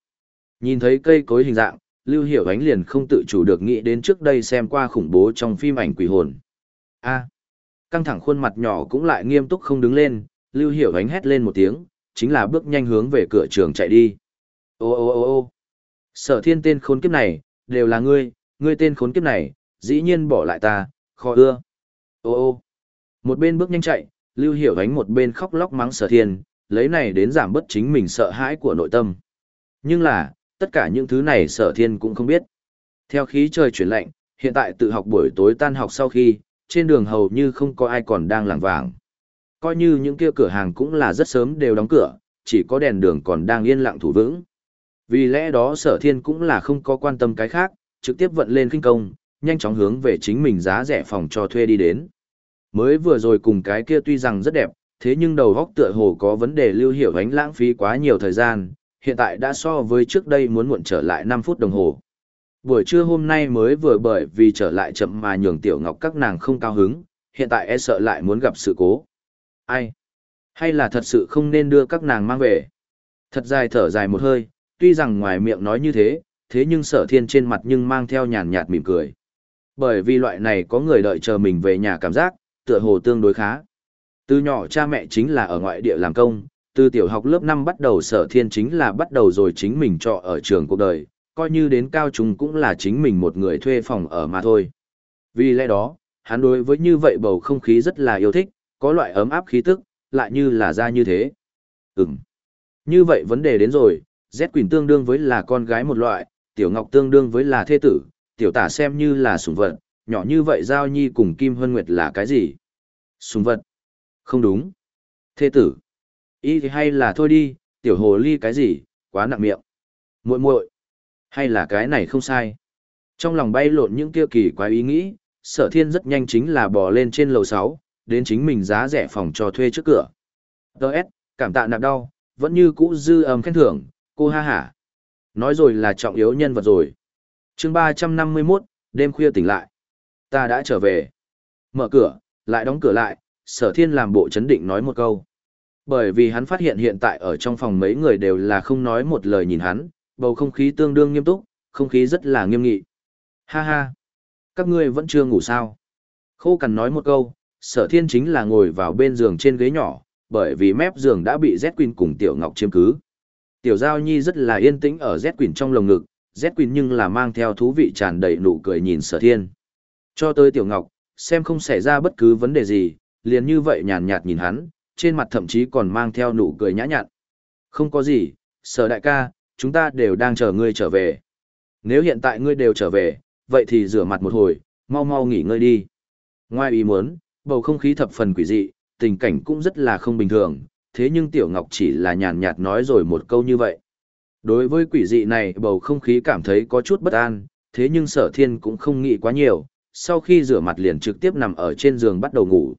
Nhìn thấy cây cối hình dạng, Lưu Hiểu Ánh liền không tự chủ được nghĩ đến trước đây xem qua khủng bố trong phim ảnh quỷ hồn. A. căng thẳng khuôn mặt nhỏ cũng lại nghiêm túc không đứng lên, Lưu Hiểu Ánh hét lên một tiếng, chính là bước nhanh hướng về cửa trường chạy đi. Ô ô ô ô. Sở Thiên tên khốn kiếp này, đều là ngươi, ngươi tên khốn kiếp này, dĩ nhiên bỏ lại ta, khó ưa. Ô ô. Một bên bước nhanh chạy, Lưu Hiểu Ánh một bên khóc lóc mắng Sở Thiên, lấy này đến giảm bớt chính mình sợ hãi của nội tâm. Nhưng là, tất cả những thứ này Sở Thiên cũng không biết. Theo khí trời chuyển lạnh, hiện tại tự học buổi tối tan học sau khi, trên đường hầu như không có ai còn đang lảng vàng. Coi như những kia cửa hàng cũng là rất sớm đều đóng cửa, chỉ có đèn đường còn đang yên lặng thủ vững. Vì lẽ đó sở thiên cũng là không có quan tâm cái khác, trực tiếp vận lên kinh công, nhanh chóng hướng về chính mình giá rẻ phòng cho thuê đi đến. Mới vừa rồi cùng cái kia tuy rằng rất đẹp, thế nhưng đầu góc tựa hồ có vấn đề lưu hiểu ánh lãng phí quá nhiều thời gian, hiện tại đã so với trước đây muốn muộn trở lại 5 phút đồng hồ. Buổi trưa hôm nay mới vừa bởi vì trở lại chậm mà nhường tiểu ngọc các nàng không cao hứng, hiện tại e sợ lại muốn gặp sự cố. Ai? Hay là thật sự không nên đưa các nàng mang về? Thật dài thở dài một hơi, tuy rằng ngoài miệng nói như thế, thế nhưng sở thiên trên mặt nhưng mang theo nhàn nhạt mỉm cười. Bởi vì loại này có người đợi chờ mình về nhà cảm giác, tựa hồ tương đối khá. Từ nhỏ cha mẹ chính là ở ngoại địa làm công, từ tiểu học lớp 5 bắt đầu sở thiên chính là bắt đầu rồi chính mình trọ ở trường cuộc đời, coi như đến cao trung cũng là chính mình một người thuê phòng ở mà thôi. Vì lẽ đó, hắn đối với như vậy bầu không khí rất là yêu thích, có loại ấm áp khí tức, lại như là ra như thế. Ừm. Như vậy vấn đề đến rồi, Z Quỳnh tương đương với là con gái một loại, Tiểu Ngọc tương đương với là thê tử, Tiểu Tả xem như là sủng vật, nhỏ như vậy Giao Nhi cùng Kim Hân Nguyệt là cái gì? Sủng vật. Không đúng. Thê tử. Ý thì hay là thôi đi, Tiểu Hồ Ly cái gì, quá nặng miệng. muội muội Hay là cái này không sai. Trong lòng bay lộn những kia kỳ quái ý nghĩ, sở thiên rất nhanh chính là bò lên trên lầu sáu, đến chính mình giá rẻ phòng cho thuê trước cửa. Đợt, cảm tạ nạp đau, vẫn như cũ dư âm khen thưởng, cô ha hả. Nói rồi là trọng yếu nhân vật rồi. chương 351, đêm khuya tỉnh lại. Ta đã trở về. Mở cửa, lại đóng cửa lại, sở thiên làm bộ chấn định nói một câu. Bởi vì hắn phát hiện hiện tại ở trong phòng mấy người đều là không nói một lời nhìn hắn, bầu không khí tương đương nghiêm túc, không khí rất là nghiêm nghị. Ha ha! Các ngươi vẫn chưa ngủ sao? Khô cằn nói một câu, sở thiên chính là ngồi vào bên giường trên ghế nhỏ, bởi vì mép giường đã bị Z quỳnh cùng Tiểu Ngọc chiếm cứ. Tiểu Giao Nhi rất là yên tĩnh ở Z quỳnh trong lồng ngực, Z quỳnh nhưng là mang theo thú vị tràn đầy nụ cười nhìn sở thiên. Cho tới Tiểu Ngọc, xem không xảy ra bất cứ vấn đề gì, liền như vậy nhàn nhạt nhìn hắn, trên mặt thậm chí còn mang theo nụ cười nhã nhặn. Không có gì, sở đại ca, chúng ta đều đang chờ ngươi trở về. Nếu hiện tại ngươi đều trở về, vậy thì rửa mặt một hồi, mau mau nghỉ ngơi đi. Ngoài ý muốn, bầu không khí thập phần quỷ dị, tình cảnh cũng rất là không bình thường, thế nhưng Tiểu Ngọc chỉ là nhàn nhạt nói rồi một câu như vậy. Đối với quỷ dị này bầu không khí cảm thấy có chút bất an, thế nhưng sở thiên cũng không nghĩ quá nhiều, sau khi rửa mặt liền trực tiếp nằm ở trên giường bắt đầu ngủ.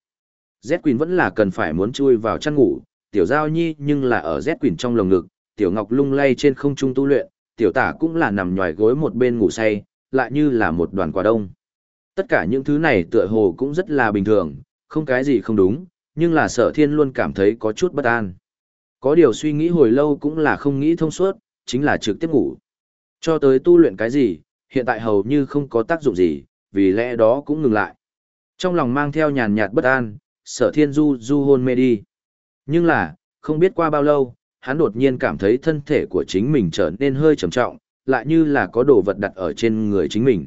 Z Quỳnh vẫn là cần phải muốn chui vào chăn ngủ, tiểu giao nhi nhưng là ở Z Quỳnh trong lồng ngực, tiểu ngọc lung lay trên không trung tu luyện, tiểu tả cũng là nằm nhòi gối một bên ngủ say, lại như là một đoàn quả đông. Tất cả những thứ này tựa hồ cũng rất là bình thường, không cái gì không đúng, nhưng là sở thiên luôn cảm thấy có chút bất an. Có điều suy nghĩ hồi lâu cũng là không nghĩ thông suốt, chính là trực tiếp ngủ. Cho tới tu luyện cái gì, hiện tại hầu như không có tác dụng gì, vì lẽ đó cũng ngừng lại. Trong lòng mang theo nhàn nhạt bất an, sở thiên du du hôn mê đi. Nhưng là, không biết qua bao lâu, hắn đột nhiên cảm thấy thân thể của chính mình trở nên hơi trầm trọng, lại như là có đồ vật đặt ở trên người chính mình.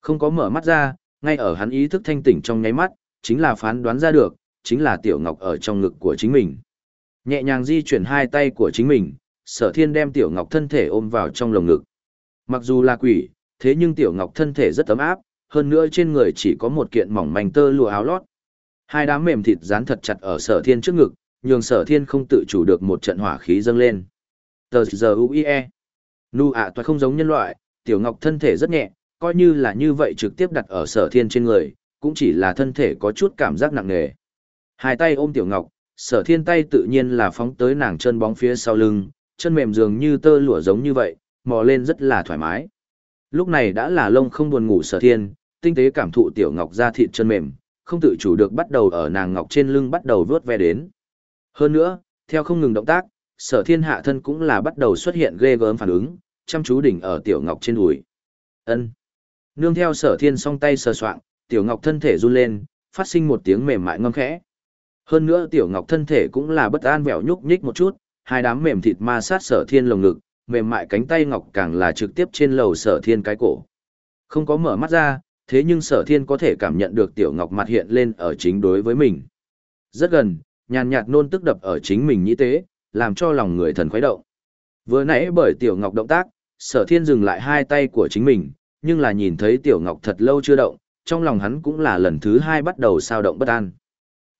Không có mở mắt ra, ngay ở hắn ý thức thanh tỉnh trong nháy mắt, chính là phán đoán ra được, chính là tiểu ngọc ở trong ngực của chính mình. Nhẹ nhàng di chuyển hai tay của chính mình, sở thiên đem tiểu ngọc thân thể ôm vào trong lồng ngực. Mặc dù là quỷ, thế nhưng tiểu ngọc thân thể rất ấm áp, hơn nữa trên người chỉ có một kiện mỏng manh tơ lụa áo lót. Hai đám mềm thịt dán thật chặt ở sở thiên trước ngực, nhường sở thiên không tự chủ được một trận hỏa khí dâng lên. Tờ giờ UIE. Nu ạ à không giống nhân loại, tiểu ngọc thân thể rất nhẹ, coi như là như vậy trực tiếp đặt ở sở thiên trên người, cũng chỉ là thân thể có chút cảm giác nặng nề. Hai tay ôm tiểu ngọc, sở thiên tay tự nhiên là phóng tới nàng chân bóng phía sau lưng, chân mềm dường như tơ lụa giống như vậy, mò lên rất là thoải mái. Lúc này đã là lông không buồn ngủ sở thiên, tinh tế cảm thụ tiểu ngọc ra thịt chân mềm, không tự chủ được bắt đầu ở nàng ngọc trên lưng bắt đầu vuốt ve đến. Hơn nữa, theo không ngừng động tác, sở thiên hạ thân cũng là bắt đầu xuất hiện ghê gớm phản ứng, chăm chú đỉnh ở tiểu ngọc trên đùi. ân Nương theo sở thiên song tay sờ soạng, tiểu ngọc thân thể run lên, phát sinh một tiếng mềm mại ngâm khẽ. Hơn nữa tiểu ngọc thân thể cũng là bất an vẻo nhúc nhích một chút, hai đám mềm thịt ma sát sở thiên lồng ngực, mềm mại cánh tay ngọc càng là trực tiếp trên lầu sở thiên cái cổ. Không có mở mắt ra, thế nhưng sở thiên có thể cảm nhận được tiểu ngọc mặt hiện lên ở chính đối với mình. Rất gần, nhàn nhạt nôn tức đập ở chính mình nhĩ tế, làm cho lòng người thần khuấy động. Vừa nãy bởi tiểu ngọc động tác, sở thiên dừng lại hai tay của chính mình, nhưng là nhìn thấy tiểu ngọc thật lâu chưa động, trong lòng hắn cũng là lần thứ hai bắt đầu sao động bất an.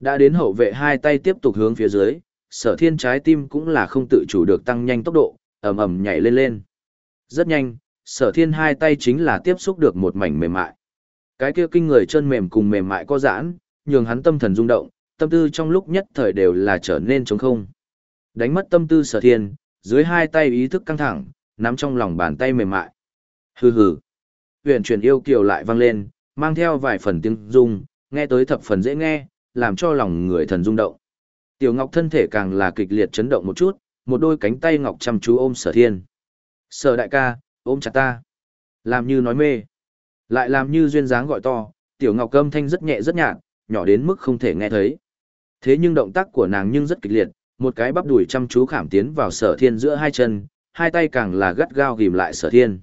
Đã đến hậu vệ hai tay tiếp tục hướng phía dưới, sở thiên trái tim cũng là không tự chủ được tăng nhanh tốc độ, ầm ầm nhảy lên lên. Rất nhanh, sở thiên hai tay chính là tiếp xúc được một mảnh mềm mại. Cái kia kinh người chân mềm cùng mềm mại có giãn, nhường hắn tâm thần rung động, tâm tư trong lúc nhất thời đều là trở nên trống không. Đánh mất tâm tư sở thiên, dưới hai tay ý thức căng thẳng, nắm trong lòng bàn tay mềm mại. Hừ hừ. Huyền chuyển yêu kiều lại vang lên, mang theo vài phần tiếng rung, nghe tới thập phần dễ nghe, làm cho lòng người thần rung động. Tiểu Ngọc thân thể càng là kịch liệt chấn động một chút, một đôi cánh tay ngọc chăm chú ôm Sở Thiên. "Sở đại ca, ôm chặt ta." Làm như nói mê, lại làm như duyên dáng gọi to, Tiểu Ngọc âm thanh rất nhẹ rất nhạt, nhỏ đến mức không thể nghe thấy. Thế nhưng động tác của nàng nhưng rất kịch liệt, một cái bắp đùi chăm chú khảm tiến vào Sở Thiên giữa hai chân, hai tay càng là gắt gao ghim lại Sở Thiên.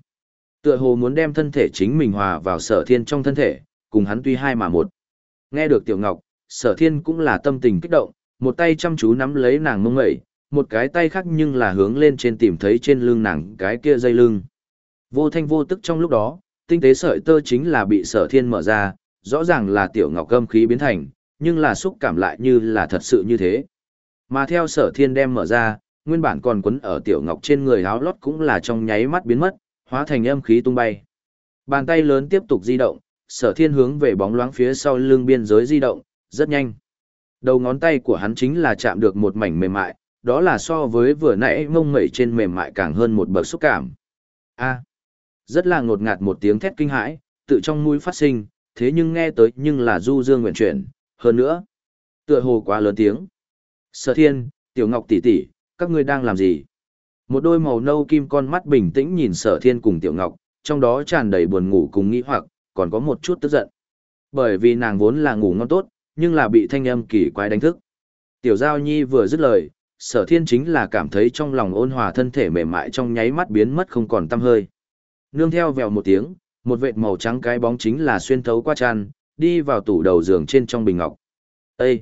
Tựa hồ muốn đem thân thể chính mình hòa vào Sở Thiên trong thân thể, cùng hắn tuy hai mà một. Nghe được Tiểu Ngọc, Sở Thiên cũng là tâm tình kích động, một tay chăm chú nắm lấy nàng mông ngậy, một cái tay khác nhưng là hướng lên trên tìm thấy trên lưng nàng cái kia dây lưng. Vô thanh vô tức trong lúc đó, tinh tế sợi tơ chính là bị sở thiên mở ra, rõ ràng là tiểu ngọc âm khí biến thành, nhưng là xúc cảm lại như là thật sự như thế. Mà theo sở thiên đem mở ra, nguyên bản còn quấn ở tiểu ngọc trên người áo lót cũng là trong nháy mắt biến mất, hóa thành âm khí tung bay. Bàn tay lớn tiếp tục di động, sở thiên hướng về bóng loáng phía sau lưng biên giới di động, rất nhanh. Đầu ngón tay của hắn chính là chạm được một mảnh mềm mại, đó là so với vừa nãy mông mẩy trên mềm mại càng hơn một bậc xúc cảm. A rất là ngột ngạt một tiếng thét kinh hãi, tự trong mũi phát sinh, thế nhưng nghe tới nhưng là du dương nguyện chuyển, hơn nữa. Tựa hồ quá lớn tiếng. Sở thiên, tiểu ngọc tỷ tỷ, các ngươi đang làm gì? Một đôi màu nâu kim con mắt bình tĩnh nhìn sở thiên cùng tiểu ngọc, trong đó tràn đầy buồn ngủ cùng nghĩ hoặc, còn có một chút tức giận. Bởi vì nàng vốn là ngủ ngon tốt, nhưng là bị thanh âm kỳ quái đánh thức. Tiểu Giao Nhi vừa dứt lời, sở thiên chính là cảm thấy trong lòng ôn hòa thân thể mềm mại trong nháy mắt biến mất không còn tăm hơi. Nương theo vèo một tiếng, một vệt màu trắng cái bóng chính là xuyên thấu qua tràn, đi vào tủ đầu giường trên trong bình ngọc. Ê!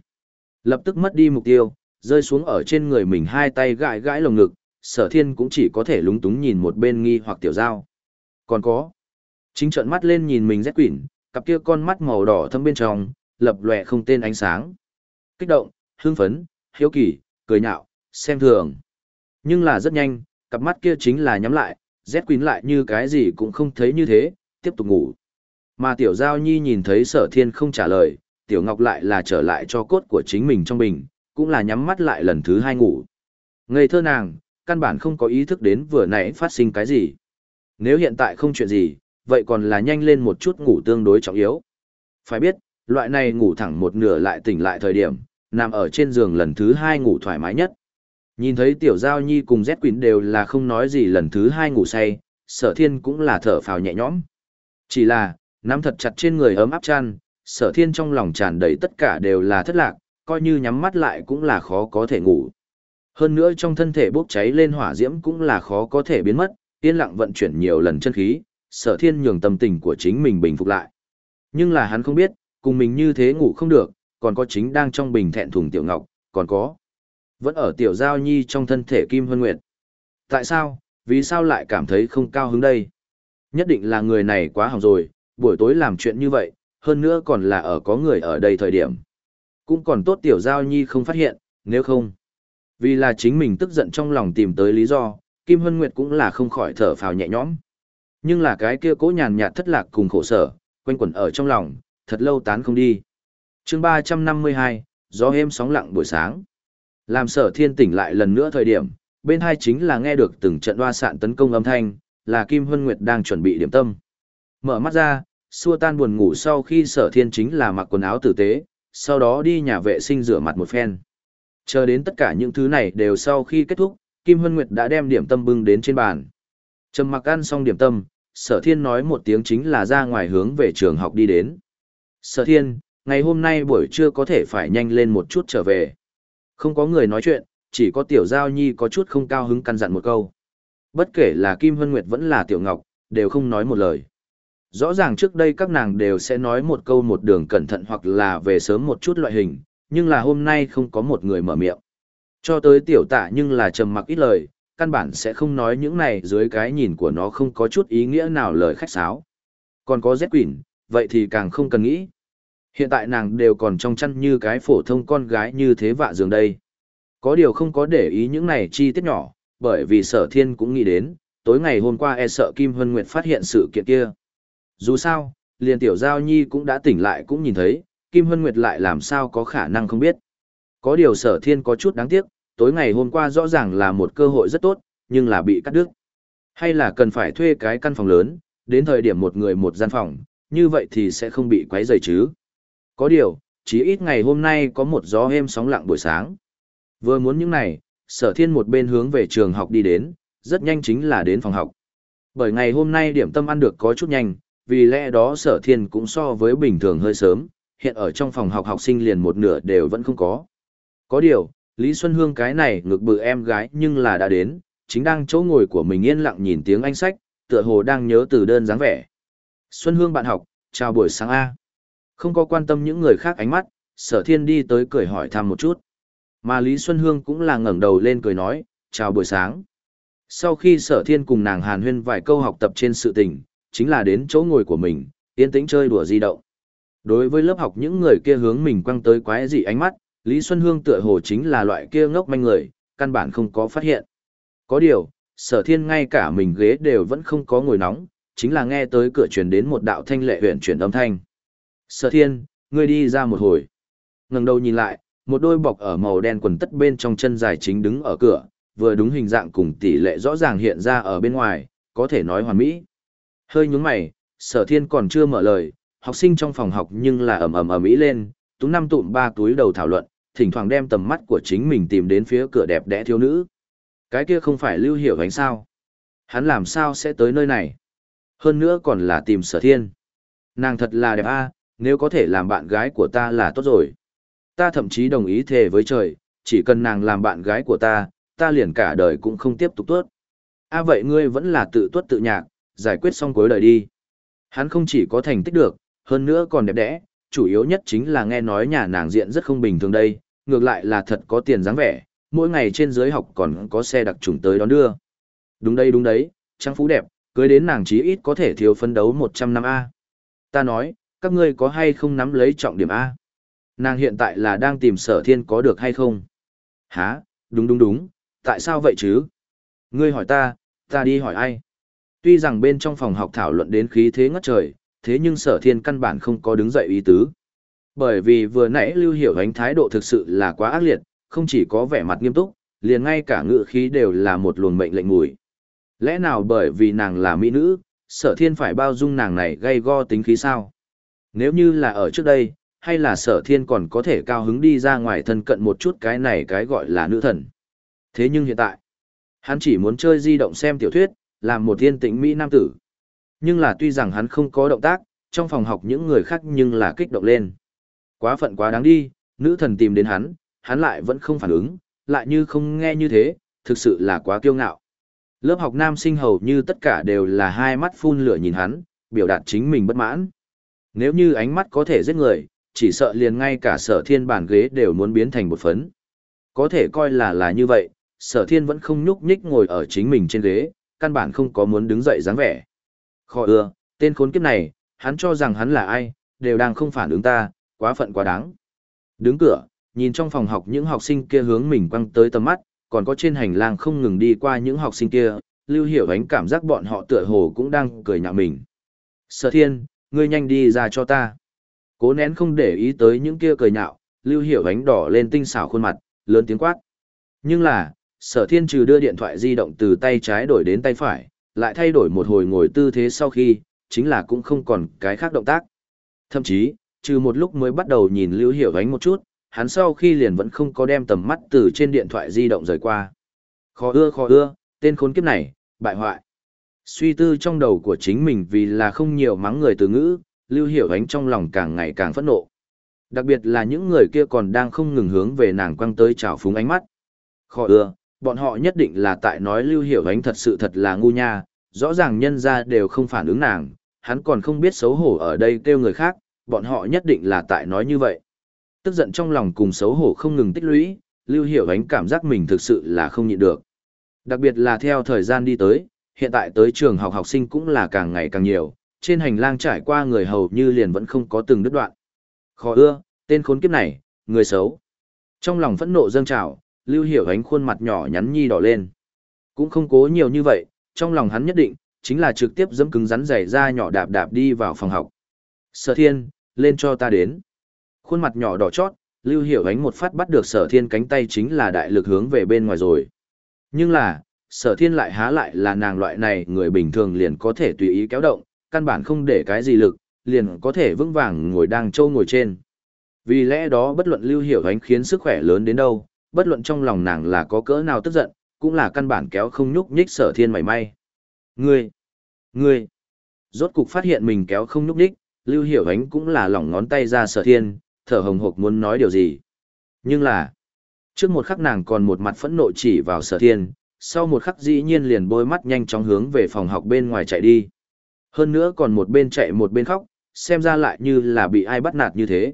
Lập tức mất đi mục tiêu, rơi xuống ở trên người mình hai tay gãi gãi lồng ngực, sở thiên cũng chỉ có thể lúng túng nhìn một bên nghi hoặc tiểu giao. Còn có. Chính trợn mắt lên nhìn mình rét quỷn, cặp kia con mắt màu đỏ thâm bên trong, lập lòe không tên ánh sáng. Kích động, hưng phấn, hiếu kỳ, cười nhạo, xem thường. Nhưng là rất nhanh, cặp mắt kia chính là nhắm lại, rét quỷ lại như cái gì cũng không thấy như thế, tiếp tục ngủ. Mà tiểu giao nhi nhìn thấy sở thiên không trả lời, tiểu ngọc lại là trở lại cho cốt của chính mình trong bình, cũng là nhắm mắt lại lần thứ hai ngủ. Ngây thơ nàng, căn bản không có ý thức đến vừa nãy phát sinh cái gì. Nếu hiện tại không chuyện gì, vậy còn là nhanh lên một chút ngủ tương đối trọng yếu. Phải biết, loại này ngủ thẳng một nửa lại tỉnh lại thời điểm, nằm ở trên giường lần thứ hai ngủ thoải mái nhất. Nhìn thấy tiểu giao nhi cùng Z Quỳnh đều là không nói gì lần thứ hai ngủ say, sở thiên cũng là thở phào nhẹ nhõm. Chỉ là, nắm thật chặt trên người ấm áp chăn, sở thiên trong lòng tràn đầy tất cả đều là thất lạc, coi như nhắm mắt lại cũng là khó có thể ngủ. Hơn nữa trong thân thể bốc cháy lên hỏa diễm cũng là khó có thể biến mất, yên lặng vận chuyển nhiều lần chân khí, sở thiên nhường tâm tình của chính mình bình phục lại. Nhưng là hắn không biết, cùng mình như thế ngủ không được, còn có chính đang trong bình thẹn thùng tiểu ngọc, còn có. Vẫn ở tiểu giao nhi trong thân thể Kim Hân Nguyệt. Tại sao, vì sao lại cảm thấy không cao hứng đây? Nhất định là người này quá hỏng rồi, buổi tối làm chuyện như vậy, hơn nữa còn là ở có người ở đây thời điểm. Cũng còn tốt tiểu giao nhi không phát hiện, nếu không. Vì là chính mình tức giận trong lòng tìm tới lý do, Kim Hân Nguyệt cũng là không khỏi thở phào nhẹ nhõm. Nhưng là cái kia cố nhàn nhạt thất lạc cùng khổ sở, quanh quẩn ở trong lòng, thật lâu tán không đi. chương 352, gió êm sóng lặng buổi sáng. Làm sở thiên tỉnh lại lần nữa thời điểm, bên hai chính là nghe được từng trận hoa sạn tấn công âm thanh, là Kim Hân Nguyệt đang chuẩn bị điểm tâm. Mở mắt ra, xua tan buồn ngủ sau khi sở thiên chính là mặc quần áo tử tế, sau đó đi nhà vệ sinh rửa mặt một phen. Chờ đến tất cả những thứ này đều sau khi kết thúc, Kim Hân Nguyệt đã đem điểm tâm bưng đến trên bàn. Trầm mặc ăn xong điểm tâm, sở thiên nói một tiếng chính là ra ngoài hướng về trường học đi đến. Sở thiên, ngày hôm nay buổi trưa có thể phải nhanh lên một chút trở về. Không có người nói chuyện, chỉ có tiểu giao nhi có chút không cao hứng căn dặn một câu. Bất kể là Kim Hân Nguyệt vẫn là tiểu ngọc, đều không nói một lời. Rõ ràng trước đây các nàng đều sẽ nói một câu một đường cẩn thận hoặc là về sớm một chút loại hình, nhưng là hôm nay không có một người mở miệng. Cho tới tiểu tạ nhưng là trầm mặc ít lời, căn bản sẽ không nói những này dưới cái nhìn của nó không có chút ý nghĩa nào lời khách sáo. Còn có Z quỷ, vậy thì càng không cần nghĩ. Hiện tại nàng đều còn trong chăn như cái phổ thông con gái như thế vạ giường đây. Có điều không có để ý những này chi tiết nhỏ, bởi vì sở thiên cũng nghĩ đến, tối ngày hôm qua e sợ Kim Hân Nguyệt phát hiện sự kiện kia. Dù sao, liền tiểu giao nhi cũng đã tỉnh lại cũng nhìn thấy, Kim Hân Nguyệt lại làm sao có khả năng không biết. Có điều sở thiên có chút đáng tiếc, tối ngày hôm qua rõ ràng là một cơ hội rất tốt, nhưng là bị cắt đứt. Hay là cần phải thuê cái căn phòng lớn, đến thời điểm một người một gian phòng, như vậy thì sẽ không bị quấy rầy chứ. Có điều, chỉ ít ngày hôm nay có một gió êm sóng lặng buổi sáng. Vừa muốn những này, sở thiên một bên hướng về trường học đi đến, rất nhanh chính là đến phòng học. Bởi ngày hôm nay điểm tâm ăn được có chút nhanh, vì lẽ đó sở thiên cũng so với bình thường hơi sớm, hiện ở trong phòng học học sinh liền một nửa đều vẫn không có. Có điều, Lý Xuân Hương cái này ngực bự em gái nhưng là đã đến, chính đang chỗ ngồi của mình yên lặng nhìn tiếng anh sách, tựa hồ đang nhớ từ đơn dáng vẻ. Xuân Hương bạn học, chào buổi sáng A. Không có quan tâm những người khác ánh mắt, sở thiên đi tới cười hỏi thăm một chút. Mà Lý Xuân Hương cũng là ngẩng đầu lên cười nói, chào buổi sáng. Sau khi sở thiên cùng nàng hàn huyên vài câu học tập trên sự tình, chính là đến chỗ ngồi của mình, yên tĩnh chơi đùa di động. Đối với lớp học những người kia hướng mình quăng tới quái dị ánh mắt, Lý Xuân Hương tựa hồ chính là loại kia ngốc manh người, căn bản không có phát hiện. Có điều, sở thiên ngay cả mình ghế đều vẫn không có ngồi nóng, chính là nghe tới cửa truyền đến một đạo thanh lệ huyện chuyển âm thanh. Sở thiên, ngươi đi ra một hồi. ngẩng đầu nhìn lại, một đôi bọc ở màu đen quần tất bên trong chân dài chính đứng ở cửa, vừa đúng hình dạng cùng tỷ lệ rõ ràng hiện ra ở bên ngoài, có thể nói hoàn mỹ. Hơi nhúng mày, sở thiên còn chưa mở lời, học sinh trong phòng học nhưng là ầm ầm ầm ĩ lên, tú năm tụm ba túi đầu thảo luận, thỉnh thoảng đem tầm mắt của chính mình tìm đến phía cửa đẹp đẽ thiếu nữ. Cái kia không phải lưu hiểu ánh sao? Hắn làm sao sẽ tới nơi này? Hơn nữa còn là tìm sở thiên. Nàng thật là đẹp a, nếu có thể làm bạn gái của ta là tốt rồi. ta thậm chí đồng ý thề với trời, chỉ cần nàng làm bạn gái của ta, ta liền cả đời cũng không tiếp tục tuốt. A vậy ngươi vẫn là tự tuất tự nhạc, giải quyết xong cuối đời đi. Hắn không chỉ có thành tích được, hơn nữa còn đẹp đẽ, chủ yếu nhất chính là nghe nói nhà nàng diện rất không bình thường đây, ngược lại là thật có tiền dáng vẻ, mỗi ngày trên dưới học còn có xe đặc trùng tới đón đưa. Đúng đây đúng đấy, trang phú đẹp, cưới đến nàng chí ít có thể thiếu phấn đấu 100 năm A. Ta nói, các ngươi có hay không nắm lấy trọng điểm A? Nàng hiện tại là đang tìm sở thiên có được hay không? Hả, đúng đúng đúng, tại sao vậy chứ? Ngươi hỏi ta, ta đi hỏi ai? Tuy rằng bên trong phòng học thảo luận đến khí thế ngất trời, thế nhưng sở thiên căn bản không có đứng dậy ý tứ. Bởi vì vừa nãy lưu hiểu ánh thái độ thực sự là quá ác liệt, không chỉ có vẻ mặt nghiêm túc, liền ngay cả ngự khí đều là một luồng mệnh lệnh mùi. Lẽ nào bởi vì nàng là mỹ nữ, sở thiên phải bao dung nàng này gây go tính khí sao? Nếu như là ở trước đây, hay là sở thiên còn có thể cao hứng đi ra ngoài thân cận một chút cái này cái gọi là nữ thần. Thế nhưng hiện tại, hắn chỉ muốn chơi di động xem tiểu thuyết, làm một thiên tĩnh Mỹ nam tử. Nhưng là tuy rằng hắn không có động tác, trong phòng học những người khác nhưng là kích động lên. Quá phận quá đáng đi, nữ thần tìm đến hắn, hắn lại vẫn không phản ứng, lại như không nghe như thế, thực sự là quá kiêu ngạo. Lớp học nam sinh hầu như tất cả đều là hai mắt phun lửa nhìn hắn, biểu đạt chính mình bất mãn. Nếu như ánh mắt có thể giết người, chỉ sợ liền ngay cả sở thiên bản ghế đều muốn biến thành một phấn. Có thể coi là là như vậy, sở thiên vẫn không nhúc nhích ngồi ở chính mình trên ghế, căn bản không có muốn đứng dậy dáng vẻ. Khó ưa, tên khốn kiếp này, hắn cho rằng hắn là ai, đều đang không phản ứng ta, quá phận quá đáng. Đứng cửa, nhìn trong phòng học những học sinh kia hướng mình quăng tới tầm mắt, còn có trên hành lang không ngừng đi qua những học sinh kia, Lưu Hiểu Ánh cảm giác bọn họ tựa hồ cũng đang cười nhạo mình. Sở thiên, ngươi nhanh đi ra cho ta. Cố nén không để ý tới những kia cười nhạo, Lưu Hiểu Ánh đỏ lên tinh xảo khuôn mặt, lớn tiếng quát. Nhưng là, sở thiên trừ đưa điện thoại di động từ tay trái đổi đến tay phải, lại thay đổi một hồi ngồi tư thế sau khi, chính là cũng không còn cái khác động tác. Thậm chí, trừ một lúc mới bắt đầu nhìn Lưu Hiểu Ánh một chút, hắn sau khi liền vẫn không có đem tầm mắt từ trên điện thoại di động rời qua. Khó ưa khó ưa, tên khốn kiếp này, bại hoại. Suy tư trong đầu của chính mình vì là không nhiều mắng người từ ngữ, Lưu Hiểu Ánh trong lòng càng ngày càng phẫn nộ. Đặc biệt là những người kia còn đang không ngừng hướng về nàng quăng tới trào phúng ánh mắt. Khó ưa, bọn họ nhất định là tại nói Lưu Hiểu Ánh thật sự thật là ngu nha, rõ ràng nhân ra đều không phản ứng nàng, hắn còn không biết xấu hổ ở đây kêu người khác, bọn họ nhất định là tại nói như vậy. Tức giận trong lòng cùng xấu hổ không ngừng tích lũy, Lưu Hiểu Ánh cảm giác mình thực sự là không nhịn được. Đặc biệt là theo thời gian đi tới, hiện tại tới trường học học sinh cũng là càng ngày càng nhiều, trên hành lang trải qua người hầu như liền vẫn không có từng đứt đoạn. Khó ưa, tên khốn kiếp này, người xấu. Trong lòng phẫn nộ dâng trào, Lưu Hiểu Ánh khuôn mặt nhỏ nhắn nhi đỏ lên. Cũng không cố nhiều như vậy, trong lòng hắn nhất định, chính là trực tiếp dẫm cứng rắn giày ra nhỏ đạp đạp đi vào phòng học. Sở thiên, lên cho ta đến. Khuôn mặt nhỏ đỏ chót, Lưu Hiểu Ánh một phát bắt được sở thiên cánh tay chính là đại lực hướng về bên ngoài rồi. Nhưng là, sở thiên lại há lại là nàng loại này người bình thường liền có thể tùy ý kéo động, căn bản không để cái gì lực, liền có thể vững vàng ngồi đang trâu ngồi trên. Vì lẽ đó bất luận Lưu Hiểu Ánh khiến sức khỏe lớn đến đâu, bất luận trong lòng nàng là có cỡ nào tức giận, cũng là căn bản kéo không nhúc nhích sở thiên mảy may. Ngươi! Ngươi! Rốt cục phát hiện mình kéo không nhúc nhích, Lưu Hiểu Ánh cũng là lỏng ngón tay ra sở thiên, thở hồng hộc muốn nói điều gì. Nhưng là, trước một khắc nàng còn một mặt phẫn nộ chỉ vào sở thiên, sau một khắc dĩ nhiên liền bôi mắt nhanh chóng hướng về phòng học bên ngoài chạy đi. Hơn nữa còn một bên chạy một bên khóc, xem ra lại như là bị ai bắt nạt như thế.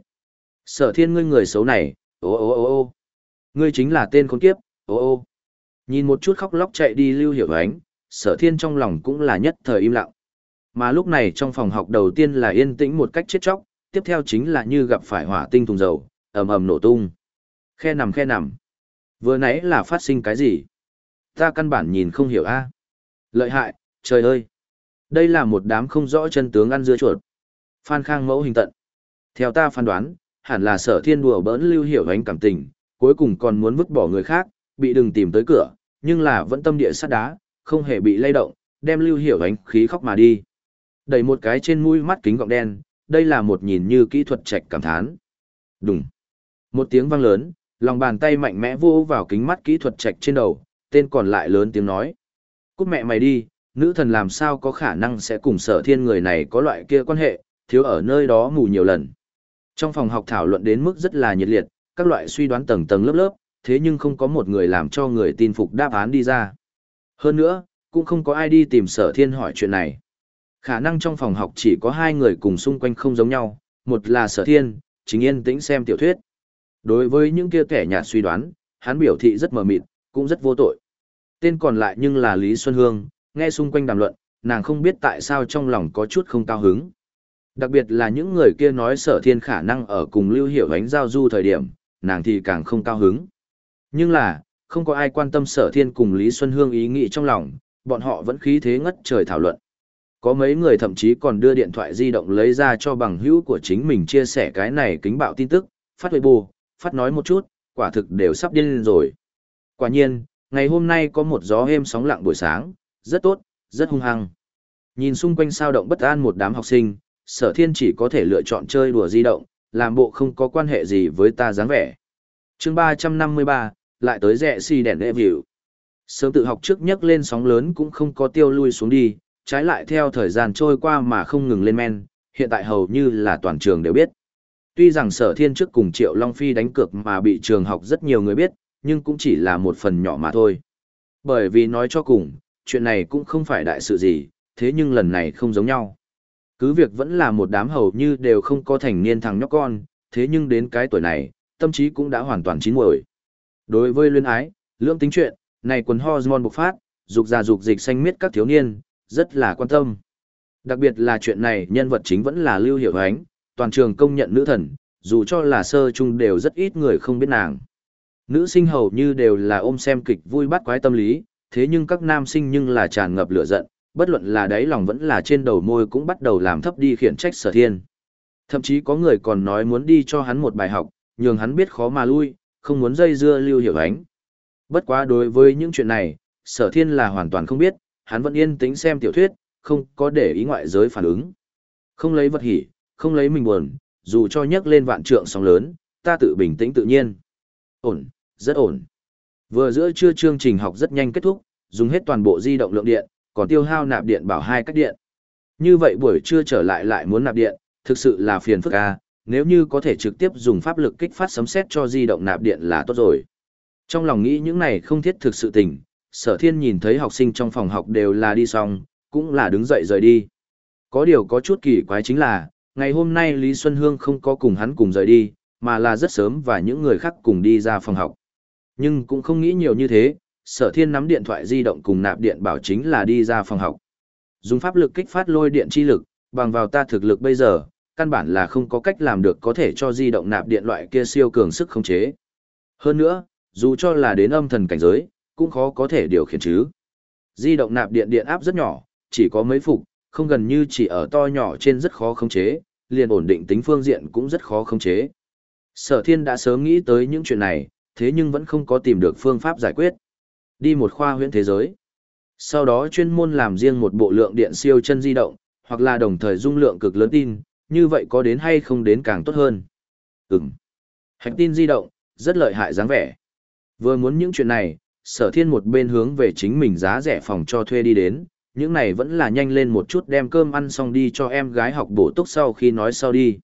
Sở thiên ngươi người xấu này, ô ô ô ô ngươi chính là tên khốn kiếp, ô ô. Nhìn một chút khóc lóc chạy đi lưu hiểu ánh, sở thiên trong lòng cũng là nhất thời im lặng. Mà lúc này trong phòng học đầu tiên là yên tĩnh một cách chết chóc, tiếp theo chính là như gặp phải hỏa tinh thùng dầu, ầm ầm nổ tung. Khe nằm khe nằm. Vừa nãy là phát sinh cái gì? Ta căn bản nhìn không hiểu a. Lợi hại, trời ơi. Đây là một đám không rõ chân tướng ăn dưa chuột. Phan Khang mẫu hình tận. Theo ta phán đoán, hẳn là sở thiên đùa bỡn lưu hiểu ánh cảm tình, cuối cùng còn muốn vứt bỏ người khác, bị đừng tìm tới cửa, nhưng là vẫn tâm địa sắt đá, không hề bị lay động, đem lưu hiểu ánh khí khóc mà đi. Đẩy một cái trên mũi mắt kính gọng đen, đây là một nhìn như kỹ thuật trạch cảm thán. đúng Một tiếng vang lớn, lòng bàn tay mạnh mẽ vô vào kính mắt kỹ thuật trạch trên đầu, tên còn lại lớn tiếng nói. Cút mẹ mày đi, nữ thần làm sao có khả năng sẽ cùng sở thiên người này có loại kia quan hệ, thiếu ở nơi đó ngủ nhiều lần. Trong phòng học thảo luận đến mức rất là nhiệt liệt, các loại suy đoán tầng tầng lớp lớp, thế nhưng không có một người làm cho người tin phục đáp án đi ra. Hơn nữa, cũng không có ai đi tìm sở thiên hỏi chuyện này. Khả năng trong phòng học chỉ có hai người cùng xung quanh không giống nhau, một là sở thiên, chính yên tĩnh xem tiểu thuyết. Đối với những kia kẻ nhạt suy đoán, hắn biểu thị rất mờ mịt, cũng rất vô tội. Tên còn lại nhưng là Lý Xuân Hương, nghe xung quanh đàm luận, nàng không biết tại sao trong lòng có chút không cao hứng. Đặc biệt là những người kia nói sở thiên khả năng ở cùng lưu hiểu ánh giao du thời điểm, nàng thì càng không cao hứng. Nhưng là, không có ai quan tâm sở thiên cùng Lý Xuân Hương ý nghĩ trong lòng, bọn họ vẫn khí thế ngất trời thảo luận. Có mấy người thậm chí còn đưa điện thoại di động lấy ra cho bằng hữu của chính mình chia sẻ cái này kính bạo tin tức, phát huệ bù, phát nói một chút, quả thực đều sắp điên lên rồi. Quả nhiên, ngày hôm nay có một gió êm sóng lặng buổi sáng, rất tốt, rất hung hăng. Nhìn xung quanh sao động bất an một đám học sinh, sở thiên chỉ có thể lựa chọn chơi đùa di động, làm bộ không có quan hệ gì với ta dáng vẻ. chương 353, lại tới rẻ si đèn đệ view. Sớm tự học trước nhấc lên sóng lớn cũng không có tiêu lui xuống đi, trái lại theo thời gian trôi qua mà không ngừng lên men, hiện tại hầu như là toàn trường đều biết. Tuy rằng sở thiên trước cùng Triệu Long Phi đánh cược mà bị trường học rất nhiều người biết, nhưng cũng chỉ là một phần nhỏ mà thôi. Bởi vì nói cho cùng, chuyện này cũng không phải đại sự gì, thế nhưng lần này không giống nhau. Cứ việc vẫn là một đám hầu như đều không có thành niên thằng nhóc con, thế nhưng đến cái tuổi này, tâm trí cũng đã hoàn toàn chín muồi. Đối với luyến ái, lưỡng tính chuyện, này quần hormone bộc phát, dục già dục dịch xanh miết các thiếu niên, rất là quan tâm. Đặc biệt là chuyện này nhân vật chính vẫn là Lưu Hiểu Ánh, toàn trường công nhận nữ thần, dù cho là sơ chung đều rất ít người không biết nàng. Nữ sinh hầu như đều là ôm xem kịch vui bắt quái tâm lý, thế nhưng các nam sinh nhưng là tràn ngập lửa giận, bất luận là đáy lòng vẫn là trên đầu môi cũng bắt đầu làm thấp đi khiển trách sở thiên. Thậm chí có người còn nói muốn đi cho hắn một bài học, nhường hắn biết khó mà lui, không muốn dây dưa lưu hiểu ánh. Bất quá đối với những chuyện này, sở thiên là hoàn toàn không biết, hắn vẫn yên tĩnh xem tiểu thuyết, không có để ý ngoại giới phản ứng. Không lấy vật hỉ, không lấy mình buồn, dù cho nhấc lên vạn trượng sóng lớn, ta tự bình tĩnh tự nhiên. Ổn, rất ổn. Vừa giữa trưa chương trình học rất nhanh kết thúc, dùng hết toàn bộ di động lượng điện, còn tiêu hao nạp điện bảo hai cách điện. Như vậy buổi trưa trở lại lại muốn nạp điện, thực sự là phiền phức a, nếu như có thể trực tiếp dùng pháp lực kích phát sấm sét cho di động nạp điện là tốt rồi. Trong lòng nghĩ những này không thiết thực sự tình, sở thiên nhìn thấy học sinh trong phòng học đều là đi xong, cũng là đứng dậy rời đi. Có điều có chút kỳ quái chính là, ngày hôm nay Lý Xuân Hương không có cùng hắn cùng rời đi, mà là rất sớm và những người khác cùng đi ra phòng học. Nhưng cũng không nghĩ nhiều như thế, sở thiên nắm điện thoại di động cùng nạp điện bảo chính là đi ra phòng học. Dùng pháp lực kích phát lôi điện chi lực, bằng vào ta thực lực bây giờ, căn bản là không có cách làm được có thể cho di động nạp điện loại kia siêu cường sức khống chế. Hơn nữa, dù cho là đến âm thần cảnh giới, cũng khó có thể điều khiển chứ. Di động nạp điện điện áp rất nhỏ, chỉ có mấy phục, không gần như chỉ ở to nhỏ trên rất khó khống chế, liền ổn định tính phương diện cũng rất khó khống chế. Sở thiên đã sớm nghĩ tới những chuyện này, thế nhưng vẫn không có tìm được phương pháp giải quyết. Đi một khoa huyện thế giới. Sau đó chuyên môn làm riêng một bộ lượng điện siêu chân di động, hoặc là đồng thời dung lượng cực lớn tin, như vậy có đến hay không đến càng tốt hơn. Ừm. Hạch tin di động, rất lợi hại dáng vẻ. Vừa muốn những chuyện này, sở thiên một bên hướng về chính mình giá rẻ phòng cho thuê đi đến, những này vẫn là nhanh lên một chút đem cơm ăn xong đi cho em gái học bổ túc sau khi nói sau đi.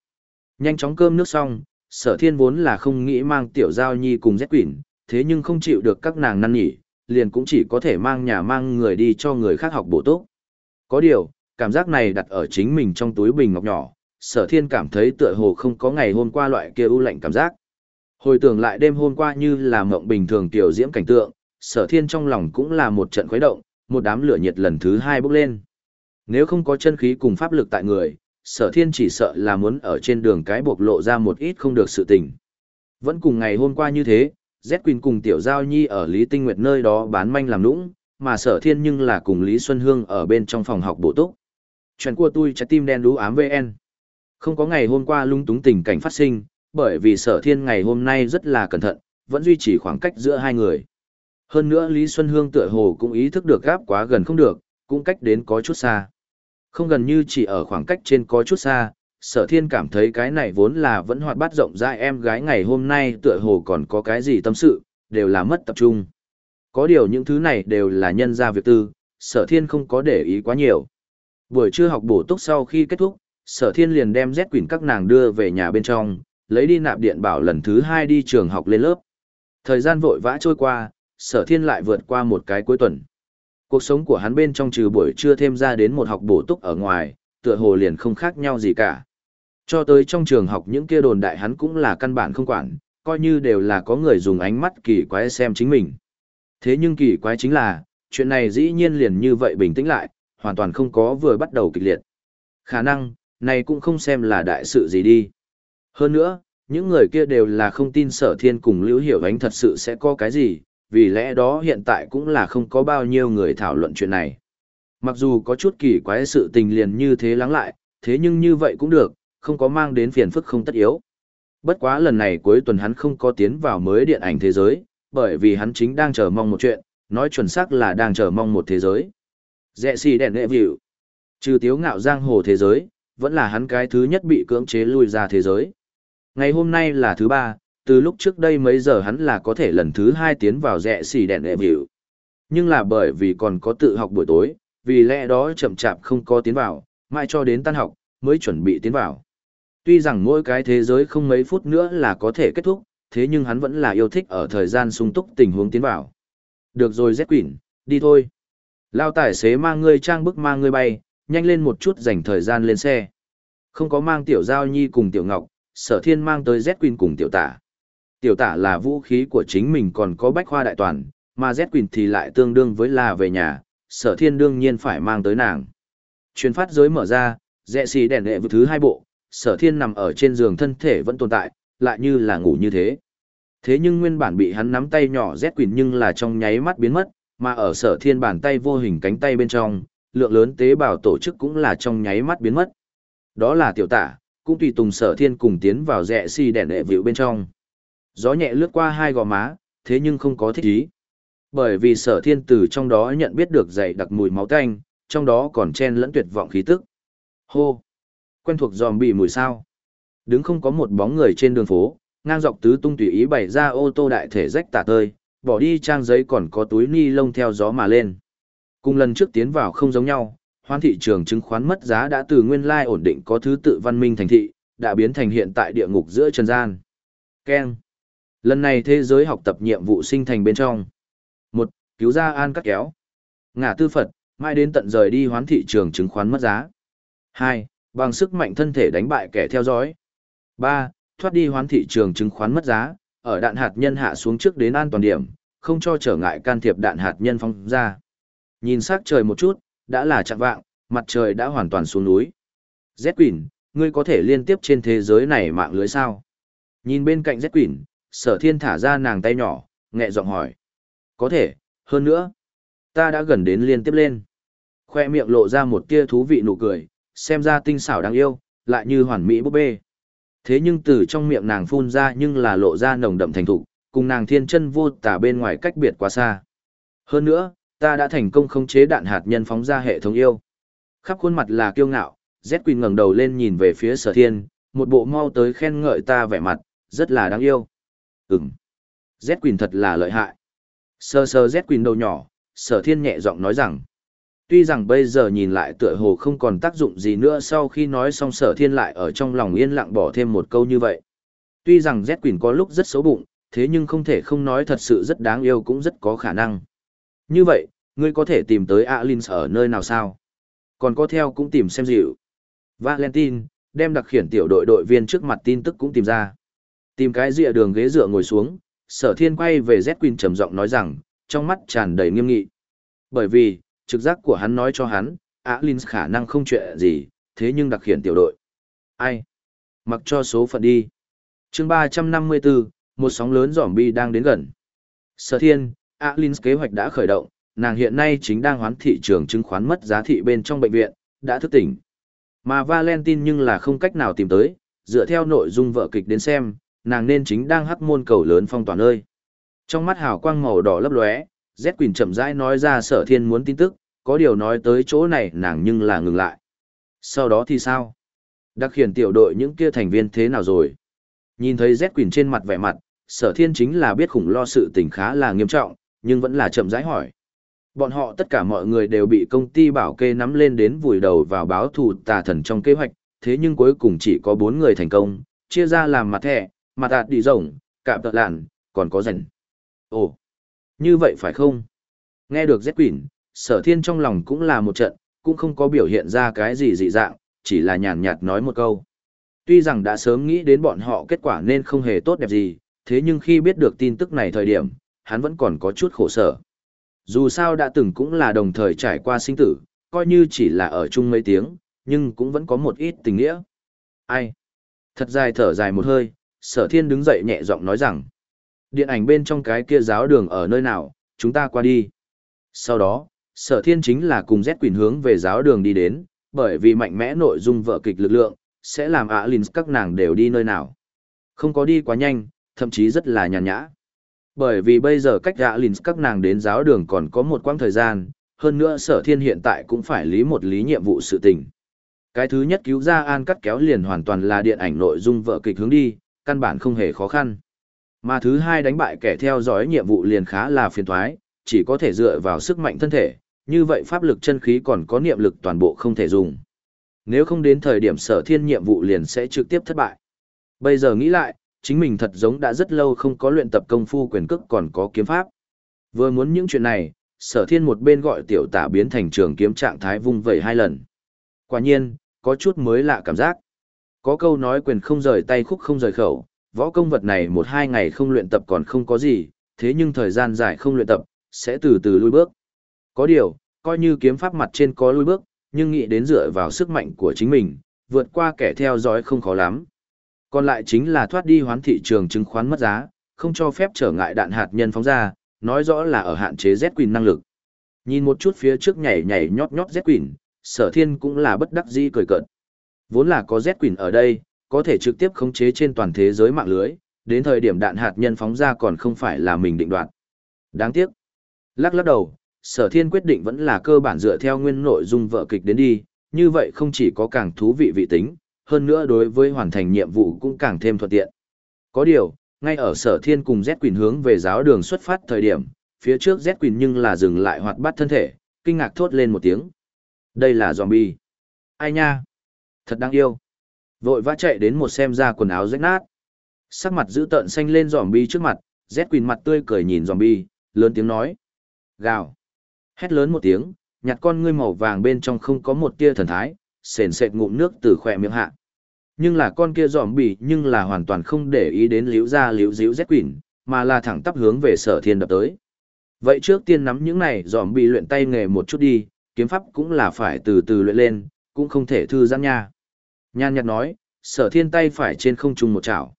Nhanh chóng cơm nước xong, sở thiên vốn là không nghĩ mang tiểu giao nhi cùng dép quỷ, thế nhưng không chịu được các nàng năn nhỉ, liền cũng chỉ có thể mang nhà mang người đi cho người khác học bổ túc. Có điều, cảm giác này đặt ở chính mình trong túi bình ngọc nhỏ, sở thiên cảm thấy tựa hồ không có ngày hôm qua loại kia ưu lạnh cảm giác. Hồi tưởng lại đêm hôm qua như là mộng bình thường tiểu diễm cảnh tượng, sở thiên trong lòng cũng là một trận khuấy động, một đám lửa nhiệt lần thứ hai bốc lên. Nếu không có chân khí cùng pháp lực tại người, sở thiên chỉ sợ là muốn ở trên đường cái bộc lộ ra một ít không được sự tình. Vẫn cùng ngày hôm qua như thế, Z Quỳnh cùng Tiểu Giao Nhi ở Lý Tinh Nguyệt nơi đó bán manh làm nũng, mà sở thiên nhưng là cùng Lý Xuân Hương ở bên trong phòng học bổ túc. Chuyện của tôi trái tim đen đú ám VN. Không có ngày hôm qua lung túng tình cảnh phát sinh, bởi vì sở thiên ngày hôm nay rất là cẩn thận, vẫn duy trì khoảng cách giữa hai người. Hơn nữa Lý Xuân Hương tựa hồ cũng ý thức được gáp quá gần không được, cũng cách đến có chút xa. Không gần như chỉ ở khoảng cách trên có chút xa, sở thiên cảm thấy cái này vốn là vẫn hoạt bát rộng rãi em gái ngày hôm nay tựa hồ còn có cái gì tâm sự, đều là mất tập trung. Có điều những thứ này đều là nhân ra việc tư, sở thiên không có để ý quá nhiều. Buổi trưa học bổ túc sau khi kết thúc, sở thiên liền đem rét quỷ các nàng đưa về nhà bên trong, lấy đi nạp điện bảo lần thứ hai đi trường học lên lớp. Thời gian vội vã trôi qua, sở thiên lại vượt qua một cái cuối tuần. Cuộc sống của hắn bên trong trừ buổi trưa thêm ra đến một học bổ túc ở ngoài, tựa hồ liền không khác nhau gì cả. Cho tới trong trường học những kia đồn đại hắn cũng là căn bản không quản, coi như đều là có người dùng ánh mắt kỳ quái xem chính mình. Thế nhưng kỳ quái chính là, chuyện này dĩ nhiên liền như vậy bình tĩnh lại, hoàn toàn không có vừa bắt đầu kịch liệt. Khả năng, này cũng không xem là đại sự gì đi. Hơn nữa, những người kia đều là không tin sở thiên cùng Lưu Hiểu Ánh thật sự sẽ có cái gì, vì lẽ đó hiện tại cũng là không có bao nhiêu người thảo luận chuyện này. Mặc dù có chút kỳ quái sự tình liền như thế lắng lại, thế nhưng như vậy cũng được, không có mang đến phiền phức không tất yếu. Bất quá lần này cuối tuần hắn không có tiến vào mới điện ảnh thế giới, bởi vì hắn chính đang chờ mong một chuyện, nói chuẩn xác là đang chờ mong một thế giới. Dẹ xì đèn nghệ vịu. Trừ tiếu ngạo giang hồ thế giới, vẫn là hắn cái thứ nhất bị cưỡng chế lui ra thế giới. Ngày hôm nay là thứ ba, từ lúc trước đây mấy giờ hắn là có thể lần thứ hai tiến vào rẽ xì đèn lệ vịu. Nhưng là bởi vì còn có tự học buổi tối, vì lẽ đó chậm chạp không có tiến vào, mãi cho đến tan học, mới chuẩn bị tiến vào. Tuy rằng mỗi cái thế giới không mấy phút nữa là có thể kết thúc, thế nhưng hắn vẫn là yêu thích ở thời gian sung túc tình huống tiến vào. Được rồi Z Quỷ, đi thôi. Lao tài xế mang ngươi trang bức mang ngươi bay, nhanh lên một chút dành thời gian lên xe. Không có mang tiểu giao nhi cùng tiểu ngọc, sở thiên mang tới Z Quỳnh cùng tiểu tả. Tiểu tả là vũ khí của chính mình còn có bách khoa đại toàn, mà Z Quỳnh thì lại tương đương với là về nhà, sở thiên đương nhiên phải mang tới nàng. Chuyến phát giới mở ra, rẽ xì đèn đệ thứ hai bộ, sở thiên nằm ở trên giường thân thể vẫn tồn tại, lại như là ngủ như thế. Thế nhưng nguyên bản bị hắn nắm tay nhỏ Z Quỳnh nhưng là trong nháy mắt biến mất, mà ở sở thiên bàn tay vô hình cánh tay bên trong, lượng lớn tế bào tổ chức cũng là trong nháy mắt biến mất. Đó là tiểu tả, cũng tùy tùng sở thiên cùng tiến vào rẽ xì đèn đệ vịu bên trong. Gió nhẹ lướt qua hai gò má, thế nhưng không có thích ý. Bởi vì sở thiên từ trong đó nhận biết được dày đặc mùi máu tanh, trong đó còn chen lẫn tuyệt vọng khí tức. Hô! Quen thuộc dòm bị mùi sao. Đứng không có một bóng người trên đường phố, ngang dọc tứ tung tùy ý bày ra ô tô đại thể rách tả tơi, bỏ đi trang giấy còn có túi ni lông theo gió mà lên. Cùng lần trước tiến vào không giống nhau, hoan thị trường chứng khoán mất giá đã từ nguyên lai ổn định có thứ tự văn minh thành thị, đã biến thành hiện tại địa ngục giữa trần gian. Ken. Lần này thế giới học tập nhiệm vụ sinh thành bên trong. một Cứu ra an cắt kéo. Ngả tư Phật, mai đến tận rời đi hoán thị trường chứng khoán mất giá. hai Bằng sức mạnh thân thể đánh bại kẻ theo dõi. ba Thoát đi hoán thị trường chứng khoán mất giá, ở đạn hạt nhân hạ xuống trước đến an toàn điểm, không cho trở ngại can thiệp đạn hạt nhân phong ra. Nhìn sắc trời một chút, đã là chạng vạng, mặt trời đã hoàn toàn xuống núi. Z Quỷ, ngươi có thể liên tiếp trên thế giới này mạng lưới sao? Nhìn bên cạnh Z Quỷ, sở thiên thả ra nàng tay nhỏ, nhẹ giọng hỏi. Có thể, hơn nữa. Ta đã gần đến liên tiếp lên. Khoe miệng lộ ra một tia thú vị nụ cười, xem ra tinh xảo đáng yêu, lại như hoàn mỹ búp bê. Thế nhưng từ trong miệng nàng phun ra nhưng là lộ ra nồng đậm thành thục, cùng nàng thiên chân vô tả bên ngoài cách biệt quá xa. Hơn nữa, ta đã thành công khống chế đạn hạt nhân phóng ra hệ thống yêu. Khắp khuôn mặt là kiêu ngạo, Z Quỳnh ngẩng đầu lên nhìn về phía sở thiên, một bộ mau tới khen ngợi ta vẻ mặt, rất là đáng yêu. Ừm. Z Quỳnh thật là lợi hại. Sơ sơ Z Quỳnh đầu nhỏ, sở thiên nhẹ giọng nói rằng. Tuy rằng bây giờ nhìn lại tựa hồ không còn tác dụng gì nữa sau khi nói xong sở thiên lại ở trong lòng yên lặng bỏ thêm một câu như vậy. Tuy rằng Z Quỳnh có lúc rất xấu bụng, thế nhưng không thể không nói thật sự rất đáng yêu cũng rất có khả năng. Như vậy, ngươi có thể tìm tới Alins ở nơi nào sao? Còn có theo cũng tìm xem dịu. Valentine, đem đặc khiển tiểu đội đội viên trước mặt tin tức cũng tìm ra. Tìm cái dịa đường ghế dựa ngồi xuống, sở thiên quay về Z Queen trầm giọng nói rằng, trong mắt tràn đầy nghiêm nghị. Bởi vì, trực giác của hắn nói cho hắn, Alins khả năng không chuyện gì, thế nhưng đặc khiển tiểu đội. Ai? Mặc cho số phận đi. chương 354, một sóng lớn zombie đang đến gần. Sở thiên, Alins kế hoạch đã khởi động, nàng hiện nay chính đang hoán thị trường chứng khoán mất giá thị bên trong bệnh viện, đã thức tỉnh. Mà Valentine nhưng là không cách nào tìm tới, dựa theo nội dung vợ kịch đến xem, nàng nên chính đang hắc môn cầu lớn phong toàn ơi. Trong mắt hào quang màu đỏ lấp lóe, Z Quỳnh chậm rãi nói ra sở thiên muốn tin tức, có điều nói tới chỗ này nàng nhưng là ngừng lại. Sau đó thì sao? Đặc khiển tiểu đội những kia thành viên thế nào rồi? Nhìn thấy Z Quỳnh trên mặt vẻ mặt, sở thiên chính là biết khủng lo sự tình khá là nghiêm trọng, nhưng vẫn là chậm rãi hỏi. Bọn họ tất cả mọi người đều bị công ty bảo kê nắm lên đến vùi đầu vào báo thù tà thần trong kế hoạch, thế nhưng cuối cùng chỉ có bốn người thành công, chia ra làm mặt thẻ, mặt ạt đi rồng, cạm tợ lạn, còn có rảnh. Ồ, như vậy phải không? Nghe được Z Quỷ, sở thiên trong lòng cũng là một trận, cũng không có biểu hiện ra cái gì dị dạng, chỉ là nhàn nhạt nói một câu. Tuy rằng đã sớm nghĩ đến bọn họ kết quả nên không hề tốt đẹp gì, thế nhưng khi biết được tin tức này thời điểm, hắn vẫn còn có chút khổ sở. Dù sao đã từng cũng là đồng thời trải qua sinh tử, coi như chỉ là ở chung mấy tiếng, nhưng cũng vẫn có một ít tình nghĩa. Ai? Thật dài thở dài một hơi, sở thiên đứng dậy nhẹ giọng nói rằng, điện ảnh bên trong cái kia giáo đường ở nơi nào, chúng ta qua đi. Sau đó, sở thiên chính là cùng rét Quỳnh hướng về giáo đường đi đến, bởi vì mạnh mẽ nội dung vợ kịch lực lượng, sẽ làm ạ lynx các nàng đều đi nơi nào. Không có đi quá nhanh, thậm chí rất là nhàn nhã. Bởi vì bây giờ cách ạ lynx các nàng đến giáo đường còn có một quãng thời gian, hơn nữa sở thiên hiện tại cũng phải lý một lý nhiệm vụ sự tình. Cái thứ nhất cứu ra An cắt kéo liền hoàn toàn là điện ảnh nội dung vợ kịch hướng đi, căn bản không hề khó khăn. Mà thứ hai đánh bại kẻ theo dõi nhiệm vụ liền khá là phiền toái, chỉ có thể dựa vào sức mạnh thân thể, như vậy pháp lực chân khí còn có niệm lực toàn bộ không thể dùng. Nếu không đến thời điểm sở thiên nhiệm vụ liền sẽ trực tiếp thất bại. Bây giờ nghĩ lại, chính mình thật giống đã rất lâu không có luyện tập công phu quyền cước còn có kiếm pháp. Vừa muốn những chuyện này, sở thiên một bên gọi tiểu tả biến thành trường kiếm trạng thái vung vẩy hai lần. Quả nhiên, có chút mới lạ cảm giác. Có câu nói quyền không rời tay khúc không rời khẩu, võ công vật này một hai ngày không luyện tập còn không có gì, thế nhưng thời gian dài không luyện tập, sẽ từ từ lui bước. Có điều, coi như kiếm pháp mặt trên có lui bước, nhưng nghĩ đến dựa vào sức mạnh của chính mình, vượt qua kẻ theo dõi không khó lắm. Còn lại chính là thoát đi hoán thị trường chứng khoán mất giá, không cho phép trở ngại đạn hạt nhân phóng ra, nói rõ là ở hạn chế Z quỳnh năng lực. Nhìn một chút phía trước nhảy nhảy nhót nhót Z quỳnh sở thiên cũng là bất đắc dĩ cười cợt. Vốn là có Z Queen ở đây, có thể trực tiếp khống chế trên toàn thế giới mạng lưới, đến thời điểm đạn hạt nhân phóng ra còn không phải là mình định đoạt. Đáng tiếc. Lắc lắc đầu, sở thiên quyết định vẫn là cơ bản dựa theo nguyên nội dung vợ kịch đến đi, như vậy không chỉ có càng thú vị vị tính, hơn nữa đối với hoàn thành nhiệm vụ cũng càng thêm thuận tiện. Có điều, ngay ở sở thiên cùng Z Quỳnh hướng về giáo đường xuất phát thời điểm, phía trước Z Quỳnh nhưng là dừng lại hoạt bát thân thể, kinh ngạc thốt lên một tiếng. Đây là zombie. Ai nha? Thật đáng yêu. Vội vã chạy đến một xem ra quần áo rách nát. Sắc mặt giữ tợn xanh lên zombie trước mặt, Z Quỳnh mặt tươi cười nhìn zombie, lớn tiếng nói. Gào. Hét lớn một tiếng, nhặt con ngươi màu vàng bên trong không có một tia thần thái, sền sệt ngụm nước từ khỏe miệng hạ. Nhưng là con kia giòm bì nhưng là hoàn toàn không để ý đến liễu ra liễu díu rét Quỳn, mà là thẳng tắp hướng về sở thiên đập tới. Vậy trước tiên nắm những này giòm bì luyện tay nghề một chút đi, kiếm pháp cũng là phải từ từ luyện lên, cũng không thể thư giãn nha. Nhan nhạt nói, sở thiên tay phải trên không trung một chảo.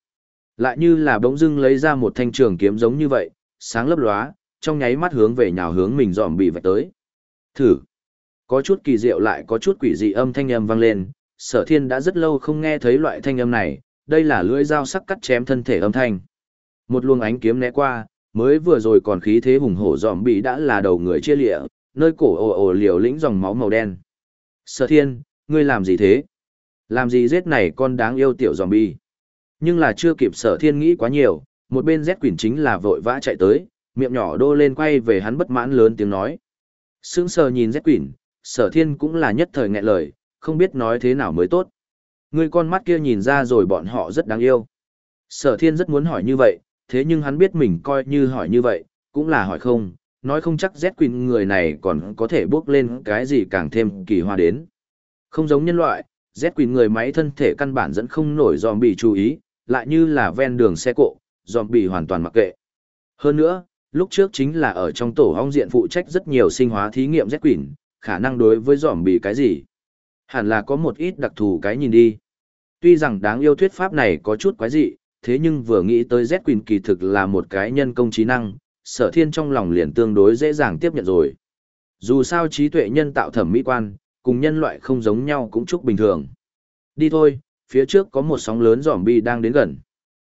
Lại như là bỗng dưng lấy ra một thanh trường kiếm giống như vậy, sáng lấp lóa, trong nháy mắt hướng về nhào hướng mình dòm bị vạch tới. Thử. Có chút kỳ diệu lại có chút quỷ dị âm thanh âm vang lên, sở thiên đã rất lâu không nghe thấy loại thanh âm này, đây là lưỡi dao sắc cắt chém thân thể âm thanh. Một luồng ánh kiếm né qua, mới vừa rồi còn khí thế hùng hổ dòm bị đã là đầu người chia lịa, nơi cổ ồ ồ liều lĩnh dòng máu màu đen. Sở thiên, ngươi làm gì thế? Làm gì giết này con đáng yêu tiểu dòm bi? Nhưng là chưa kịp sở thiên nghĩ quá nhiều, một bên Z quỷ chính là vội vã chạy tới, miệng nhỏ đô lên quay về hắn bất mãn lớn tiếng nói. Sững sờ nhìn Z quỷ, sở thiên cũng là nhất thời nghẹn lời, không biết nói thế nào mới tốt. Người con mắt kia nhìn ra rồi bọn họ rất đáng yêu. Sở thiên rất muốn hỏi như vậy, thế nhưng hắn biết mình coi như hỏi như vậy, cũng là hỏi không, nói không chắc Z Queen người này còn có thể bước lên cái gì càng thêm kỳ hoa đến. Không giống nhân loại, Z Queen người máy thân thể căn bản dẫn không nổi zombie chú ý, lại như là ven đường xe cộ, zombie hoàn toàn mặc kệ. Hơn nữa, lúc trước chính là ở trong tổ hong diện phụ trách rất nhiều sinh hóa thí nghiệm Z Queen, khả năng đối với zombie cái gì. Hẳn là có một ít đặc thù cái nhìn đi. Tuy rằng đáng yêu thuyết pháp này có chút quái dị, thế nhưng vừa nghĩ tới Z Queen kỳ thực là một cái nhân công trí năng, sở thiên trong lòng liền tương đối dễ dàng tiếp nhận rồi. Dù sao trí tuệ nhân tạo thẩm mỹ quan, cùng nhân loại không giống nhau cũng chúc bình thường. Đi thôi, phía trước có một sóng lớn bi đang đến gần.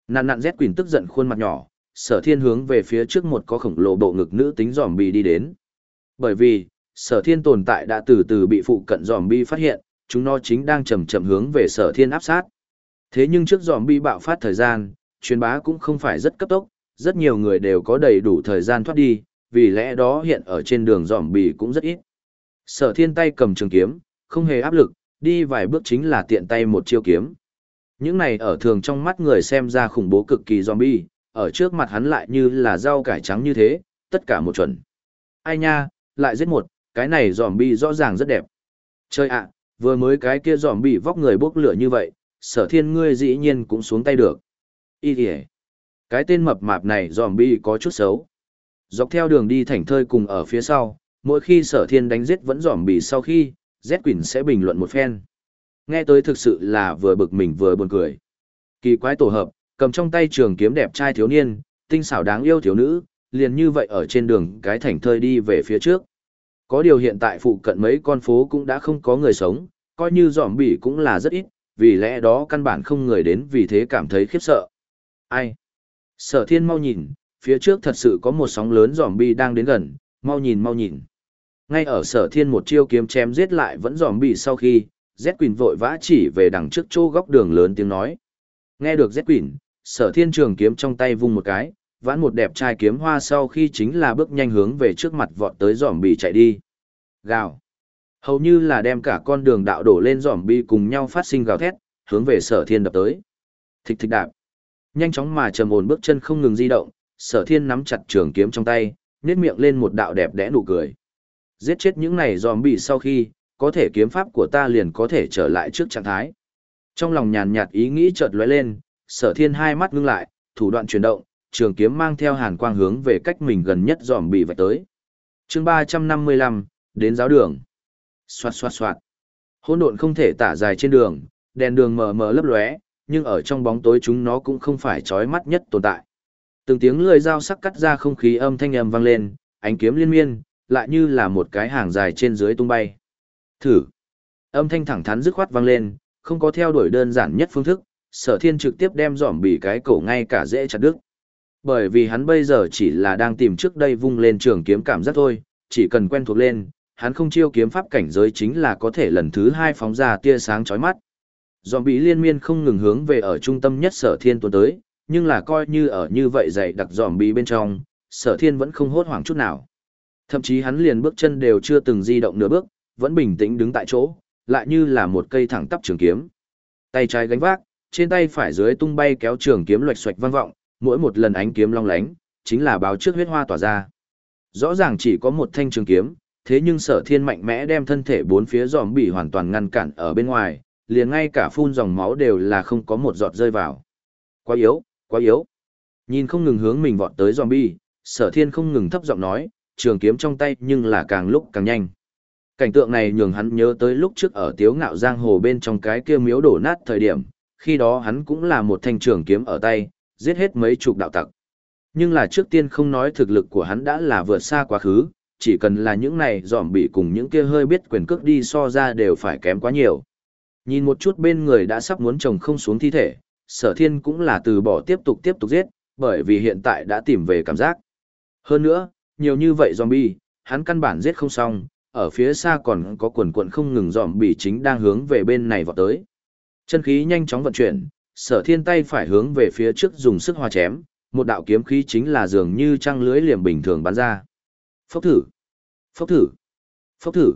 Nạn nạn Z Queen tức giận khuôn mặt nhỏ, sở thiên hướng về phía trước một có khổng lồ bộ ngực nữ tính bi đi đến. Bởi vì, sở thiên tồn tại đã từ từ bị phụ cận bi phát hiện, chúng nó chính đang chậm chậm hướng về sở thiên áp sát. Thế nhưng trước bi bạo phát thời gian, truyền bá cũng không phải rất cấp tốc, rất nhiều người đều có đầy đủ thời gian thoát đi, vì lẽ đó hiện ở trên đường bi cũng rất ít. Sở thiên tay cầm trường kiếm, không hề áp lực, đi vài bước chính là tiện tay một chiêu kiếm. Những này ở thường trong mắt người xem ra khủng bố cực kỳ zombie, ở trước mặt hắn lại như là rau cải trắng như thế, tất cả một chuẩn. Ai nha, lại giết một, cái này zombie rõ ràng rất đẹp. Chơi ạ, vừa mới cái kia zombie vóc người bốc lửa như vậy, sở thiên ngươi dĩ nhiên cũng xuống tay được. Ý kìa. Cái tên mập mạp này zombie có chút xấu. Dọc theo đường đi thảnh thơi cùng ở phía sau, mỗi khi sở thiên đánh giết vẫn zombie sau khi, Z Quỳnh sẽ bình luận một phen. Nghe tới thực sự là vừa bực mình vừa buồn cười. Kỳ quái tổ hợp, cầm trong tay trường kiếm đẹp trai thiếu niên, tinh xảo đáng yêu thiếu nữ, liền như vậy ở trên đường cái thảnh thơi đi về phía trước. Có điều hiện tại phụ cận mấy con phố cũng đã không có người sống, coi như giỏm bỉ cũng là rất ít, vì lẽ đó căn bản không người đến vì thế cảm thấy khiếp sợ. Ai? Sở thiên mau nhìn, phía trước thật sự có một sóng lớn giỏm bỉ đang đến gần, mau nhìn mau nhìn. Ngay ở sở thiên một chiêu kiếm chém giết lại vẫn dòm bị sau khi, Z Quỳnh vội vã chỉ về đằng trước chỗ góc đường lớn tiếng nói. Nghe được Z Quỳnh, sở thiên trường kiếm trong tay vung một cái, vãn một đẹp trai kiếm hoa sau khi chính là bước nhanh hướng về trước mặt vọt tới dòm bì chạy đi. Gào. Hầu như là đem cả con đường đạo đổ lên dòm bì cùng nhau phát sinh gào thét, hướng về sở thiên đập tới. Thịch thịch đạp. Nhanh chóng mà trầm ổn bước chân không ngừng di động, sở thiên nắm chặt trường kiếm trong tay, nét miệng lên một đạo đẹp đẽ nụ cười. Giết chết những này giòm bị sau khi, có thể kiếm pháp của ta liền có thể trở lại trước trạng thái. Trong lòng nhàn nhạt ý nghĩ chợt lóe lên, sở thiên hai mắt ngưng lại, thủ đoạn chuyển động, trường kiếm mang theo hàn quang hướng về cách mình gần nhất dòm bị vạch tới. chương 355, đến giáo đường. Xoạt xoạt xoạt. Hỗn độn không thể tả dài trên đường, đèn đường mờ mờ lấp lóe, nhưng ở trong bóng tối chúng nó cũng không phải chói mắt nhất tồn tại. Từng tiếng lưỡi dao sắc cắt ra không khí âm thanh ầm vang lên, ánh kiếm liên miên, lại như là một cái hàng dài trên dưới tung bay. Thử. Âm thanh thẳng thắn dứt khoát vang lên, không có theo đuổi đơn giản nhất phương thức, sở thiên trực tiếp đem giỏm bị cái cổ ngay cả dễ chặt đứt. Bởi vì hắn bây giờ chỉ là đang tìm trước đây vung lên trường kiếm cảm giác thôi, chỉ cần quen thuộc lên, hắn không chiêu kiếm pháp cảnh giới chính là có thể lần thứ hai phóng ra tia sáng chói mắt. giòm bị liên miên không ngừng hướng về ở trung tâm nhất sở thiên tuần tới, nhưng là coi như ở như vậy dày đặc giòm bị bên trong, sở thiên vẫn không hốt hoảng chút nào. Thậm chí hắn liền bước chân đều chưa từng di động nửa bước, vẫn bình tĩnh đứng tại chỗ, lại như là một cây thẳng tắp trường kiếm. Tay trái gánh vác, trên tay phải dưới tung bay kéo trường kiếm loạch xoạch vang vọng, mỗi một lần ánh kiếm long lánh, chính là báo trước huyết hoa tỏa ra. Rõ ràng chỉ có một thanh trường kiếm, thế nhưng sở thiên mạnh mẽ đem thân thể bốn phía giòm bị hoàn toàn ngăn cản ở bên ngoài, liền ngay cả phun dòng máu đều là không có một giọt rơi vào. Quá yếu, quá yếu. Nhìn không ngừng hướng mình vọt tới zombie, sở thiên không ngừng thấp giọng nói, trường kiếm trong tay nhưng là càng lúc càng nhanh. Cảnh tượng này nhường hắn nhớ tới lúc trước ở tiếu ngạo giang hồ bên trong cái kia miếu đổ nát thời điểm, khi đó hắn cũng là một thanh trường kiếm ở tay, giết hết mấy chục đạo tặc. Nhưng là trước tiên không nói thực lực của hắn đã là vượt xa quá khứ, chỉ cần là những này dòm bị cùng những kia hơi biết quyền cước đi so ra đều phải kém quá nhiều. Nhìn một chút bên người đã sắp muốn chồng không xuống thi thể, sở thiên cũng là từ bỏ tiếp tục tiếp tục giết, bởi vì hiện tại đã tìm về cảm giác. Hơn nữa, nhiều như vậy zombie, hắn căn bản giết không xong, ở phía xa còn có quần quần không ngừng dòm chính đang hướng về bên này vọt tới. Chân khí nhanh chóng vận chuyển, sở thiên tay phải hướng về phía trước dùng sức hoa chém, một đạo kiếm khí chính là dường như trăng lưới liềm bình thường bắn ra. Phốc thử, phốc thử, phốc thử.